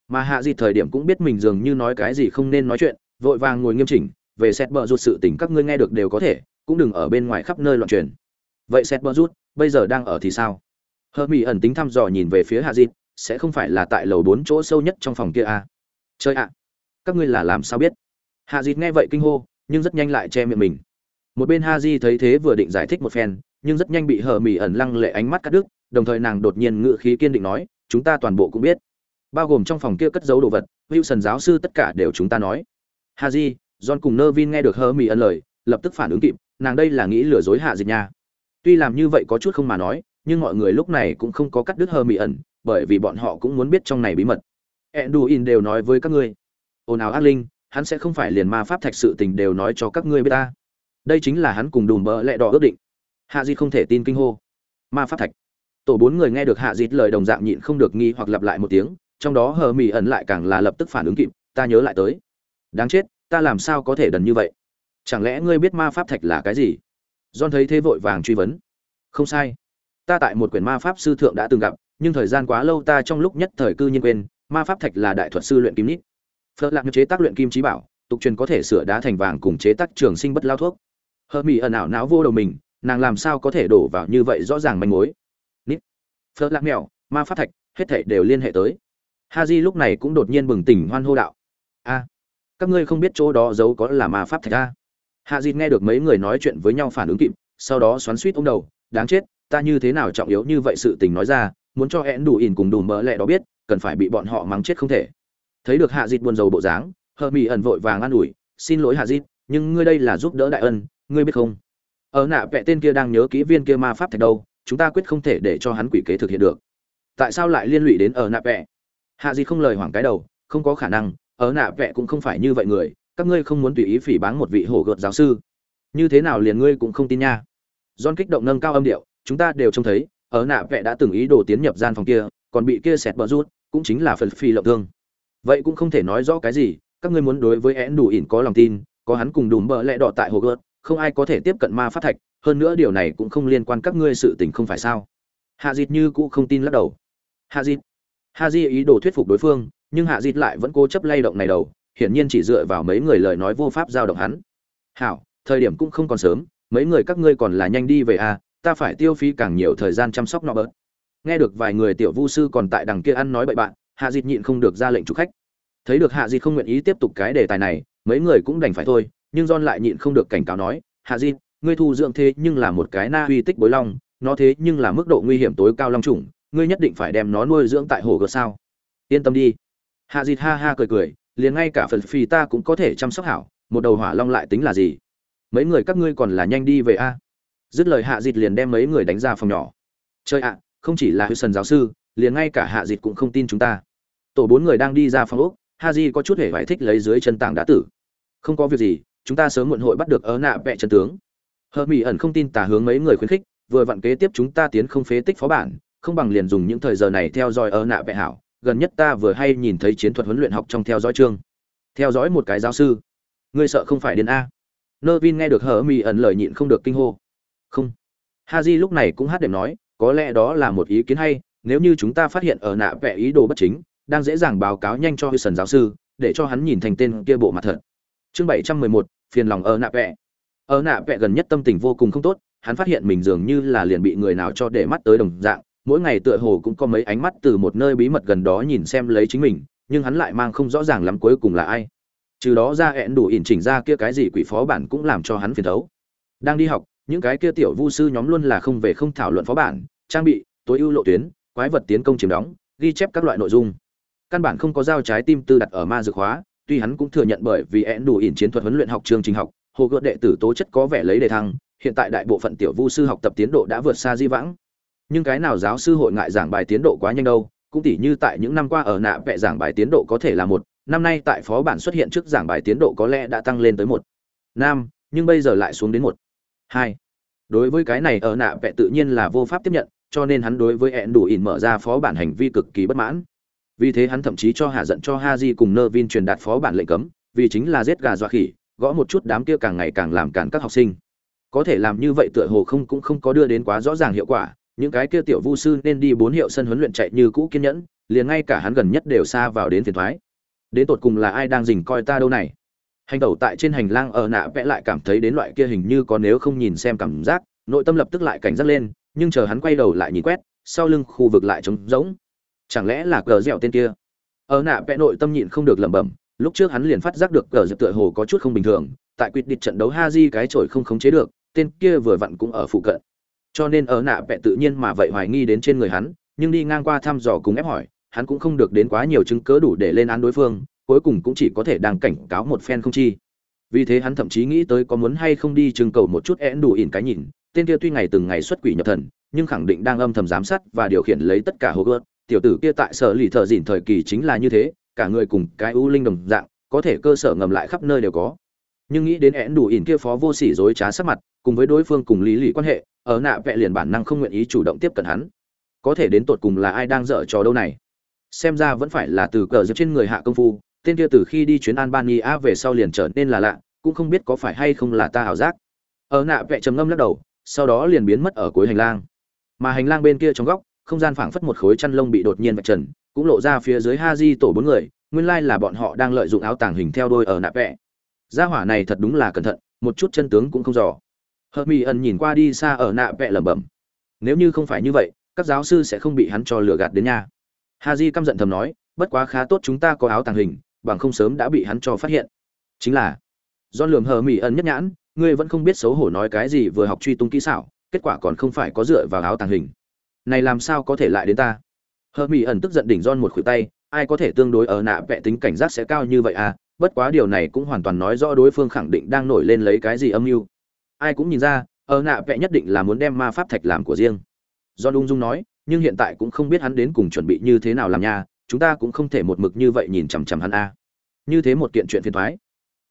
Mà hạ dịt thời điểm cũng biết mình dường như nói cái gì không nên nói chuyện, vội vàng ngồi nghiêm chỉnh, về sẹt bờ rút sự tình các ngươi nghe được đều có thể, cũng đừng ở bên ngoài khắp nơi loạn truyền. Vậy sẹt bờ rút bây giờ đang ở thì sao? Hơ mỹ ẩn tính thăm dò nhìn về phía hạ dịt, sẽ không phải là tại lầu bốn chỗ sâu nhất trong phòng kia à? Chơi ạ, các ngươi là làm sao biết? Hạ dịt nghe vậy kinh hô, nhưng rất nhanh lại che miệng mình. Một bên ha di thấy thế vừa định giải thích một phen, nhưng rất nhanh bị hờ mỹ ẩn lăng lệ ánh mắt cắt đứt, đồng thời nàng đột nhiên ngự khí kiên định nói, chúng ta toàn bộ cũng biết. Bao gồm trong phòng kia cất giấu đồ vật, wilson giáo sư tất cả đều chúng ta nói. Haji john cùng nơ vin nghe được hơ mỹ ẩn lời, lập tức phản ứng kịp, nàng đây là nghĩ lừa dối hạ dịch nha. Tuy làm như vậy có chút không mà nói, nhưng mọi người lúc này cũng không có cắt đứt hơ mỹ ẩn, bởi vì bọn họ cũng muốn biết trong này bí mật enduin đều nói với các ngươi. Ôn ào ác linh, hắn sẽ không phải liền ma pháp thạch sự tình đều nói cho các ngươi biết ta. Đây chính là hắn cùng đùm bỡ lẹ đỏ ước định. Hạ Dịch không thể tin kinh hô. Ma pháp thạch. Tổ bốn người nghe được hạ Dịch lời đồng dạng nhịn không được nghi hoặc lặp lại một tiếng, trong đó hờ Mị ẩn lại càng là lập tức phản ứng kịp, ta nhớ lại tới. Đáng chết, ta làm sao có thể đần như vậy? Chẳng lẽ ngươi biết ma pháp thạch là cái gì? John thấy thế vội vàng truy vấn. Không sai. Ta tại một quyển ma pháp sư thượng đã từng gặp, nhưng thời gian quá lâu ta trong lúc nhất thời cư nhiên quên ma pháp thạch là đại thuật sư luyện kim nít. Phật lạc chế tác luyện kim trí bảo, tục truyền có thể sửa đá thành vàng cùng chế tác trường sinh bất lao thuốc. Hờ mỹ ẩn ảo não vô đầu mình, nàng làm sao có thể đổ vào như vậy rõ ràng manh mối? Nít. Phật lạc mèo, ma pháp thạch, hết thảy đều liên hệ tới. Ha di lúc này cũng đột nhiên bừng tỉnh hoan hô đạo. A, các ngươi không biết chỗ đó giấu có là ma pháp thạch a. Hạ di nghe được mấy người nói chuyện với nhau phản ứng kịp, sau đó xoắn suýt ông đầu. Đáng chết, ta như thế nào trọng yếu như vậy sự tình nói ra, muốn cho hẹn đủ ỉn cùng đủ mỡ lẹ đó biết cần phải bị bọn họ mắng chết không thể. Thấy được hạ dịt buồn rầu bộ dáng, hờ mỹ ẩn vội vàng an ủi, xin lỗi hạ dịt nhưng ngươi đây là giúp đỡ đại ân, ngươi biết không? Ở nạ vẽ tên kia đang nhớ kỹ viên kia ma pháp thạch đâu, chúng ta quyết không thể để cho hắn quỷ kế thực hiện được. Tại sao lại liên lụy đến ở nạ vẽ hạ dịt không lời hoảng cái đầu, không có khả năng, ở nạ vẽ cũng không phải như vậy người, các ngươi không muốn tùy ý phỉ báng một vị hổ gợt giáo sư. Như thế nào liền ngươi cũng không tin nha. John kích động nâng cao âm điệu, chúng ta đều trông thấy, ở nạ vẽ đã từng ý đồ tiến nhập gian phòng kia, còn bị kia sẹt bờ rút cũng chính là phần phi lộng thương. Vậy cũng không thể nói rõ cái gì, các ngươi muốn đối với én đủ ỉn có lòng tin, có hắn cùng đùm bờ lẽ đỏ tại hồ gợt, không ai có thể tiếp cận ma phát thạch, hơn nữa điều này cũng không liên quan các ngươi sự tình không phải sao? Hạ dịt như cũ không tin lắc đầu. Hạ dịt. Hạ di ý đồ thuyết phục đối phương, nhưng hạ dịt lại vẫn cố chấp lay động này đầu, hiển nhiên chỉ dựa vào mấy người lời nói vô pháp giao động hắn. Hảo, thời điểm cũng không còn sớm, mấy người các ngươi còn là nhanh đi về à ta phải tiêu phí càng nhiều thời gian chăm sóc nọ bớt nghe được vài người tiểu vu sư còn tại đằng kia ăn nói bậy bạn, hạ dịt nhịn không được ra lệnh chủ khách. Thấy được hạ dịt không nguyện ý tiếp tục cái đề tài này, mấy người cũng đành phải thôi, nhưng don lại nhịn không được cảnh cáo nói, hạ dịt ngươi thu dưỡng thế nhưng là một cái na uy tích bối long, nó thế nhưng là mức độ nguy hiểm tối cao long trùng ngươi nhất định phải đem nó nuôi dưỡng tại hồ gợt sao? Yên tâm đi. Hạ dịt ha ha cười cười, liền ngay cả phần phi ta cũng có thể chăm sóc hảo, một đầu hỏa long lại tính là gì? Mấy người các ngươi còn là nhanh đi về a. Dứt lời hạ dịt liền đem mấy người đánh ra phòng nhỏ. Chơi ạ không chỉ là hư sần giáo sư, liền ngay cả hạ dịt cũng không tin chúng ta. Tổ bốn người đang đi ra phòng úc ha có chút hề phải thích lấy dưới chân tảng đá tử. Không có việc gì, chúng ta sớm muộn hội bắt được ớ nạ vẹ chân tướng. Hờ mỹ ẩn không tin tả hướng mấy người khuyến khích, vừa vặn kế tiếp chúng ta tiến không phế tích phó bản, không bằng liền dùng những thời giờ này theo dõi ớ nạ vẹ hảo. Gần nhất ta vừa hay nhìn thấy chiến thuật huấn luyện học trong theo dõi chương. Theo dõi một cái giáo sư. Ngươi sợ không phải đến a. Nơ vin nghe được hờ mỹ ẩn lời nhịn không được kinh hô. Không. Ha di lúc này cũng hát đệm nói có lẽ đó là một ý kiến hay, nếu như chúng ta phát hiện ở nạ vẽ ý đồ bất chính, đang dễ dàng báo cáo nhanh cho sần giáo sư, để cho hắn nhìn thành tên kia bộ mặt thật. Chương bảy trăm mười một, phiền lòng ở nạ vẽ ở nạ vẽ gần nhất tâm tình vô cùng không tốt, hắn phát hiện mình dường như là liền bị người nào cho để mắt tới đồng dạng, mỗi ngày tựa hồ cũng có mấy ánh mắt từ một nơi bí mật gần đó nhìn xem lấy chính mình, nhưng hắn lại mang không rõ ràng lắm cuối cùng là ai. Trừ đó ra hẹn đủ ỉn chỉnh ra kia cái gì quỷ phó bản cũng làm cho hắn phiền thấu. Đang đi học, những cái kia tiểu vu sư nhóm luôn là không về không thảo luận phó bản trang bị, tối ưu lộ tuyến, quái vật tiến công chiếm đóng, ghi chép các loại nội dung. Căn bản không có giao trái tim tư đặt ở ma dược hóa, tuy hắn cũng thừa nhận bởi vì én đủ ỉn chiến thuật huấn luyện học trường trình học, hồ gợt đệ tử tố chất có vẻ lấy đề thăng, hiện tại đại bộ phận tiểu vu sư học tập tiến độ đã vượt xa di vãng. Nhưng cái nào giáo sư hội ngại giảng bài tiến độ quá nhanh đâu, cũng tỉ như tại những năm qua ở nạ vẽ giảng bài tiến độ có thể là một, năm nay tại phó bản xuất hiện trước giảng bài tiến độ có lẽ đã tăng lên tới một. Năm, nhưng bây giờ lại xuống đến một. Hai, đối với cái này ở nạ vẽ tự nhiên là vô pháp tiếp nhận cho nên hắn đối với ẹn đủ ỉn mở ra phó bản hành vi cực kỳ bất mãn. Vì thế hắn thậm chí cho hạ giận, cho ha di cùng nơ vin truyền đạt phó bản lệnh cấm, vì chính là giết gà dọa khỉ, gõ một chút đám kia càng ngày càng làm cản các học sinh. Có thể làm như vậy tựa hồ không cũng không có đưa đến quá rõ ràng hiệu quả, những cái kia tiểu vu sư nên đi bốn hiệu sân huấn luyện chạy như cũ kiên nhẫn, liền ngay cả hắn gần nhất đều xa vào đến phiền thoái. Đến tột cùng là ai đang dình coi ta đâu này? Hành tẩu tại trên hành lang ở nạ vẽ lại cảm thấy đến loại kia hình như có nếu không nhìn xem cảm giác, nội tâm lập tức lại cảnh giác lên nhưng chờ hắn quay đầu lại nhìn quét, sau lưng khu vực lại trống rỗng. Chẳng lẽ là cờ dẻo tên kia? Ở nạ vẽ nội tâm nhịn không được lẩm bẩm, lúc trước hắn liền phát giác được cờ dẻo tựa hồ có chút không bình thường, tại quyết định trận đấu ha di cái chổi không khống chế được, tên kia vừa vặn cũng ở phụ cận. Cho nên ở nạ vẽ tự nhiên mà vậy hoài nghi đến trên người hắn, nhưng đi ngang qua thăm dò cùng ép hỏi, hắn cũng không được đến quá nhiều chứng cớ đủ để lên án đối phương, cuối cùng cũng chỉ có thể đang cảnh cáo một phen không chi. Vì thế hắn thậm chí nghĩ tới có muốn hay không đi trưng cầu một chút én đủ ỉn cái nhìn tên kia tuy ngày từng ngày xuất quỷ nhập thần, nhưng khẳng định đang âm thầm giám sát và điều khiển lấy tất cả hồ gươm tiểu tử kia tại sở lì thợ dỉn thời kỳ chính là như thế, cả người cùng cái ưu linh đồng dạng, có thể cơ sở ngầm lại khắp nơi đều có. Nhưng nghĩ đến én đủ ỉn kia phó vô sỉ dối trá sắc mặt, cùng với đối phương cùng lý lì quan hệ, ở nạ vẽ liền bản năng không nguyện ý chủ động tiếp cận hắn. Có thể đến tột cùng là ai đang dở trò đâu này? Xem ra vẫn phải là từ cờ dưới trên người hạ công phu, tên kia từ khi đi chuyến albania về sau liền trở nên là lạ, cũng không biết có phải hay không là ta ảo giác. Ở nạ vẽ trầm ngâm lắc đầu sau đó liền biến mất ở cuối hành lang. Mà hành lang bên kia trong góc, không gian phảng phất một khối chăn lông bị đột nhiên vạch trần, cũng lộ ra phía dưới ha di tổ bốn người, nguyên lai là bọn họ đang lợi dụng áo tàng hình theo đôi ở nạ vẽ gia hỏa này thật đúng là cẩn thận, một chút chân tướng cũng không dò. Hợp mỹ ẩn nhìn qua đi xa ở nạ vẽ lẩm bẩm. Nếu như không phải như vậy, các giáo sư sẽ không bị hắn cho lừa gạt đến nhà. Ha di căm giận thầm nói, bất quá khá tốt chúng ta có áo tàng hình, bằng không sớm đã bị hắn cho phát hiện. Chính là, do lường hờ mỹ ẩn nhất nhãn ngươi vẫn không biết xấu hổ nói cái gì vừa học truy tung kỹ xảo, kết quả còn không phải có dựa vào áo tàng hình. Này làm sao có thể lại đến ta? Hờ mỹ ẩn tức giận đỉnh don một khuỷu tay, ai có thể tương đối ở nạ vẽ tính cảnh giác sẽ cao như vậy à? Bất quá điều này cũng hoàn toàn nói rõ đối phương khẳng định đang nổi lên lấy cái gì âm mưu. Ai cũng nhìn ra, ở nạ vẽ nhất định là muốn đem ma pháp thạch làm của riêng. Do ung dung nói, nhưng hiện tại cũng không biết hắn đến cùng chuẩn bị như thế nào làm nha, chúng ta cũng không thể một mực như vậy nhìn chằm chằm hắn a như thế một kiện chuyện phiền thoái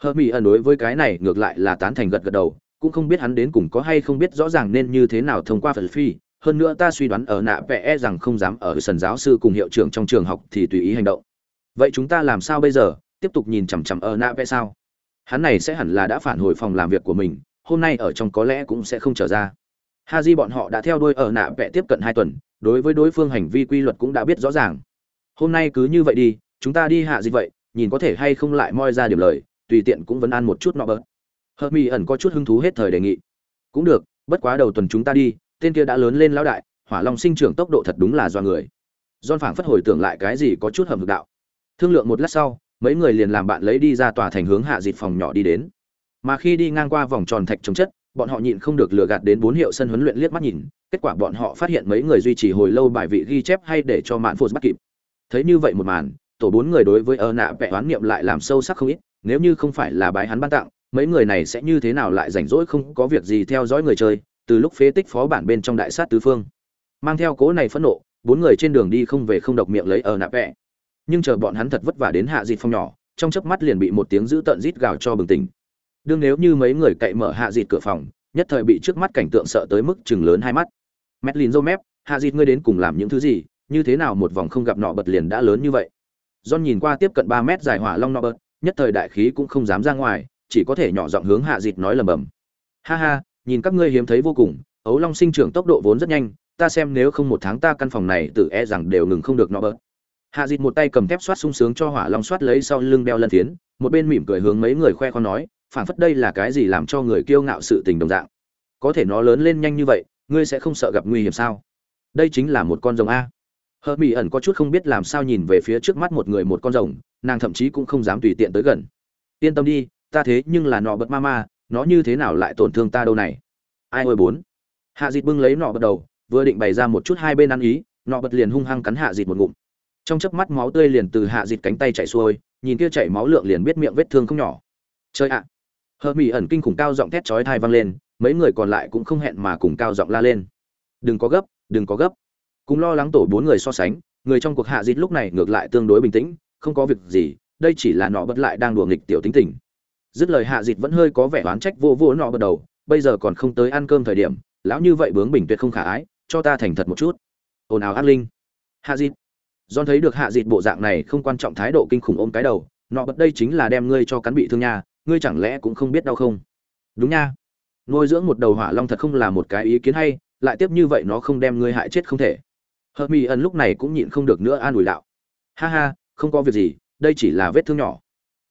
hờ mỹ ẩn đối với cái này ngược lại là tán thành gật gật đầu, cũng không biết hắn đến cùng có hay không biết rõ ràng nên như thế nào thông qua phật phi. Hơn nữa ta suy đoán ở nạ vẽ e rằng không dám ở sần giáo sư cùng hiệu trưởng trong trường học thì tùy ý hành động. Vậy chúng ta làm sao bây giờ? Tiếp tục nhìn chằm chằm ở nạ vẽ sao? Hắn này sẽ hẳn là đã phản hồi phòng làm việc của mình, hôm nay ở trong có lẽ cũng sẽ không trở ra. Ha di bọn họ đã theo đuôi ở nạ vẽ tiếp cận hai tuần, đối với đối phương hành vi quy luật cũng đã biết rõ ràng. Hôm nay cứ như vậy đi, chúng ta đi hạ gì vậy, nhìn có thể hay không lại moi ra điểm lời tùy tiện cũng vẫn ăn một chút nọ bớt. Hờ mỹ ẩn có chút hứng thú hết thời đề nghị. Cũng được, bất quá đầu tuần chúng ta đi, tên kia đã lớn lên lão đại, hỏa long sinh trưởng tốc độ thật đúng là do người. Don phảng phất hồi tưởng lại cái gì có chút hầm hực đạo. Thương lượng một lát sau, mấy người liền làm bạn lấy đi ra tòa thành hướng hạ dịt phòng nhỏ đi đến. Mà khi đi ngang qua vòng tròn thạch chống chất, bọn họ nhịn không được lừa gạt đến bốn hiệu sân huấn luyện liếc mắt nhìn, kết quả bọn họ phát hiện mấy người duy trì hồi lâu bài vị ghi chép hay để cho mạn phụt bắt kịp. Thấy như vậy một màn, tổ bốn người đối với ơ nạ vẽ oán niệm lại làm sâu sắc không ít nếu như không phải là bái hắn ban tặng, mấy người này sẽ như thế nào lại rảnh rỗi không có việc gì theo dõi người chơi, từ lúc phế tích phó bản bên trong đại sát tứ phương. Mang theo cố này phẫn nộ, bốn người trên đường đi không về không độc miệng lấy ở nạp vẽ nhưng chờ bọn hắn thật vất vả đến hạ dịt phong nhỏ, trong chớp mắt liền bị một tiếng dữ tợn rít gào cho bừng tỉnh. Đương nếu như mấy người cậy mở hạ dịt cửa phòng, nhất thời bị trước mắt cảnh tượng sợ tới mức chừng lớn hai mắt. Mét lìn rô mép, hạ dịt ngươi đến cùng làm những thứ gì? Như thế nào một vòng không gặp nọ bật liền đã lớn như vậy? John nhìn qua tiếp cận ba mét dài hỏa long nọ bật nhất thời đại khí cũng không dám ra ngoài chỉ có thể nhỏ giọng hướng hạ dịt nói lầm bầm. Ha ha nhìn các ngươi hiếm thấy vô cùng ấu long sinh trưởng tốc độ vốn rất nhanh ta xem nếu không một tháng ta căn phòng này tự e rằng đều ngừng không được nó bớt. hạ dịt một tay cầm thép xoát sung sướng cho hỏa long xoát lấy sau lưng đeo lân tiến, một bên mỉm cười hướng mấy người khoe con nói phảng phất đây là cái gì làm cho người kiêu ngạo sự tình đồng dạng. Có thể nó lớn lên nhanh như vậy ngươi sẽ không sợ gặp nguy hiểm sao? Đây chính là một con rồng a. Hờ mỹ ẩn có chút không biết làm sao nhìn về phía trước mắt một người một con rồng nàng thậm chí cũng không dám tùy tiện tới gần. Yên tâm đi, ta thế nhưng là nọ bật ma ma, nó như thế nào lại tổn thương ta đâu này? Ai ôi bốn. Hạ dịt bưng lấy nọ bật đầu, vừa định bày ra một chút hai bên ăn ý, nọ bật liền hung hăng cắn hạ dịt một ngụm. Trong chớp mắt máu tươi liền từ hạ dịt cánh tay chảy xuôi, nhìn kia chảy máu lượng liền biết miệng vết thương không nhỏ. Chơi ạ! À. hờ mỹ ẩn kinh khủng cao giọng thét chói thai vang lên, mấy người còn lại cũng không hẹn mà cùng cao giọng la lên. Đừng có gấp, đừng có gấp. Cùng lo lắng tổ bốn người so sánh, người trong cuộc hạ dịt lúc này ngược lại tương đối bình tĩnh không có việc gì đây chỉ là nọ bật lại đang đùa nghịch tiểu tính tình dứt lời hạ dịt vẫn hơi có vẻ oán trách vô vô nọ bật đầu bây giờ còn không tới ăn cơm thời điểm lão như vậy bướng bình tuyệt không khả ái cho ta thành thật một chút ồn ào ác linh hạ dịt John thấy được hạ dịt bộ dạng này không quan trọng thái độ kinh khủng ôm cái đầu, nọ bật đây chính là đem ngươi cho cắn bị thương nha, ngươi chẳng lẽ cũng không biết đau không? Đúng nha. Nuôi dưỡng một đầu hỏa long thật không là một cái ý kiến hay, lại tiếp như vậy nó không đem ngươi hại chết không thể. Hợp Mỹ ẩn lúc này cũng nhịn không được nữa an ủi đạo. Ha ha, không có việc gì, đây chỉ là vết thương nhỏ.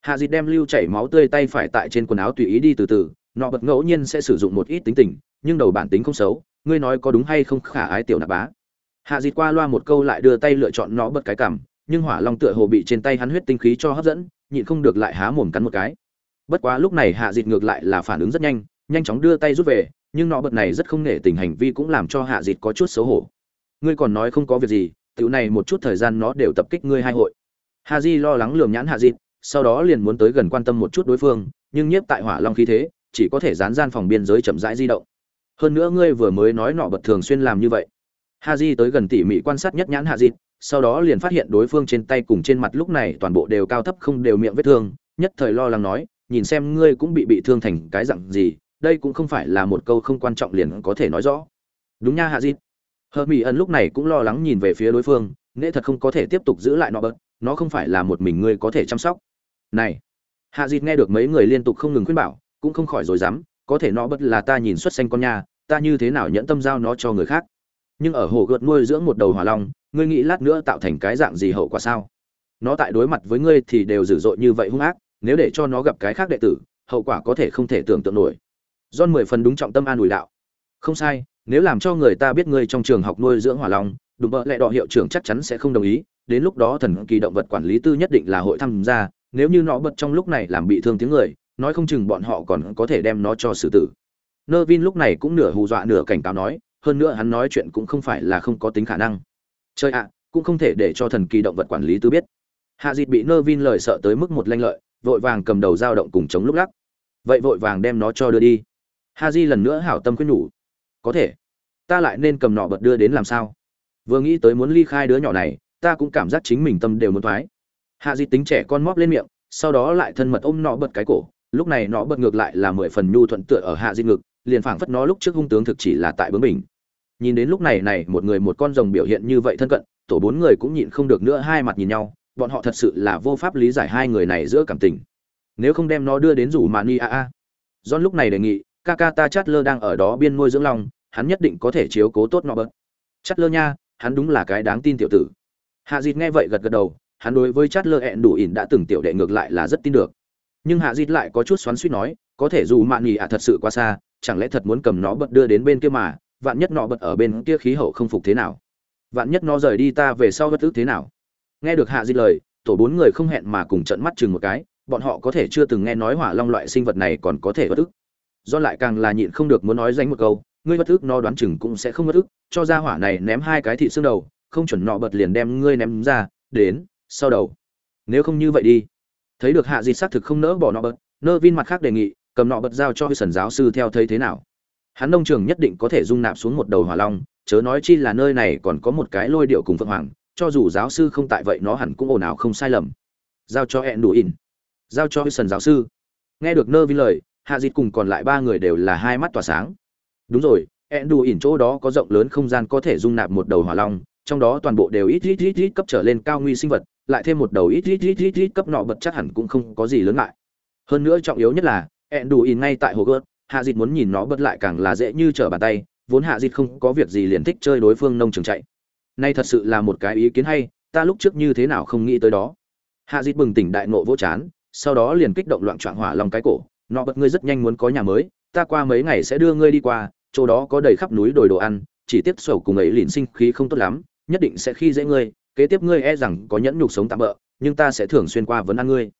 Hạ dịt đem lưu chảy máu tươi tay phải tại trên quần áo tùy ý đi từ từ, nọ bật ngẫu nhiên sẽ sử dụng một ít tính tình, nhưng đầu bản tính không xấu, ngươi nói có đúng hay không khả ái tiểu nạp bá. Hạ dịt qua loa một câu lại đưa tay lựa chọn nó bật cái cảm nhưng hỏa long tựa hồ bị trên tay hắn huyết tinh khí cho hấp dẫn nhịn không được lại há mồm cắn một cái. Bất quá lúc này hạ dịt ngược lại là phản ứng rất nhanh nhanh chóng đưa tay rút về nhưng nọ bật này rất không nể tình hành vi cũng làm cho hạ dịt có chút xấu hổ. Ngươi còn nói không có việc gì tiểu này một chút thời gian nó đều tập kích ngươi hai hội haji lo lắng lườm nhãn hạ dịt sau đó liền muốn tới gần quan tâm một chút đối phương, nhưng nhiếp tại hỏa long khí thế, chỉ có thể dán gian phòng biên giới chậm rãi di động. Hơn nữa ngươi vừa mới nói nọ bật thường xuyên làm như vậy. Haji tới gần tỉ mỉ quan sát nhất nhãn hạ dịt sau đó liền phát hiện đối phương trên tay cùng trên mặt lúc này toàn bộ đều cao thấp không đều miệng vết thương, nhất thời lo lắng nói, nhìn xem ngươi cũng bị bị thương thành cái dặn gì, đây cũng không phải là một câu không quan trọng liền có thể nói rõ. Đúng nha hạ dịt hờ mỹ ẩn lúc này cũng lo lắng nhìn về phía đối phương, nễ thật không có thể tiếp tục giữ lại nọ bật nó không phải là một mình ngươi có thể chăm sóc. Này, hạ dịt nghe được mấy người liên tục không ngừng khuyên bảo, cũng không khỏi rồi dám, có thể nó bất là ta nhìn xuất xanh con nhà ta như thế nào nhẫn tâm giao nó cho người khác? Nhưng ở hồ gợt nuôi dưỡng một đầu hỏa long, ngươi nghĩ lát nữa tạo thành cái dạng gì hậu quả sao? Nó tại đối mặt với ngươi thì đều dữ dội như vậy hung ác, nếu để cho nó gặp cái khác đệ tử, hậu quả có thể không thể tưởng tượng nổi. John mười phần đúng trọng tâm an ủi đạo. Không sai, nếu làm cho người ta biết ngươi trong trường học nuôi dưỡng hỏa long, đùm bợ lẹ đỏ hiệu trưởng chắc chắn sẽ không đồng ý đến lúc đó thần kỳ động vật quản lý tư nhất định là hội tham gia, nếu như nó bật trong lúc này làm bị thương tiếng người, nói không chừng bọn họ còn có thể đem nó cho xử tử. Nơ vin lúc này cũng nửa hù dọa nửa cảnh cáo nói, hơn nữa hắn nói chuyện cũng không phải là không có tính khả năng. Chơi ạ, cũng không thể để cho thần kỳ động vật quản lý tư biết. Hạ dịt bị nơ vin lời sợ tới mức một lanh lợi, vội vàng cầm đầu dao động cùng chống lúc lắc. Vậy vội vàng đem nó cho đưa đi. Ha di lần nữa hảo tâm khuyên nhủ. Có thể. Ta lại nên cầm nọ bật đưa đến làm sao? Vừa nghĩ tới muốn ly khai đứa nhỏ này ta cũng cảm giác chính mình tâm đều muốn thoái. Hạ di tính trẻ con móp lên miệng, sau đó lại thân mật ôm nọ bật cái cổ. Lúc này nó bật ngược lại là mười phần nhu thuận tựa ở hạ di ngực, liền phảng phất nó lúc trước hung tướng thực chỉ là tại bướng mình nhìn đến lúc này này, một người một con rồng biểu hiện như vậy thân cận, tổ bốn người cũng nhịn không được nữa hai mặt nhìn nhau, bọn họ thật sự là vô pháp lý giải hai người này giữa cảm tình. Nếu không đem nó đưa đến rủ mani a a. John lúc này đề nghị kakata ta chát lơ đang ở đó biên nuôi dưỡng long hắn nhất định có thể chiếu cố tốt nó bớt chát lơ nha, hắn đúng là cái đáng tin tiểu tử hạ dịt nghe vậy gật gật đầu, hắn đối với chát lơ hẹn đủ ỉn đã từng tiểu đệ ngược lại là rất tin được. Nhưng hạ dịt lại có chút xoắn suýt nói, có thể dù mạn nghỉ ạ thật sự quá xa, chẳng lẽ thật muốn cầm nó bật đưa đến bên kia mà, vạn nhất nó bật ở bên kia khí hậu không phục thế nào? Vạn nhất nó rời đi ta về sau bất tức thế nào? Nghe được hạ dịt lời, tổ bốn người không hẹn mà cùng trận mắt chừng một cái, bọn họ có thể chưa từng nghe nói hỏa long loại sinh vật này còn có thể bất ức. Do lại càng là nhịn không được muốn nói danh một câu, ngươi bất ức nó đoán chừng cũng sẽ không bất ức, cho ra hỏa này ném hai cái thị xương đầu không chuẩn nọ bật liền đem ngươi ném ra, đến, sau đầu. Nếu không như vậy đi. Thấy được hạ dịt xác thực không nỡ bỏ nọ bật, nơ vin mặt khác đề nghị, cầm nọ bật giao cho sần giáo sư theo thấy thế nào. Hắn nông trường nhất định có thể dung nạp xuống một đầu hỏa long, chớ nói chi là nơi này còn có một cái lôi điệu cùng phượng hoàng, cho dù giáo sư không tại vậy nó hẳn cũng ồn ào không sai lầm. Giao cho hẹn đủ in giao cho sần giáo sư. Nghe được nơ vin lời, hạ dịt cùng còn lại ba người đều là hai mắt tỏa sáng. Đúng rồi hẹn đủ ỉn chỗ đó có rộng lớn không gian có thể dung nạp một đầu hỏa long trong đó toàn bộ đều ít ít ít ít cấp trở lên cao nguy sinh vật, lại thêm một đầu ít ít ít ít ít cấp nọ bật chắc hẳn cũng không có gì lớn lại hơn nữa trọng yếu nhất là ẹn đủ in ngay tại hồ gớt hạ dịt muốn nhìn nó bật lại càng là dễ như trở bàn tay, vốn hạ dịt không có việc gì liền thích chơi đối phương nông trường chạy. Nay thật sự là một cái ý kiến hay, ta lúc trước như thế nào không nghĩ tới đó. Hạ dịt bừng tỉnh đại nộ vỗ chán, sau đó liền kích động loạn trạng hỏa lòng cái cổ nó bật, ngươi rất nhanh muốn có nhà mới, ta qua mấy ngày sẽ đưa ngươi đi qua, chỗ đó có đầy khắp núi đồi đồ ăn, chỉ tiếc sầu cùng ấy liền sinh khí không tốt lắm nhất định sẽ khi dễ ngươi, kế tiếp ngươi e rằng có nhẫn nhục sống tạm bỡ nhưng ta sẽ thường xuyên qua vấn ăn ngươi.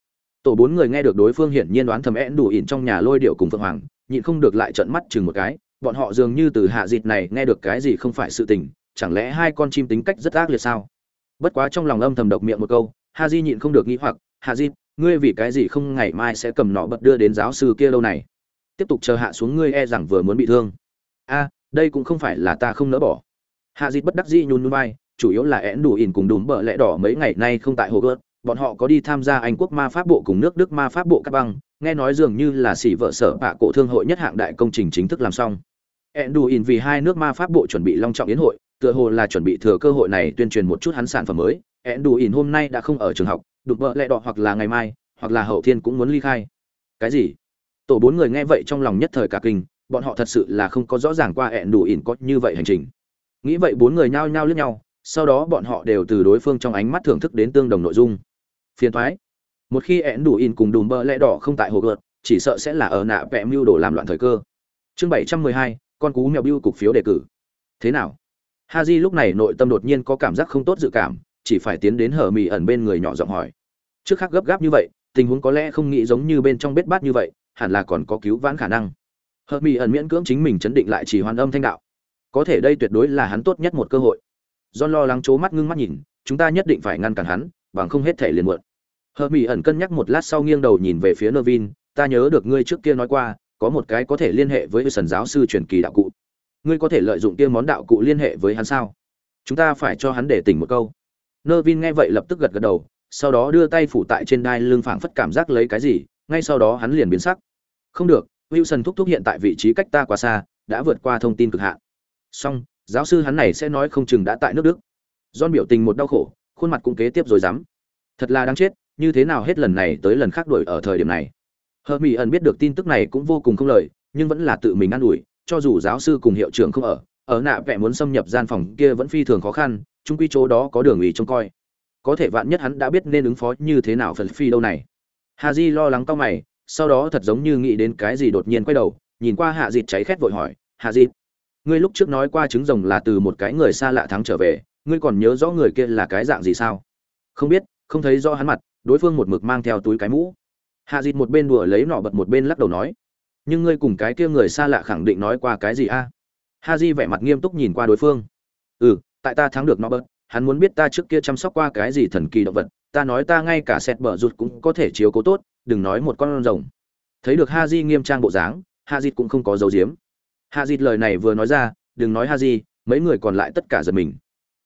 Tổ bốn người nghe được đối phương hiển nhiên đoán thầm én đủ ỉn trong nhà lôi điệu cùng phượng hoàng, nhịn không được lại trợn mắt chừng một cái, bọn họ dường như từ hạ dịt này nghe được cái gì không phải sự tình, chẳng lẽ hai con chim tính cách rất ác liệt sao? Bất quá trong lòng âm thầm độc miệng một câu ha di nhịn không được nghĩ hoặc hạ di, ngươi vì cái gì không ngày mai sẽ cầm nọ bật đưa đến giáo sư kia lâu này? Tiếp tục chờ hạ xuống ngươi e rằng vừa muốn bị thương. A, đây cũng không phải là ta không nỡ bỏ hạ dịt bất đắc dĩ nhún nhún vai, chủ yếu là én đủ ỉn cùng đùm bợ lẽ đỏ mấy ngày nay không tại hồ gớt bọn họ có đi tham gia anh quốc ma pháp bộ cùng nước đức ma pháp bộ các băng, nghe nói dường như là xỉ vợ sở bạ cổ thương hội nhất hạng đại công trình chính thức làm xong. Én đủ ỉn vì hai nước ma pháp bộ chuẩn bị long trọng yến hội, tựa hồ là chuẩn bị thừa cơ hội này tuyên truyền một chút hắn sản phẩm mới. Én đủ ỉn hôm nay đã không ở trường học đục bợ lẽ đỏ hoặc là ngày mai, hoặc là hậu thiên cũng muốn ly khai. Cái gì? Tổ bốn người nghe vậy trong lòng nhất thời cả kinh, bọn họ thật sự là không có rõ ràng qua ẹn đủ ỉn có như vậy hành trình nghĩ vậy bốn người nhao nhao lướt nhau, sau đó bọn họ đều từ đối phương trong ánh mắt thưởng thức đến tương đồng nội dung. Phiền thoái một khi ẹn đủ in cùng đùm bơ lẽ đỏ không tại hồ gợt, chỉ sợ sẽ là ở nạ vẽ mưu đồ làm loạn thời cơ. Chương bảy trăm mười hai, con cú mèo biêu cục phiếu đề cử. Thế nào? Ha j lúc này nội tâm đột nhiên có cảm giác không tốt dự cảm, chỉ phải tiến đến hở mì ẩn bên người nhỏ giọng hỏi. Trước khác gấp gáp như vậy, tình huống có lẽ không nghĩ giống như bên trong bết bát như vậy, hẳn là còn có cứu vãn khả năng. Hờ mỹ ẩn miễn cưỡng chính mình chấn định lại chỉ hoàn âm thanh đạo có thể đây tuyệt đối là hắn tốt nhất một cơ hội John lo lắng chố mắt ngưng mắt nhìn, chúng ta nhất định phải ngăn cản hắn, bằng không hết thể liền muộn. Hờ Mỹ ẩn cân nhắc một lát sau nghiêng đầu nhìn về phía Nervin, ta nhớ được ngươi trước kia nói qua, có một cái có thể liên hệ với sần giáo sư truyền kỳ đạo cụ. Ngươi có thể lợi dụng kia món đạo cụ liên hệ với hắn sao? Chúng ta phải cho hắn để tỉnh một câu. Nervin nghe vậy lập tức gật gật đầu, sau đó đưa tay phủ tại trên đai lưng phảng phất cảm giác lấy cái gì, ngay sau đó hắn liền biến sắc. Không được, Wilson thúc thúc hiện tại vị trí cách ta quá xa, đã vượt qua thông tin cực hạn. Song, giáo sư hắn này sẽ nói không chừng đã tại nước Đức. don biểu tình một đau khổ, khuôn mặt cũng kế tiếp rồi dám. Thật là đáng chết, như thế nào hết lần này tới lần khác đuổi ở thời điểm này. Hờ Mỹ ẩn biết được tin tức này cũng vô cùng không lợi, nhưng vẫn là tự mình ăn ủi, cho dù giáo sư cùng hiệu trưởng không ở, ở nạ vẽ muốn xâm nhập gian phòng kia vẫn phi thường khó khăn, chung quy chỗ đó có đường ủy trông coi. Có thể vạn nhất hắn đã biết nên ứng phó như thế nào phần phi đâu này. Hà Di lo lắng cao mày, sau đó thật giống như nghĩ đến cái gì đột nhiên quay đầu, nhìn qua Hạ Dịt cháy khét vội hỏi, "Hạ Dịt, ngươi lúc trước nói qua trứng rồng là từ một cái người xa lạ thắng trở về, ngươi còn nhớ rõ người kia là cái dạng gì sao?" Không biết, không thấy rõ hắn mặt, đối phương một mực mang theo túi cái mũ. Hạ Dịt một bên đùa lấy nọ bật một bên lắc đầu nói, "Nhưng ngươi cùng cái kia người xa lạ khẳng định nói qua cái gì a?" À? Di vẻ mặt nghiêm túc nhìn qua đối phương. "Ừ, tại ta thắng được nọ bật, hắn muốn biết ta trước kia chăm sóc qua cái gì thần kỳ động vật, ta nói ta ngay cả sẹt bờ rụt cũng có thể chiếu cố tốt, đừng nói một con rồng." thấy được ha di nghiêm trang bộ dáng ha di cũng không có dấu diếm Hạ di lời này vừa nói ra, đừng nói ha di mấy người còn lại tất cả giật mình.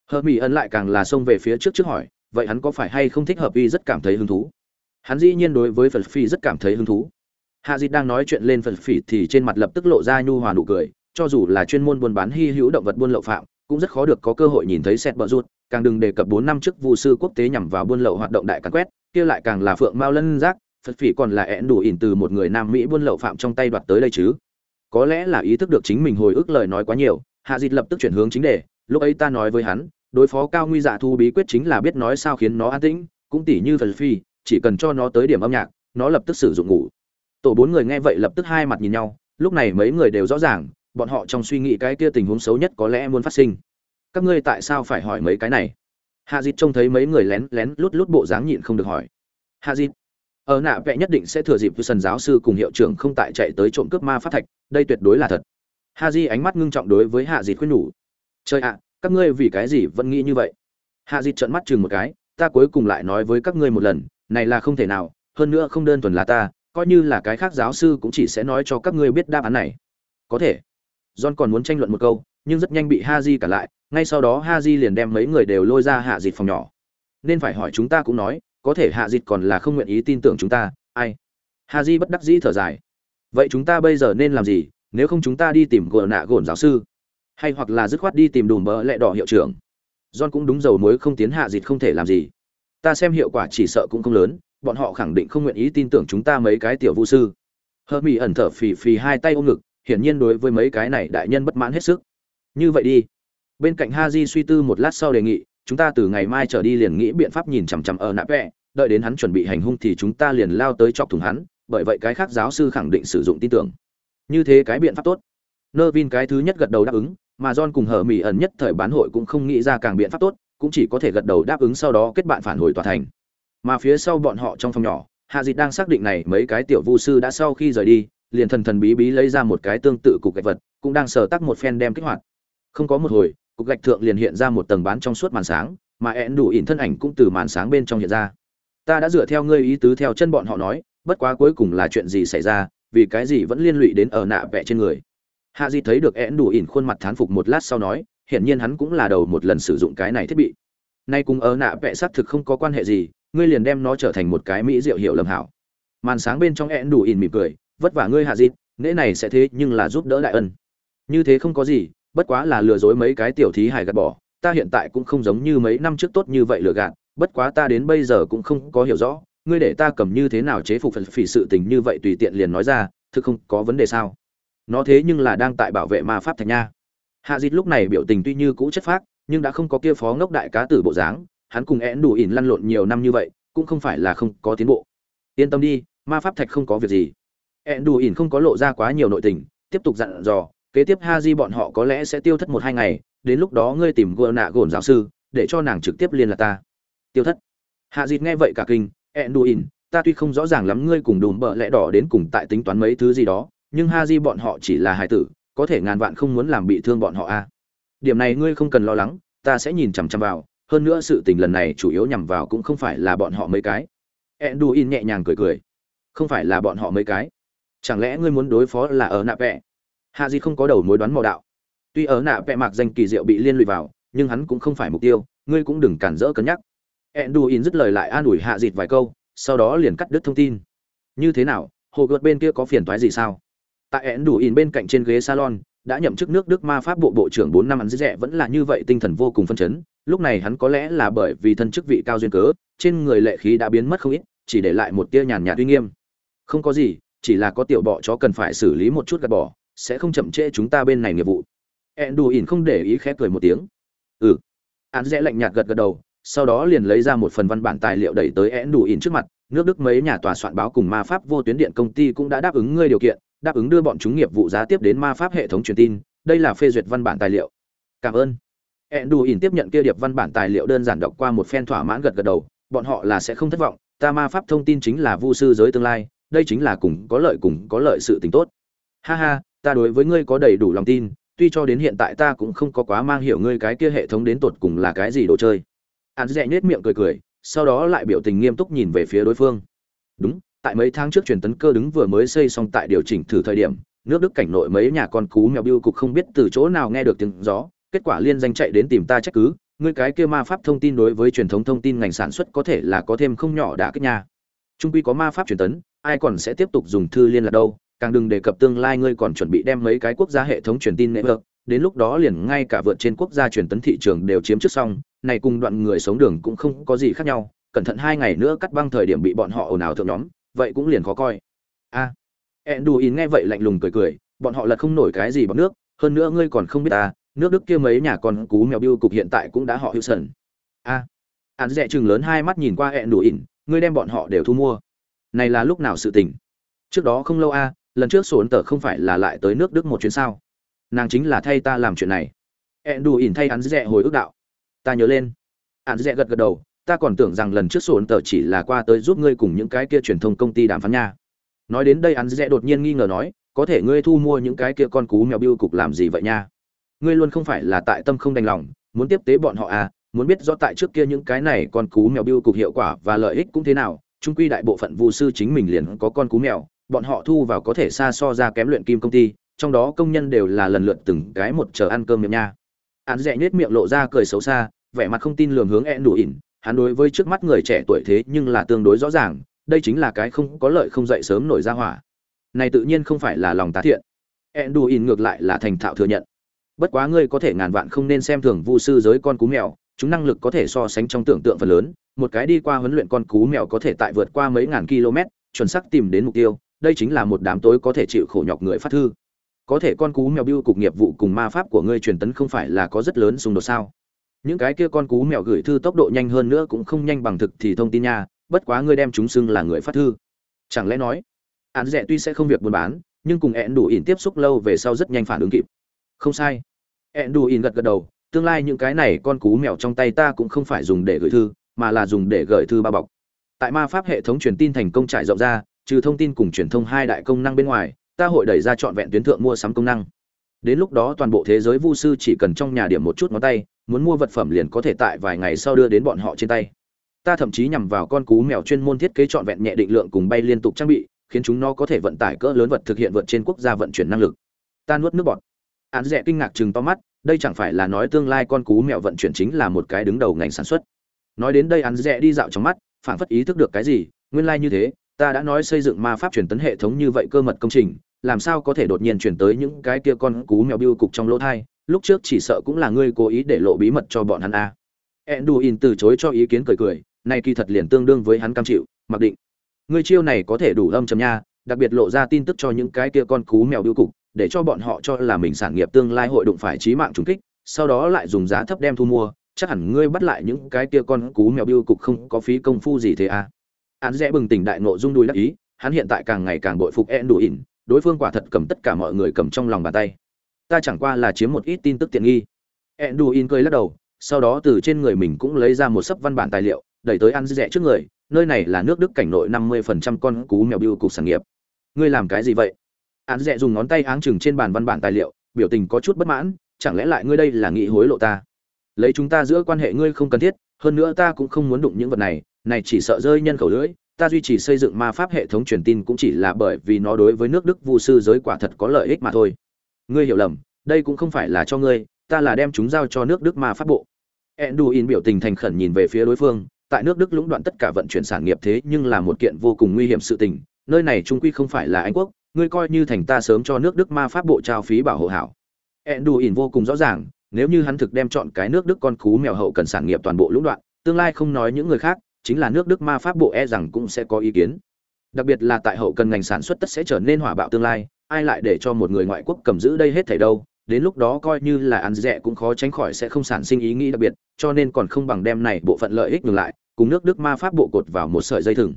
Hờ mỹ ẩn lại càng là xông về phía trước trước hỏi, vậy hắn có phải hay không thích hợp y rất cảm thấy hứng thú? Hắn dĩ nhiên đối với phật phi rất cảm thấy hứng thú. Hạ di đang nói chuyện lên phật phỉ thì trên mặt lập tức lộ ra nhu hòa nụ cười, cho dù là chuyên môn buôn bán hy hữu động vật buôn lậu phạm, cũng rất khó được có cơ hội nhìn thấy xét bờ rút càng đừng đề cập bốn năm trước vụ sư quốc tế nhằm vào buôn lậu hoạt động đại càn quét, kia lại càng là phượng mao lân giác, phật phỉ còn là én đủ ỉn từ một người nam mỹ buôn lậu phạm trong tay đoạt tới đây chứ có lẽ là ý thức được chính mình hồi ức lời nói quá nhiều, hạ dịt lập tức chuyển hướng chính đề, lúc ấy ta nói với hắn, đối phó cao nguy dạ thu bí quyết chính là biết nói sao khiến nó an tĩnh, cũng tỉ như phần phi, chỉ cần cho nó tới điểm âm nhạc, nó lập tức sử dụng ngủ. Tổ bốn người nghe vậy lập tức hai mặt nhìn nhau, lúc này mấy người đều rõ ràng, bọn họ trong suy nghĩ cái kia tình huống xấu nhất có lẽ muốn phát sinh. Các ngươi tại sao phải hỏi mấy cái này? Hạ dịt trông thấy mấy người lén lén lút lút bộ dáng nhịn không được hỏi. Hạ dịt ở nạ vẽ nhất định sẽ thừa dịp với giáo sư cùng hiệu trưởng không tại chạy tới trộm cướp ma phát thạch, đây tuyệt đối là thật. Ha di ánh mắt ngưng trọng đối với hạ dịt khuyên nhủ. Trời ạ, các ngươi vì cái gì vẫn nghĩ như vậy? Hạ dịt trợn mắt chừng một cái, ta cuối cùng lại nói với các ngươi một lần, này là không thể nào, hơn nữa không đơn thuần là ta, coi như là cái khác giáo sư cũng chỉ sẽ nói cho các ngươi biết đáp án này. Có thể. John còn muốn tranh luận một câu, nhưng rất nhanh bị ha di cả lại, ngay sau đó ha di liền đem mấy người đều lôi ra hạ dịt phòng nhỏ. Nên phải hỏi chúng ta cũng nói có thể hạ dịt còn là không nguyện ý tin tưởng chúng ta, ai? Hà di bất đắc dĩ thở dài. Vậy chúng ta bây giờ nên làm gì, nếu không chúng ta đi tìm gồn nạ gồn giáo sư? Hay hoặc là dứt khoát đi tìm đùm bỡ lẹ đỏ hiệu trưởng? John cũng đúng dầu muối không tiến hạ dịt không thể làm gì. Ta xem hiệu quả chỉ sợ cũng không lớn, bọn họ khẳng định không nguyện ý tin tưởng chúng ta mấy cái tiểu vũ sư. Hơ mỹ ẩn thở phì phì hai tay ôm ngực, hiển nhiên đối với mấy cái này đại nhân bất mãn hết sức. Như vậy đi. Bên cạnh ha di suy tư một lát sau đề nghị chúng ta từ ngày mai trở đi liền nghĩ biện pháp nhìn chằm chằm ở nạ vẽ đợi đến hắn chuẩn bị hành hung thì chúng ta liền lao tới chọc thủng hắn, bởi vậy cái khác giáo sư khẳng định sử dụng tin tưởng. Như thế cái biện pháp tốt. Nơ vin cái thứ nhất gật đầu đáp ứng, mà john cùng hờ mỹ ẩn nhất thời bán hội cũng không nghĩ ra càng biện pháp tốt, cũng chỉ có thể gật đầu đáp ứng sau đó kết bạn phản hồi tòa thành. Mà phía sau bọn họ trong phòng nhỏ, hạ dịch đang xác định này mấy cái tiểu vu sư đã sau khi rời đi, liền thần thần bí bí lấy ra một cái tương tự cục gạch vật, cũng đang sờ tắc một phen đem kích hoạt. Không có một hồi cục gạch thượng liền hiện ra một tầng bán trong suốt màn sáng, mà ẹn đủ ỉn thân ảnh cũng từ màn sáng bên trong hiện ra. Ta đã dựa theo ngươi ý tứ theo chân bọn họ nói, bất quá cuối cùng là chuyện gì xảy ra, vì cái gì vẫn liên lụy đến ở nạ vẽ trên người. Hạ di thấy được ẹn đủ ỉn khuôn mặt thán phục một lát sau nói, hiển nhiên hắn cũng là đầu một lần sử dụng cái này thiết bị. Nay cùng ở nạ vẽ xác thực không có quan hệ gì, ngươi liền đem nó trở thành một cái mỹ diệu hiệu lầm hảo. Màn sáng bên trong ẹn đủ ỉn mỉm cười, vất vả ngươi hạ di, nễ này sẽ thế nhưng là giúp đỡ đại ân. Như thế không có gì bất quá là lừa dối mấy cái tiểu thí hài gạt bỏ, ta hiện tại cũng không giống như mấy năm trước tốt như vậy lừa gạt, bất quá ta đến bây giờ cũng không có hiểu rõ, ngươi để ta cầm như thế nào chế phục phần phỉ sự tình như vậy tùy tiện liền nói ra, thực không có vấn đề sao? Nó thế nhưng là đang tại bảo vệ ma pháp thạch nha. Hạ dịt lúc này biểu tình tuy như cũ chất phác, nhưng đã không có kia phó ngốc đại cá tử bộ dáng, hắn cùng én đủ ỉn lăn lộn nhiều năm như vậy, cũng không phải là không có tiến bộ. Yên tâm đi, ma pháp thạch không có việc gì. én đủ ỉn không có lộ ra quá nhiều nội tình, tiếp tục dặn dò kế tiếp ha di bọn họ có lẽ sẽ tiêu thất một hai ngày, đến lúc đó ngươi tìm gỡ nạ gồn giáo sư, để cho nàng trực tiếp liên lạc ta. Tiêu thất. Hạ dịt nghe vậy cả kinh, enduin, ta tuy không rõ ràng lắm ngươi cùng đùm bợ lẽ đỏ đến cùng tại tính toán mấy thứ gì đó, nhưng ha di bọn họ chỉ là hài tử, có thể ngàn vạn không muốn làm bị thương bọn họ a điểm này ngươi không cần lo lắng, ta sẽ nhìn chằm chằm vào, hơn nữa sự tình lần này chủ yếu nhằm vào cũng không phải là bọn họ mấy cái. Enduin nhẹ nhàng cười cười. Không phải là bọn họ mấy cái. Chẳng lẽ ngươi muốn đối phó là ở nạ vẹ? Hạ di không có đầu mối đoán mò đạo. Tuy ở nạ vẹ mạc danh kỳ diệu bị liên lụy vào nhưng hắn cũng không phải mục tiêu ngươi cũng đừng cản rỡ cân nhắc. Edduin dứt lời lại an ủi hạ dịt vài câu sau đó liền cắt đứt thông tin. Như thế nào hồ gợt bên kia có phiền toái gì sao? Tại edduin bên cạnh trên ghế salon đã nhậm chức nước Đức ma pháp bộ bộ trưởng bốn năm ăn rẻ vẫn là như vậy tinh thần vô cùng phân chấn, lúc này hắn có lẽ là bởi vì thân chức vị cao duyên cớ, trên người lệ khí đã biến mất không ít, chỉ để lại một tia nhàn nhạt uy nghiêm. Không có gì, chỉ là có tiểu bọ chó cần phải xử lý một chút gạt bỏ, sẽ không chậm trễ chúng ta bên này nghiệp vụ. Enduin không để ý khẽ cười một tiếng. Ừ. Án rẽ lạnh nhạt gật gật đầu, sau đó liền lấy ra một phần văn bản tài liệu đẩy tới Enduin trước mặt, nước Đức mấy nhà tòa soạn báo cùng ma pháp vô tuyến điện công ty cũng đã đáp ứng ngươi điều kiện, đáp ứng đưa bọn chúng nghiệp vụ giá tiếp đến ma pháp hệ thống truyền tin. Đây là phê duyệt văn bản tài liệu. Cảm ơn. Ỉn tiếp nhận kia điệp văn bản tài liệu đơn giản đọc qua một phen thỏa mãn gật gật đầu. Bọn họ là sẽ không thất vọng. Ta ma pháp thông tin chính là vu sư giới tương lai. Đây chính là cùng có lợi cùng có lợi sự tình tốt. Ha ha ta đối với ngươi có đầy đủ lòng tin, tuy cho đến hiện tại ta cũng không có quá mang hiểu ngươi cái kia hệ thống đến tột cùng là cái gì đồ chơi. Hắn dẹ nhếch miệng cười cười, sau đó lại biểu tình nghiêm túc nhìn về phía đối phương. Đúng, tại mấy tháng trước truyền tấn cơ đứng vừa mới xây xong tại điều chỉnh thử thời điểm, nước đức cảnh nội mấy nhà con cú mèo biêu cục không biết từ chỗ nào nghe được tiếng gió, kết quả liên danh chạy đến tìm ta trách cứ, ngươi cái kia ma pháp thông tin đối với truyền thống thông tin ngành sản xuất có thể là có thêm không nhỏ đã kích nhà trung quy có ma pháp truyền tấn, ai còn sẽ tiếp tục dùng thư liên lạc đâu càng đừng đề cập tương lai ngươi còn chuẩn bị đem mấy cái quốc gia hệ thống truyền tin network, đến lúc đó liền ngay cả vượt trên quốc gia truyền tấn thị trường đều chiếm trước xong này cùng đoạn người sống đường cũng không có gì khác nhau cẩn thận hai ngày nữa cắt băng thời điểm bị bọn họ ồn ào thượng nhóm vậy cũng liền khó coi. A. À, enduin nghe vậy lạnh lùng cười cười bọn họ lật không nổi cái gì bằng nước hơn nữa ngươi còn không biết ta nước đức kia mấy nhà con cú mèo bưu cục hiện tại cũng đã họ hữu sần. A. À, hắn trừng lớn hai mắt nhìn qua enduin ngươi đem bọn họ đều thu mua. Này là lúc nào sự tình? Trước đó không lâu a lần trước sổ ấn tờ không phải là lại tới nước đức một chuyến sao? Nàng chính là thay ta làm chuyện này. Enduin thay hắn dẹ hồi ức đạo. Ta nhớ lên. Hắn dẹ gật gật đầu, ta còn tưởng rằng lần trước sổ tờ chỉ là qua tới giúp ngươi cùng những cái kia truyền thông công ty đàm phán nha. Nói đến đây hắn dễ đột nhiên nghi ngờ nói, có thể ngươi thu mua những cái kia con cú mèo biêu cục làm gì vậy nha? Ngươi luôn không phải là tại tâm không đành lòng, muốn tiếp tế bọn họ à muốn biết rõ tại trước kia những cái này con cú mèo biêu cục hiệu quả và lợi ích cũng thế nào, trung quy đại bộ phận vụ sư chính mình liền có con cú mèo bọn họ thu vào có thể xa so ra kém luyện kim công ty, trong đó công nhân đều là lần lượt từng cái một chờ ăn cơm miệng nha. Hắn rẽ nhếch miệng lộ ra cười xấu xa, vẻ mặt không tin lường hướng e đủ ỉn. Hắn đối với trước mắt người trẻ tuổi thế nhưng là tương đối rõ ràng, đây chính là cái không có lợi không dậy sớm nổi ra hỏa. Này tự nhiên không phải là lòng tá thiện. E đủ ỉn ngược lại là thành thạo thừa nhận. Bất quá ngươi có thể ngàn vạn không nên xem thường vu sư giới con cú mèo, chúng năng lực có thể so sánh trong tưởng tượng phần lớn. Một cái đi qua huấn luyện con cú mèo có thể tại vượt qua mấy ngàn km chuẩn xác tìm đến mục tiêu đây chính là một đám tối có thể chịu khổ nhọc người phát thư. Có thể con cú mèo biêu cục nghiệp vụ cùng ma pháp của ngươi truyền tấn không phải là có rất lớn xung đột sao? Những cái kia con cú mèo gửi thư tốc độ nhanh hơn nữa cũng không nhanh bằng thực thì thông tin nha, bất quá ngươi đem chúng xưng là người phát thư. Chẳng lẽ nói, án rẻ tuy sẽ không việc buôn bán, nhưng cùng ẹn đủ ỉn tiếp xúc lâu về sau rất nhanh phản ứng kịp. Không sai. Ẹn đủ ỉn gật gật đầu, tương lai những cái này con cú mèo trong tay ta cũng không phải dùng để gửi thư, mà là dùng để gửi thư bao bọc. Tại ma pháp hệ thống truyền tin thành công trải rộng ra trừ thông tin cùng truyền thông hai đại công năng bên ngoài, ta hội đẩy ra trọn vẹn tuyến thượng mua sắm công năng. Đến lúc đó toàn bộ thế giới vu sư chỉ cần trong nhà điểm một chút ngón tay, muốn mua vật phẩm liền có thể tại vài ngày sau đưa đến bọn họ trên tay. Ta thậm chí nhằm vào con cú mèo chuyên môn thiết kế trọn vẹn nhẹ định lượng cùng bay liên tục trang bị, khiến chúng nó có thể vận tải cỡ lớn vật thực hiện vượt trên quốc gia vận chuyển năng lực. Ta nuốt nước bọt. Án rẻ kinh ngạc chừng to mắt, đây chẳng phải là nói tương lai con cú mèo vận chuyển chính là một cái đứng đầu ngành sản xuất. Nói đến đây án rẻ đi dạo trong mắt phản phất ý thức được cái gì, nguyên lai like như thế ta đã nói xây dựng ma pháp truyền tấn hệ thống như vậy cơ mật công trình, làm sao có thể đột nhiên chuyển tới những cái kia con cú mèo biêu cục trong lỗ thai? Lúc trước chỉ sợ cũng là ngươi cố ý để lộ bí mật cho bọn hắn a. À. enduin từ chối cho ý kiến cười cười nay kỳ thật liền tương đương với hắn cam chịu, mặc định. Ngươi chiêu này có thể đủ âm chấm nha, đặc biệt lộ ra tin tức cho những cái kia con cú mèo biêu cục, để cho bọn họ cho là mình sản nghiệp tương lai hội đụng phải trí mạng trùng kích, sau đó lại dùng giá thấp đem thu mua, chắc hẳn ngươi bắt lại những cái kia con cú mèo biêu cục không có phí công phu gì thế à hắn dễ bừng tỉnh đại nộ dung đuôi đắc ý, hắn hiện tại càng ngày càng bội phục enduin đối phương quả thật cầm tất cả mọi người cầm trong lòng bàn tay. Ta chẳng qua là chiếm một ít tin tức tiện nghi. Enduin cười lắc đầu, sau đó từ trên người mình cũng lấy ra một sấp văn bản tài liệu, đẩy tới ăn rẻ trước người, nơi này là nước đức cảnh nội năm mươi phần trăm con cú mèo biêu cục sản nghiệp. Ngươi làm cái gì vậy? Ăn Rẽ dùng ngón tay áng chừng trên bàn văn bản tài liệu, biểu tình có chút bất mãn, chẳng lẽ lại ngươi đây là nghĩ hối lộ ta? Lấy chúng ta giữa quan hệ ngươi không cần thiết, hơn nữa ta cũng không muốn đụng những vật này này chỉ sợ rơi nhân khẩu lưỡi, ta duy trì xây dựng ma pháp hệ thống truyền tin cũng chỉ là bởi vì nó đối với nước đức vu sư giới quả thật có lợi ích mà thôi. Ngươi hiểu lầm, đây cũng không phải là cho ngươi, ta là đem chúng giao cho nước đức ma pháp bộ. Enduin biểu tình thành khẩn nhìn về phía đối phương, tại nước đức lũng đoạn tất cả vận chuyển sản nghiệp thế nhưng là một kiện vô cùng nguy hiểm sự tình, nơi này trung quy không phải là anh quốc, ngươi coi như thành ta sớm cho nước đức ma pháp bộ trao phí bảo hộ hảo. Enduin vô cùng rõ ràng, nếu như hắn thực đem chọn cái nước đức con cú mèo hậu cần sản nghiệp toàn bộ lũng đoạn, tương lai không nói những người khác chính là nước đức ma pháp bộ e rằng cũng sẽ có ý kiến. Đặc biệt là tại hậu cần ngành sản xuất tất sẽ trở nên hỏa bạo tương lai, ai lại để cho một người ngoại quốc cầm giữ đây hết thảy đâu? Đến lúc đó coi như là ăn rẻ cũng khó tránh khỏi sẽ không sản sinh ý nghĩ đặc biệt, cho nên còn không bằng đem này bộ phận lợi ích ngược lại, cùng nước đức ma pháp bộ cột vào một sợi dây thừng.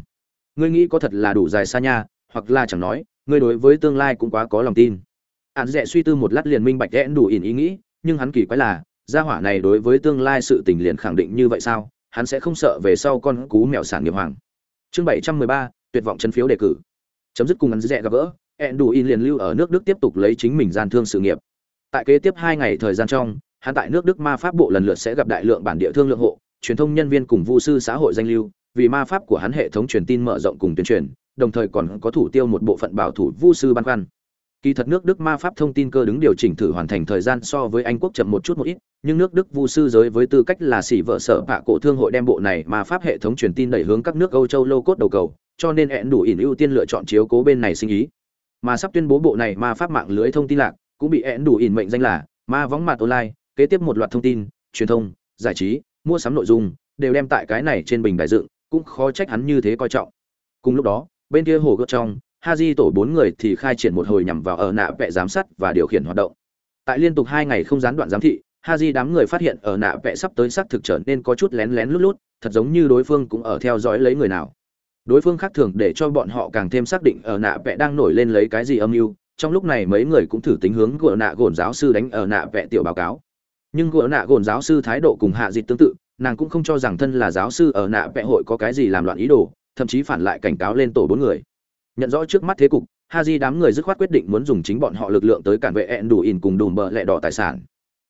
Ngươi nghĩ có thật là đủ dài xa nha, hoặc là chẳng nói, ngươi đối với tương lai cũng quá có lòng tin. Ăn rẻ suy tư một lát liền minh bạch rẽ đủ ỉn ý nghĩ, nhưng hắn kỳ quái là, gia hỏa này đối với tương lai sự tình liền khẳng định như vậy sao? Hắn sẽ không sợ về sau con cú mèo sản nghiệp hoàng. Chương bảy trăm mười ba, tuyệt vọng chân phiếu đề cử. Chấm dứt cùng hắn rẽ gặp gỡ ẹn đủ in liền lưu ở nước đức tiếp tục lấy chính mình gian thương sự nghiệp. Tại kế tiếp hai ngày thời gian trong, hắn tại nước đức ma pháp bộ lần lượt sẽ gặp đại lượng bản địa thương lượng hộ, truyền thông nhân viên cùng vu sư xã hội danh lưu, vì ma pháp của hắn hệ thống truyền tin mở rộng cùng tuyên truyền, đồng thời còn có thủ tiêu một bộ phận bảo thủ vu sư ban khoăn kỳ thật nước đức ma pháp thông tin cơ đứng điều chỉnh thử hoàn thành thời gian so với anh quốc chậm một chút một ít, nhưng nước đức vu sư giới với tư cách là xỉ vợ sở bạ cổ thương hội đem bộ này ma pháp hệ thống truyền tin đẩy hướng các nước âu châu lô cốt đầu cầu, cho nên hẹn đủ ỉn ưu tiên lựa chọn chiếu cố bên này sinh ý. Mà sắp tuyên bố bộ này ma pháp mạng lưới thông tin lạc, cũng bị hẹn đủ ỉn mệnh danh là ma võng mặt online, kế tiếp một loạt thông tin, truyền thông, giải trí, mua sắm nội dung, đều đem tại cái này trên bình đại dựng, cũng khó trách hắn như thế coi trọng. Cùng lúc đó, bên kia hồ gợt trong Haji tổ bốn người thì khai triển một hồi nhằm vào ở nạ vẽ giám sát và điều khiển hoạt động. Tại liên tục hai ngày không gián đoạn giám thị, Haji đám người phát hiện ở nạ vẽ sắp tới xác thực trở nên có chút lén lén lút lút, thật giống như đối phương cũng ở theo dõi lấy người nào. Đối phương khác thường để cho bọn họ càng thêm xác định ở nạ vẽ đang nổi lên lấy cái gì âm mưu. Trong lúc này mấy người cũng thử tính hướng của nạ gồn giáo sư đánh ở nạ vẽ tiểu báo cáo. Nhưng của nạ gồn giáo sư thái độ cùng hạ dịch tương tự, nàng cũng không cho rằng thân là giáo sư ở nạ vẽ hội có cái gì làm loạn ý đồ, thậm chí phản lại cảnh cáo lên tổ bốn người nhận rõ trước mắt thế cục, Haji đám người dứt khoát quyết định muốn dùng chính bọn họ lực lượng tới cản vệ ẹn đủ ỉn cùng đùm bờ lẹ đỏ tài sản.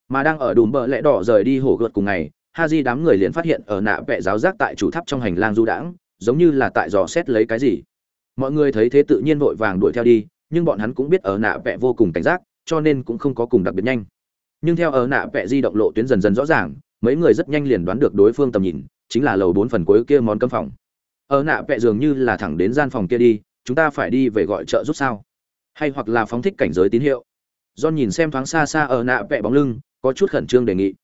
Mà đang ở đùm bờ lẹ đỏ rời đi hổ gợt cùng ngày, Haji đám người liền phát hiện ở nạ vẽ giáo giác tại chủ tháp trong hành lang du đãng, giống như là tại dò xét lấy cái gì. Mọi người thấy thế tự nhiên vội vàng đuổi theo đi, nhưng bọn hắn cũng biết ở nạ vẽ vô cùng cảnh giác, cho nên cũng không có cùng đặc biệt nhanh. Nhưng theo ở nạ vẽ di động lộ tuyến dần dần rõ ràng, mấy người rất nhanh liền đoán được đối phương tầm nhìn, chính là lầu bốn phần cuối kia món cấm phòng. Ở nạ vẽ dường như là thẳng đến gian phòng kia đi chúng ta phải đi về gọi trợ giúp sao? Hay hoặc là phóng thích cảnh giới tín hiệu? John nhìn xem thoáng xa xa ở nạ vẽ bóng lưng, có chút khẩn trương đề nghị.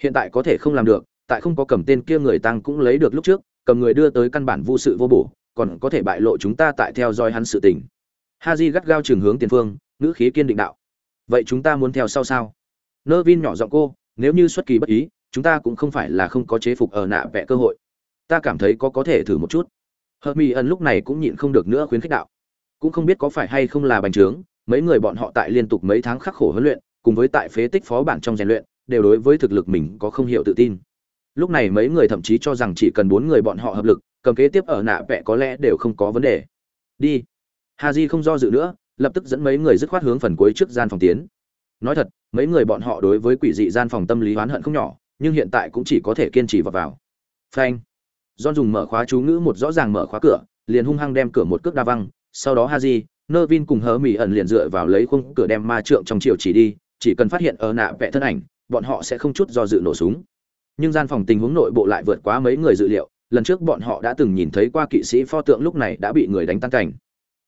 Hiện tại có thể không làm được, tại không có cầm tên kia người tăng cũng lấy được lúc trước, cầm người đưa tới căn bản vô sự vô bổ, còn có thể bại lộ chúng ta tại theo dõi hắn sự tình. Haji gắt gao trường hướng tiền phương, ngữ khí kiên định đạo. Vậy chúng ta muốn theo sau sao? Nơ vin nhỏ giọng cô, nếu như xuất kỳ bất ý, chúng ta cũng không phải là không có chế phục ở nạ vẽ cơ hội. Ta cảm thấy có có thể thử một chút. Hợp Mỹ ẩn lúc này cũng nhịn không được nữa khuyến khích đạo. Cũng không biết có phải hay không là bành trướng, mấy người bọn họ tại liên tục mấy tháng khắc khổ huấn luyện, cùng với tại phế tích phó bản trong rèn luyện, đều đối với thực lực mình có không hiểu tự tin. Lúc này mấy người thậm chí cho rằng chỉ cần bốn người bọn họ hợp lực, cầm kế tiếp ở nạ vẽ có lẽ đều không có vấn đề. Đi. Haji không do dự nữa, lập tức dẫn mấy người dứt khoát hướng phần cuối trước gian phòng tiến. Nói thật, mấy người bọn họ đối với quỷ dị gian phòng tâm lý oán hận không nhỏ, nhưng hiện tại cũng chỉ có thể kiên trì vào vào. Phanh. John dùng mở khóa chú ngữ một rõ ràng mở khóa cửa, liền hung hăng đem cửa một cước đa văng, sau đó Haji, Nervin cùng hớ mỉ ẩn liền dựa vào lấy khung cửa đem ma trượng trong chiều chỉ đi, chỉ cần phát hiện ở nạ vẽ thân ảnh, bọn họ sẽ không chút do dự nổ súng. Nhưng gian phòng tình huống nội bộ lại vượt quá mấy người dự liệu, lần trước bọn họ đã từng nhìn thấy qua kỵ sĩ pho tượng lúc này đã bị người đánh tan cảnh.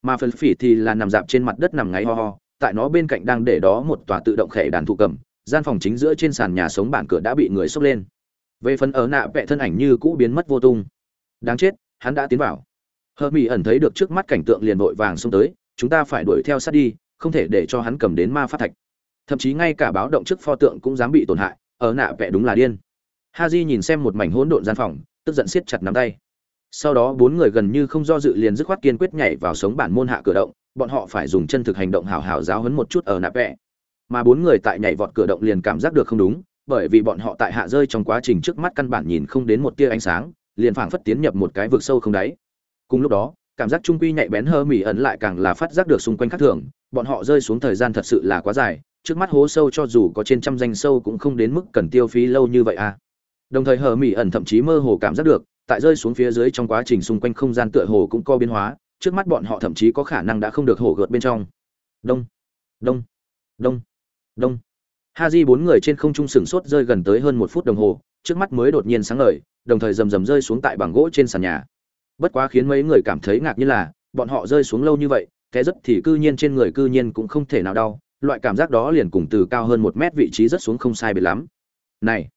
Mà phần phỉ thì là nằm dạp trên mặt đất nằm ngáy ho ho, tại nó bên cạnh đang để đó một tòa tự động khệ đàn thụ cầm, gian phòng chính giữa trên sàn nhà sống bản cửa đã bị người xốc lên về phần ở nạ vẽ thân ảnh như cũ biến mất vô tung. Đáng chết, hắn đã tiến vào. Hờ mỹ ẩn thấy được trước mắt cảnh tượng liền vội vàng xông tới, chúng ta phải đuổi theo sát đi, không thể để cho hắn cầm đến ma phát thạch. Thậm chí ngay cả báo động trước pho tượng cũng dám bị tổn hại, ở nạ vẽ đúng là điên. Ha j nhìn xem một mảnh hỗn độn gian phòng, tức giận siết chặt nắm tay. Sau đó bốn người gần như không do dự liền dứt khoát kiên quyết nhảy vào sống bản môn hạ cửa động, bọn họ phải dùng chân thực hành động hào hào giáo hấn một chút ở nạ vẽ mà bốn người tại nhảy vọt cửa động liền cảm giác được không đúng bởi vì bọn họ tại hạ rơi trong quá trình trước mắt căn bản nhìn không đến một tia ánh sáng, liền phảng phất tiến nhập một cái vực sâu không đáy. Cùng lúc đó, cảm giác trung quy nhạy bén hơ mỉ ẩn lại càng là phát giác được xung quanh khác thường, bọn họ rơi xuống thời gian thật sự là quá dài, trước mắt hố sâu cho dù có trên trăm danh sâu cũng không đến mức cần tiêu phí lâu như vậy à. Đồng thời hờ mỹ ẩn thậm chí mơ hồ cảm giác được, tại rơi xuống phía dưới trong quá trình xung quanh không gian tựa hồ cũng có biến hóa, trước mắt bọn họ thậm chí có khả năng đã không được hổ gợt bên trong. Đông đông đông đông ha di bốn người trên không trung sừng sốt rơi gần tới hơn một phút đồng hồ trước mắt mới đột nhiên sáng ngời đồng thời rầm rầm rơi xuống tại bảng gỗ trên sàn nhà bất quá khiến mấy người cảm thấy ngạc như là bọn họ rơi xuống lâu như vậy té rất thì cư nhiên trên người cư nhiên cũng không thể nào đau loại cảm giác đó liền cùng từ cao hơn một mét vị trí rất xuống không sai biệt lắm này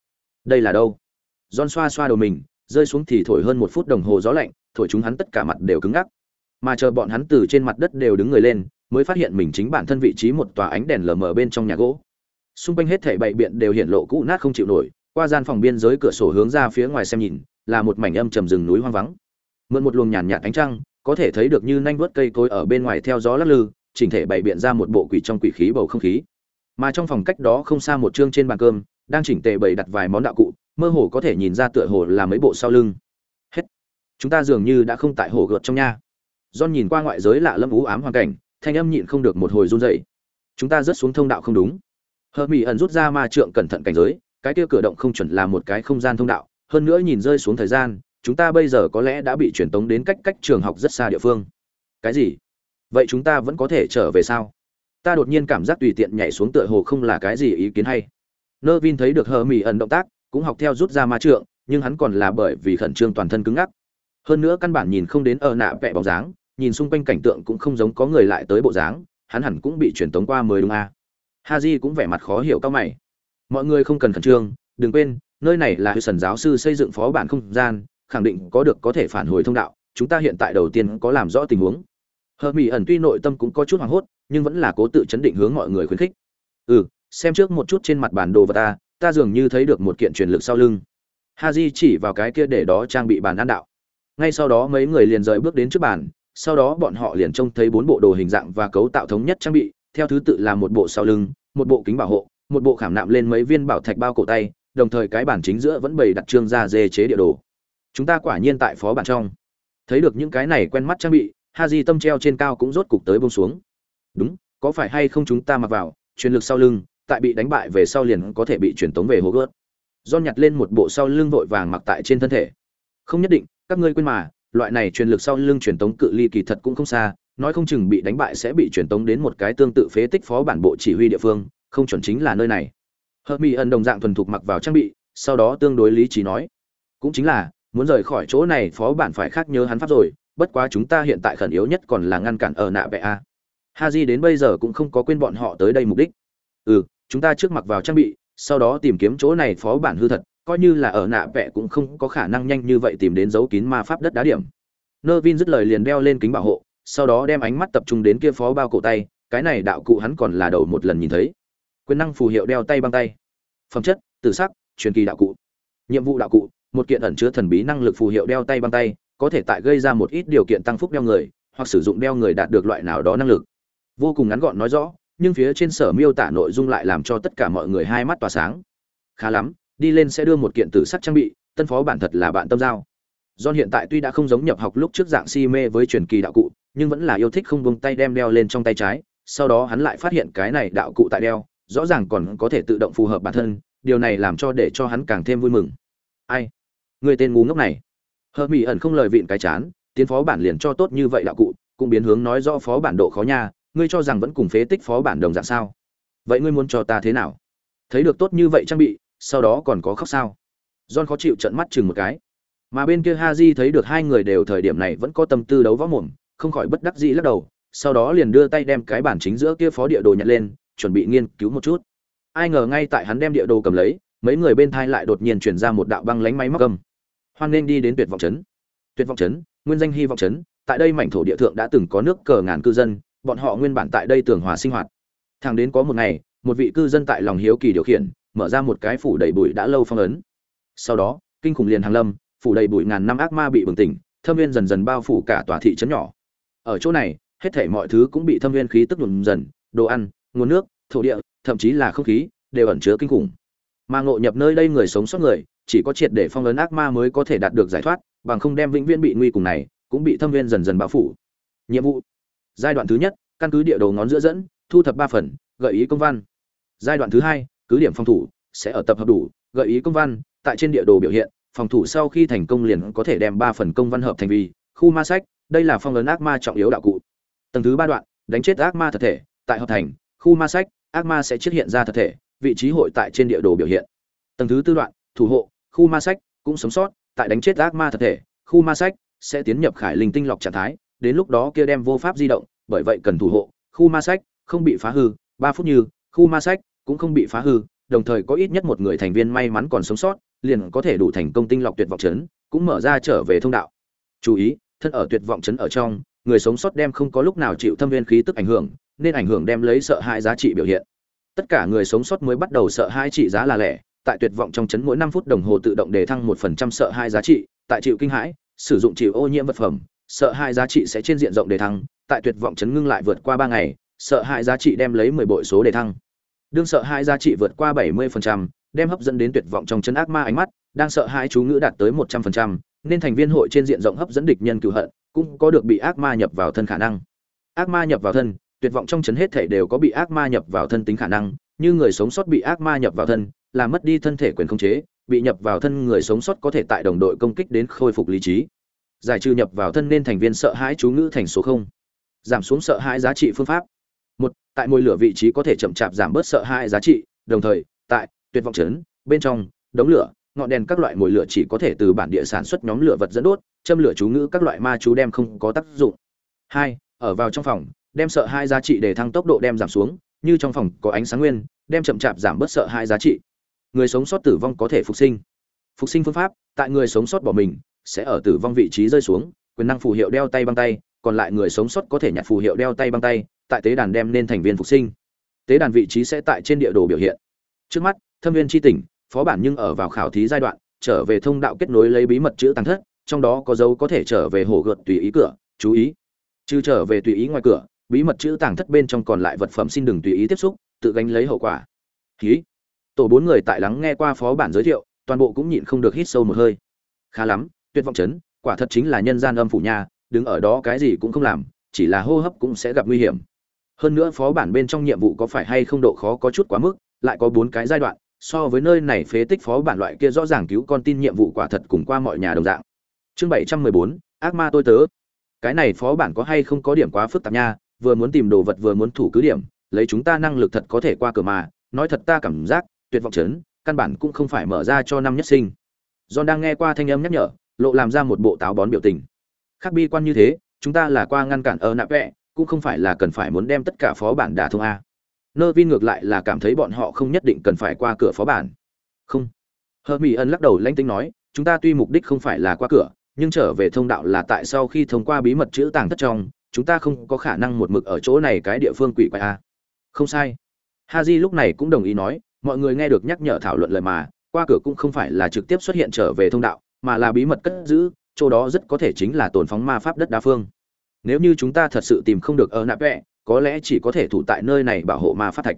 đây là đâu John xoa xoa đầu mình, rơi xuống thì thổi hơn một phút đồng hồ gió lạnh, thổi chúng hắn tất cả mặt đều cứng ngắc. Mà chờ bọn hắn từ trên mặt đất đều đứng người lên, mới phát hiện mình chính bản thân vị trí một tòa ánh đèn lờ mờ bên trong nhà gỗ. Xung quanh hết thảy bảy biện đều hiện lộ cũ nát không chịu nổi, qua gian phòng biên giới cửa sổ hướng ra phía ngoài xem nhìn, là một mảnh âm trầm rừng núi hoang vắng. Mượn một luồng nhàn nhạt ánh trăng, có thể thấy được như nanh vớt cây cối ở bên ngoài theo gió lắc lư, chỉnh thể bảy biện ra một bộ quỷ trong quỷ khí bầu không khí. Mà trong phòng cách đó không xa một chương trên bàn cơm, đang chỉnh tề bày đặt vài món đạo cụ, mơ hồ có thể nhìn ra tựa hồ là mấy bộ sau lưng. Hết. Chúng ta dường như đã không tại hồ gợt trong nha. John nhìn qua ngoại giới lạ lâm ú ám hoàn cảnh thanh âm nhịn không được một hồi run rẩy. Chúng ta rớt xuống thông đạo không đúng hờ mỹ ẩn rút ra ma trượng cẩn thận cảnh giới, cái kia cửa động không chuẩn là một cái không gian thông đạo, hơn nữa nhìn rơi xuống thời gian, chúng ta bây giờ có lẽ đã bị truyền tống đến cách cách trường học rất xa địa phương. Cái gì? Vậy chúng ta vẫn có thể trở về sao? Ta đột nhiên cảm giác tùy tiện nhảy xuống tựa hồ không là cái gì ý kiến hay. Nơ vin thấy được hờ mỹ ẩn động tác, cũng học theo rút ra ma trượng, nhưng hắn còn là bởi vì khẩn trương toàn thân cứng ngắc. Hơn nữa căn bản nhìn không đến ở nạ vẽ bóng dáng, nhìn xung quanh cảnh tượng cũng không giống có người lại tới bộ dáng, hắn hẳn cũng bị truyền tống qua mới đúng a à ha j cũng vẻ mặt khó hiểu cao mày. Mọi người không cần khẩn trương, đừng quên, nơi này là sần giáo sư xây dựng phó bản không gian, khẳng định có được có thể phản hồi thông đạo, chúng ta hiện tại đầu tiên có làm rõ tình huống. Hờ mỹ ẩn tuy nội tâm cũng có chút hoảng hốt, nhưng vẫn là cố tự chấn định hướng mọi người khuyến khích. Ừ xem trước một chút trên mặt bản đồ vật ta ta dường như thấy được một kiện truyền lực sau lưng. Ha di chỉ vào cái kia để đó trang bị bàn ăn đạo. Ngay sau đó mấy người liền rời bước đến trước bàn, sau đó bọn họ liền trông thấy bốn bộ đồ hình dạng và cấu tạo thống nhất trang bị theo thứ tự là một bộ sau lưng, một bộ kính bảo hộ, một bộ khảm nạm lên mấy viên bảo thạch bao cổ tay, đồng thời cái bản chính giữa vẫn bày đặt trương ra dê chế địa đồ. Chúng ta quả nhiên tại phó bản trong. Thấy được những cái này quen mắt trang bị Haji tâm treo trên cao cũng rốt cục tới buông xuống. Đúng, có phải hay không chúng ta mặc vào, truyền lực sau lưng, tại bị đánh bại về sau liền có thể bị truyền tống về hố gớt. Do nhặt lên một bộ sau lưng vội vàng mặc tại trên thân thể. Không nhất định, các ngươi quên mà, loại này truyền lực sau lưng truyền tống cự ly kỳ thật cũng không xa nói không chừng bị đánh bại sẽ bị truyền tống đến một cái tương tự phế tích phó bản bộ chỉ huy địa phương, không chuẩn chính là nơi này. Hợp mỹ ẩn đồng dạng thuần thục mặc vào trang bị, sau đó tương đối lý trí nói. Cũng chính là, muốn rời khỏi chỗ này phó bản phải khác nhớ hắn pháp rồi, bất quá chúng ta hiện tại khẩn yếu nhất còn là ngăn cản ở nạ bệ a. Ha đến bây giờ cũng không có quên bọn họ tới đây mục đích. Ừ chúng ta trước mặc vào trang bị, sau đó tìm kiếm chỗ này phó bản hư thật, coi như là ở nạ vẽ cũng không có khả năng nhanh như vậy tìm đến dấu kín ma pháp đất đá điểm. Nơ vin dứt lời liền đeo lên kính bảo hộ sau đó đem ánh mắt tập trung đến kia phó bao cổ tay, cái này đạo cụ hắn còn là đầu một lần nhìn thấy. Quyền năng phù hiệu đeo tay băng tay. Phẩm chất, tử sắc, truyền kỳ đạo cụ. Nhiệm vụ đạo cụ, một kiện ẩn chứa thần bí năng lực phù hiệu đeo tay băng tay, có thể tại gây ra một ít điều kiện tăng phúc đeo người, hoặc sử dụng đeo người đạt được loại nào đó năng lực. Vô cùng ngắn gọn nói rõ, nhưng phía trên sở miêu tả nội dung lại làm cho tất cả mọi người hai mắt tỏa sáng. Khá lắm, đi lên sẽ đưa một kiện tử sắc trang bị, tân phó bản thật là bạn tâm giao. John hiện tại tuy đã không giống nhập học lúc trước dạng si mê với truyền kỳ đạo cụ, nhưng vẫn là yêu thích không buông tay đem đeo lên trong tay trái, sau đó hắn lại phát hiện cái này đạo cụ tại đeo, rõ ràng còn có thể tự động phù hợp bản thân, điều này làm cho để cho hắn càng thêm vui mừng. Ai? Người tên ngu ngốc này. Hợp Mỹ ẩn không lời vịn cái chán, tiến phó bản liền cho tốt như vậy đạo cụ, cũng biến hướng nói rõ phó bản độ khó nha, ngươi cho rằng vẫn cùng phế tích phó bản đồng dạng sao vậy ngươi muốn cho ta thế nào thấy được tốt như vậy trang bị sau đó còn có khóc sao john khó chịu trận mắt chừng một cái mà bên kia ha di thấy được hai người đều thời điểm này vẫn có tâm tư đấu võ mồm, không khỏi bất đắc dĩ lắc đầu, sau đó liền đưa tay đem cái bản chính giữa kia phó địa đồ nhặt lên, chuẩn bị nghiên cứu một chút. Ai ngờ ngay tại hắn đem địa đồ cầm lấy, mấy người bên thai lại đột nhiên chuyển ra một đạo băng lánh máy móc cầm hoan nên đi đến tuyệt vọng trấn. Tuyệt vọng trấn, nguyên danh hy vọng trấn, tại đây mảnh thổ địa thượng đã từng có nước cờ ngàn cư dân, bọn họ nguyên bản tại đây tưởng hòa sinh hoạt. Thẳng đến có một ngày, một vị cư dân tại lòng hiếu kỳ điều khiển, mở ra một cái phủ đầy bụi đã lâu phong ấn. Sau đó, kinh khủng liền hàng lâm phủ đầy bụi ngàn năm ác ma bị bừng tỉnh, thâm viên dần dần bao phủ cả tòa thị trấn nhỏ. Ở chỗ này, hết thảy mọi thứ cũng bị thâm viên khí tức nhuộm dần, đồ ăn, nguồn nước, thổ địa, thậm chí là không khí, đều ẩn chứa kinh khủng. Mà ngộ nhập nơi đây người sống sót người, chỉ có triệt để phong ấn ác ma mới có thể đạt được giải thoát, bằng không đem vĩnh viễn bị nguy cùng này, cũng bị thâm viên dần dần bao phủ. Nhiệm vụ. Giai đoạn thứ nhất, căn cứ địa đồ ngón giữa dẫn, thu thập ba phần, gợi ý công văn. Giai đoạn thứ hai, cứ điểm phòng thủ, sẽ ở tập hợp đủ, gợi ý công văn, tại trên địa đồ biểu hiện phòng thủ sau khi thành công liền có thể đem ba phần công văn hợp thành vì khu ma sách, đây là phong ấn ác ma trọng yếu đạo cụ. Tầng thứ ba đoạn, đánh chết ác ma thật thể, tại hợp thành, khu ma sách, ác ma sẽ xuất hiện ra thật thể, vị trí hội tại trên địa đồ biểu hiện. Tầng thứ tư đoạn, thủ hộ, khu ma sách cũng sống sót, tại đánh chết ác ma thật thể, khu ma sách sẽ tiến nhập khải linh tinh lọc trạng thái, đến lúc đó kia đem vô pháp di động, bởi vậy cần thủ hộ, khu ma sách không bị phá hư, ba phút như, khu ma sách cũng không bị phá hư, đồng thời có ít nhất một người thành viên may mắn còn sống sót liền có thể đủ thành công tinh lọc tuyệt vọng chấn, cũng mở ra trở về thông đạo. Chú ý, thân ở tuyệt vọng chấn ở trong, người sống sót đem không có lúc nào chịu thâm viên khí tức ảnh hưởng, nên ảnh hưởng đem lấy sợ hãi giá trị biểu hiện. Tất cả người sống sót mới bắt đầu sợ hãi trị giá là lẻ, tại tuyệt vọng trong chấn mỗi năm phút đồng hồ tự động đề thăng một phần trăm sợ hãi giá trị, tại chịu kinh hãi, sử dụng chịu ô nhiễm vật phẩm, sợ hãi giá trị sẽ trên diện rộng đề thăng, tại tuyệt vọng chấn ngưng lại vượt qua ba ngày, sợ hãi giá trị đem lấy mười bội số đề thăng. Đương sợ hãi giá trị vượt qua bảy mươi phần trăm đem hấp dẫn đến tuyệt vọng trong chấn ác ma ánh mắt, đang sợ hãi chú ngữ đạt tới một trăm phần trăm, nên thành viên hội trên diện rộng hấp dẫn địch nhân cử hận, cũng có được bị ác ma nhập vào thân khả năng. Ác ma nhập vào thân, tuyệt vọng trong chấn hết thể đều có bị ác ma nhập vào thân tính khả năng, như người sống sót bị ác ma nhập vào thân, là mất đi thân thể quyền khống chế, bị nhập vào thân người sống sót có thể tại đồng đội công kích đến khôi phục lý trí. Giải trừ nhập vào thân nên thành viên sợ hãi chú ngữ thành số không. Giảm xuống sợ hãi giá trị phương pháp. Một, tại môi lửa vị trí có thể chậm chạp giảm bớt sợ hãi giá trị, đồng thời, tại tuyệt vọng chấn bên trong, đống lửa, ngọn đèn các loại mồi lửa chỉ có thể từ bản địa sản xuất nhóm lửa vật dẫn đốt, châm lửa chú ngữ các loại ma chú đem không có tác dụng. Hai, ở vào trong phòng, đem sợ hai giá trị để thăng tốc độ đem giảm xuống, như trong phòng có ánh sáng nguyên, đem chậm chạp giảm bớt sợ hai giá trị. Người sống sót tử vong có thể phục sinh. Phục sinh phương pháp, tại người sống sót bỏ mình, sẽ ở tử vong vị trí rơi xuống, quyền năng phù hiệu đeo tay băng tay, còn lại người sống sót có thể nhặt phù hiệu đeo tay băng tay, tại tế đàn đem nên thành viên phục sinh. Tế đàn vị trí sẽ tại trên địa đồ biểu hiện. Trước mắt thâm viên tri tỉnh, phó bản nhưng ở vào khảo thí giai đoạn, trở về thông đạo kết nối lấy bí mật chữ tăng thất, trong đó có dấu có thể trở về hồ gợt tùy ý cửa, chú ý. Chứ trở về tùy ý ngoài cửa, bí mật chữ tàng thất bên trong còn lại vật phẩm xin đừng tùy ý tiếp xúc, tự gánh lấy hậu quả. Ký tổ bốn người tại lắng nghe qua phó bản giới thiệu, toàn bộ cũng nhịn không được hít sâu một hơi. Khá lắm, tuyệt vọng chấn, quả thật chính là nhân gian âm phủ nha, đứng ở đó cái gì cũng không làm, chỉ là hô hấp cũng sẽ gặp nguy hiểm. Hơn nữa phó bản bên trong nhiệm vụ có phải hay không độ khó có chút quá mức, lại có bốn cái giai đoạn so với nơi này phế tích phó bản loại kia rõ ràng cứu con tin nhiệm vụ quả thật cùng qua mọi nhà đồng dạng. Chương bảy trăm mười bốn, ác ma tôi tớ. Cái này phó bản có hay không có điểm quá phức tạp nha, vừa muốn tìm đồ vật vừa muốn thủ cứ điểm, lấy chúng ta năng lực thật có thể qua cửa mà, nói thật ta cảm giác, tuyệt vọng chấn, căn bản cũng không phải mở ra cho năm nhất sinh. John đang nghe qua thanh âm nhắc nhở, lộ làm ra một bộ táo bón biểu tình. Khác bi quan như thế, chúng ta là qua ngăn cản ở nạp vẽ cũng không phải là cần phải muốn đem tất cả phó bản đả thông a nơ vin ngược lại là cảm thấy bọn họ không nhất định cần phải qua cửa phó bản. Không. Hờ mỹ ân lắc đầu lanh tính nói, chúng ta tuy mục đích không phải là qua cửa, nhưng trở về thông đạo là tại sau khi thông qua bí mật chữ tàng thất trong, chúng ta không có khả năng một mực ở chỗ này cái địa phương quỷ quái a. Không sai. Ha j lúc này cũng đồng ý nói, mọi người nghe được nhắc nhở thảo luận lời mà, qua cửa cũng không phải là trực tiếp xuất hiện trở về thông đạo, mà là bí mật cất giữ, chỗ đó rất có thể chính là tồn phóng ma pháp đất đa phương. Nếu như chúng ta thật sự tìm không được ở nạp vẹ có lẽ chỉ có thể thủ tại nơi này bảo hộ ma pháp thạch.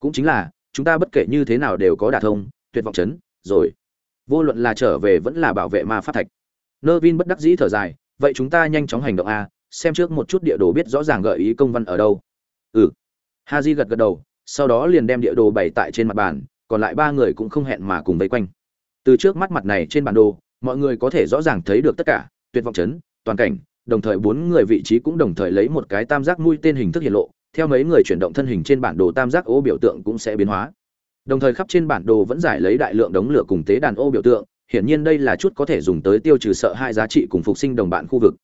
Cũng chính là, chúng ta bất kể như thế nào đều có đả thông, tuyệt vọng chấn, rồi. Vô luận là trở về vẫn là bảo vệ ma pháp thạch. Nơ vin bất đắc dĩ thở dài, vậy chúng ta nhanh chóng hành động a, xem trước một chút địa đồ biết rõ ràng gợi ý công văn ở đâu. Ừ. Ha di gật gật đầu, sau đó liền đem địa đồ bày tại trên mặt bàn, còn lại ba người cũng không hẹn mà cùng vây quanh. Từ trước mắt mặt này trên bản đồ, mọi người có thể rõ ràng thấy được tất cả, tuyệt vọng chấn, toàn cảnh đồng thời bốn người vị trí cũng đồng thời lấy một cái tam giác mũi tên hình thức hiện lộ, theo mấy người chuyển động thân hình trên bản đồ tam giác ô biểu tượng cũng sẽ biến hóa. Đồng thời khắp trên bản đồ vẫn giải lấy đại lượng đống lửa cùng tế đàn ô biểu tượng, hiển nhiên đây là chút có thể dùng tới tiêu trừ sợ hai giá trị cùng phục sinh đồng bạn khu vực.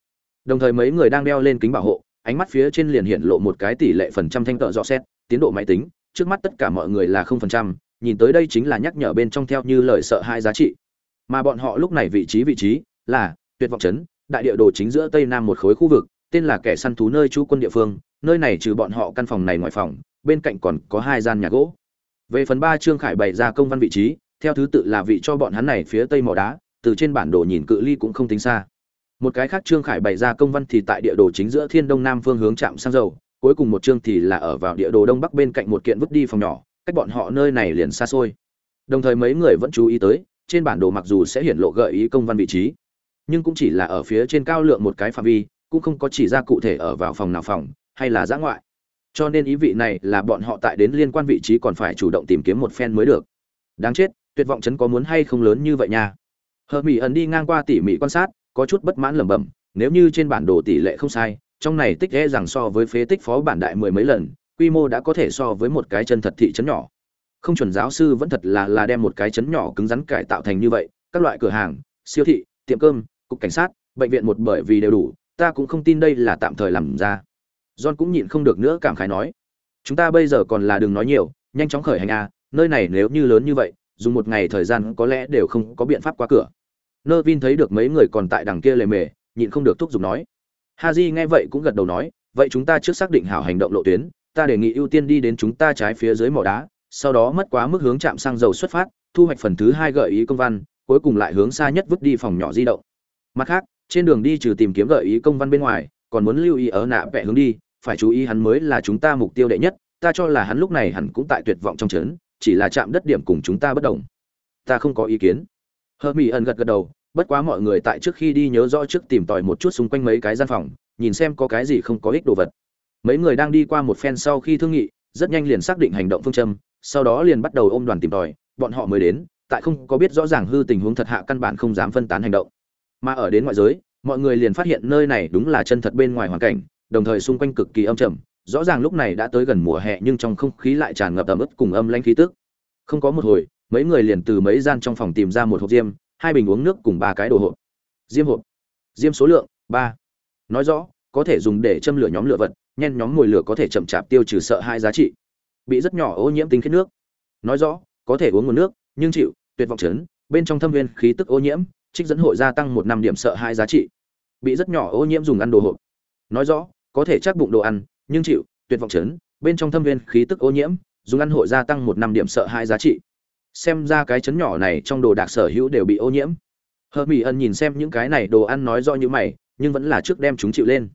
Đồng thời mấy người đang đeo lên kính bảo hộ, ánh mắt phía trên liền hiện lộ một cái tỷ lệ phần trăm thanh tợ rõ xét, tiến độ máy tính, trước mắt tất cả mọi người là không phần trăm, nhìn tới đây chính là nhắc nhở bên trong theo như lời sợ hai giá trị. Mà bọn họ lúc này vị trí vị trí là tuyệt vọng chấn đại địa đồ chính giữa tây nam một khối khu vực, tên là kẻ săn thú nơi trú quân địa phương, nơi này trừ bọn họ căn phòng này ngoài phòng, bên cạnh còn có hai gian nhà gỗ. Về phần ba trương khải bày ra công văn vị trí, theo thứ tự là vị cho bọn hắn này phía tây mỏ đá, từ trên bản đồ nhìn cự ly cũng không tính xa. Một cái khác trương khải bày ra công văn thì tại địa đồ chính giữa thiên đông nam phương hướng chạm sang dầu, cuối cùng một chương thì là ở vào địa đồ đông bắc bên cạnh một kiện vứt đi phòng nhỏ, cách bọn họ nơi này liền xa xôi. Đồng thời mấy người vẫn chú ý tới, trên bản đồ mặc dù sẽ hiển lộ gợi ý công văn vị trí nhưng cũng chỉ là ở phía trên cao lượng một cái phạm vi, cũng không có chỉ ra cụ thể ở vào phòng nào phòng, hay là giã ngoại. Cho nên ý vị này là bọn họ tại đến liên quan vị trí còn phải chủ động tìm kiếm một phen mới được. Đáng chết, tuyệt vọng chấn có muốn hay không lớn như vậy nha. Hờ mỹ ẩn đi ngang qua tỉ mỉ quan sát, có chút bất mãn lẩm bẩm, nếu như trên bản đồ tỷ lệ không sai, trong này tích e rằng so với phế tích phó bản đại mười mấy lần, quy mô đã có thể so với một cái chân thật thị trấn nhỏ. Không chuẩn giáo sư vẫn thật là là đem một cái trấn nhỏ cứng rắn cải tạo thành như vậy, các loại cửa hàng, siêu thị, tiệm cơm cục cảnh sát, bệnh viện một bởi vì đều đủ, ta cũng không tin đây là tạm thời làm ra. John cũng nhịn không được nữa cảm khái nói, chúng ta bây giờ còn là đừng nói nhiều, nhanh chóng khởi hành a nơi này nếu như lớn như vậy, dùng một ngày thời gian có lẽ đều không có biện pháp qua cửa. Nơ vin thấy được mấy người còn tại đằng kia lề mề, nhịn không được thúc giục nói. Ha j nghe vậy cũng gật đầu nói, vậy chúng ta trước xác định hảo hành động lộ tuyến, ta đề nghị ưu tiên đi đến chúng ta trái phía dưới mỏ đá, sau đó mất quá mức hướng chạm xăng dầu xuất phát, thu hoạch phần thứ hai gợi ý công văn, cuối cùng lại hướng xa nhất vứt đi phòng nhỏ di động mặt khác, trên đường đi trừ tìm kiếm gợi ý công văn bên ngoài, còn muốn lưu ý ở nạ vẽ hướng đi, phải chú ý hắn mới là chúng ta mục tiêu đệ nhất, ta cho là hắn lúc này hẳn cũng tại tuyệt vọng trong trấn, chỉ là chạm đất điểm cùng chúng ta bất đồng. Ta không có ý kiến. Hờ mỹ ẩn gật gật đầu, bất quá mọi người tại trước khi đi nhớ rõ trước tìm tòi một chút xung quanh mấy cái gian phòng, nhìn xem có cái gì không có ích đồ vật. Mấy người đang đi qua một phen sau khi thương nghị, rất nhanh liền xác định hành động phương châm, sau đó liền bắt đầu ôm đoàn tìm tòi, bọn họ mới đến, tại không có biết rõ ràng hư tình huống thật hạ căn bản không dám phân tán hành động mà ở đến ngoại giới, mọi người liền phát hiện nơi này đúng là chân thật bên ngoài hoàn cảnh, đồng thời xung quanh cực kỳ âm trầm. Rõ ràng lúc này đã tới gần mùa hè, nhưng trong không khí lại tràn ngập ẩm ướt cùng âm lãnh khí tức. Không có một hồi, mấy người liền từ mấy gian trong phòng tìm ra một hộp diêm, hai bình uống nước cùng ba cái đồ hộp. Diêm hộp. Diêm số lượng, ba. Nói rõ, có thể dùng để châm lửa nhóm lửa vật, nhen nhóm mùi lửa có thể chậm chạp tiêu trừ sợ hai giá trị. Bị rất nhỏ ô nhiễm tính khiết nước. Nói rõ, có thể uống nguồn nước, nhưng chịu, tuyệt vọng chấn, bên trong thâm viên khí tức ô nhiễm trích dẫn hội gia tăng một năm điểm sợ hai giá trị. Bị rất nhỏ ô nhiễm dùng ăn đồ hộp. Nói rõ, có thể chắc bụng đồ ăn, nhưng chịu, tuyệt vọng chấn, bên trong thâm viên khí tức ô nhiễm, dùng ăn hội gia tăng một năm điểm sợ hai giá trị. Xem ra cái chấn nhỏ này trong đồ đạc sở hữu đều bị ô nhiễm. Hờ mỹ ân nhìn xem những cái này đồ ăn nói rõ như mày, nhưng vẫn là trước đem chúng chịu lên.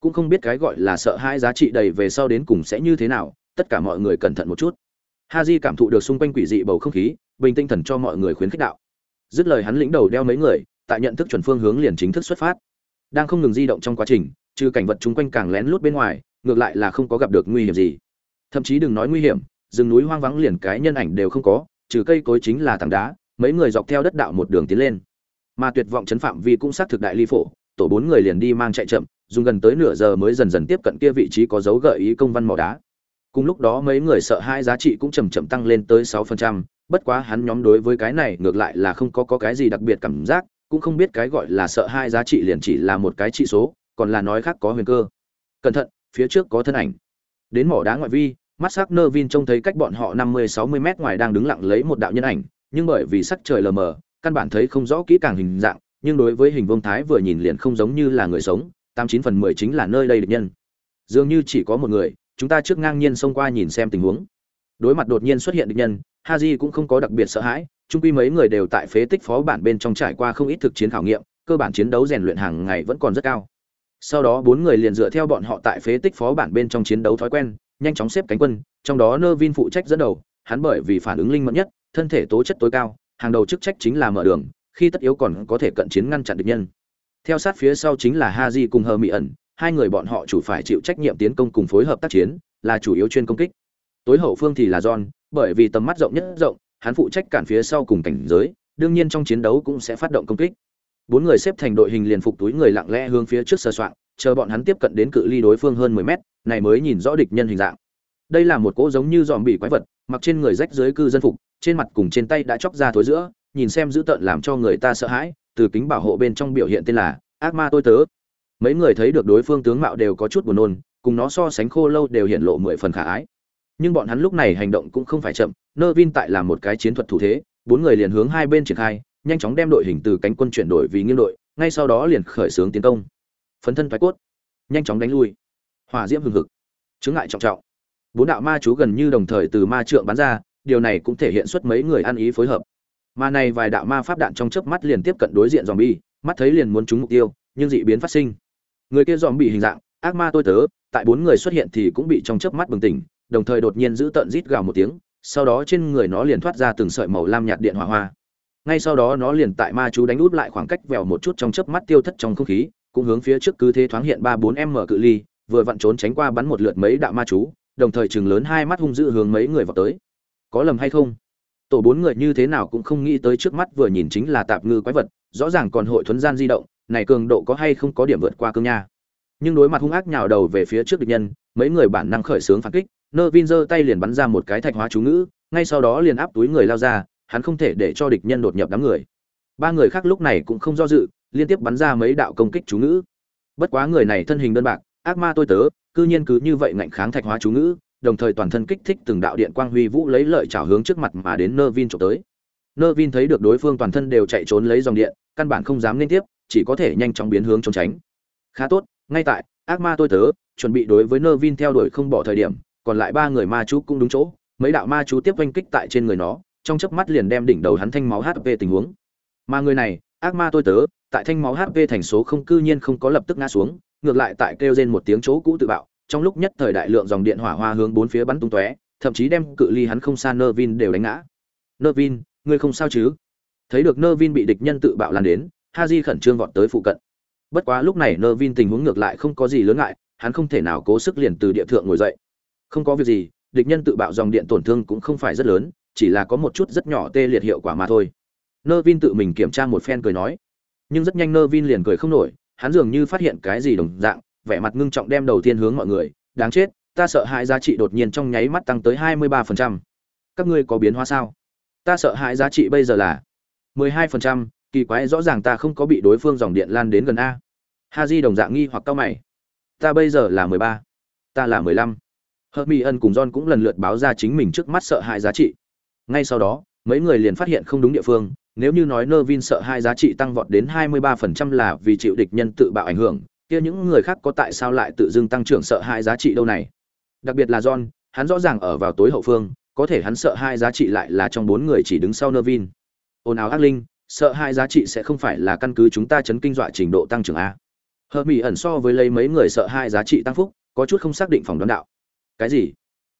Cũng không biết cái gọi là sợ hai giá trị đầy về sau đến cùng sẽ như thế nào, tất cả mọi người cẩn thận một chút. Ha di cảm thụ được xung quanh quỷ dị bầu không khí, bình tinh thần cho mọi người khuyến khích đạo dứt lời hắn lĩnh đầu đeo mấy người, tại nhận thức chuẩn phương hướng liền chính thức xuất phát. Đang không ngừng di động trong quá trình, trừ cảnh vật chung quanh càng lén lút bên ngoài, ngược lại là không có gặp được nguy hiểm gì. Thậm chí đừng nói nguy hiểm, rừng núi hoang vắng liền cái nhân ảnh đều không có, trừ cây cối chính là tảng đá, mấy người dọc theo đất đạo một đường tiến lên. Mà tuyệt vọng chấn phạm vi cũng xác thực đại ly phổ, tổ bốn người liền đi mang chạy chậm, dùng gần tới nửa giờ mới dần dần tiếp cận kia vị trí có dấu gợi ý công văn mỏ đá. Cùng lúc đó mấy người sợ hai giá trị cũng chầm chậm tăng lên tới sáu phần trăm bất quá hắn nhóm đối với cái này ngược lại là không có, có cái gì đặc biệt cảm giác cũng không biết cái gọi là sợ hai giá trị liền chỉ là một cái trị số còn là nói khác có huyền cơ. Cẩn thận phía trước có thân ảnh. Đến mỏ đá ngoại vi mắt sắc nơ vin trông thấy cách bọn họ năm mươi sáu mươi mét ngoài đang đứng lặng lấy một đạo nhân ảnh nhưng bởi vì sắc trời lờ mờ căn bản thấy không rõ kỹ càng hình dạng nhưng đối với hình vông thái vừa nhìn liền không giống như là người sống tám chín phần mười chính là nơi đây địch nhân. Dường như chỉ có một người chúng ta trước ngang nhiên xông qua nhìn xem tình huống. Đối mặt đột nhiên xuất hiện địch nhân haji cũng không có đặc biệt sợ hãi trung quy mấy người đều tại phế tích phó bản bên trong trải qua không ít thực chiến khảo nghiệm, cơ bản chiến đấu rèn luyện hàng ngày vẫn còn rất cao. Sau đó bốn người liền dựa theo bọn họ tại phế tích phó bản bên trong chiến đấu thói quen, nhanh chóng xếp cánh quân, trong đó nơ vin phụ trách dẫn đầu, hắn bởi vì phản ứng linh mẫn nhất, thân thể tố chất tối cao, hàng đầu chức trách chính là mở đường, khi tất yếu còn có thể cận chiến ngăn chặn địch nhân. Theo sát phía sau chính là haji cùng hờ mỹ ẩn, hai người bọn họ chủ phải chịu trách nhiệm tiến công cùng phối hợp tác chiến, là chủ yếu chuyên công kích. Tối hậu phương thì là john bởi vì tầm mắt rộng nhất rộng, hắn phụ trách cản phía sau cùng cảnh giới, đương nhiên trong chiến đấu cũng sẽ phát động công kích. Bốn người xếp thành đội hình liền phục túi người lặng lẽ hướng phía trước sơ soạn chờ bọn hắn tiếp cận đến cự ly đối phương hơn mười mét, này mới nhìn rõ địch nhân hình dạng. Đây là một cỗ giống như giòm bị quái vật, mặc trên người rách dưới cư dân phục, trên mặt cùng trên tay đã chóc ra thối giữa, nhìn xem dữ tợn làm cho người ta sợ hãi, từ kính bảo hộ bên trong biểu hiện tên là ác ma tôi tớ. Mấy người thấy được đối phương tướng mạo đều có chút buồn nôn, cùng nó so sánh khô lâu đều hiện lộ mười phần khả ái nhưng bọn hắn lúc này hành động cũng không phải chậm nơ vin tại là một cái chiến thuật thủ thế, bốn người liền hướng hai bên triển khai, nhanh chóng đem đội hình từ cánh quân chuyển đổi vì nghiêng đội, ngay sau đó liền khởi xướng tiến công. Phấn thân thoái cốt, nhanh chóng đánh lui. Hỏa diễm hừng hực chứng ngại trọng trọng. Bốn đạo ma chú gần như đồng thời từ ma trượng bắn ra, điều này cũng thể hiện xuất mấy người ăn ý phối hợp. Mà này vài đạo ma pháp đạn trong chớp mắt liền tiếp cận đối diện dòm bi mắt thấy liền muốn trúng mục tiêu, nhưng dị biến phát sinh. Người kia dòm bị hình dạng, ác ma tôi tớ, tại bốn người xuất hiện thì cũng bị trong chớp mắt bừng tỉnh đồng thời đột nhiên giữ tận rít gào một tiếng, sau đó trên người nó liền thoát ra từng sợi màu lam nhạt điện hỏa hoa. Ngay sau đó nó liền tại ma chú đánh út lại khoảng cách vèo một chút trong chớp mắt tiêu thất trong không khí, cũng hướng phía trước cứ thế thoáng hiện ba bốn m cự ly, vừa vặn trốn tránh qua bắn một lượt mấy đạo ma chú, đồng thời chừng lớn hai mắt hung dữ hướng mấy người vào tới. Có lầm hay không? Tổ bốn người như thế nào cũng không nghĩ tới trước mắt vừa nhìn chính là tạp ngư quái vật, rõ ràng còn hội thuấn gian di động, này cường độ có hay không có điểm vượt qua cương nha. Nhưng đối mặt hung ác nhào đầu về phía trước địch nhân, mấy người bản năng khởi xướng phản kích nơ vin giơ tay liền bắn ra một cái thạch hóa chú ngữ, ngay sau đó liền áp túi người lao ra, hắn không thể để cho địch nhân đột nhập đám người. Ba người khác lúc này cũng không do dự, liên tiếp bắn ra mấy đạo công kích chú ngữ. Bất quá người này thân hình đơn bạc, ác ma tôi tớ, cư nhiên cứ như vậy ngạnh kháng thạch hóa chú ngữ, đồng thời toàn thân kích thích từng đạo điện quang huy vũ lấy lợi chảo hướng trước mặt mà đến nơ vin trộm tới. Nơ vin thấy được đối phương toàn thân đều chạy trốn lấy dòng điện, căn bản không dám liên tiếp, chỉ có thể nhanh chóng biến hướng trốn tránh. Khá tốt, ngay tại, ác ma tôi tớ, chuẩn bị đối với nơ vin theo đuổi không bỏ thời điểm còn lại ba người ma chú cũng đúng chỗ, mấy đạo ma chú tiếp oanh kích tại trên người nó, trong chớp mắt liền đem đỉnh đầu hắn thanh máu hp tình huống. Mà người này, ác ma tôi tớ, tại thanh máu hp thành số không cư nhiên không có lập tức ngã xuống, ngược lại tại kêu trên một tiếng chỗ cũ tự bạo, trong lúc nhất thời đại lượng dòng điện hỏa hoa hướng bốn phía bắn tung tóe, thậm chí đem cự ly hắn không xa nơ vin đều đánh ngã. Nơ vin ngươi không sao chứ? Thấy được nơ vin bị địch nhân tự bạo lan đến ha di khẩn trương vọt tới phụ cận. Bất quá lúc này nơ vin tình huống ngược lại không có gì lớn ngại, hắn không thể nào cố sức liền từ địa thượng ngồi dậy không có việc gì, địch nhân tự bạo dòng điện tổn thương cũng không phải rất lớn, chỉ là có một chút rất nhỏ tê liệt hiệu quả mà thôi. Nơ vin tự mình kiểm tra một phen cười nói. Nhưng rất nhanh nơ vin liền cười không nổi, hắn dường như phát hiện cái gì đồng dạng, vẻ mặt ngưng trọng đem đầu tiên hướng mọi người, đáng chết, ta sợ hãi giá trị đột nhiên trong nháy mắt tăng tới hai mươi ba phần trăm. Các ngươi có biến hóa sao? Ta sợ hãi giá trị bây giờ là mười hai phần trăm, kỳ quái rõ ràng ta không có bị đối phương dòng điện lan đến gần a. Ha di đồng dạng nghi hoặc cao mày. Ta bây giờ là mười ba, ta là mười lăm hợp mỹ ân cùng john cũng lần lượt báo ra chính mình trước mắt sợ hãi giá trị. Ngay sau đó, mấy người liền phát hiện không đúng địa phương, nếu như nói nơ vin sợ hai giá trị tăng vọt đến 23% là vì chịu địch nhân tự bạo ảnh hưởng, kia những người khác có tại sao lại tự dưng tăng trưởng sợ hai giá trị đâu này? Đặc biệt là john, hắn rõ ràng ở vào tối hậu phương, có thể hắn sợ hai giá trị lại là trong bốn người chỉ đứng sau nơ vin ồn ào ác linh, sợ hai giá trị sẽ không phải là căn cứ chúng ta chấn kinh dọa trình độ tăng trưởng a. Hờ mỹ ẩn so với lấy mấy người sợ hai giá trị tăng phúc, có chút không xác định phòng đoán đạo cái gì?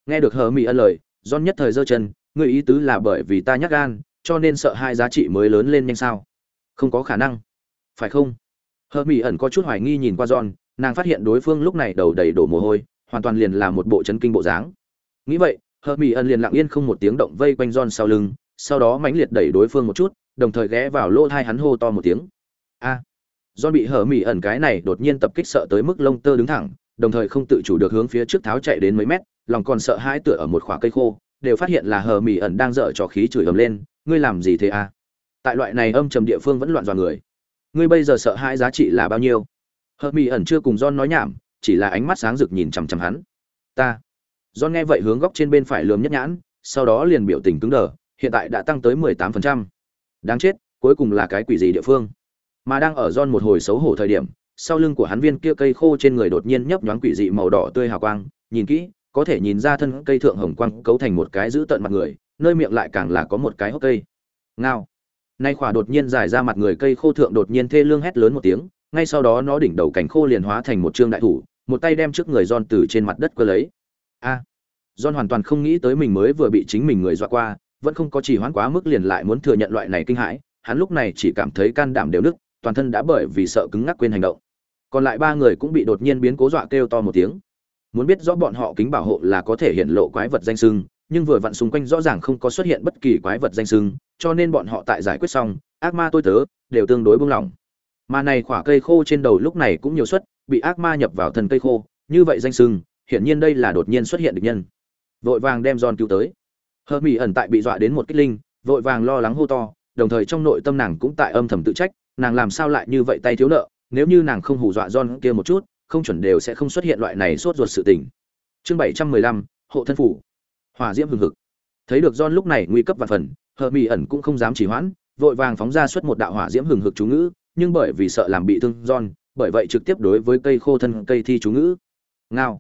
Nghe được hờ mỹ ẩn lời, john nhất thời giơ chân người ý tứ là bởi vì ta nhắc gan, cho nên sợ hai giá trị mới lớn lên nhanh sao? Không có khả năng. Phải không? Hờ mỹ ẩn có chút hoài nghi nhìn qua john, nàng phát hiện đối phương lúc này đầu đầy đổ mồ hôi, hoàn toàn liền là một bộ chấn kinh bộ dáng. Nghĩ vậy, hờ mỹ ẩn liền lặng yên không một tiếng động vây quanh john sau lưng, sau đó mãnh liệt đẩy đối phương một chút, đồng thời ghé vào lỗ thai hắn hô to một tiếng. A! À. john bị hờ mỹ ẩn cái này đột nhiên tập kích sợ tới mức lông tơ đứng thẳng đồng thời không tự chủ được hướng phía trước tháo chạy đến mấy mét, lòng còn sợ hãi tựa ở một khoả cây khô, đều phát hiện là hờ mỹ ẩn đang dở trò khí chửi ầm lên, ngươi làm gì thế à tại loại này âm trầm địa phương vẫn loạn dọa người. Ngươi bây giờ sợ hãi giá trị là bao nhiêu? Hờ mỹ ẩn chưa cùng john nói nhảm, chỉ là ánh mắt sáng rực nhìn chằm chằm hắn. Ta. John nghe vậy hướng góc trên bên phải lườm nhất nhãn, sau đó liền biểu tình cứng đờ, hiện tại đã tăng tới mười tám phần trăm. Đáng chết, cuối cùng là cái quỷ gì địa phương? Mà đang ở john một hồi xấu hổ thời điểm sau lưng của hắn viên kia cây khô trên người đột nhiên nhấp nhoáng quỷ dị màu đỏ tươi hào quang nhìn kỹ có thể nhìn ra thân cây thượng hồng quang cấu thành một cái giữ tận mặt người nơi miệng lại càng là có một cái hốc cây. Ngao. Nay khỏa đột nhiên dài ra mặt người cây khô thượng đột nhiên thê lương hét lớn một tiếng ngay sau đó nó đỉnh đầu cảnh khô liền hóa thành một trương đại thủ một tay đem trước người John từ trên mặt đất cơ lấy. A. À, John hoàn toàn không nghĩ tới mình mới vừa bị chính mình người dọa qua vẫn không có chỉ hoãn quá mức liền lại muốn thừa nhận loại này kinh hãi hắn lúc này chỉ cảm thấy can đảm đều nức toàn thân đã bởi vì sợ cứng ngắc quên hành động. Còn lại ba người cũng bị đột nhiên biến cố dọa kêu to một tiếng. Muốn biết rõ bọn họ kính bảo hộ là có thể hiện lộ quái vật danh sưng, nhưng vừa vặn xung quanh rõ ràng không có xuất hiện bất kỳ quái vật danh sưng, cho nên bọn họ tại giải quyết xong, ác ma tôi tớ đều tương đối buông lỏng. Mà này khỏa cây khô trên đầu lúc này cũng nhiều suất, bị ác ma nhập vào thân cây khô, như vậy danh sưng, hiển nhiên đây là đột nhiên xuất hiện địch nhân. Vội vàng đem giòn cứu tới. Hờ mỹ ẩn tại bị dọa đến một kích linh, vội vàng lo lắng hô to, đồng thời trong nội tâm nàng cũng tại âm thầm tự trách nàng làm sao lại như vậy tay thiếu nợ, nếu như nàng không hù dọa John kia một chút, không chuẩn đều sẽ không xuất hiện loại này sốt ruột sự tình. Chương bảy trăm mười lăm, hộ thân phủ. Hỏa diễm hừng hực. Thấy được John lúc này nguy cấp và phần hờ mỹ ẩn cũng không dám chỉ hoãn, vội vàng phóng ra suốt một đạo hỏa diễm hừng hực chú ngữ, nhưng bởi vì sợ làm bị thương John, bởi vậy trực tiếp đối với cây khô thân cây thi chú ngữ. Ngao.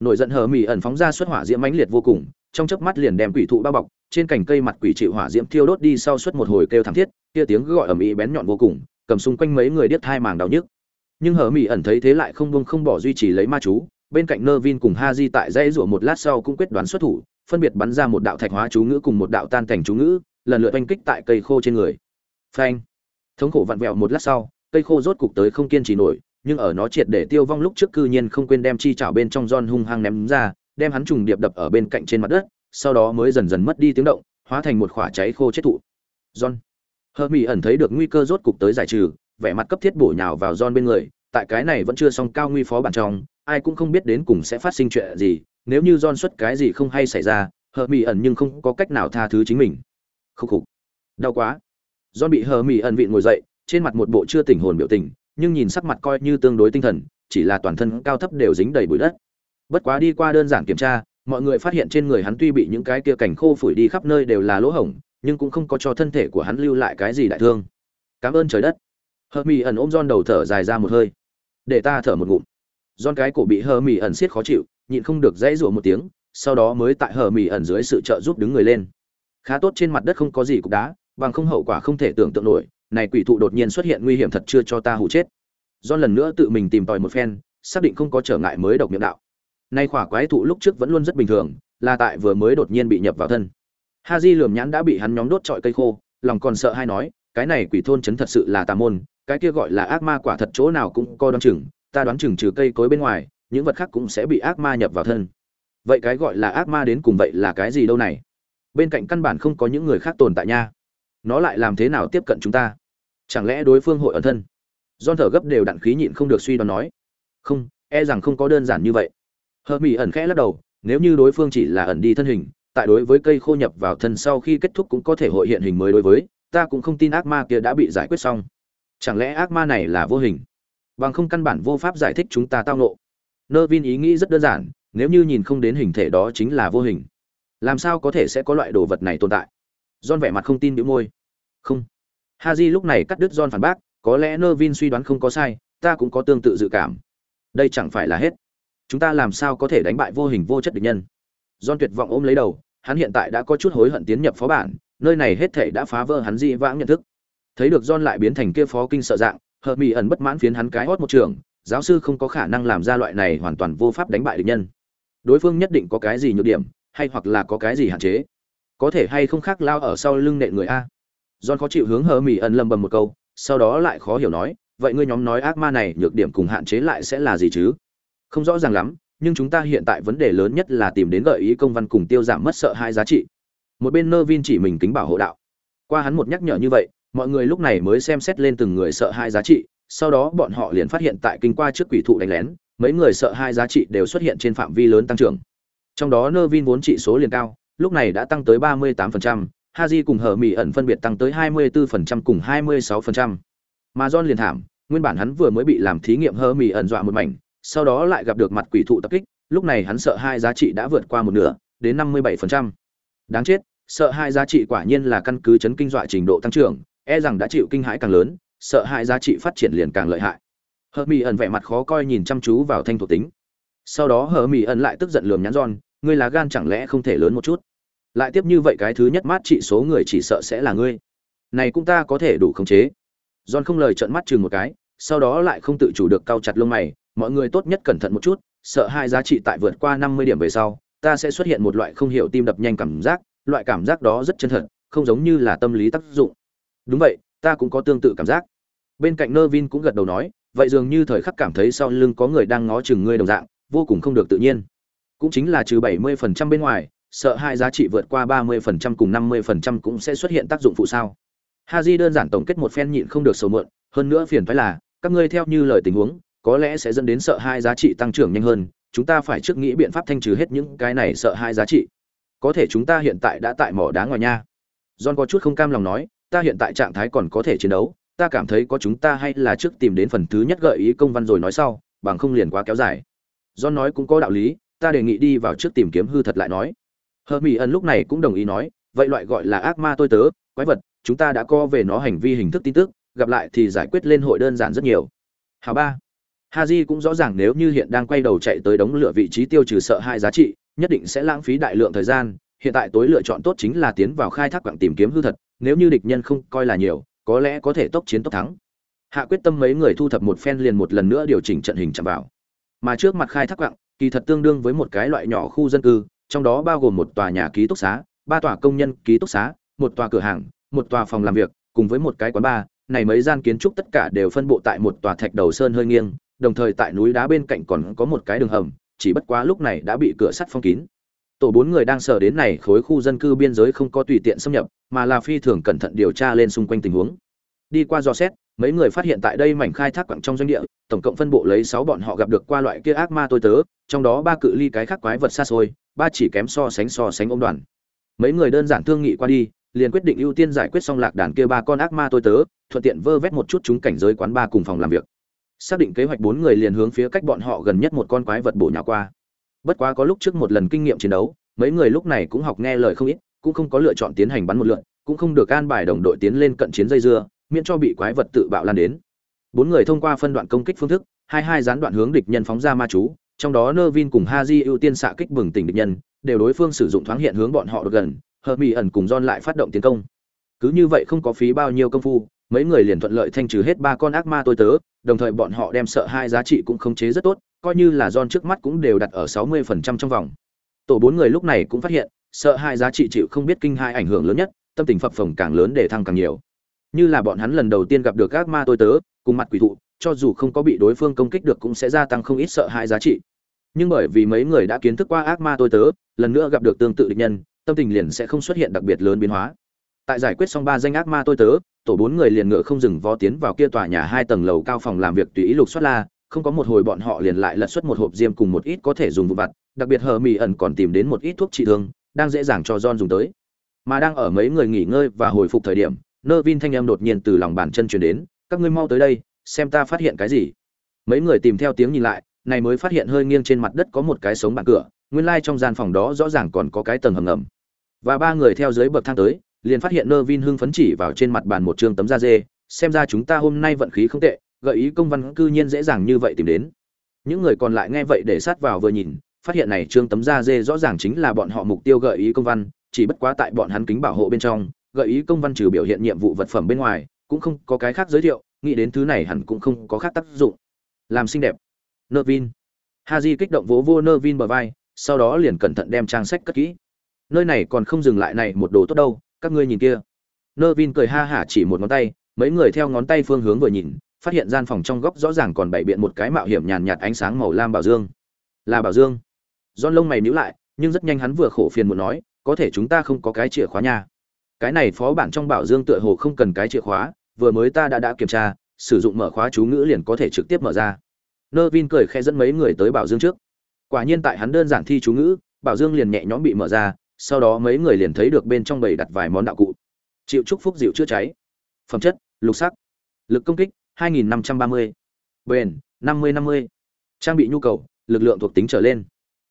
Nổi giận hờ mỹ ẩn phóng ra suốt hỏa diễm mãnh liệt vô cùng, trong chớp mắt liền đem quỷ thụ bao bọc, trên cành cây mặt quỷ chịu hỏa diễm thiêu đốt đi sau suốt một hồi kêu thảm thiết, kia tiếng gọi ầm ĩ bén nhọn vô cùng cầm xung quanh mấy người điếc thai màng đau nhức. Nhưng hờ mỹ ẩn thấy thế lại không buông không bỏ duy trì lấy ma chú, bên cạnh nơ vin cùng ha di tại dãy rủa một lát sau cũng quyết đoán xuất thủ, phân biệt bắn ra một đạo thạch hóa chú ngữ cùng một đạo tan thành chú ngữ, lần lượt oanh kích tại cây khô trên người. Phanh! Thống khổ vặn vẹo một lát sau, cây khô rốt cục tới không kiên trì nổi, nhưng ở nó triệt để tiêu vong lúc trước cư nhiên không quên đem chi chảo bên trong giòn hung hăng ném ra, đem hắn trùng điệp đập ở bên cạnh trên mặt đất, sau đó mới dần dần mất đi tiếng động, hóa thành một khỏa cháy khô chết thụ. John Hờ mỹ ẩn thấy được nguy cơ rốt cục tới giải trừ, vẻ mặt cấp thiết bổ nhào vào john bên người, tại cái này vẫn chưa xong cao nguy phó bản trong, ai cũng không biết đến cùng sẽ phát sinh chuyện gì, nếu như john xuất cái gì không hay xảy ra hờ mỹ ẩn nhưng không có cách nào tha thứ chính mình. Khúc khục. Đau quá. John bị hờ mỹ ẩn vịn ngồi dậy, trên mặt một bộ chưa tỉnh hồn biểu tình, nhưng nhìn sắc mặt coi như tương đối tinh thần, chỉ là toàn thân cao thấp đều dính đầy bụi đất. Bất quá đi qua đơn giản kiểm tra, mọi người phát hiện trên người hắn tuy bị những cái kia cảnh khô phủi đi khắp nơi đều là lỗ hổng nhưng cũng không có cho thân thể của hắn lưu lại cái gì đại thương. Cảm ơn trời đất. Hờ mỹ ẩn ôm John đầu thở dài ra một hơi. Để ta thở một ngụm. John cái cổ bị hờ mỹ ẩn siết khó chịu, nhịn không được dãy rủa một tiếng, sau đó mới tại hờ mỹ ẩn dưới sự trợ giúp đứng người lên. Khá tốt trên mặt đất không có gì cục đá, bằng không hậu quả không thể tưởng tượng nổi, này quỷ thụ đột nhiên xuất hiện nguy hiểm thật chưa cho ta hụ chết. John lần nữa tự mình tìm tòi một phen, xác định không có trở ngại mới độc miệng đạo. Nay khỏa quái thụ lúc trước vẫn luôn rất bình thường, là tại vừa mới đột nhiên bị nhập vào thân ha di lườm nhãn đã bị hắn nhóm đốt trọi cây khô, lòng còn sợ hay nói, cái này quỷ thôn chấn thật sự là tà môn, cái kia gọi là ác ma quả thật chỗ nào cũng co đoán chừng, ta đoán chừng trừ cây cối bên ngoài, những vật khác cũng sẽ bị ác ma nhập vào thân. Vậy cái gọi là ác ma đến cùng vậy là cái gì đâu này? Bên cạnh căn bản không có những người khác tồn tại nha. Nó lại làm thế nào tiếp cận chúng ta? Chẳng lẽ đối phương hội ẩn thân? Don thở gấp đều đặn khí nhịn không được suy đoán nói. Không e rằng không có đơn giản như vậy. Hờ mỹ ẩn khẽ lắc đầu, nếu như đối phương chỉ là ẩn đi thân hình tại đối với cây khô nhập vào thân sau khi kết thúc cũng có thể hội hiện hình mới đối với, ta cũng không tin ác ma kia đã bị giải quyết xong. Chẳng lẽ ác ma này là vô hình? Bằng không căn bản vô pháp giải thích chúng ta tao nộ nơ vin ý nghĩ rất đơn giản, nếu như nhìn không đến hình thể đó chính là vô hình. Làm sao có thể sẽ có loại đồ vật này tồn tại? John vẻ mặt không tin bị môi. Không. Haji lúc này cắt đứt john phản bác, có lẽ nơ vin suy đoán không có sai, ta cũng có tương tự dự cảm. Đây chẳng phải là hết. Chúng ta làm sao có thể đánh bại vô hình vô chất địch nhân? John tuyệt vọng ôm lấy đầu, hắn hiện tại đã có chút hối hận tiến nhập phó bản, nơi này hết thảy đã phá vỡ hắn dị vãng nhận thức. Thấy được john lại biến thành kia phó kinh sợ dạng, hợp mỹ ẩn bất mãn phiến hắn cái hót một trường, giáo sư không có khả năng làm ra loại này hoàn toàn vô pháp đánh bại địch nhân. Đối phương nhất định có cái gì nhược điểm, hay hoặc là có cái gì hạn chế? Có thể hay không khác lao ở sau lưng nện người a? John khó chịu hướng hờ mỹ ẩn lầm bầm một câu, sau đó lại khó hiểu nói, vậy ngươi nhóm nói ác ma này nhược điểm cùng hạn chế lại sẽ là gì chứ? Không rõ ràng lắm nhưng chúng ta hiện tại vấn đề lớn nhất là tìm đến gợi ý công văn cùng tiêu giảm mất sợ hai giá trị. Một bên nơ vin chỉ mình kính bảo hộ đạo. Qua hắn một nhắc nhở như vậy mọi người lúc này mới xem xét lên từng người sợ hai giá trị sau đó bọn họ liền phát hiện tại kinh qua trước quỷ thụ đánh lén mấy người sợ hai giá trị đều xuất hiện trên phạm vi lớn tăng trưởng. Trong đó nơ vin vốn trị số liền cao lúc này đã tăng tới 38%, Haji cùng Hở Mị ẩn phân biệt tăng tới 24% cùng 26%. Mà John liền thảm, nguyên bản hắn vừa mới bị làm thí nghiệm Hở Mị ẩn dọa một mảnh, sau đó lại gặp được mặt quỷ thụ tập kích, lúc này hắn sợ hai giá trị đã vượt qua một nửa, đến 57%. Đáng chết, sợ hai giá trị quả nhiên là căn cứ chấn kinh dọa trình độ tăng trưởng, e rằng đã chịu kinh hãi càng lớn, sợ hai giá trị phát triển liền càng lợi hại. Hở Mị ẩn vẻ mặt khó coi nhìn chăm chú vào thanh thuộc tính. Sau đó Hở Mị ẩn lại tức giận lườm nhãn John, ngươi là gan chẳng lẽ không thể lớn một chút? Lại tiếp như vậy cái thứ nhất mát trị số người chỉ sợ sẽ là ngươi. Này cũng ta có thể đủ khống chế. John không lời trợn mắt chừng một cái, sau đó lại không tự chủ được cau chặt lông mày, mọi người tốt nhất cẩn thận một chút, sợ hai giá trị tại vượt qua năm mươi điểm về sau, ta sẽ xuất hiện một loại không hiểu tim đập nhanh cảm giác, loại cảm giác đó rất chân thật, không giống như là tâm lý tác dụng. Đúng vậy, ta cũng có tương tự cảm giác. Bên cạnh nơ vin cũng gật đầu nói, vậy dường như thời khắc cảm thấy sau lưng có người đang ngó chừng ngươi đồng dạng, vô cùng không được tự nhiên. Cũng chính là trừ bảy mươi phần trăm bên ngoài, sợ hai giá trị vượt qua ba mươi phần trăm cùng năm mươi phần trăm cũng sẽ xuất hiện tác dụng phụ sao? Ha di đơn giản tổng kết một phen nhịn không được sầu mượn hơn nữa phiền phái là, các ngươi theo như lời tình huống có lẽ sẽ dẫn đến sợ hai giá trị tăng trưởng nhanh hơn, chúng ta phải trước nghĩ biện pháp thanh trừ hết những cái này sợ hai giá trị. Có thể chúng ta hiện tại đã tại mỏ đá ngoài nha. John có chút không cam lòng nói, ta hiện tại trạng thái còn có thể chiến đấu, ta cảm thấy có chúng ta hay là trước tìm đến phần thứ nhất gợi ý công văn rồi nói sau, bằng không liền quá kéo dài. John nói cũng có đạo lý, ta đề nghị đi vào trước tìm kiếm hư thật lại nói. Hờ mỹ ân lúc này cũng đồng ý nói, vậy loại gọi là ác ma tôi tớ, quái vật, chúng ta đã co về nó hành vi hình thức tin tức, gặp lại thì giải quyết lên hội đơn giản rất nhiều. Hào ba. Haji cũng rõ ràng nếu như hiện đang quay đầu chạy tới đống lửa vị trí tiêu trừ sợ hai giá trị, nhất định sẽ lãng phí đại lượng thời gian, hiện tại tối lựa chọn tốt chính là tiến vào khai thác quặng tìm kiếm hư thật, nếu như địch nhân không coi là nhiều, có lẽ có thể tốc chiến tốc thắng. Hạ quyết tâm mấy người thu thập một phen liền một lần nữa điều chỉnh trận hình chạm vào. Mà trước mặt khai thác quặng, kỳ thật tương đương với một cái loại nhỏ khu dân cư, trong đó bao gồm một tòa nhà ký túc xá, ba tòa công nhân ký túc xá, một tòa cửa hàng, một tòa phòng làm việc, cùng với một cái quán bar, này mấy gian kiến trúc tất cả đều phân bộ tại một tòa thạch đầu sơn hơi nghiêng, đồng thời tại núi đá bên cạnh còn có một cái đường hầm, chỉ bất quá lúc này đã bị cửa sắt phong kín. Tổ bốn người đang sợ đến này khối khu dân cư biên giới không có tùy tiện xâm nhập mà là phi thường cẩn thận điều tra lên xung quanh tình huống. Đi qua dò xét mấy người phát hiện tại đây mảnh khai thác quặng trong doanh địa tổng cộng phân bộ lấy sáu bọn họ gặp được qua loại kia ác ma tôi tớ trong đó ba cự ly cái khác quái vật xa xôi ba chỉ kém so sánh so sánh ôm đoàn. Mấy người đơn giản thương nghị qua đi liền quyết định ưu tiên giải quyết xong lạc đàn kia ba con ác ma tôi tớ thuận tiện vơ vét một chút chúng cảnh giới quán ba cùng phòng làm việc xác định kế hoạch bốn người liền hướng phía cách bọn họ gần nhất một con quái vật bổ nhào qua. Bất quá có lúc trước một lần kinh nghiệm chiến đấu, mấy người lúc này cũng học nghe lời không ít, cũng không có lựa chọn tiến hành bắn một lượn, cũng không được an bài đồng đội tiến lên cận chiến dây dưa, miễn cho bị quái vật tự bạo lan đến. Bốn người thông qua phân đoạn công kích phương thức, hai hai gián đoạn hướng địch nhân phóng ra ma chú, trong đó nơ vin cùng haji ưu tiên xạ kích bừng tỉnh địch nhân, đều đối phương sử dụng thoáng hiện hướng bọn họ được gần hợp mỹ ẩn cùng don lại phát động tiến công. Cứ như vậy không có phí bao nhiêu công phu, mấy người liền thuận lợi thanh trừ hết ba con ác ma tôi tớ đồng thời bọn họ đem sợ hai giá trị cũng khống chế rất tốt, coi như là don trước mắt cũng đều đặt ở sáu mươi phần trăm trong vòng. Tổ bốn người lúc này cũng phát hiện, sợ hai giá trị chịu không biết kinh hai ảnh hưởng lớn nhất, tâm tình phập phồng càng lớn để thăng càng nhiều. Như là bọn hắn lần đầu tiên gặp được ác ma tôi tớ, cùng mặt quỷ thụ, cho dù không có bị đối phương công kích được cũng sẽ gia tăng không ít sợ hãi giá trị. Nhưng bởi vì mấy người đã kiến thức qua ác ma tôi tớ, lần nữa gặp được tương tự địch nhân, tâm tình liền sẽ không xuất hiện đặc biệt lớn biến hóa. Tại giải quyết xong ba danh ác ma tôi tớ tổ bốn người liền ngựa không dừng vó tiến vào kia tòa nhà hai tầng lầu cao phòng làm việc tùy ý lục xoát la, không có một hồi bọn họ liền lại lật xuất một hộp diêm cùng một ít có thể dùng vụ vặt, đặc biệt hờ mỹ ẩn còn tìm đến một ít thuốc trị thương, đang dễ dàng cho John dùng tới. Mà đang ở mấy người nghỉ ngơi và hồi phục thời điểm nơ vin thanh em đột nhiên từ lòng bàn chân chuyển đến, các ngươi mau tới đây, xem ta phát hiện cái gì. Mấy người tìm theo tiếng nhìn lại, này mới phát hiện hơi nghiêng trên mặt đất có một cái sống bàn cửa, nguyên lai trong gian phòng đó rõ ràng còn có cái tầng hầm ngầm. Và ba người theo dưới bậc thang tới liền phát hiện nơ vin hưng phấn chỉ vào trên mặt bàn một chương tấm da dê, xem ra chúng ta hôm nay vận khí không tệ, gợi ý công văn cư nhiên dễ dàng như vậy tìm đến. Những người còn lại nghe vậy để sát vào vừa nhìn, phát hiện này trương tấm da dê rõ ràng chính là bọn họ mục tiêu gợi ý công văn, chỉ bất quá tại bọn hắn kính bảo hộ bên trong, gợi ý công văn trừ biểu hiện nhiệm vụ vật phẩm bên ngoài, cũng không có cái khác giới thiệu, nghĩ đến thứ này hẳn cũng không có khác tác dụng. Làm xinh đẹp. Nơ vin haji kích động vỗ vô nơ vin bờ vai, sau đó liền cẩn thận đem trang sách cất kỹ. Nơi này còn không dừng lại này, một đồ tốt đâu các ngươi nhìn kia. Nơ vin cười ha hả chỉ một ngón tay, mấy người theo ngón tay phương hướng vừa nhìn, phát hiện gian phòng trong góc rõ ràng còn bày biện một cái mạo hiểm nhàn nhạt ánh sáng màu lam bảo dương. Là bảo dương. Don lông mày níu lại, nhưng rất nhanh hắn vừa khổ phiền muốn nói, có thể chúng ta không có cái chìa khóa nha. Cái này phó bản trong bảo dương tựa hồ không cần cái chìa khóa, vừa mới ta đã đã kiểm tra, sử dụng mở khóa chú ngữ liền có thể trực tiếp mở ra. Nơ vin cười khẽ dẫn mấy người tới bảo dương trước. Quả nhiên tại hắn đơn giản thi chú ngữ, bảo dương liền nhẹ nhõm bị mở ra sau đó mấy người liền thấy được bên trong bầy đặt vài món đạo cụ. Chịu chúc phúc dịu chữa cháy. Phẩm chất, lục sắc. Lực công kích 2530. bền 50-50. trang bị nhu cầu, lực lượng thuộc tính trở lên.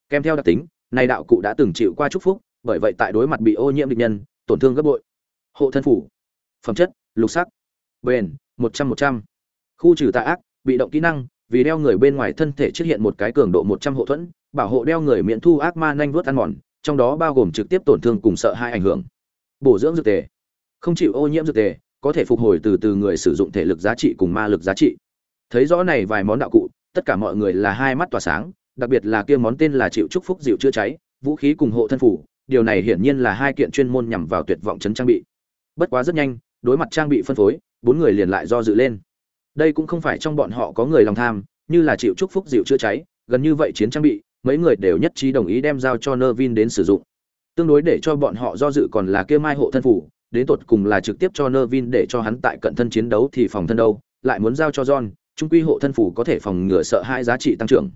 Kèm theo đặc tính, này đạo cụ đã từng chịu qua chúc phúc, bởi vậy tại đối mặt bị ô nhiễm địch nhân, tổn thương gấp bội. Hộ thân phủ. Phẩm chất, lục sắc. Bền, một trăm một trăm. Khu trừ tà ác, bị động kỹ năng, vì đeo người bên ngoài thân thể xuất hiện một cái cường độ một trăm hộ thuẫn, bảo hộ đeo người miễn thu ác ma nhanh vuốt ăn mòn trong đó bao gồm trực tiếp tổn thương cùng sợ hai ảnh hưởng. Bổ dưỡng dược tề. Không chịu ô nhiễm dược tề, có thể phục hồi từ từ người sử dụng thể lực giá trị cùng ma lực giá trị. Thấy rõ này vài món đạo cụ, tất cả mọi người là hai mắt tỏa sáng, đặc biệt là kia món tên là chịu chúc phúc dịu chữa cháy, vũ khí cùng hộ thân phủ, điều này hiển nhiên là hai kiện chuyên môn nhằm vào tuyệt vọng chấn trang bị. Bất quá rất nhanh, đối mặt trang bị phân phối, bốn người liền lại do dự lên. Đây cũng không phải trong bọn họ có người lòng tham, như là chịu chúc phúc dịu chữa cháy, gần như vậy chiến trang bị mấy người đều nhất trí đồng ý đem giao cho Nervin đến sử dụng tương đối để cho bọn họ do dự còn là kia mai hộ thân phủ đến tột cùng là trực tiếp cho Nervin để cho hắn tại cận thân chiến đấu thì phòng thân đâu lại muốn giao cho john trung quy hộ thân phủ có thể phòng ngừa sợ hai giá trị tăng trưởng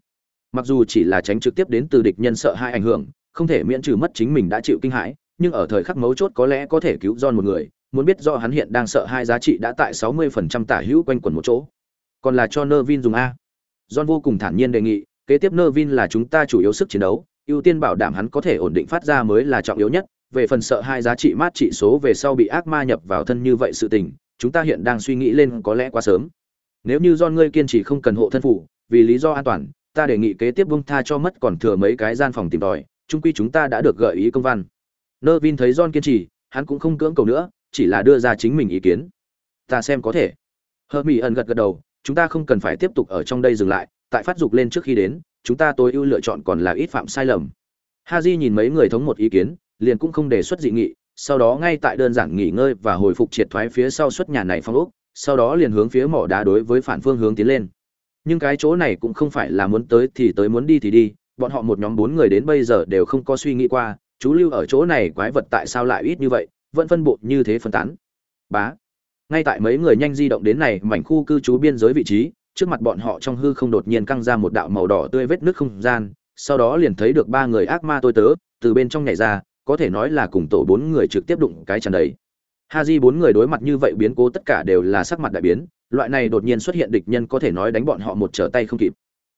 mặc dù chỉ là tránh trực tiếp đến từ địch nhân sợ hai ảnh hưởng không thể miễn trừ mất chính mình đã chịu kinh hãi nhưng ở thời khắc mấu chốt có lẽ có thể cứu John một người, muốn biết do hắn hiện đang sợ hai giá trị đã tại 60% tả hữu quanh quẩn một chỗ. Còn là cho Nervin dùng a. John vô cùng thản nhiên đề nghị, kế tiếp Nervin là chúng ta chủ yếu sức chiến đấu, ưu tiên bảo đảm hắn có thể ổn định phát ra mới là trọng yếu nhất, về phần sợ hai giá trị mát trị số về sau bị ác ma nhập vào thân như vậy sự tình, chúng ta hiện đang suy nghĩ lên có lẽ quá sớm. Nếu như do ngươi kiên trì không cần hộ thân phủ, vì lý do an toàn, ta đề nghị kế tiếp buông tha cho mất còn thừa mấy cái gian phòng tìm tòi, chung quy chúng ta đã được gợi ý công văn. Nơ Vin thấy John kiên trì, hắn cũng không cưỡng cầu nữa, chỉ là đưa ra chính mình ý kiến. Ta xem có thể. Hermi ẩn gật gật đầu, chúng ta không cần phải tiếp tục ở trong đây dừng lại, tại phát dục lên trước khi đến, chúng ta tối ưu lựa chọn còn là ít phạm sai lầm. Haji nhìn mấy người thống một ý kiến, liền cũng không đề xuất dị nghị, sau đó ngay tại đơn giản nghỉ ngơi và hồi phục triệt thoái phía sau xuất nhà này phong ốc, sau đó liền hướng phía mỏ đá đối với phản phương hướng tiến lên. Nhưng cái chỗ này cũng không phải là muốn tới thì tới muốn đi thì đi, bọn họ một nhóm bốn người đến bây giờ đều không có suy nghĩ qua chú lưu ở chỗ này quái vật tại sao lại ít như vậy vẫn phân bộ như thế phân tán bá ngay tại mấy người nhanh di động đến này mảnh khu cư trú biên giới vị trí trước mặt bọn họ trong hư không đột nhiên căng ra một đạo màu đỏ tươi vết nước không gian, sau đó liền thấy được ba người ác ma tôi tớ, từ bên trong nhảy ra, có thể nói là cùng tổ bốn người trực tiếp đụng cái tràn đầy. Ha di bốn người đối mặt như vậy biến cố tất cả đều là sắc mặt đại biến, loại này đột nhiên xuất hiện địch nhân có thể nói đánh bọn họ một trở tay không kịp.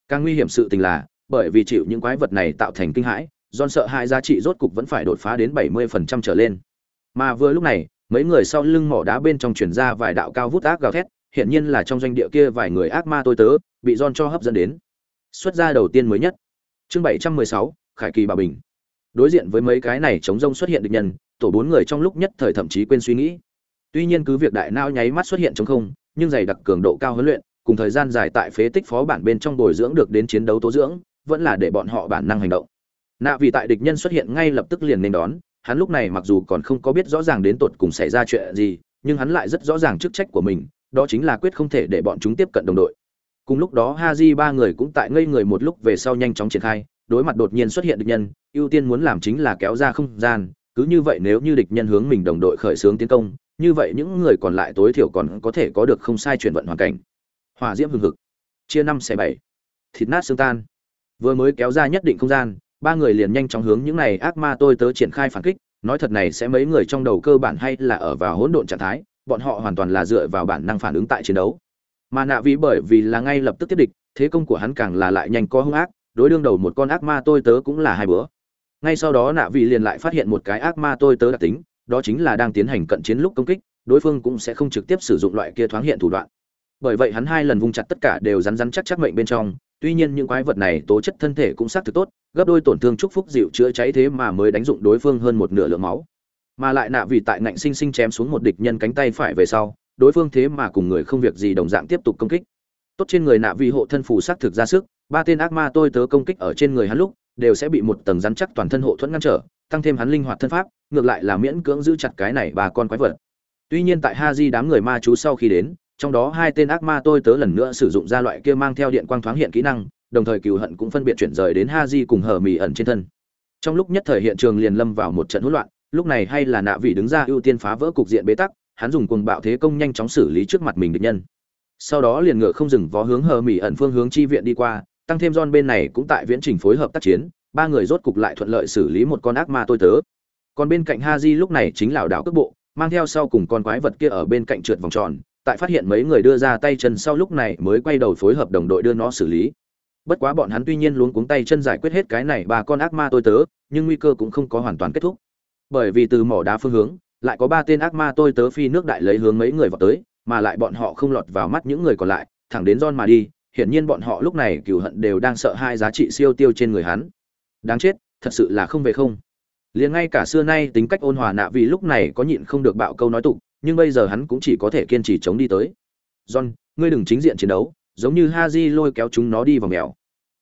Càng nguy hiểm sự tình là, bởi vì chịu những quái vật này tạo thành kinh hãi don sợ hãi giá trị rốt cục vẫn phải đột phá đến 70% trở lên. Mà vừa lúc này, mấy người sau lưng mỏ đá bên trong chuyển ra vài đạo cao vút ác gào thét hiện nhiên là trong doanh địa kia vài người ác ma tôi tớ bị don cho hấp dẫn đến. Xuất ra đầu tiên mới nhất. Chương 716, khải kỳ bà bình. Đối diện với mấy cái này chống rông xuất hiện địch nhân tổ bốn người trong lúc nhất thời thậm chí quên suy nghĩ. Tuy nhiên cứ việc đại não nháy mắt xuất hiện chống không nhưng dày đặc cường độ cao huấn luyện cùng thời gian dài tại phế tích phó bản bên trong bồi dưỡng được đến chiến đấu tố dưỡng vẫn là để bọn họ bản năng hành động. Nạ vì tại địch nhân xuất hiện ngay lập tức liền nên đón hắn lúc này mặc dù còn không có biết rõ ràng đến tột cùng xảy ra chuyện gì nhưng hắn lại rất rõ ràng chức trách của mình đó chính là quyết không thể để bọn chúng tiếp cận đồng đội. Cùng lúc đó ha di ba người cũng tại ngây người một lúc về sau nhanh chóng triển khai, đối mặt đột nhiên xuất hiện địch nhân, ưu tiên muốn làm chính là kéo ra không gian, cứ như vậy nếu như địch nhân hướng mình đồng đội khởi xướng tiến công, như vậy những người còn lại tối thiểu còn có thể có được không sai chuyển vận hoàn cảnh. Hỏa diễm hừng hực, chia năm xẻ bảy, thịt nát xương tan. Vừa mới kéo ra nhất định không gian, ba người liền nhanh chóng hướng những này ác ma tôi tớ triển khai phản kích, nói thật này sẽ mấy người trong đầu cơ bản hay là ở vào hỗn độn trạng thái bọn họ hoàn toàn là dựa vào bản năng phản ứng tại chiến đấu. Mà nạ vĩ bởi vì là ngay lập tức tiếp địch, thế công của hắn càng là lại nhanh có hung ác, đối đương đầu một con ác ma tôi tớ cũng là hai bữa. Ngay sau đó nạ vị liền lại phát hiện một cái ác ma tôi tớ đặc tính, đó chính là đang tiến hành cận chiến lúc công kích, đối phương cũng sẽ không trực tiếp sử dụng loại kia thoáng hiện thủ đoạn. Bởi vậy hắn hai lần vung chặt tất cả đều rắn rắn chắc chắc mệnh bên trong, tuy nhiên những quái vật này tố chất thân thể cũng xác thực tốt, gấp đôi tổn thương chúc phúc dịu chữa cháy thế mà mới đánh dụng đối phương hơn một nửa lượng máu mà lại nạ vì tại ngạnh sinh sinh chém xuống một địch nhân cánh tay phải về sau, đối phương thế mà cùng người không việc gì đồng dạng tiếp tục công kích. Tốt trên người nạ vì hộ thân phù xác thực ra sức, ba tên ác ma tôi tớ công kích ở trên người hắn lúc, đều sẽ bị một tầng rắn chắc toàn thân hộ thuẫn ngăn trở, tăng thêm hắn linh hoạt thân pháp, ngược lại là miễn cưỡng giữ chặt cái này bà con quái vật. Tuy nhiên tại ha di đám người ma chú sau khi đến, trong đó hai tên ác ma tôi tớ lần nữa sử dụng ra loại kia mang theo điện quang thoáng hiện kỹ năng, đồng thời cừu hận cũng phân biệt chuyển rời đến ha di cùng hở mì ẩn trên thân. Trong lúc nhất thời hiện trường liền lâm vào một trận hỗn loạn lúc này hay là nạ vị đứng ra ưu tiên phá vỡ cục diện bế tắc hắn dùng cuồng bạo thế công nhanh chóng xử lý trước mặt mình địch nhân sau đó liền ngựa không dừng vó hướng hờ mỹ ẩn phương hướng chi viện đi qua tăng thêm don bên này cũng tại viễn trình phối hợp tác chiến, ba người rốt cục lại thuận lợi xử lý một con ác ma tôi tớ. Còn bên cạnh Haji lúc này chính lão đảo cước bộ, mang theo sau cùng con quái vật kia ở bên cạnh trượt vòng tròn, tại phát hiện mấy người đưa ra tay chân sau lúc này mới quay đầu phối hợp đồng đội đưa nó xử lý. Bất quá bọn hắn tuy nhiên luống cuống tay chân giải quyết hết cái này ba con ác ma tôi tớ, nhưng nguy cơ cũng không có hoàn toàn kết thúc. Bởi vì từ mỏ đá phương hướng, lại có ba tên ác ma tôi tớ phi nước đại lấy hướng mấy người vào tới, mà lại bọn họ không lọt vào mắt những người còn lại, thẳng đến don mà đi, hiển nhiên bọn họ lúc này cừu hận đều đang sợ hai giá trị siêu tiêu trên người hắn. Đáng chết, thật sự là không về không. Liền ngay cả xưa nay tính cách ôn hòa nạ vì lúc này có nhịn không được bạo câu nói tục, nhưng bây giờ hắn cũng chỉ có thể kiên trì chống đi tới. John, ngươi đừng chính diện chiến đấu, giống như Haji lôi kéo chúng nó đi vào mèo.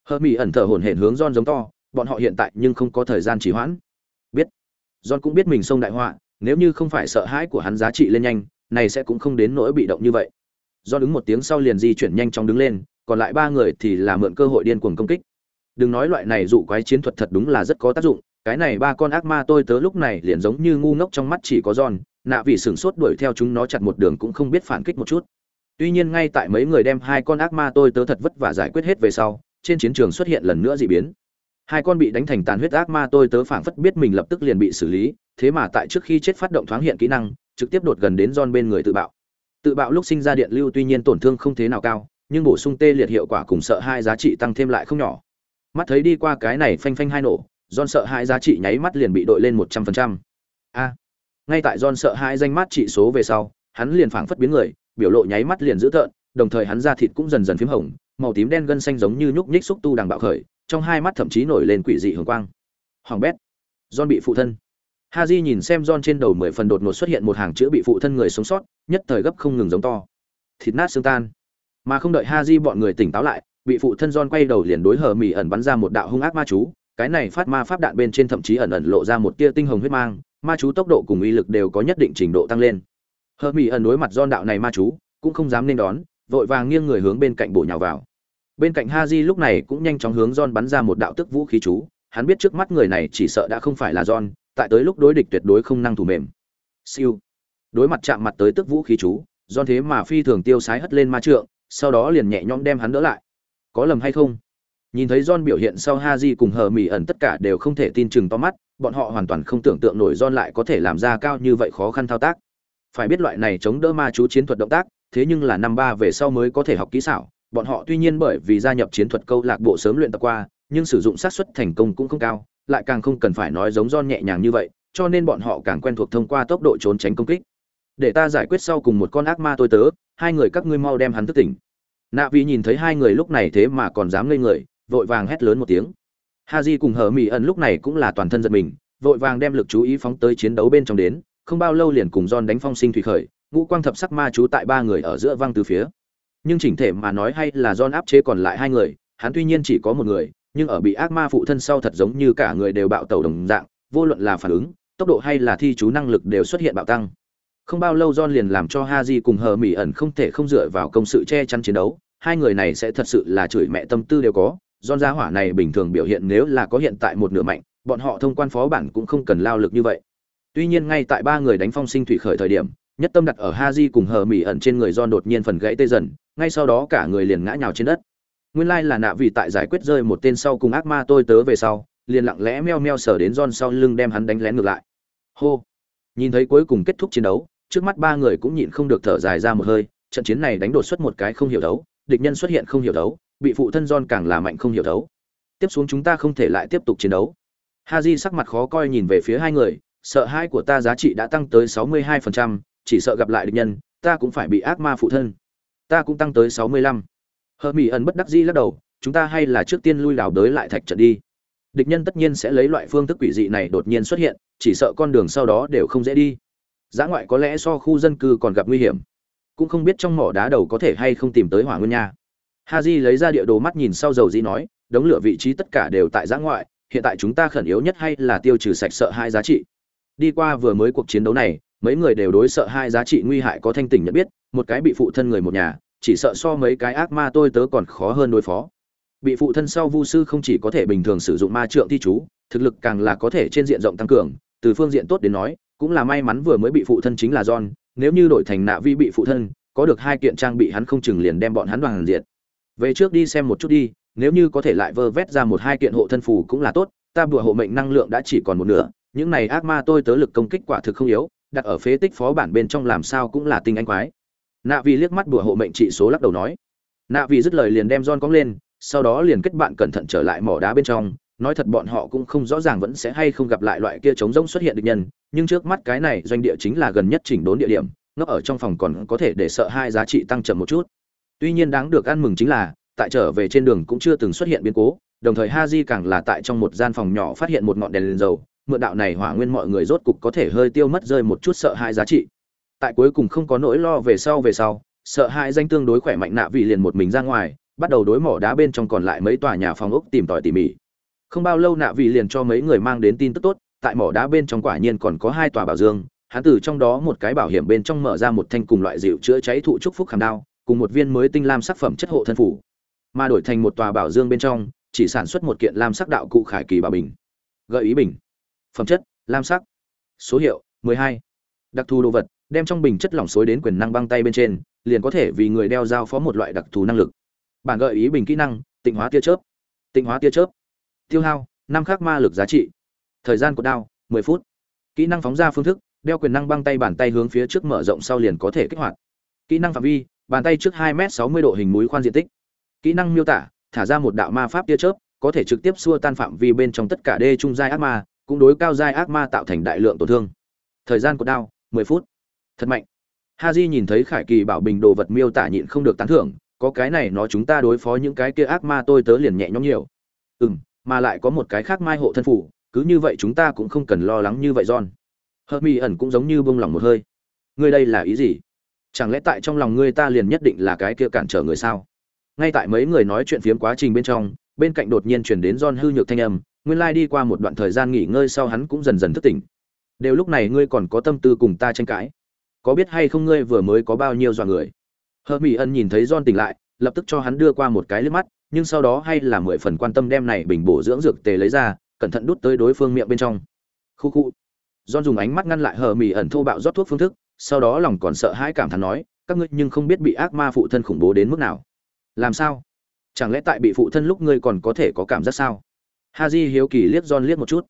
Hermi ẩn thở hổn hển hướng John giống to, bọn họ hiện tại nhưng không có thời gian trì hoãn. John cũng biết mình xông đại họa, nếu như không phải sợ hãi của hắn giá trị lên nhanh, này sẽ cũng không đến nỗi bị động như vậy. John đứng một tiếng sau liền di chuyển nhanh chóng đứng lên, còn lại ba người thì là mượn cơ hội điên cuồng công kích. Đừng nói loại này dụ quái chiến thuật thật đúng là rất có tác dụng cái này ba con ác ma tôi tớ lúc này liền giống như ngu ngốc trong mắt chỉ có John, nạ vì sửng sốt đuổi theo chúng nó chặt một đường cũng không biết phản kích một chút. Tuy nhiên ngay tại mấy người đem hai con ác ma tôi tớ thật vất vả giải quyết hết về sau trên chiến trường xuất hiện lần nữa dị biến hai con bị đánh thành tàn huyết ác ma tôi tớ phảng phất biết mình lập tức liền bị xử lý, thế mà tại trước khi chết phát động thoáng hiện kỹ năng, trực tiếp đột gần đến don bên người tự bạo. Tự bạo lúc sinh ra điện lưu tuy nhiên tổn thương không thế nào cao, nhưng bổ sung tê liệt hiệu quả cùng sợ hai giá trị tăng thêm lại không nhỏ. Mắt thấy đi qua cái này phanh phanh hai nổ don sợ hai giá trị nháy mắt liền bị đội lên một trăm phần trăm. A. Ngay tại don sợ hai danh mắt trị số về sau, hắn liền phảng phất biến người, biểu lộ nháy mắt liền dữ tợn, đồng thời hắn da thịt cũng dần dần p h í m hồng, màu tím đen gân xanh giống như nhúc nhích xúc tu đằng bạo khởi trong hai mắt thậm chí nổi lên quỷ dị hường quang. Hoàng bét. Don bị phụ thân. Ha nhìn xem don trên đầu mười phần đột ngột xuất hiện một hàng chữ bị phụ thân người sống sót, nhất thời gấp không ngừng giống to. Thịt nát xương tan. Mà không đợi ha di bọn người tỉnh táo lại, bị phụ thân John quay đầu liền đối hờ mỉ ẩn bắn ra một đạo hung ác ma chú. Cái này phát ma pháp đạn bên trên thậm chí ẩn ẩn lộ ra một tia tinh hồng huyết mang, ma chú tốc độ cùng uy lực đều có nhất định trình độ tăng lên. Hờ mỉ ẩn đối mặt John đạo này ma chú, cũng không dám nên đón, vội vàng nghiêng người hướng bên cạnh bổ nhào vào bên cạnh Haji lúc này cũng nhanh chóng hướng John bắn ra một đạo tức vũ khí chú, hắn biết trước mắt người này chỉ sợ đã không phải là John, tại tới lúc đối địch tuyệt đối không năng thủ mềm. Siêu. Đối mặt chạm mặt tới tức vũ khí chú, John thế mà phi thường tiêu sái hất lên ma trượng, sau đó liền nhẹ nhõm đem hắn đỡ lại. Có lầm hay không? Nhìn thấy John biểu hiện sau Haji cùng hờ mỉ ẩn tất cả đều không thể tin chừng to mắt, bọn họ hoàn toàn không tưởng tượng nổi John lại có thể làm ra cao như vậy khó khăn thao tác. Phải biết loại này chống đỡ ma chú chiến thuật động tác, thế nhưng là năm ba về sau mới có thể học kỹ xảo, bọn họ tuy nhiên bởi vì gia nhập chiến thuật câu lạc bộ sớm luyện tập qua, nhưng sử dụng xác suất thành công cũng không cao, lại càng không cần phải nói giống Jon nhẹ nhàng như vậy, cho nên bọn họ càng quen thuộc thông qua tốc độ trốn tránh công kích. Để ta giải quyết sau cùng một con ác ma tôi tớ, hai người các ngươi mau đem hắn thức tỉnh. Nạ Vi nhìn thấy hai người lúc này thế mà còn dám ngây người, vội vàng hét lớn một tiếng. Haji cùng Hở Mị ẩn lúc này cũng là toàn thân giật mình, vội vàng đem lực chú ý phóng tới chiến đấu bên trong đến, không bao lâu liền cùng Jon đánh phong sinh thủy khởi, ngũ quang thập sắc ma chú tại ba người ở giữa vang từ phía nhưng chỉnh thể mà nói hay là John áp chế còn lại hai người, hắn tuy nhiên chỉ có một người, nhưng ở bị ác ma phụ thân sau thật giống như cả người đều bạo tẩu đồng dạng, vô luận là phản ứng, tốc độ hay là thi chú năng lực đều xuất hiện bạo tăng. Không bao lâu John liền làm cho Haji cùng Hờ Mị ẩn không thể không dựa vào công sự che chắn chiến đấu, hai người này sẽ thật sự là chửi mẹ tâm tư đều có. John gia hỏa này bình thường biểu hiện nếu là có hiện tại một nửa mạnh, bọn họ thông quan phó bản cũng không cần lao lực như vậy. Tuy nhiên ngay tại ba người đánh phong sinh thủy khởi thời điểm, nhất tâm đặt ở Haji cùng Hờ Mị ẩn trên người John đột nhiên phần gãy tê dần, ngay sau đó cả người liền ngã nhào trên đất. Nguyên lai là nạ vì tại giải quyết rơi một tên sau cùng ác ma tôi tớ về sau liền lặng lẽ meo meo sờ đến John sau lưng đem hắn đánh lén ngược lại. Hô! Nhìn thấy cuối cùng kết thúc chiến đấu trước mắt ba người cũng nhịn không được thở dài ra một hơi trận chiến này đánh đột xuất một cái không hiểu đấu địch nhân xuất hiện không hiểu đấu bị phụ thân John càng là mạnh không hiểu đấu. Tiếp xuống chúng ta không thể lại tiếp tục chiến đấu. Haji sắc mặt khó coi nhìn về phía hai người sợ hãi của ta giá trị đã tăng tới 62%, chỉ sợ gặp lại địch nhân ta cũng phải bị ác ma phụ thân ta cũng tăng tới sáu mươi lăm. Hờ mỹ ẩn bất đắc dĩ lắc đầu, chúng ta hay là trước tiên lui đào đới lại thạch trận đi. Địch nhân tất nhiên sẽ lấy loại phương thức quỷ dị này đột nhiên xuất hiện, chỉ sợ con đường sau đó đều không dễ đi. Giã ngoại có lẽ so khu dân cư còn gặp nguy hiểm. Cũng không biết trong mỏ đá đầu có thể hay không tìm tới hỏa nguyên nha. Ha j lấy ra địa đồ mắt nhìn sau dầu dĩ nói, đống lửa vị trí tất cả đều tại giã ngoại, hiện tại chúng ta khẩn yếu nhất hay là tiêu trừ sạch sợ hai giá trị. Đi qua vừa mới cuộc chiến đấu này, mấy người đều đối sợ hai giá trị nguy hại có thanh tỉnh nhận biết một cái bị phụ thân người một nhà, chỉ sợ so mấy cái ác ma tôi tớ còn khó hơn đối phó. Bị phụ thân sau vu sư không chỉ có thể bình thường sử dụng ma trượng thi chú, thực lực càng là có thể trên diện rộng tăng cường, từ phương diện tốt đến nói, cũng là may mắn vừa mới bị phụ thân chính là john, nếu như đổi thành nạ vi bị phụ thân, có được hai kiện trang bị hắn không chừng liền đem bọn hắn đoàn diệt. Về trước đi xem một chút đi, nếu như có thể lại vơ vét ra một hai kiện hộ thân phù cũng là tốt, ta bùa hộ mệnh năng lượng đã chỉ còn một nửa, những này ác ma tôi tớ lực công kích quả thực không yếu, đặt ở phế tích phó bản bên trong làm sao cũng là tinh anh quái nạ Vi liếc mắt đùa hộ mệnh trị số lắc đầu nói. Nạ Vi dứt lời liền đem john cóng lên, sau đó liền kết bạn cẩn thận trở lại mỏ đá bên trong. Nói thật bọn họ cũng không rõ ràng vẫn sẽ hay không gặp lại loại kia trống rỗng xuất hiện được nhân, nhưng trước mắt cái này doanh địa chính là gần nhất chỉnh đốn địa điểm, ngốc ở trong phòng còn có thể để sợ hai giá trị tăng chậm một chút. Tuy nhiên đáng được ăn mừng chính là, tại trở về trên đường cũng chưa từng xuất hiện biến cố, đồng thời ha di càng là tại trong một gian phòng nhỏ phát hiện một ngọn đèn lên dầu, mượn đạo này hỏa nguyên mọi người rốt cục có thể hơi tiêu mất rơi một chút sợ hai giá trị tại cuối cùng không có nỗi lo về sau về sau, sợ hãi danh tương đối khỏe mạnh nạ vị liền một mình ra ngoài, bắt đầu đối mỏ đá bên trong còn lại mấy tòa nhà phòng ốc tìm tòi tỉ mỉ. Không bao lâu nạ vị liền cho mấy người mang đến tin tức tốt, tại mỏ đá bên trong quả nhiên còn có hai tòa bảo dương, hắn từ trong đó một cái bảo hiểm bên trong mở ra một thanh cùng loại dịu chữa cháy thụ trúc phúc khảm đao, cùng một viên mới tinh lam sắc phẩm chất hộ thân phủ, mà đổi thành một tòa bảo dương bên trong, chỉ sản xuất một kiện lam sắc đạo cụ khải kỳ bảo bình. Gợi ý bình. Phẩm chất, lam sắc. Số hiệu 12. đặc thù đồ vật đem trong bình chất lỏng xối đến quyền năng băng tay bên trên, liền có thể vì người đeo giao phó một loại đặc thù năng lực. Bản gợi ý bình kỹ năng, tịnh hóa tia chớp. Tịnh hóa tia chớp. Tiêu hao, năm khắc ma lực giá trị. Thời gian của đao 10 phút. Kỹ năng phóng ra phương thức, đeo quyền năng băng tay bàn tay hướng phía trước mở rộng sau liền có thể kích hoạt. Kỹ năng phạm vi, bàn tay trước 2 m 60 độ hình mũi khoan diện tích. Kỹ năng miêu tả, thả ra một đạo ma pháp tia chớp, có thể trực tiếp xua tan phạm vi bên trong tất cả đê trung giai ác ma, cũng đối cao giai ác ma tạo thành đại lượng tổn thương. Thời gian của đao 10 phút thật mạnh. Ha di nhìn thấy khải kỳ bảo bình đồ vật miêu tả nhịn không được tán thưởng có cái này nó chúng ta đối phó những cái kia ác ma tôi tớ liền nhẹ nhõm nhiều. Ừ m mà lại có một cái khác mai hộ thân phủ cứ như vậy chúng ta cũng không cần lo lắng như vậy john. Hớt mi ẩn cũng giống như bông lòng một hơi. Ngươi đây là ý gì? Chẳng lẽ tại trong lòng ngươi ta liền nhất định là cái kia cản trở người sao? Ngay tại mấy người nói chuyện phiếm quá trình bên trong bên cạnh đột nhiên chuyển đến John hư nhược thanh âm, nguyên lai đi qua một đoạn thời gian nghỉ ngơi sau hắn cũng dần dần thức tỉnh. Đều lúc này ngươi còn có tâm tư cùng ta tranh cãi có biết hay không ngươi vừa mới có bao nhiêu dọa người? Hờ mỹ ân nhìn thấy john tỉnh lại, lập tức cho hắn đưa qua một cái liếc mắt, nhưng sau đó hay là mười phần quan tâm đem này bình bổ dưỡng dược tề lấy ra, cẩn thận đút tới đối phương miệng bên trong. Khu khu. John dùng ánh mắt ngăn lại hờ mỹ ẩn thô bạo rót thuốc phương thức, sau đó lòng còn sợ hãi cảm thán nói, các ngươi nhưng không biết bị ác ma phụ thân khủng bố đến mức nào. Làm sao? Chẳng lẽ tại bị phụ thân lúc ngươi còn có thể có cảm giác sao? Ha j hiếu kỳ liếc John liếc một chút.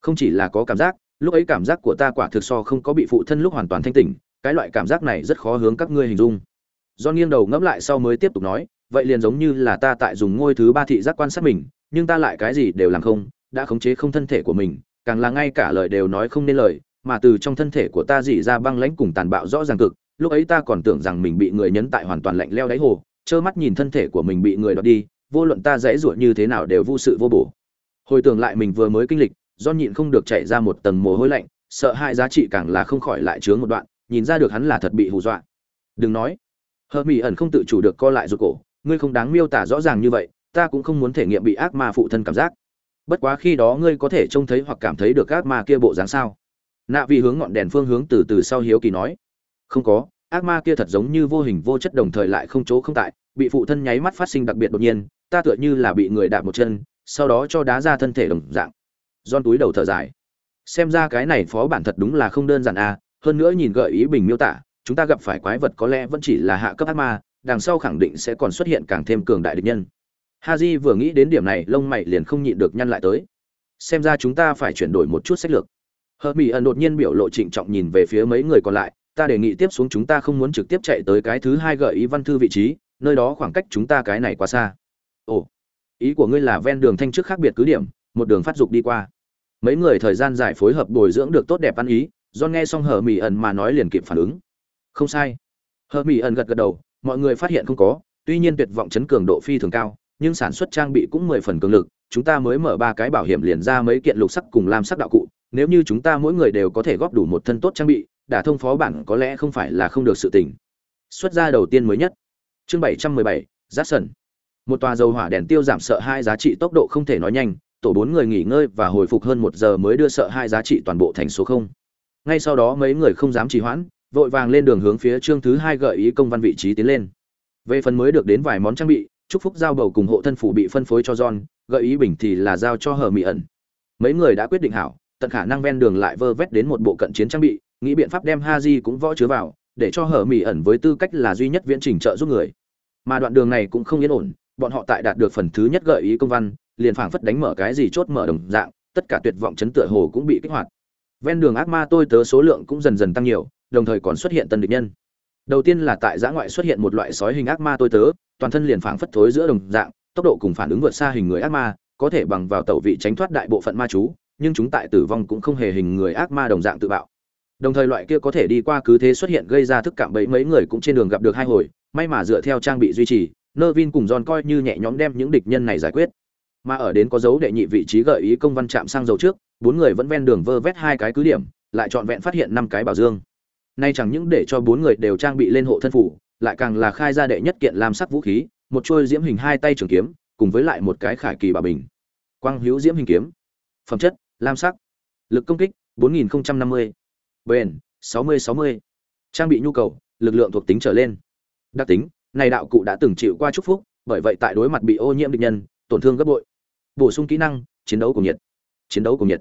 Không chỉ là có cảm giác, lúc ấy cảm giác của ta quả thực so không có bị phụ thân lúc hoàn toàn thanh tỉnh cái loại cảm giác này rất khó hướng các ngươi hình dung. Do nghiêng đầu ngẫm lại sau mới tiếp tục nói, vậy liền giống như là ta tại dùng ngôi thứ ba thị giác quan sát mình, nhưng ta lại cái gì đều làm không, đã khống chế không thân thể của mình, càng là ngay cả lời đều nói không nên lời, mà từ trong thân thể của ta dỉ ra băng lãnh cùng tàn bạo rõ ràng cực, lúc ấy ta còn tưởng rằng mình bị người nhấn tại hoàn toàn lạnh leo đáy hồ, trơ mắt nhìn thân thể của mình bị người đoạt đi, vô luận ta dãy ruột như thế nào đều vô sự vô bổ. Hồi tưởng lại mình vừa mới kinh lịch do nhịn không được chạy ra một tầng mồ hôi lạnh, sợ hãi giá trị càng là không khỏi lại chướng một đoạn nhìn ra được hắn là thật bị hù dọa. Đừng nói. Hờ mỹ ẩn không tự chủ được co lại rụt cổ, ngươi không đáng miêu tả rõ ràng như vậy, ta cũng không muốn thể nghiệm bị ác ma phụ thân cảm giác. Bất quá khi đó ngươi có thể trông thấy hoặc cảm thấy được ác ma kia bộ dáng sao? Nạ vị hướng ngọn đèn phương hướng từ từ sau hiếu kỳ nói. Không có, ác ma kia thật giống như vô hình vô chất đồng thời lại không chỗ không tại, bị phụ thân nháy mắt phát sinh đặc biệt đột nhiên, ta tựa như là bị người đạp một chân, sau đó cho đá ra thân thể đồng dạng. Giòn túi đầu thở dài. Xem ra cái này phó bản thật đúng là không đơn giản à hơn nữa nhìn gợi ý bình miêu tả, chúng ta gặp phải quái vật có lẽ vẫn chỉ là hạ cấp ác ma, đằng sau khẳng định sẽ còn xuất hiện càng thêm cường đại địch nhân. Haji vừa nghĩ đến điểm này, lông mày liền không nhịn được nhăn lại tới. Xem ra chúng ta phải chuyển đổi một chút sách lược. Hờ mỹ ẩn đột nhiên biểu lộ trịnh trọng nhìn về phía mấy người còn lại, ta đề nghị tiếp xuống chúng ta không muốn trực tiếp chạy tới cái thứ hai gợi ý văn thư vị trí, nơi đó khoảng cách chúng ta cái này quá xa. Ồ, ý của ngươi là ven đường thanh trước khác biệt cứ điểm, một đường phát dục đi qua. Mấy người thời gian dài phối hợp bồi dưỡng được tốt đẹp ăn ý John nghe xong hờ mỹ ẩn mà nói liền kịp phản ứng. Không sai. Hờ mỹ ẩn gật gật đầu, mọi người phát hiện không có, tuy nhiên tuyệt vọng chấn cường độ phi thường cao, nhưng sản xuất trang bị cũng mười phần cường lực, chúng ta mới mở ba cái bảo hiểm liền ra mấy kiện lục sắc cùng lam sắc đạo cụ, nếu như chúng ta mỗi người đều có thể góp đủ một thân tốt trang bị, đả thông phó bản có lẽ không phải là không được sự tình. Xuất ra đầu tiên mới nhất. Chương bảy trăm mười bảy một tòa dầu hỏa đèn tiêu giảm sợ hai giá trị tốc độ không thể nói nhanh, tổ bốn người nghỉ ngơi và hồi phục hơn một giờ mới đưa sợ hai giá trị toàn bộ thành số không ngay sau đó mấy người không dám trì hoãn, vội vàng lên đường hướng phía chương thứ hai gợi ý công văn vị trí tiến lên. Về phần mới được đến vài món trang bị, chúc phúc giao bầu cùng hộ thân phủ bị phân phối cho john, gợi ý bình thì là giao cho hờ mỹ ẩn. Mấy người đã quyết định hảo, tận khả năng ven đường lại vơ vét đến một bộ cận chiến trang bị, nghĩ biện pháp đem ha di cũng võ chứa vào, để cho hờ mỹ ẩn với tư cách là duy nhất viễn trình trợ giúp người. Mà đoạn đường này cũng không yên ổn, bọn họ tại đạt được phần thứ nhất gợi ý công văn, liền phảng phất đánh mở cái gì chốt mở đồng dạng, tất cả tuyệt vọng chấn tựa hồ cũng bị kích hoạt ven đường ác ma tôi tớ số lượng cũng dần dần tăng nhiều, đồng thời còn xuất hiện tân địch nhân. Đầu tiên là tại giã ngoại xuất hiện một loại sói hình ác ma tôi tớ, toàn thân liền phảng phất thối giữa đồng dạng, tốc độ cùng phản ứng vượt xa hình người ác ma, có thể bằng vào tẩu vị tránh thoát đại bộ phận ma chú, nhưng chúng tại tử vong cũng không hề hình người ác ma đồng dạng tự bạo. Đồng thời loại kia có thể đi qua cứ thế xuất hiện gây ra thức cảm bẫy mấy người cũng trên đường gặp được hai hồi, may mà dựa theo trang bị duy trì nơ vin cùng giòn coi như nhẹ nhõm đem những địch nhân này giải quyết. Mà ở đến có dấu đệ nhị vị trí gợi ý công văn chạm sang dầu trước bốn người vẫn ven đường vơ vét hai cái cứ điểm, lại trọn vẹn phát hiện năm cái bảo dương. Nay chẳng những để cho bốn người đều trang bị lên hộ thân phủ, lại càng là khai ra đệ nhất kiện làm sắc vũ khí, một trôi diễm hình hai tay trường kiếm, cùng với lại một cái khải kỳ bà bình. Quang hữu diễm hình kiếm. Phẩm chất, lam sắc. Lực công kích 4050. bền 60-60. trang bị nhu cầu, lực lượng thuộc tính trở lên. Đặc tính, này đạo cụ đã từng chịu qua chúc phúc, bởi vậy tại đối mặt bị ô nhiễm địch nhân, tổn thương gấp bội. Bổ sung kỹ năng, chiến đấu cùng nhiệt. Chiến đấu cùng nhiệt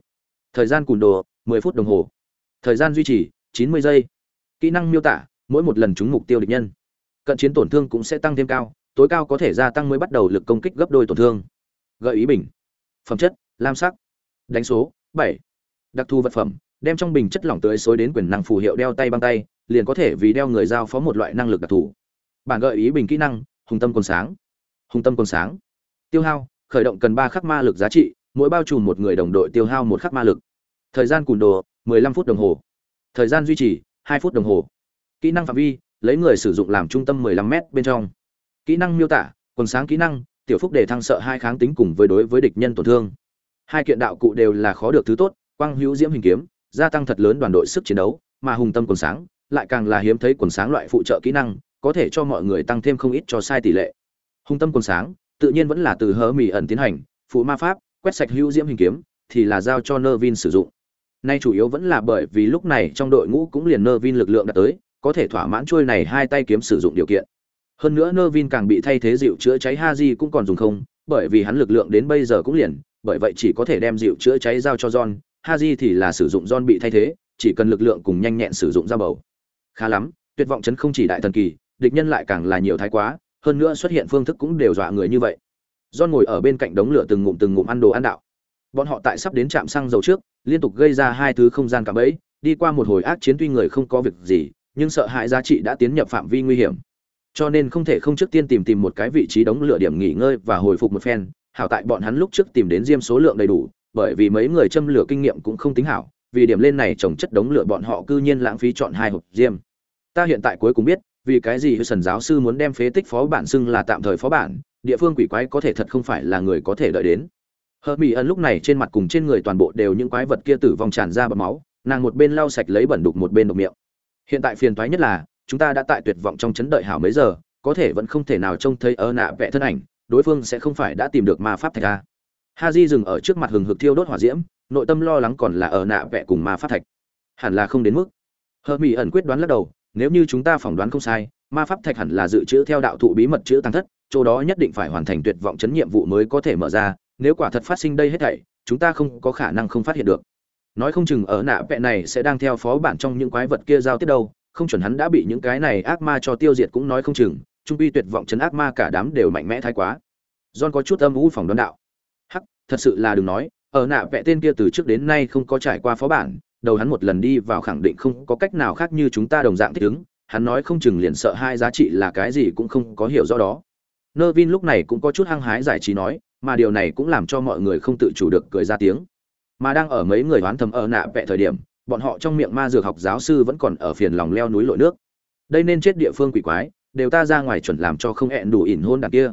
thời gian cùn đồ 10 phút đồng hồ. Thời gian duy trì 90 giây. Kỹ năng miêu tả, mỗi một lần trúng mục tiêu địch nhân. Cận chiến tổn thương cũng sẽ tăng thêm cao, tối cao có thể gia tăng mới bắt đầu lực công kích gấp đôi tổn thương. Gợi ý bình. Phẩm chất, lam sắc. Đánh số, bảy. Đặc thù vật phẩm, đem trong bình chất lỏng tưới xối đến quyền năng phù hiệu đeo tay băng tay, liền có thể vì đeo người giao phó một loại năng lực đặc thù. Bản gợi ý bình kỹ năng, hùng tâm còn sáng. Hùng tâm còn sáng. Tiêu hao, khởi động cần ba khắc ma lực giá trị, mỗi bao trùm một người đồng đội tiêu hao một khắc ma lực thời gian cùn đồ 15 phút đồng hồ. Thời gian duy trì 2 phút đồng hồ. Kỹ năng phạm vi, lấy người sử dụng làm trung tâm 15 m bên trong. Kỹ năng miêu tả, quần sáng kỹ năng, tiểu phúc để thăng sợ hai kháng tính cùng với đối với địch nhân tổn thương. Hai kiện đạo cụ đều là khó được thứ tốt, quang hữu diễm hình kiếm, gia tăng thật lớn đoàn đội sức chiến đấu, mà hùng tâm quần sáng, lại càng là hiếm thấy quần sáng loại phụ trợ kỹ năng, có thể cho mọi người tăng thêm không ít cho sai tỷ lệ. Hùng tâm quần sáng, tự nhiên vẫn là từ hớ mì ẩn tiến hành, phụ ma pháp, quét sạch hữu diễm hình kiếm, thì là giao cho nơ vin sử dụng nay chủ yếu vẫn là bởi vì lúc này trong đội ngũ cũng liền nơ vin lực lượng đã tới, có thể thỏa mãn trôi này hai tay kiếm sử dụng điều kiện. Hơn nữa nơ vin càng bị thay thế dịu chữa cháy ha di cũng còn dùng không, bởi vì hắn lực lượng đến bây giờ cũng liền, bởi vậy chỉ có thể đem dịu chữa cháy giao cho john ha di thì là sử dụng john bị thay thế, chỉ cần lực lượng cùng nhanh nhẹn sử dụng ra bầu. Khá lắm, tuyệt vọng chấn không chỉ đại thần kỳ, địch nhân lại càng là nhiều thái quá, hơn nữa xuất hiện phương thức cũng đều dọa người như vậy. John ngồi ở bên cạnh đống lửa từng ngụm từng ngụm ăn đồ ăn đạo. Bọn họ tại sắp đến trạm xăng dầu trước liên tục gây ra hai thứ không gian cảm ấy đi qua một hồi ác chiến tuy người không có việc gì, nhưng sợ hãi giá trị đã tiến nhập phạm vi nguy hiểm. Cho nên không thể không trước tiên tìm tìm một cái vị trí đóng lửa điểm nghỉ ngơi và hồi phục một phen, hảo tại bọn hắn lúc trước tìm đến diêm số lượng đầy đủ, bởi vì mấy người châm lửa kinh nghiệm cũng không tính hảo, vì điểm lên này trồng chất đống lửa bọn họ cư nhiên lãng phí chọn hai hộp diêm. Ta hiện tại cuối cùng biết, vì cái gì sần giáo sư muốn đem phế tích phó bản xưng là tạm thời phó bản, địa phương quỷ quái có thể thật không phải là người có thể đợi đến hờ mỹ ẩn lúc này trên mặt cùng trên người toàn bộ đều những quái vật kia tử vong tràn ra bọt máu, nàng một bên lau sạch lấy bẩn đục một bên đục miệng. Hiện tại phiền toái nhất là, chúng ta đã tại tuyệt vọng trong chấn đợi hảo mấy giờ, có thể vẫn không thể nào trông thấy ơ nạ vẽ thân ảnh, đối phương sẽ không phải đã tìm được ma pháp thạch à. ha di dừng ở trước mặt hừng hực thiêu đốt hỏa diễm, nội tâm lo lắng còn là ở nạ vẽ cùng ma pháp thạch. Hẳn là không đến mức. Hờ mỹ ẩn quyết đoán lắc đầu, nếu như chúng ta phỏng đoán không sai, ma pháp thạch hẳn là dự trữ theo đạo thụ bí mật chữ tăng thất, chỗ đó nhất định phải hoàn thành tuyệt vọng chấn nhiệm vụ mới có thể mở ra nếu quả thật phát sinh đây hết thảy, chúng ta không có khả năng không phát hiện được. Nói không chừng ở nạ vẽ này sẽ đang theo phó bản trong những quái vật kia giao tiếp đâu, không chuẩn hắn đã bị những cái này ác ma cho tiêu diệt cũng nói không chừng, trung pi tuyệt vọng chấn ác ma cả đám đều mạnh mẽ thái quá. John có chút âm u phòng đoán đạo. Hắc, thật sự là đừng nói, ở nạ vẽ tên kia từ trước đến nay không có trải qua phó bản, đầu hắn một lần đi vào khẳng định không có cách nào khác như chúng ta đồng dạng thích ứng, hắn nói không chừng liền sợ hai giá trị là cái gì cũng không có hiểu rõ đó. Nơ vin lúc này cũng có chút hăng hái giải trí nói mà điều này cũng làm cho mọi người không tự chủ được cười ra tiếng. Mà đang ở mấy người đoán thầm ở nạ vẽ thời điểm, bọn họ trong miệng ma dược học giáo sư vẫn còn ở phiền lòng leo núi lội nước. Đây nên chết địa phương quỷ quái, đều ta ra ngoài chuẩn làm cho không hẹn đủ ỉn hôn đằng kia.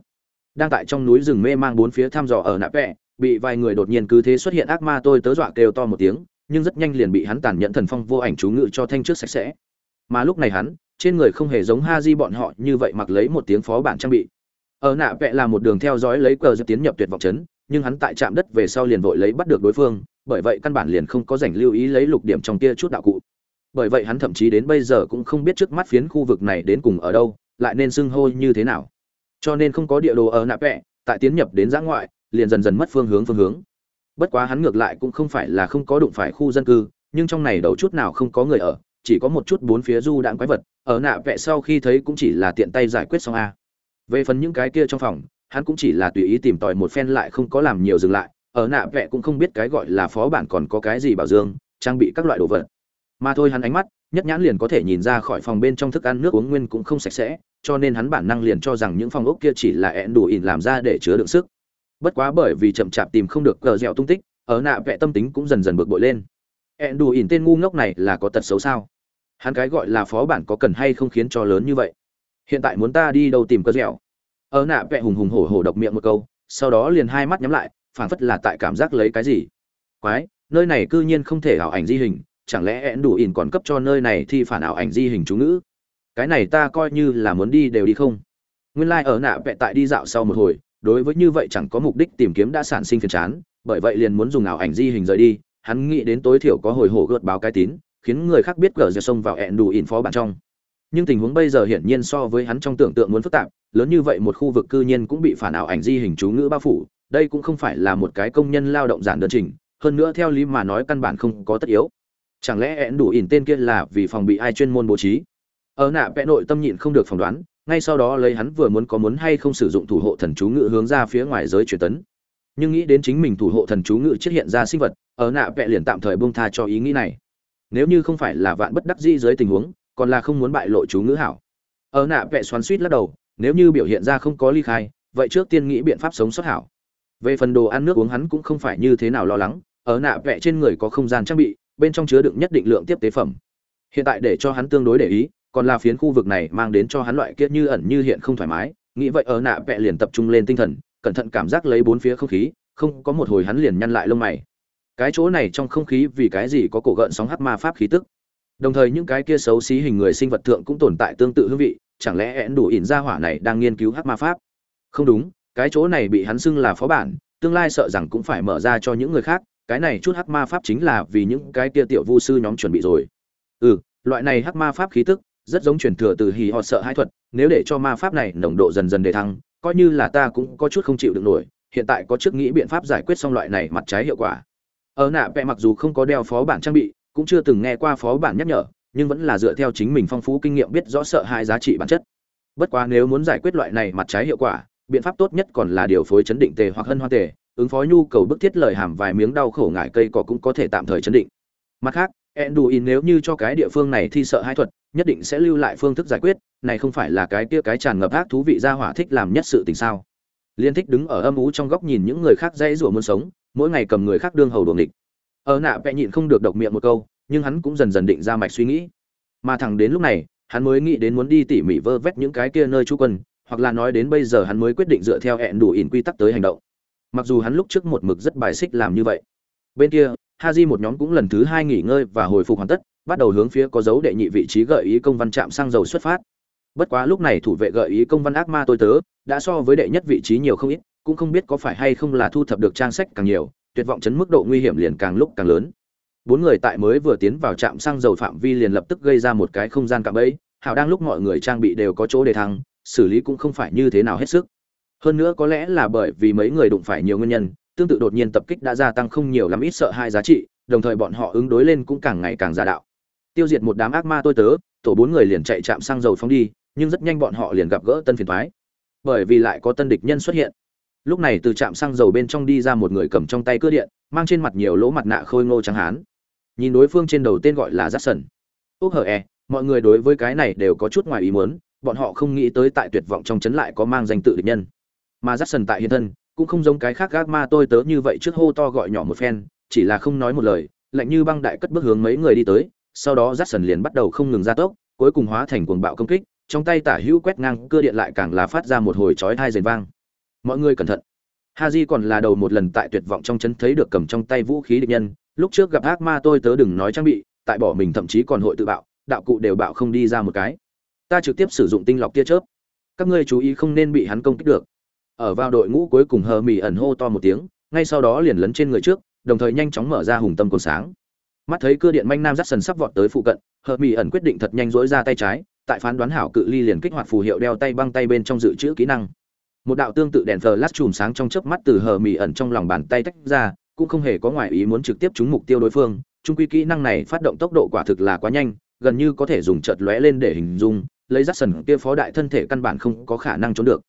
Đang tại trong núi rừng mê mang bốn phía thăm dò ở nạ vẽ bị vài người đột nhiên cứ thế xuất hiện ác ma tôi tớ dọa kêu to một tiếng, nhưng rất nhanh liền bị hắn tàn nhẫn thần phong vô ảnh chú ngự cho thanh trước sạch sẽ. Mà lúc này hắn, trên người không hề giống ha di bọn họ như vậy mặc lấy một tiếng phó bản trang bị ở nạ vẽ là một đường theo dõi lấy cờ dự tiến nhập tuyệt vọng chấn, nhưng hắn tại trạm đất về sau liền vội lấy bắt được đối phương, bởi vậy căn bản liền không có dành lưu ý lấy lục điểm trong kia chút đạo cụ. Bởi vậy hắn thậm chí đến bây giờ cũng không biết trước mắt phiến khu vực này đến cùng ở đâu, lại nên xưng hô như thế nào. Cho nên không có địa đồ ở nạ vẽ tại tiến nhập đến giã ngoại, liền dần dần mất phương hướng phương hướng. Bất quá hắn ngược lại cũng không phải là không có đụng phải khu dân cư, nhưng trong này đầu chút nào không có người ở, chỉ có một chút bốn phía du đãng quái vật, ở nạ vẽ sau khi thấy cũng chỉ là tiện tay giải quyết xong a về phần những cái kia trong phòng, hắn cũng chỉ là tùy ý tìm tòi một phen lại không có làm nhiều dừng lại, ở nạ vẽ cũng không biết cái gọi là phó bản còn có cái gì bảo dương, trang bị các loại đồ vật. Mà thôi hắn ánh mắt, nhất nhãn liền có thể nhìn ra khỏi phòng bên trong thức ăn nước uống nguyên cũng không sạch sẽ, cho nên hắn bản năng liền cho rằng những phòng ốc kia chỉ là ẹn đủ ỉn làm ra để chứa đựng sức. Bất quá bởi vì chậm chạp tìm không được cờ dẻo tung tích, ở nạ vẽ tâm tính cũng dần dần bực bội lên. Ẹn đủ ỉn tên ngu ngốc này là có tật xấu sao? Hắn cái gọi là phó bản có cần hay không khiến cho lớn như vậy? Hiện tại muốn ta đi đâu tìm cơ dẻo? Ở nạ vẽ hùng hùng hổ hổ độc miệng một câu, sau đó liền hai mắt nhắm lại, phảng phất là tại cảm giác lấy cái gì. Quái, nơi này cư nhiên không thể ảo ảnh di hình, chẳng lẽ ẹn đủ ỉn còn cấp cho nơi này thì phản ảo ảnh di hình chú ngữ? Cái này ta coi như là muốn đi đều đi không. Nguyên lai、like、ở nạ vẹ tại đi dạo sau một hồi, đối với như vậy chẳng có mục đích tìm kiếm đã sản sinh phiền chán, bởi vậy liền muốn dùng ảo ảnh di hình rời đi, hắn nghĩ đến tối thiểu có hồi hổ gợt báo cái tín, khiến người khác biết gờ ra sông vào ẹn đủ ỉn phó bản trong nhưng tình huống bây giờ hiển nhiên so với hắn trong tưởng tượng muốn phức tạp, lớn như vậy một khu vực cư nhiên cũng bị phản ảo ảnh di hình chú ngữ bao phủ, đây cũng không phải là một cái công nhân lao động giản đơn trình, hơn nữa theo lý mà nói căn bản không có tất yếu. Chẳng lẽ ẹn đủ ỉn tên kia là vì phòng bị ai chuyên môn bố trí? Ở nạ vẽ nội tâm nhịn không được phỏng đoán, ngay sau đó lấy hắn vừa muốn có muốn hay không sử dụng thủ hộ thần chú ngữ hướng ra phía ngoài giới truyền tấn. Nhưng nghĩ đến chính mình thủ hộ thần chú ngữ chết hiện ra sinh vật, ở nạ vẽ liền tạm thời buông tha cho ý nghĩ này. Nếu như không phải là vạn bất đắc dĩ dưới tình huống còn là không muốn bại lộ chú ngữ hảo. Ở nạ vẽ xoắn suýt lắc đầu, nếu như biểu hiện ra không có ly khai, vậy trước tiên nghĩ biện pháp sống sót hảo. Về phần đồ ăn nước uống hắn cũng không phải như thế nào lo lắng, ở nạ vẽ trên người có không gian trang bị, bên trong chứa đựng nhất định lượng tiếp tế phẩm. Hiện tại để cho hắn tương đối để ý, còn là phiến khu vực này mang đến cho hắn loại kiết như ẩn như hiện không thoải mái, nghĩ vậy ở nạ vẽ liền tập trung lên tinh thần, cẩn thận cảm giác lấy bốn phía không khí, không có một hồi hắn liền nhăn lại lông mày. Cái chỗ này trong không khí vì cái gì có cổ gợn sóng hắc ma pháp khí tức? Đồng thời những cái kia xấu xí hình người sinh vật thượng cũng tồn tại tương tự hương vị, chẳng lẽ én đủ ỉn ra hỏa này đang nghiên cứu hắc ma pháp? Không đúng, cái chỗ này bị hắn xưng là phó bản, tương lai sợ rằng cũng phải mở ra cho những người khác, cái này chút hắc ma pháp chính là vì những cái kia tiểu vu sư nhóm chuẩn bị rồi. Ừ loại này hắc ma pháp khí tức, rất giống truyền thừa từ hì họ sợ hai thuật, nếu để cho ma pháp này nồng độ dần dần đề thăng, coi như là ta cũng có chút không chịu được nổi, hiện tại có trước nghĩ biện pháp giải quyết xong loại này mặt trái hiệu quả. Ở nạ vẽ mặc dù không có đeo phó bản trang bị cũng chưa từng nghe qua phó bản nhắc nhở nhưng vẫn là dựa theo chính mình phong phú kinh nghiệm biết rõ sợ hai giá trị bản chất bất quá nếu muốn giải quyết loại này mặt trái hiệu quả biện pháp tốt nhất còn là điều phối chấn định tề hoặc hân hoa tề ứng phó nhu cầu bức thiết lời hàm vài miếng đau khổ ngải cây cỏ cũng có thể tạm thời chấn định mặt khác Enduin nếu như cho cái địa phương này thi sợ hai thuật, nhất định sẽ lưu lại phương thức giải quyết, này không phải là cái kia cái tràn ngập ác thú vị ra hỏa thích làm nhất sự tình sao? Liên thích đứng ở âm ú trong góc nhìn những người khác dãy rủa muốn sống, mỗi ngày cầm người khác đương hầu đuổi nghịch. Ở nạ vẽ nhịn không được độc miệng một câu, nhưng hắn cũng dần dần định ra mạch suy nghĩ. Mà thẳng đến lúc này, hắn mới nghĩ đến muốn đi tỉ mỉ vơ vét những cái kia nơi chú quân, hoặc là nói đến bây giờ hắn mới quyết định dựa theo hẹn đủ ỉn quy tắc tới hành động. Mặc dù hắn lúc trước một mực rất bài xích làm như vậy. Bên kia, Haji một nhóm cũng lần thứ hai nghỉ ngơi và hồi phục hoàn tất, bắt đầu hướng phía có dấu đệ nhị vị trí gợi ý công văn chạm xăng dầu xuất phát. Bất quá lúc này thủ vệ gợi ý công văn ác ma tôi tớ đã so với đệ nhất vị trí nhiều không ít, cũng không biết có phải hay không là thu thập được trang sách càng nhiều, tuyệt vọng chấn mức độ nguy hiểm liền càng lúc càng lớn. Bốn người tại mới vừa tiến vào trạm xăng dầu phạm vi liền lập tức gây ra một cái không gian cạm bẫy, hảo đang lúc mọi người trang bị đều có chỗ để thăng, xử lý cũng không phải như thế nào hết sức. Hơn nữa có lẽ là bởi vì mấy người đụng phải nhiều nguyên nhân, tương tự đột nhiên tập kích đã gia tăng không nhiều lắm ít sợ hai giá trị, đồng thời bọn họ ứng đối lên cũng càng ngày càng giả đạo. Tiêu diệt một đám ác ma tôi tớ, tổ bốn người liền chạy chạm xăng dầu phóng đi, nhưng rất nhanh bọn họ liền gặp gỡ tân phiền toái. Bởi vì lại có tân địch nhân xuất hiện. Lúc này từ trạm xăng dầu bên trong đi ra một người cầm trong tay cưa điện, mang trên mặt nhiều lỗ mặt nạ khôi ngô trắng hán. Nhìn đối phương trên đầu tên gọi là Jackson. Úc hờ e, mọi người đối với cái này đều có chút ngoài ý muốn, bọn họ không nghĩ tới tại tuyệt vọng trong chấn lại có mang danh tự địch nhân. Mà Jackson tại hiện thân, cũng không giống cái khác gác ma tôi tớ như vậy trước hô to gọi nhỏ một phen, chỉ là không nói một lời, lạnh như băng đại cất bước hướng mấy người đi tới, sau đó Jackson liền bắt đầu không ngừng ra tốc, cuối cùng hóa thành cuồng bạo công kích, trong tay tả hữu quét ngang cưa điện lại càng là phát ra một hồi chói tai rền vang. Mọi người cẩn thận. Haji còn là đầu một lần tại tuyệt vọng trong chấn thấy được cầm trong tay vũ khí địch nhân, lúc trước gặp ác ma tôi tớ đừng nói trang bị, tại bỏ mình thậm chí còn hội tự bạo, đạo cụ đều bạo không đi ra một cái. Ta trực tiếp sử dụng tinh lọc tia chớp. Các ngươi chú ý không nên bị hắn công kích được. Ở vào đội ngũ cuối cùng hờ mì ẩn hô to một tiếng, ngay sau đó liền lấn trên người trước, đồng thời nhanh chóng mở ra hùng tâm cột sáng mắt thấy cưa điện manh nam dắt sần sắp vọt tới phụ cận hờ mì ẩn quyết định thật nhanh dỗi ra tay trái tại phán đoán hảo cự ly liền kích hoạt phù hiệu đeo tay băng tay bên trong dự trữ kỹ năng một đạo tương tự đèn flash chùm sáng trong chớp mắt từ hờ mị ẩn trong lòng bàn tay tách ra, cũng không hề có ngoại ý muốn trực tiếp trúng mục tiêu đối phương. Trung quy kỹ năng này phát động tốc độ quả thực là quá nhanh, gần như có thể dùng chợt lóe lên để hình dung, lấy rát sần kia phó đại thân thể căn bản không có khả năng trốn được.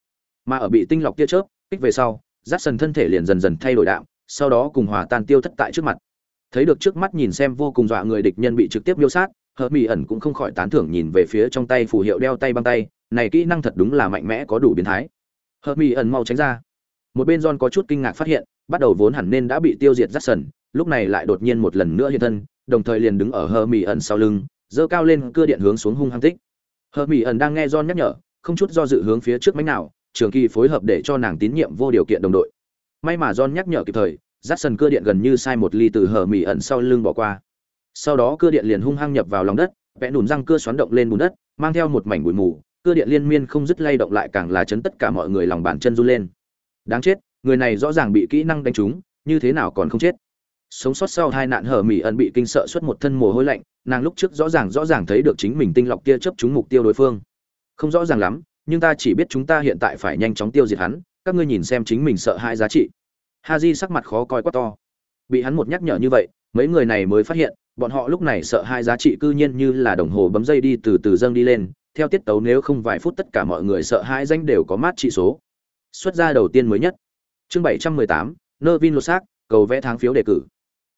Mà ở bị tinh lọc tia chớp, kích về sau rát sần thân thể liền dần dần thay đổi đạo, sau đó cùng hòa tan tiêu thất tại trước mặt. Thấy được trước mắt nhìn xem vô cùng dọa người địch nhân bị trực tiếp miêu sát, hờ mỹ ẩn cũng không khỏi tán thưởng nhìn về phía trong tay phù hiệu đeo tay băng tay, này kỹ năng thật đúng là mạnh mẽ có đủ biến thái hợp mỹ ẩn mau tránh ra. Một bên john có chút kinh ngạc phát hiện, bắt đầu vốn hẳn nên đã bị tiêu diệt rắt sần, lúc này lại đột nhiên một lần nữa hiện thân, đồng thời liền đứng ở hờ mỹ ẩn sau lưng, giơ cao lên cưa điện hướng xuống hung hăng tích. Hờ mỹ ẩn đang nghe john nhắc nhở, không chút do dự hướng phía trước mấy nào, trường kỳ phối hợp để cho nàng tín nhiệm vô điều kiện đồng đội. May mà john nhắc nhở kịp thời, rát sần cưa điện gần như sai một ly từ hở mỉ ẩn sau lưng bỏ qua. Sau đó cưa điện liền hung hăng nhập vào lòng đất, vẽ nùn răng cưa xoắn động lên bùn đất, mang theo một mảnh bụi mù cưa điện liên miên không dứt lay động lại càng là chấn tất cả mọi người lòng bàn chân run lên. Đáng chết người này rõ ràng bị kỹ năng đánh trúng như thế nào còn không chết? Sống sót sau hai nạn hở mỉ ẩn bị kinh sợ suốt một thân mồ hôi lạnh nàng lúc trước rõ ràng rõ ràng thấy được chính mình tinh lọc kia chấp trúng mục tiêu đối phương. Không rõ ràng lắm nhưng ta chỉ biết chúng ta hiện tại phải nhanh chóng tiêu diệt hắn các ngươi nhìn xem chính mình sợ hai giá trị. Haji sắc mặt khó coi quá to. Bị hắn một nhắc nhở như vậy, mấy người này mới phát hiện, bọn họ lúc này sợ hai giá trị cư nhiên như là đồng hồ bấm dây đi từ từ dâng đi lên, theo tiết tấu nếu không vài phút tất cả mọi người sợ hãi danh đều có mát trị số. Xuất ra đầu tiên mới nhất. Chương 718, Nervin lột xác, cầu vẽ tháng phiếu đề cử.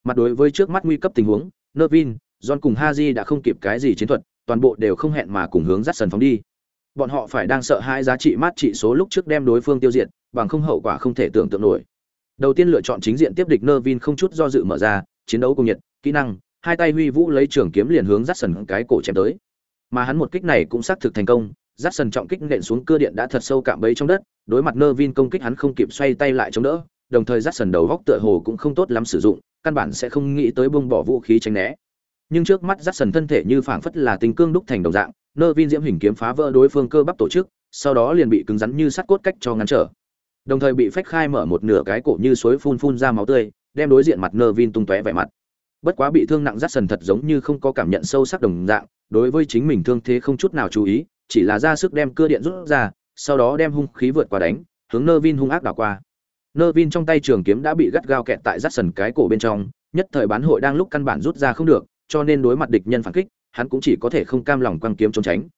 Mặt đối với trước mắt nguy cấp tình huống, Nervin, John cùng Haji đã không kịp cái gì chiến thuật, toàn bộ đều không hẹn mà cùng hướng dắt sần phóng đi. Bọn họ phải đang sợ hai giá trị mát trị số lúc trước đem đối phương tiêu diệt, bằng không hậu quả không thể tưởng tượng nổi. Đầu tiên lựa chọn chính diện tiếp địch Nervin không chút do dự mở ra, chiến đấu cùng nhiệt, kỹ năng, hai tay huy vũ lấy trường kiếm liền hướng dắt sần cái cổ chém tới. Mà hắn một kích này cũng xác thực thành công, Jackson trọng kích nện xuống cưa điện đã thật sâu cạm bẫy trong đất, đối mặt Nervin công kích hắn không kịp xoay tay lại chống đỡ, đồng thời Jackson đầu góc tựa hồ cũng không tốt lắm sử dụng, căn bản sẽ không nghĩ tới buông bỏ vũ khí tránh né. Nhưng trước mắt Jackson thân thể như phảng phất là tinh cương đúc thành đồng dạng, Nervin diễm hình kiếm phá vỡ đối phương cơ bắp tổ chức, sau đó liền bị cứng rắn như sắt cốt cách cho ngăn trở. Đồng thời bị phách khai mở một nửa cái cổ như suối phun phun ra máu tươi đem đối diện mặt nơ vin tung tóe vẻ mặt bất quá bị thương nặng rát sần thật giống như không có cảm nhận sâu sắc đồng dạng, đối với chính mình thương thế không chút nào chú ý, chỉ là ra sức đem cưa điện rút ra, sau đó đem hung khí vượt qua đánh, hướng nơ vin hung ác đảo qua. Nơ vin trong tay trường kiếm đã bị gắt gao kẹt tại rát sần cái cổ bên trong, nhất thời bán hội đang lúc căn bản rút ra không được, cho nên đối mặt địch nhân phản kích, hắn cũng chỉ có thể không cam lòng quăng kiếm trốn tránh.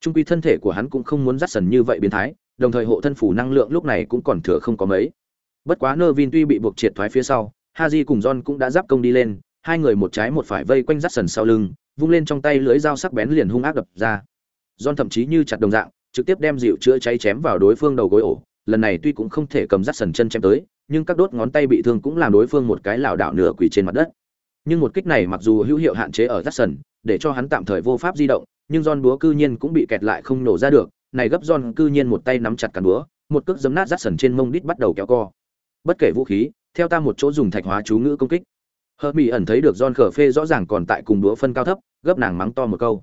Trung quy thân thể của hắn cũng không muốn rát sần như vậy biến thái, đồng thời hộ thân phủ năng lượng lúc này cũng còn thừa không có mấy. Bất quá nơ vin tuy bị buộc triệt thoái phía sau, haji cùng john cũng đã giáp công đi lên hai người một trái một phải vây quanh rắt sần sau lưng vung lên trong tay lưới dao sắc bén liền hung ác đập ra john thậm chí như chặt đồng dạng trực tiếp đem dịu chữa cháy chém vào đối phương đầu gối ổ lần này tuy cũng không thể cầm rắt sần chân chém tới nhưng các đốt ngón tay bị thương cũng làm đối phương một cái lảo đảo nửa quỳ trên mặt đất nhưng một kích này mặc dù hữu hiệu hạn chế ở rắt sần để cho hắn tạm thời vô pháp di động nhưng John búa cư nhiên cũng bị kẹt lại không nổ ra được, này gấp John cư nhiên một tay nắm chặt cán búa, một cước giấm nát rắt sần trên mông đít bắt đầu kéo co. Bất kể vũ khí, theo ta một chỗ dùng thạch hóa chú ngữ công kích. Hờ Mỹ ẩn thấy được John khở phê rõ ràng còn tại cùng đũa phân cao thấp, gấp nàng mắng to một câu.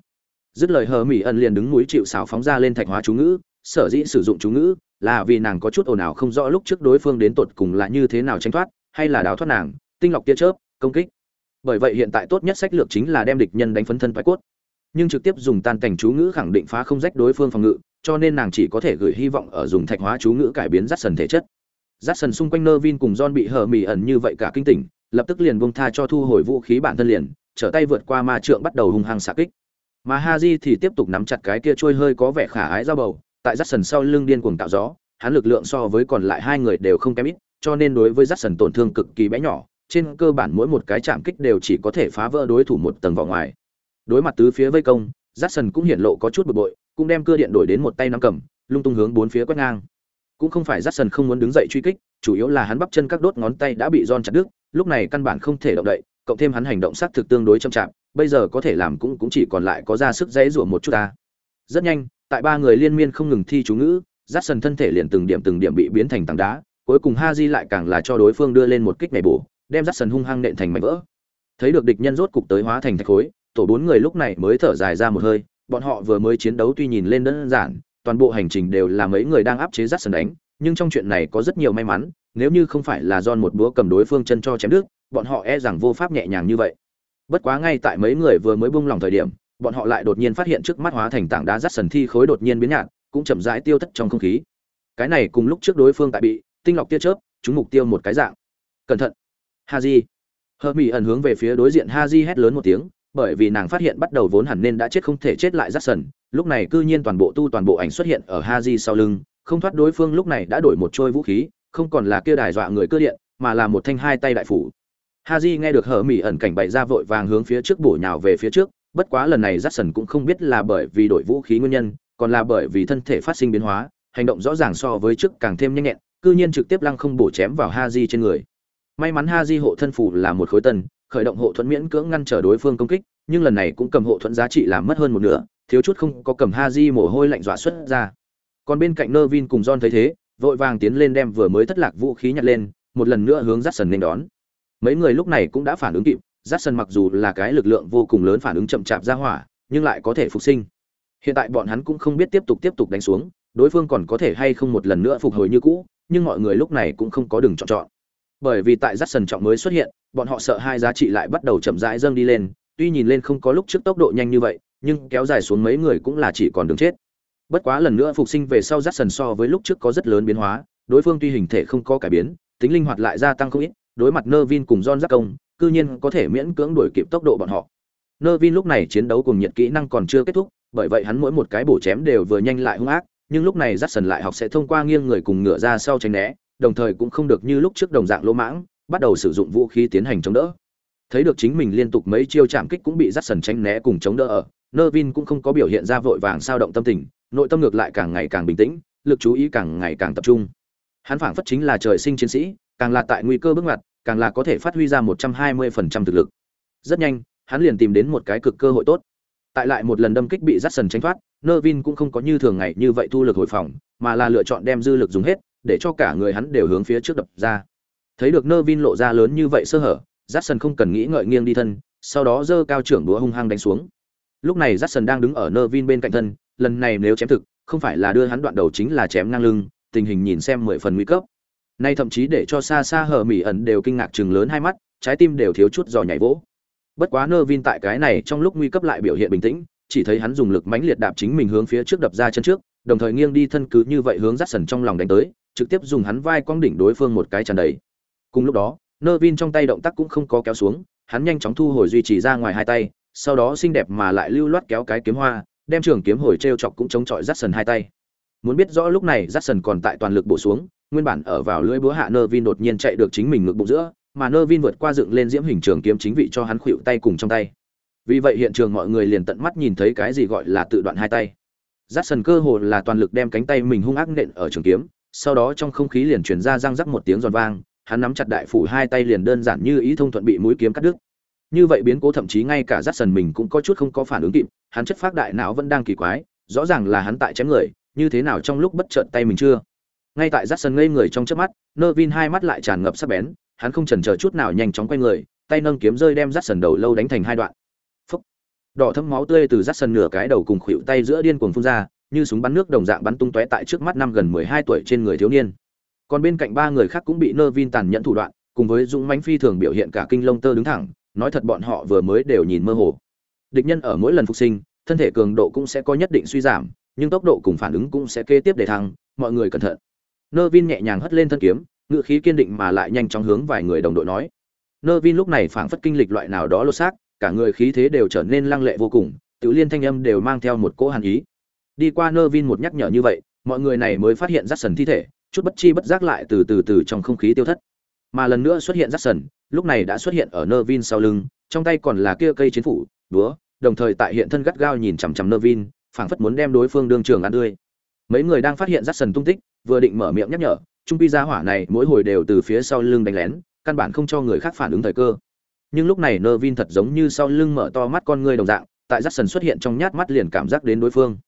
Dứt lời Hờ Mỹ ẩn liền đứng núi chịu sào phóng ra lên thạch hóa chú ngữ, sở dĩ sử dụng chú ngữ là vì nàng có chút ồn ào không rõ lúc trước đối phương đến tột cùng là như thế nào tránh thoát, hay là đào thoát nàng, tinh lọc tia chớp, công kích. Bởi vậy hiện tại tốt nhất sách lược chính là đem địch nhân đánh phấn thân phái cốt nhưng trực tiếp dùng tan cảnh chú ngữ khẳng định phá không rách đối phương phòng ngự cho nên nàng chỉ có thể gửi hy vọng ở dùng thạch hóa chú ngữ cải biến rát sần thể chất rát sần xung quanh nơ vin cùng john bị Hờ mỉ ẩn như vậy cả kinh tỉnh lập tức liền buông tha cho thu hồi vũ khí bản thân liền, trở tay vượt qua ma trượng bắt đầu hung hăng xạ kích. Mà ha di thì tiếp tục nắm chặt cái kia trôi hơi có vẻ khả ái ra bầu, tại rát sần sau lưng điên cuồng tạo gió, hắn lực lượng so với còn lại hai người đều không kém ít, cho nên đối với rát sần tổn thương cực kỳ bé nhỏ, trên cơ bản mỗi một cái chạm kích đều chỉ có thể phá vỡ đối thủ một tầng vỏ ngoài. Đối mặt tứ phía vây công rát sần cũng hiện lộ có chút bực bội, cũng đem cưa điện đổi đến một tay nắm cầm, lung tung hướng bốn phía quét ngang. Cũng không phải rát sần không muốn đứng dậy truy kích, chủ yếu là hắn bắp chân các đốt ngón tay đã bị giòn chặt đứt lúc này căn bản không thể động đậy, cộng thêm hắn hành động xác thực tương đối chậm chạp, bây giờ có thể làm cũng cũng chỉ còn lại có ra sức dễ rủa một chút ta. Rất nhanh, tại ba người liên miên không ngừng thi chú ngữ rát sần thân thể liền từng điểm từng điểm bị biến thành tảng đá, cuối cùng ha di lại càng là cho đối phương đưa lên một kích này bổ, đem rát sần hung hăng nện thành mảnh vỡ. Thấy được địch nhân rốt cục tới hóa thành thạch khối, tổ bốn người lúc này mới thở dài ra một hơi, bọn họ vừa mới chiến đấu tuy nhìn lên đơn giản, toàn bộ hành trình đều là mấy người đang áp chế rát sần đánh nhưng trong chuyện này có rất nhiều may mắn, nếu như không phải là do một búa cầm đối phương chân cho chém đứt, bọn họ e rằng vô pháp nhẹ nhàng như vậy. Bất quá ngay tại mấy người vừa mới bung lòng thời điểm, bọn họ lại đột nhiên phát hiện trước mắt hóa thành tảng đá rắt sần thi khối đột nhiên biến nhạt, cũng chậm rãi tiêu thất trong không khí. Cái này cùng lúc trước đối phương tại bị tinh lọc tia chớp chúng mục tiêu một cái dạng. Cẩn thận. Haji. Hơ mỹ ẩn hướng về phía đối diện haji hét lớn một tiếng, bởi vì nàng phát hiện bắt đầu vốn hẳn nên đã chết không thể chết lại rắt sần, lúc này cư nhiên toàn bộ tu toàn bộ ảnh xuất hiện ở ha di sau lưng không thoát đối phương lúc này đã đổi một trôi vũ khí, không còn là kia đài dọa người cơ điện, mà là một thanh hai tay đại phủ. Ha di nghe được hở mỹ ẩn cảnh bày ra vội vàng hướng phía trước bổ nhào về phía trước, bất quá lần này rát sần cũng không biết là bởi vì đổi vũ khí nguyên nhân, còn là bởi vì thân thể phát sinh biến hóa, hành động rõ ràng so với trước càng thêm nhanh nhẹn, cư nhiên trực tiếp lăng không bổ chém vào ha di trên người. May mắn ha di hộ thân phủ là một khối tân, khởi động hộ thuẫn miễn cưỡng ngăn trở đối phương công kích, nhưng lần này cũng cầm hộ thuẫn giá trị làm mất hơn một nửa, thiếu chút không có cầm Haji mồ hôi lạnh dọa xuất ra còn bên cạnh Nervin cùng John thấy thế, vội vàng tiến lên đem vừa mới thất lạc vũ khí nhặt lên, một lần nữa hướng Jackson nên đón. Mấy người lúc này cũng đã phản ứng kịp, Jackson mặc dù là cái lực lượng vô cùng lớn phản ứng chậm chạp ra hỏa, nhưng lại có thể phục sinh. Hiện tại bọn hắn cũng không biết tiếp tục tiếp tục đánh xuống, đối phương còn có thể hay không một lần nữa phục hồi như cũ, nhưng mọi người lúc này cũng không có đường chọn chọn. Bởi vì tại Jackson trọng mới xuất hiện, bọn họ sợ hai giá trị lại bắt đầu chậm rãi dâng đi lên, tuy nhìn lên không có lúc trước tốc độ nhanh như vậy, nhưng kéo dài xuống mấy người cũng là chỉ còn đường chết bất quá lần nữa phục sinh về sau rát sần so với lúc trước có rất lớn biến hóa, đối phương tuy hình thể không có cải biến, tính linh hoạt lại gia tăng không ít, đối mặt nơ vin cùng john giác công cư nhiên có thể miễn cưỡng đuổi kịp tốc độ bọn họ. Nơ vin lúc này chiến đấu cùng nhiệt kỹ năng còn chưa kết thúc, bởi vậy hắn mỗi một cái bổ chém đều vừa nhanh lại hung ác, nhưng lúc này rát sần lại học sẽ thông qua nghiêng người cùng ngựa ra sau tránh né, đồng thời cũng không được như lúc trước đồng dạng lỗ mãng, bắt đầu sử dụng vũ khí tiến hành chống đỡ. Thấy được chính mình liên tục mấy chiêu chạm kích cũng bị rát sần tránh né cùng chống đỡ ở nơ vin cũng không có biểu hiện ra vội vàng sao động tâm tình nội tâm ngược lại càng ngày càng bình tĩnh lực chú ý càng ngày càng tập trung. Hắn phảng phất chính là trời sinh chiến sĩ càng là tại nguy cơ bước ngoặt càng là có thể phát huy ra một trăm hai mươi phần trăm thực lực. Rất nhanh hắn liền tìm đến một cái cực cơ hội tốt. Tại lại một lần đâm kích bị dắt sần tránh thoát nơ vin cũng không có như thường ngày như vậy thu lực hồi phòng mà là lựa chọn đem dư lực dùng hết để cho cả người hắn đều hướng phía trước đập ra. Thấy được nơ vin lộ ra lớn như vậy sơ hở Jackson không cần nghĩ ngợi nghiêng đi thân, sau đó giơ cao trưởng đũa hung hăng đánh xuống. Lúc này Jackson đang đứng ở Nervin bên cạnh thân, lần này nếu chém thực, không phải là đưa hắn đoạn đầu chính là chém ngang lưng, tình hình nhìn xem mười phần nguy cấp. Nay thậm chí để cho xa xa hở mỉ ẩn đều kinh ngạc trừng lớn hai mắt, trái tim đều thiếu chút giò nhảy vỗ. Bất quá Nervin tại cái này trong lúc nguy cấp lại biểu hiện bình tĩnh, chỉ thấy hắn dùng lực mãnh liệt đạp chính mình hướng phía trước đập ra chân trước đồng thời nghiêng đi thân cứ như vậy hướng rát sần trong lòng đánh tới trực tiếp dùng hắn vai quăng đỉnh đối phương một cái tràn đầy cùng lúc đó nơ vin trong tay động tác cũng không có kéo xuống hắn nhanh chóng thu hồi duy trì ra ngoài hai tay sau đó xinh đẹp mà lại lưu loát kéo cái kiếm hoa đem trường kiếm hồi treo chọc cũng chống chọi rát sần hai tay. Muốn biết rõ lúc này rát sần còn tại toàn lực bổ xuống, nguyên bản ở vào lưỡi búa hạ nơ vin đột nhiên chạy được chính mình ngực bụng giữa, mà nơ vin vượt qua dựng lên diễm hình trường kiếm chính vị cho hắn khuỵu tay cùng trong tay. Vì vậy hiện trường mọi người liền tận mắt nhìn thấy cái gì gọi là tự đoạn hai tay. Rát sần cơ hồ là toàn lực đem cánh tay mình hung ác nện ở trường kiếm, sau đó trong không khí liền chuyển ra răng rắc một tiếng giòn vang, hắn nắm chặt đại phủ hai tay liền đơn giản như ý thông thuận bị mũi kiếm cắt đứt như vậy biến cố thậm chí ngay cả rát sần mình cũng có chút không có phản ứng kịp, hắn chất phát đại não vẫn đang kỳ quái, rõ ràng là hắn tại chém người, như thế nào trong lúc bất chợt tay mình chưa? Ngay tại rát sần ngây người trong chớp mắt nơ vin hai mắt lại tràn ngập sắc bén, hắn không chần chờ chút nào nhanh chóng quay người, tay nâng kiếm rơi đem rát sần đầu lâu đánh thành hai đoạn. Phúc. Đỏ thấm máu tươi từ rát sần nửa cái đầu cùng khuỵu tay giữa điên cuồng phun ra, như súng bắn nước đồng dạng bắn tung tóe tại trước mắt năm gần mười hai tuổi trên người thiếu niên. Còn bên cạnh ba người khác cũng bị nơ vin tàn nhẫn thủ đoạn, cùng với dũng mãnh phi thường biểu hiện cả kinh lông tơ đứng thẳng nói thật bọn họ vừa mới đều nhìn mơ hồ. Địch nhân ở mỗi lần phục sinh, thân thể cường độ cũng sẽ có nhất định suy giảm, nhưng tốc độ cùng phản ứng cũng sẽ kế tiếp để thăng, mọi người cẩn thận. Nơ vin nhẹ nhàng hất lên thân kiếm, ngự khí kiên định mà lại nhanh chóng hướng vài người đồng đội nói. Nơ vin lúc này phảng phất kinh lịch loại nào đó lột xác, cả người khí thế đều trở nên lăng lệ vô cùng, tự liên thanh âm đều mang theo một cỗ hàn ý. Đi qua nơ vin một nhắc nhở như vậy, mọi người này mới phát hiện rắt sần thi thể, chút bất chi bất giác lại từ từ từ trong không khí tiêu thất. Mà lần nữa xuất hiện rắt sần lúc này đã xuất hiện ở nơ vin sau lưng, trong tay còn là kia cây chiến phủ đúa đồng thời tại hiện thân gắt gao nhìn chằm chằm nơ vin phảng phất muốn đem đối phương đương trường ăn tươi. Mấy người đang phát hiện rắt sần tung tích, vừa định mở miệng nhắc nhở, trung pi gia hỏa này mỗi hồi đều từ phía sau lưng đánh lén, căn bản không cho người khác phản ứng thời cơ. Nhưng lúc này nơ vin thật giống như sau lưng mở to mắt con ngươi đồng dạng, tại rắt sần xuất hiện trong nhát mắt liền cảm giác đến đối phương.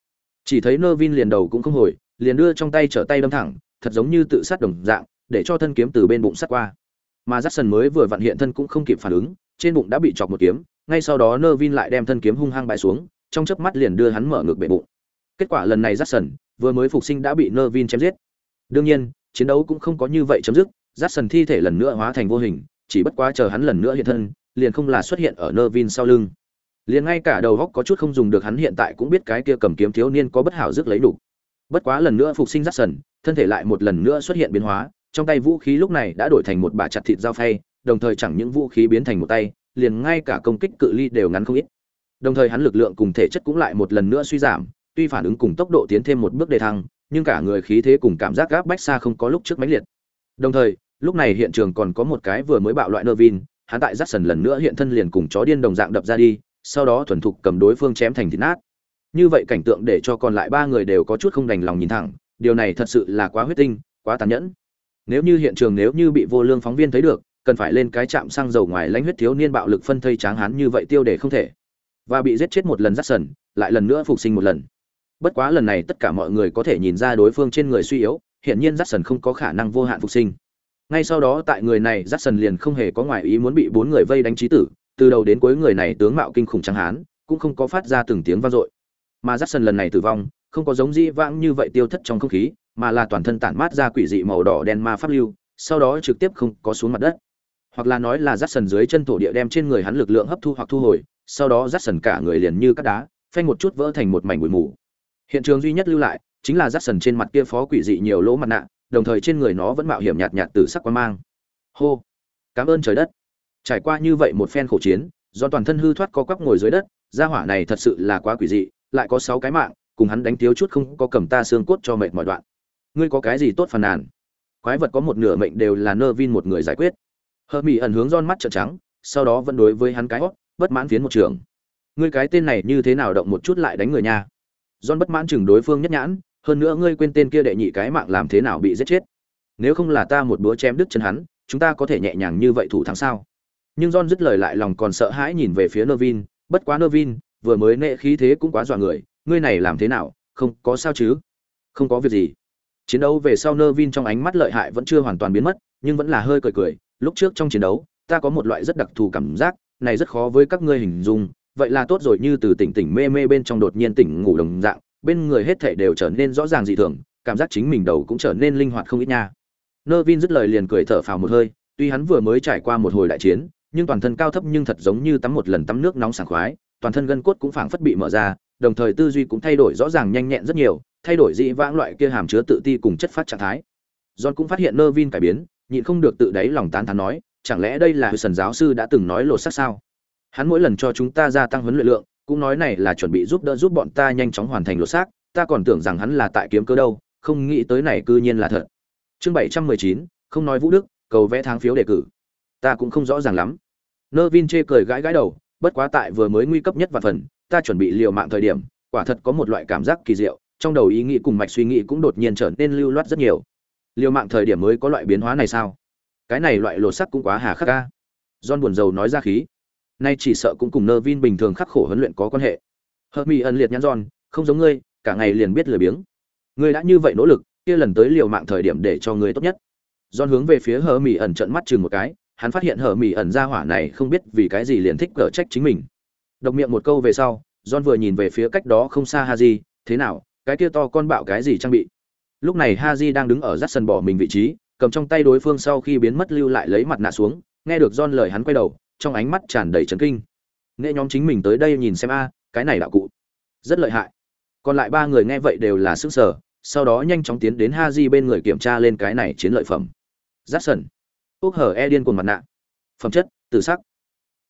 Chỉ thấy nơ vin liền đầu cũng không hồi, liền đưa trong tay trở tay đâm thẳng, thật giống như tự sát đồng dạng, để cho thân kiếm từ bên bụng sát qua mà Jackson sần mới vừa vặn hiện thân cũng không kịp phản ứng trên bụng đã bị chọc một kiếm ngay sau đó nơ vin lại đem thân kiếm hung hăng bãi xuống trong chớp mắt liền đưa hắn mở ngược bệ bụng. Kết quả lần này Jackson sần vừa mới phục sinh đã bị nơ vin chém giết. Đương nhiên chiến đấu cũng không có như vậy chấm dứt Jackson sần thi thể lần nữa hóa thành vô hình chỉ bất quá chờ hắn lần nữa hiện thân liền không là xuất hiện ở nơ vin sau lưng. Liền ngay cả đầu góc có chút không dùng được hắn hiện tại cũng biết cái kia cầm kiếm thiếu niên có bất hảo rước lấy đủ. Bất quá lần nữa phục sinh Jackson, sần thân thể lại một lần nữa xuất hiện biến hóa trong tay vũ khí lúc này đã đổi thành một bả chặt thịt dao phay, đồng thời chẳng những vũ khí biến thành một tay, liền ngay cả công kích cự ly đều ngắn không ít. Đồng thời hắn lực lượng cùng thể chất cũng lại một lần nữa suy giảm, tuy phản ứng cùng tốc độ tiến thêm một bước đề thăng, nhưng cả người khí thế cùng cảm giác gáp bách xa không có lúc trước mãnh liệt. Đồng thời, lúc này hiện trường còn có một cái vừa mới bạo loại nơ vin hắn tại rắt sần lần nữa hiện thân liền cùng chó điên đồng dạng đập ra đi, sau đó thuần thục cầm đối phương chém thành thịt nát. Như vậy cảnh tượng để cho còn lại ba người đều có chút không đành lòng nhìn thẳng, điều này thật sự là quá huyết tinh, quá tàn nhẫn nếu như hiện trường nếu như bị vô lương phóng viên thấy được, cần phải lên cái chạm xăng dầu ngoài lãnh huyết thiếu niên bạo lực phân thây tráng hán như vậy tiêu để không thể. Và bị giết chết một lần rắt sần, lại lần nữa phục sinh một lần. Bất quá lần này tất cả mọi người có thể nhìn ra đối phương trên người suy yếu hiện nhiên rắt sần không có khả năng vô hạn phục sinh. Ngay sau đó tại người này rắt sần liền không hề có ngoại ý muốn bị bốn người vây đánh trí tử, từ đầu đến cuối người này tướng mạo kinh khủng tráng hán, cũng không có phát ra từng tiếng vang dội. Mà rắt sần lần này tử vong, không có giống dĩ vãng như vậy tiêu thất trong không khí mà là toàn thân tản mát ra quỷ dị màu đỏ đen ma pháp lưu, sau đó trực tiếp không có xuống mặt đất. Hoặc là nói là rắc sần dưới chân thổ địa đem trên người hắn lực lượng hấp thu hoặc thu hồi, sau đó rắc sần cả người liền như cát đá, phanh một chút vỡ thành một mảnh bụi mù. Hiện trường duy nhất lưu lại chính là rắc sần trên mặt kia phó quỷ dị nhiều lỗ mặt nạ, đồng thời trên người nó vẫn mạo hiểm nhạt nhạt từ sắc quan mang. Hô! Cảm ơn trời đất. Trải qua như vậy một phen khổ chiến, do toàn thân hư thoát co quắp ngồi dưới đất, gia hỏa này thật sự là quá quỷ dị, lại có sáu cái mạng, cùng hắn đánh thiếu chút không có cầm ta xương cốt cho mệt mỏi đoạn ngươi có cái gì tốt phàn nàn quái vật có một nửa mệnh đều là nơ vin một người giải quyết hờ mỹ ẩn hướng don mắt trợn trắng sau đó vẫn đối với hắn cái hót bất mãn phiến một trường ngươi cái tên này như thế nào động một chút lại đánh người nha John bất mãn chừng đối phương nhất nhãn, hơn nữa ngươi quên tên kia đệ nhị cái mạng làm thế nào bị giết chết. Nếu không là ta một búa chém đứt chân hắn, chúng ta có thể nhẹ nhàng như vậy thủ thắng sao? Nhưng John dứt lời lại lòng còn sợ hãi nhìn về phía Nervin, bất quá Nervin, vừa mới nệ khí thế cũng quá dọa người, ngươi này làm thế nào, không, có sao chứ? Không có việc gì. Chiến đấu về sau Nervin trong ánh mắt lợi hại vẫn chưa hoàn toàn biến mất, nhưng vẫn là hơi cười cười, lúc trước trong chiến đấu, ta có một loại rất đặc thù cảm giác, này rất khó với các ngươi hình dung, vậy là tốt rồi như từ tỉnh tỉnh mê mê bên trong đột nhiên tỉnh ngủ đồng dạng bên người hết thể đều trở nên rõ ràng dị thường cảm giác chính mình đầu cũng trở nên linh hoạt không ít nha. Nơ vin dứt lời liền cười thở phào một hơi tuy hắn vừa mới trải qua một hồi đại chiến nhưng toàn thân cao thấp nhưng thật giống như tắm một lần tắm nước nóng sảng khoái toàn thân gân cốt cũng phảng phất bị mở ra đồng thời tư duy cũng thay đổi rõ ràng nhanh nhẹn rất nhiều, thay đổi dị vãng loại kia hàm chứa tự ti cùng chất phát trạng thái. John cũng phát hiện Nervin cải biến, nhịn không được tự đáy lòng tán thán nói, chẳng lẽ đây là sần giáo sư đã từng nói lột xác sao? Hắn mỗi lần cho chúng ta gia tăng huấn luyện lượng, cũng nói này là chuẩn bị giúp đỡ giúp bọn ta nhanh chóng hoàn thành lột xác, ta còn tưởng rằng hắn là tại kiếm cơ đâu, không nghĩ tới này cư nhiên là thật. Chương bảy trăm mười chín, không nói vũ đức, cầu vẽ tháng phiếu đề cử. Ta cũng không rõ ràng lắm. Nervin chê cười gãi gãi đầu, bất quá tại vừa mới nguy cấp nhất và phần ta chuẩn bị liều mạng thời điểm, quả thật có một loại cảm giác kỳ diệu, trong đầu ý nghĩ cùng mạch suy nghĩ cũng đột nhiên trở nên lưu loát rất nhiều. Liều mạng thời điểm mới có loại biến hóa này sao? Cái này loại lột sắc cũng quá hà khắc ca. John buồn rầu nói ra khí. Nay chỉ sợ cũng cùng nơ vin bình thường khắc khổ huấn luyện có quan hệ. Hơ mi ân liệt nhãn john, không giống ngươi, cả ngày liền biết lười biếng. Ngươi đã như vậy nỗ lực, kia lần tới liều mạng thời điểm để cho ngươi tốt nhất. John hướng về phía hờ mi ẩn trận mắt chừng một cái, hắn phát hiện hờ mi ẩn ra hỏa này không biết vì cái gì liền thích cở trách chính mình độc miệng một câu về sau, john vừa nhìn về phía cách đó không xa haji, thế nào, cái kia to con bạo cái gì trang bị lúc này haji đang đứng ở rắt sân bỏ mình vị trí, cầm trong tay đối phương sau khi biến mất lưu lại lấy mặt nạ xuống, nghe được John lời hắn quay đầu, trong ánh mắt tràn đầy chấn kinh nghệ nhóm chính mình tới đây nhìn xem a, cái này đạo cụ, rất lợi hại còn lại ba người nghe vậy đều là sức sở sau đó nhanh chóng tiến đến Haji bên người kiểm tra lên cái này chiến lợi phẩm. Jackson. Úc hở e điên cuồng mặt nạ. Phẩm chất: tử sắc.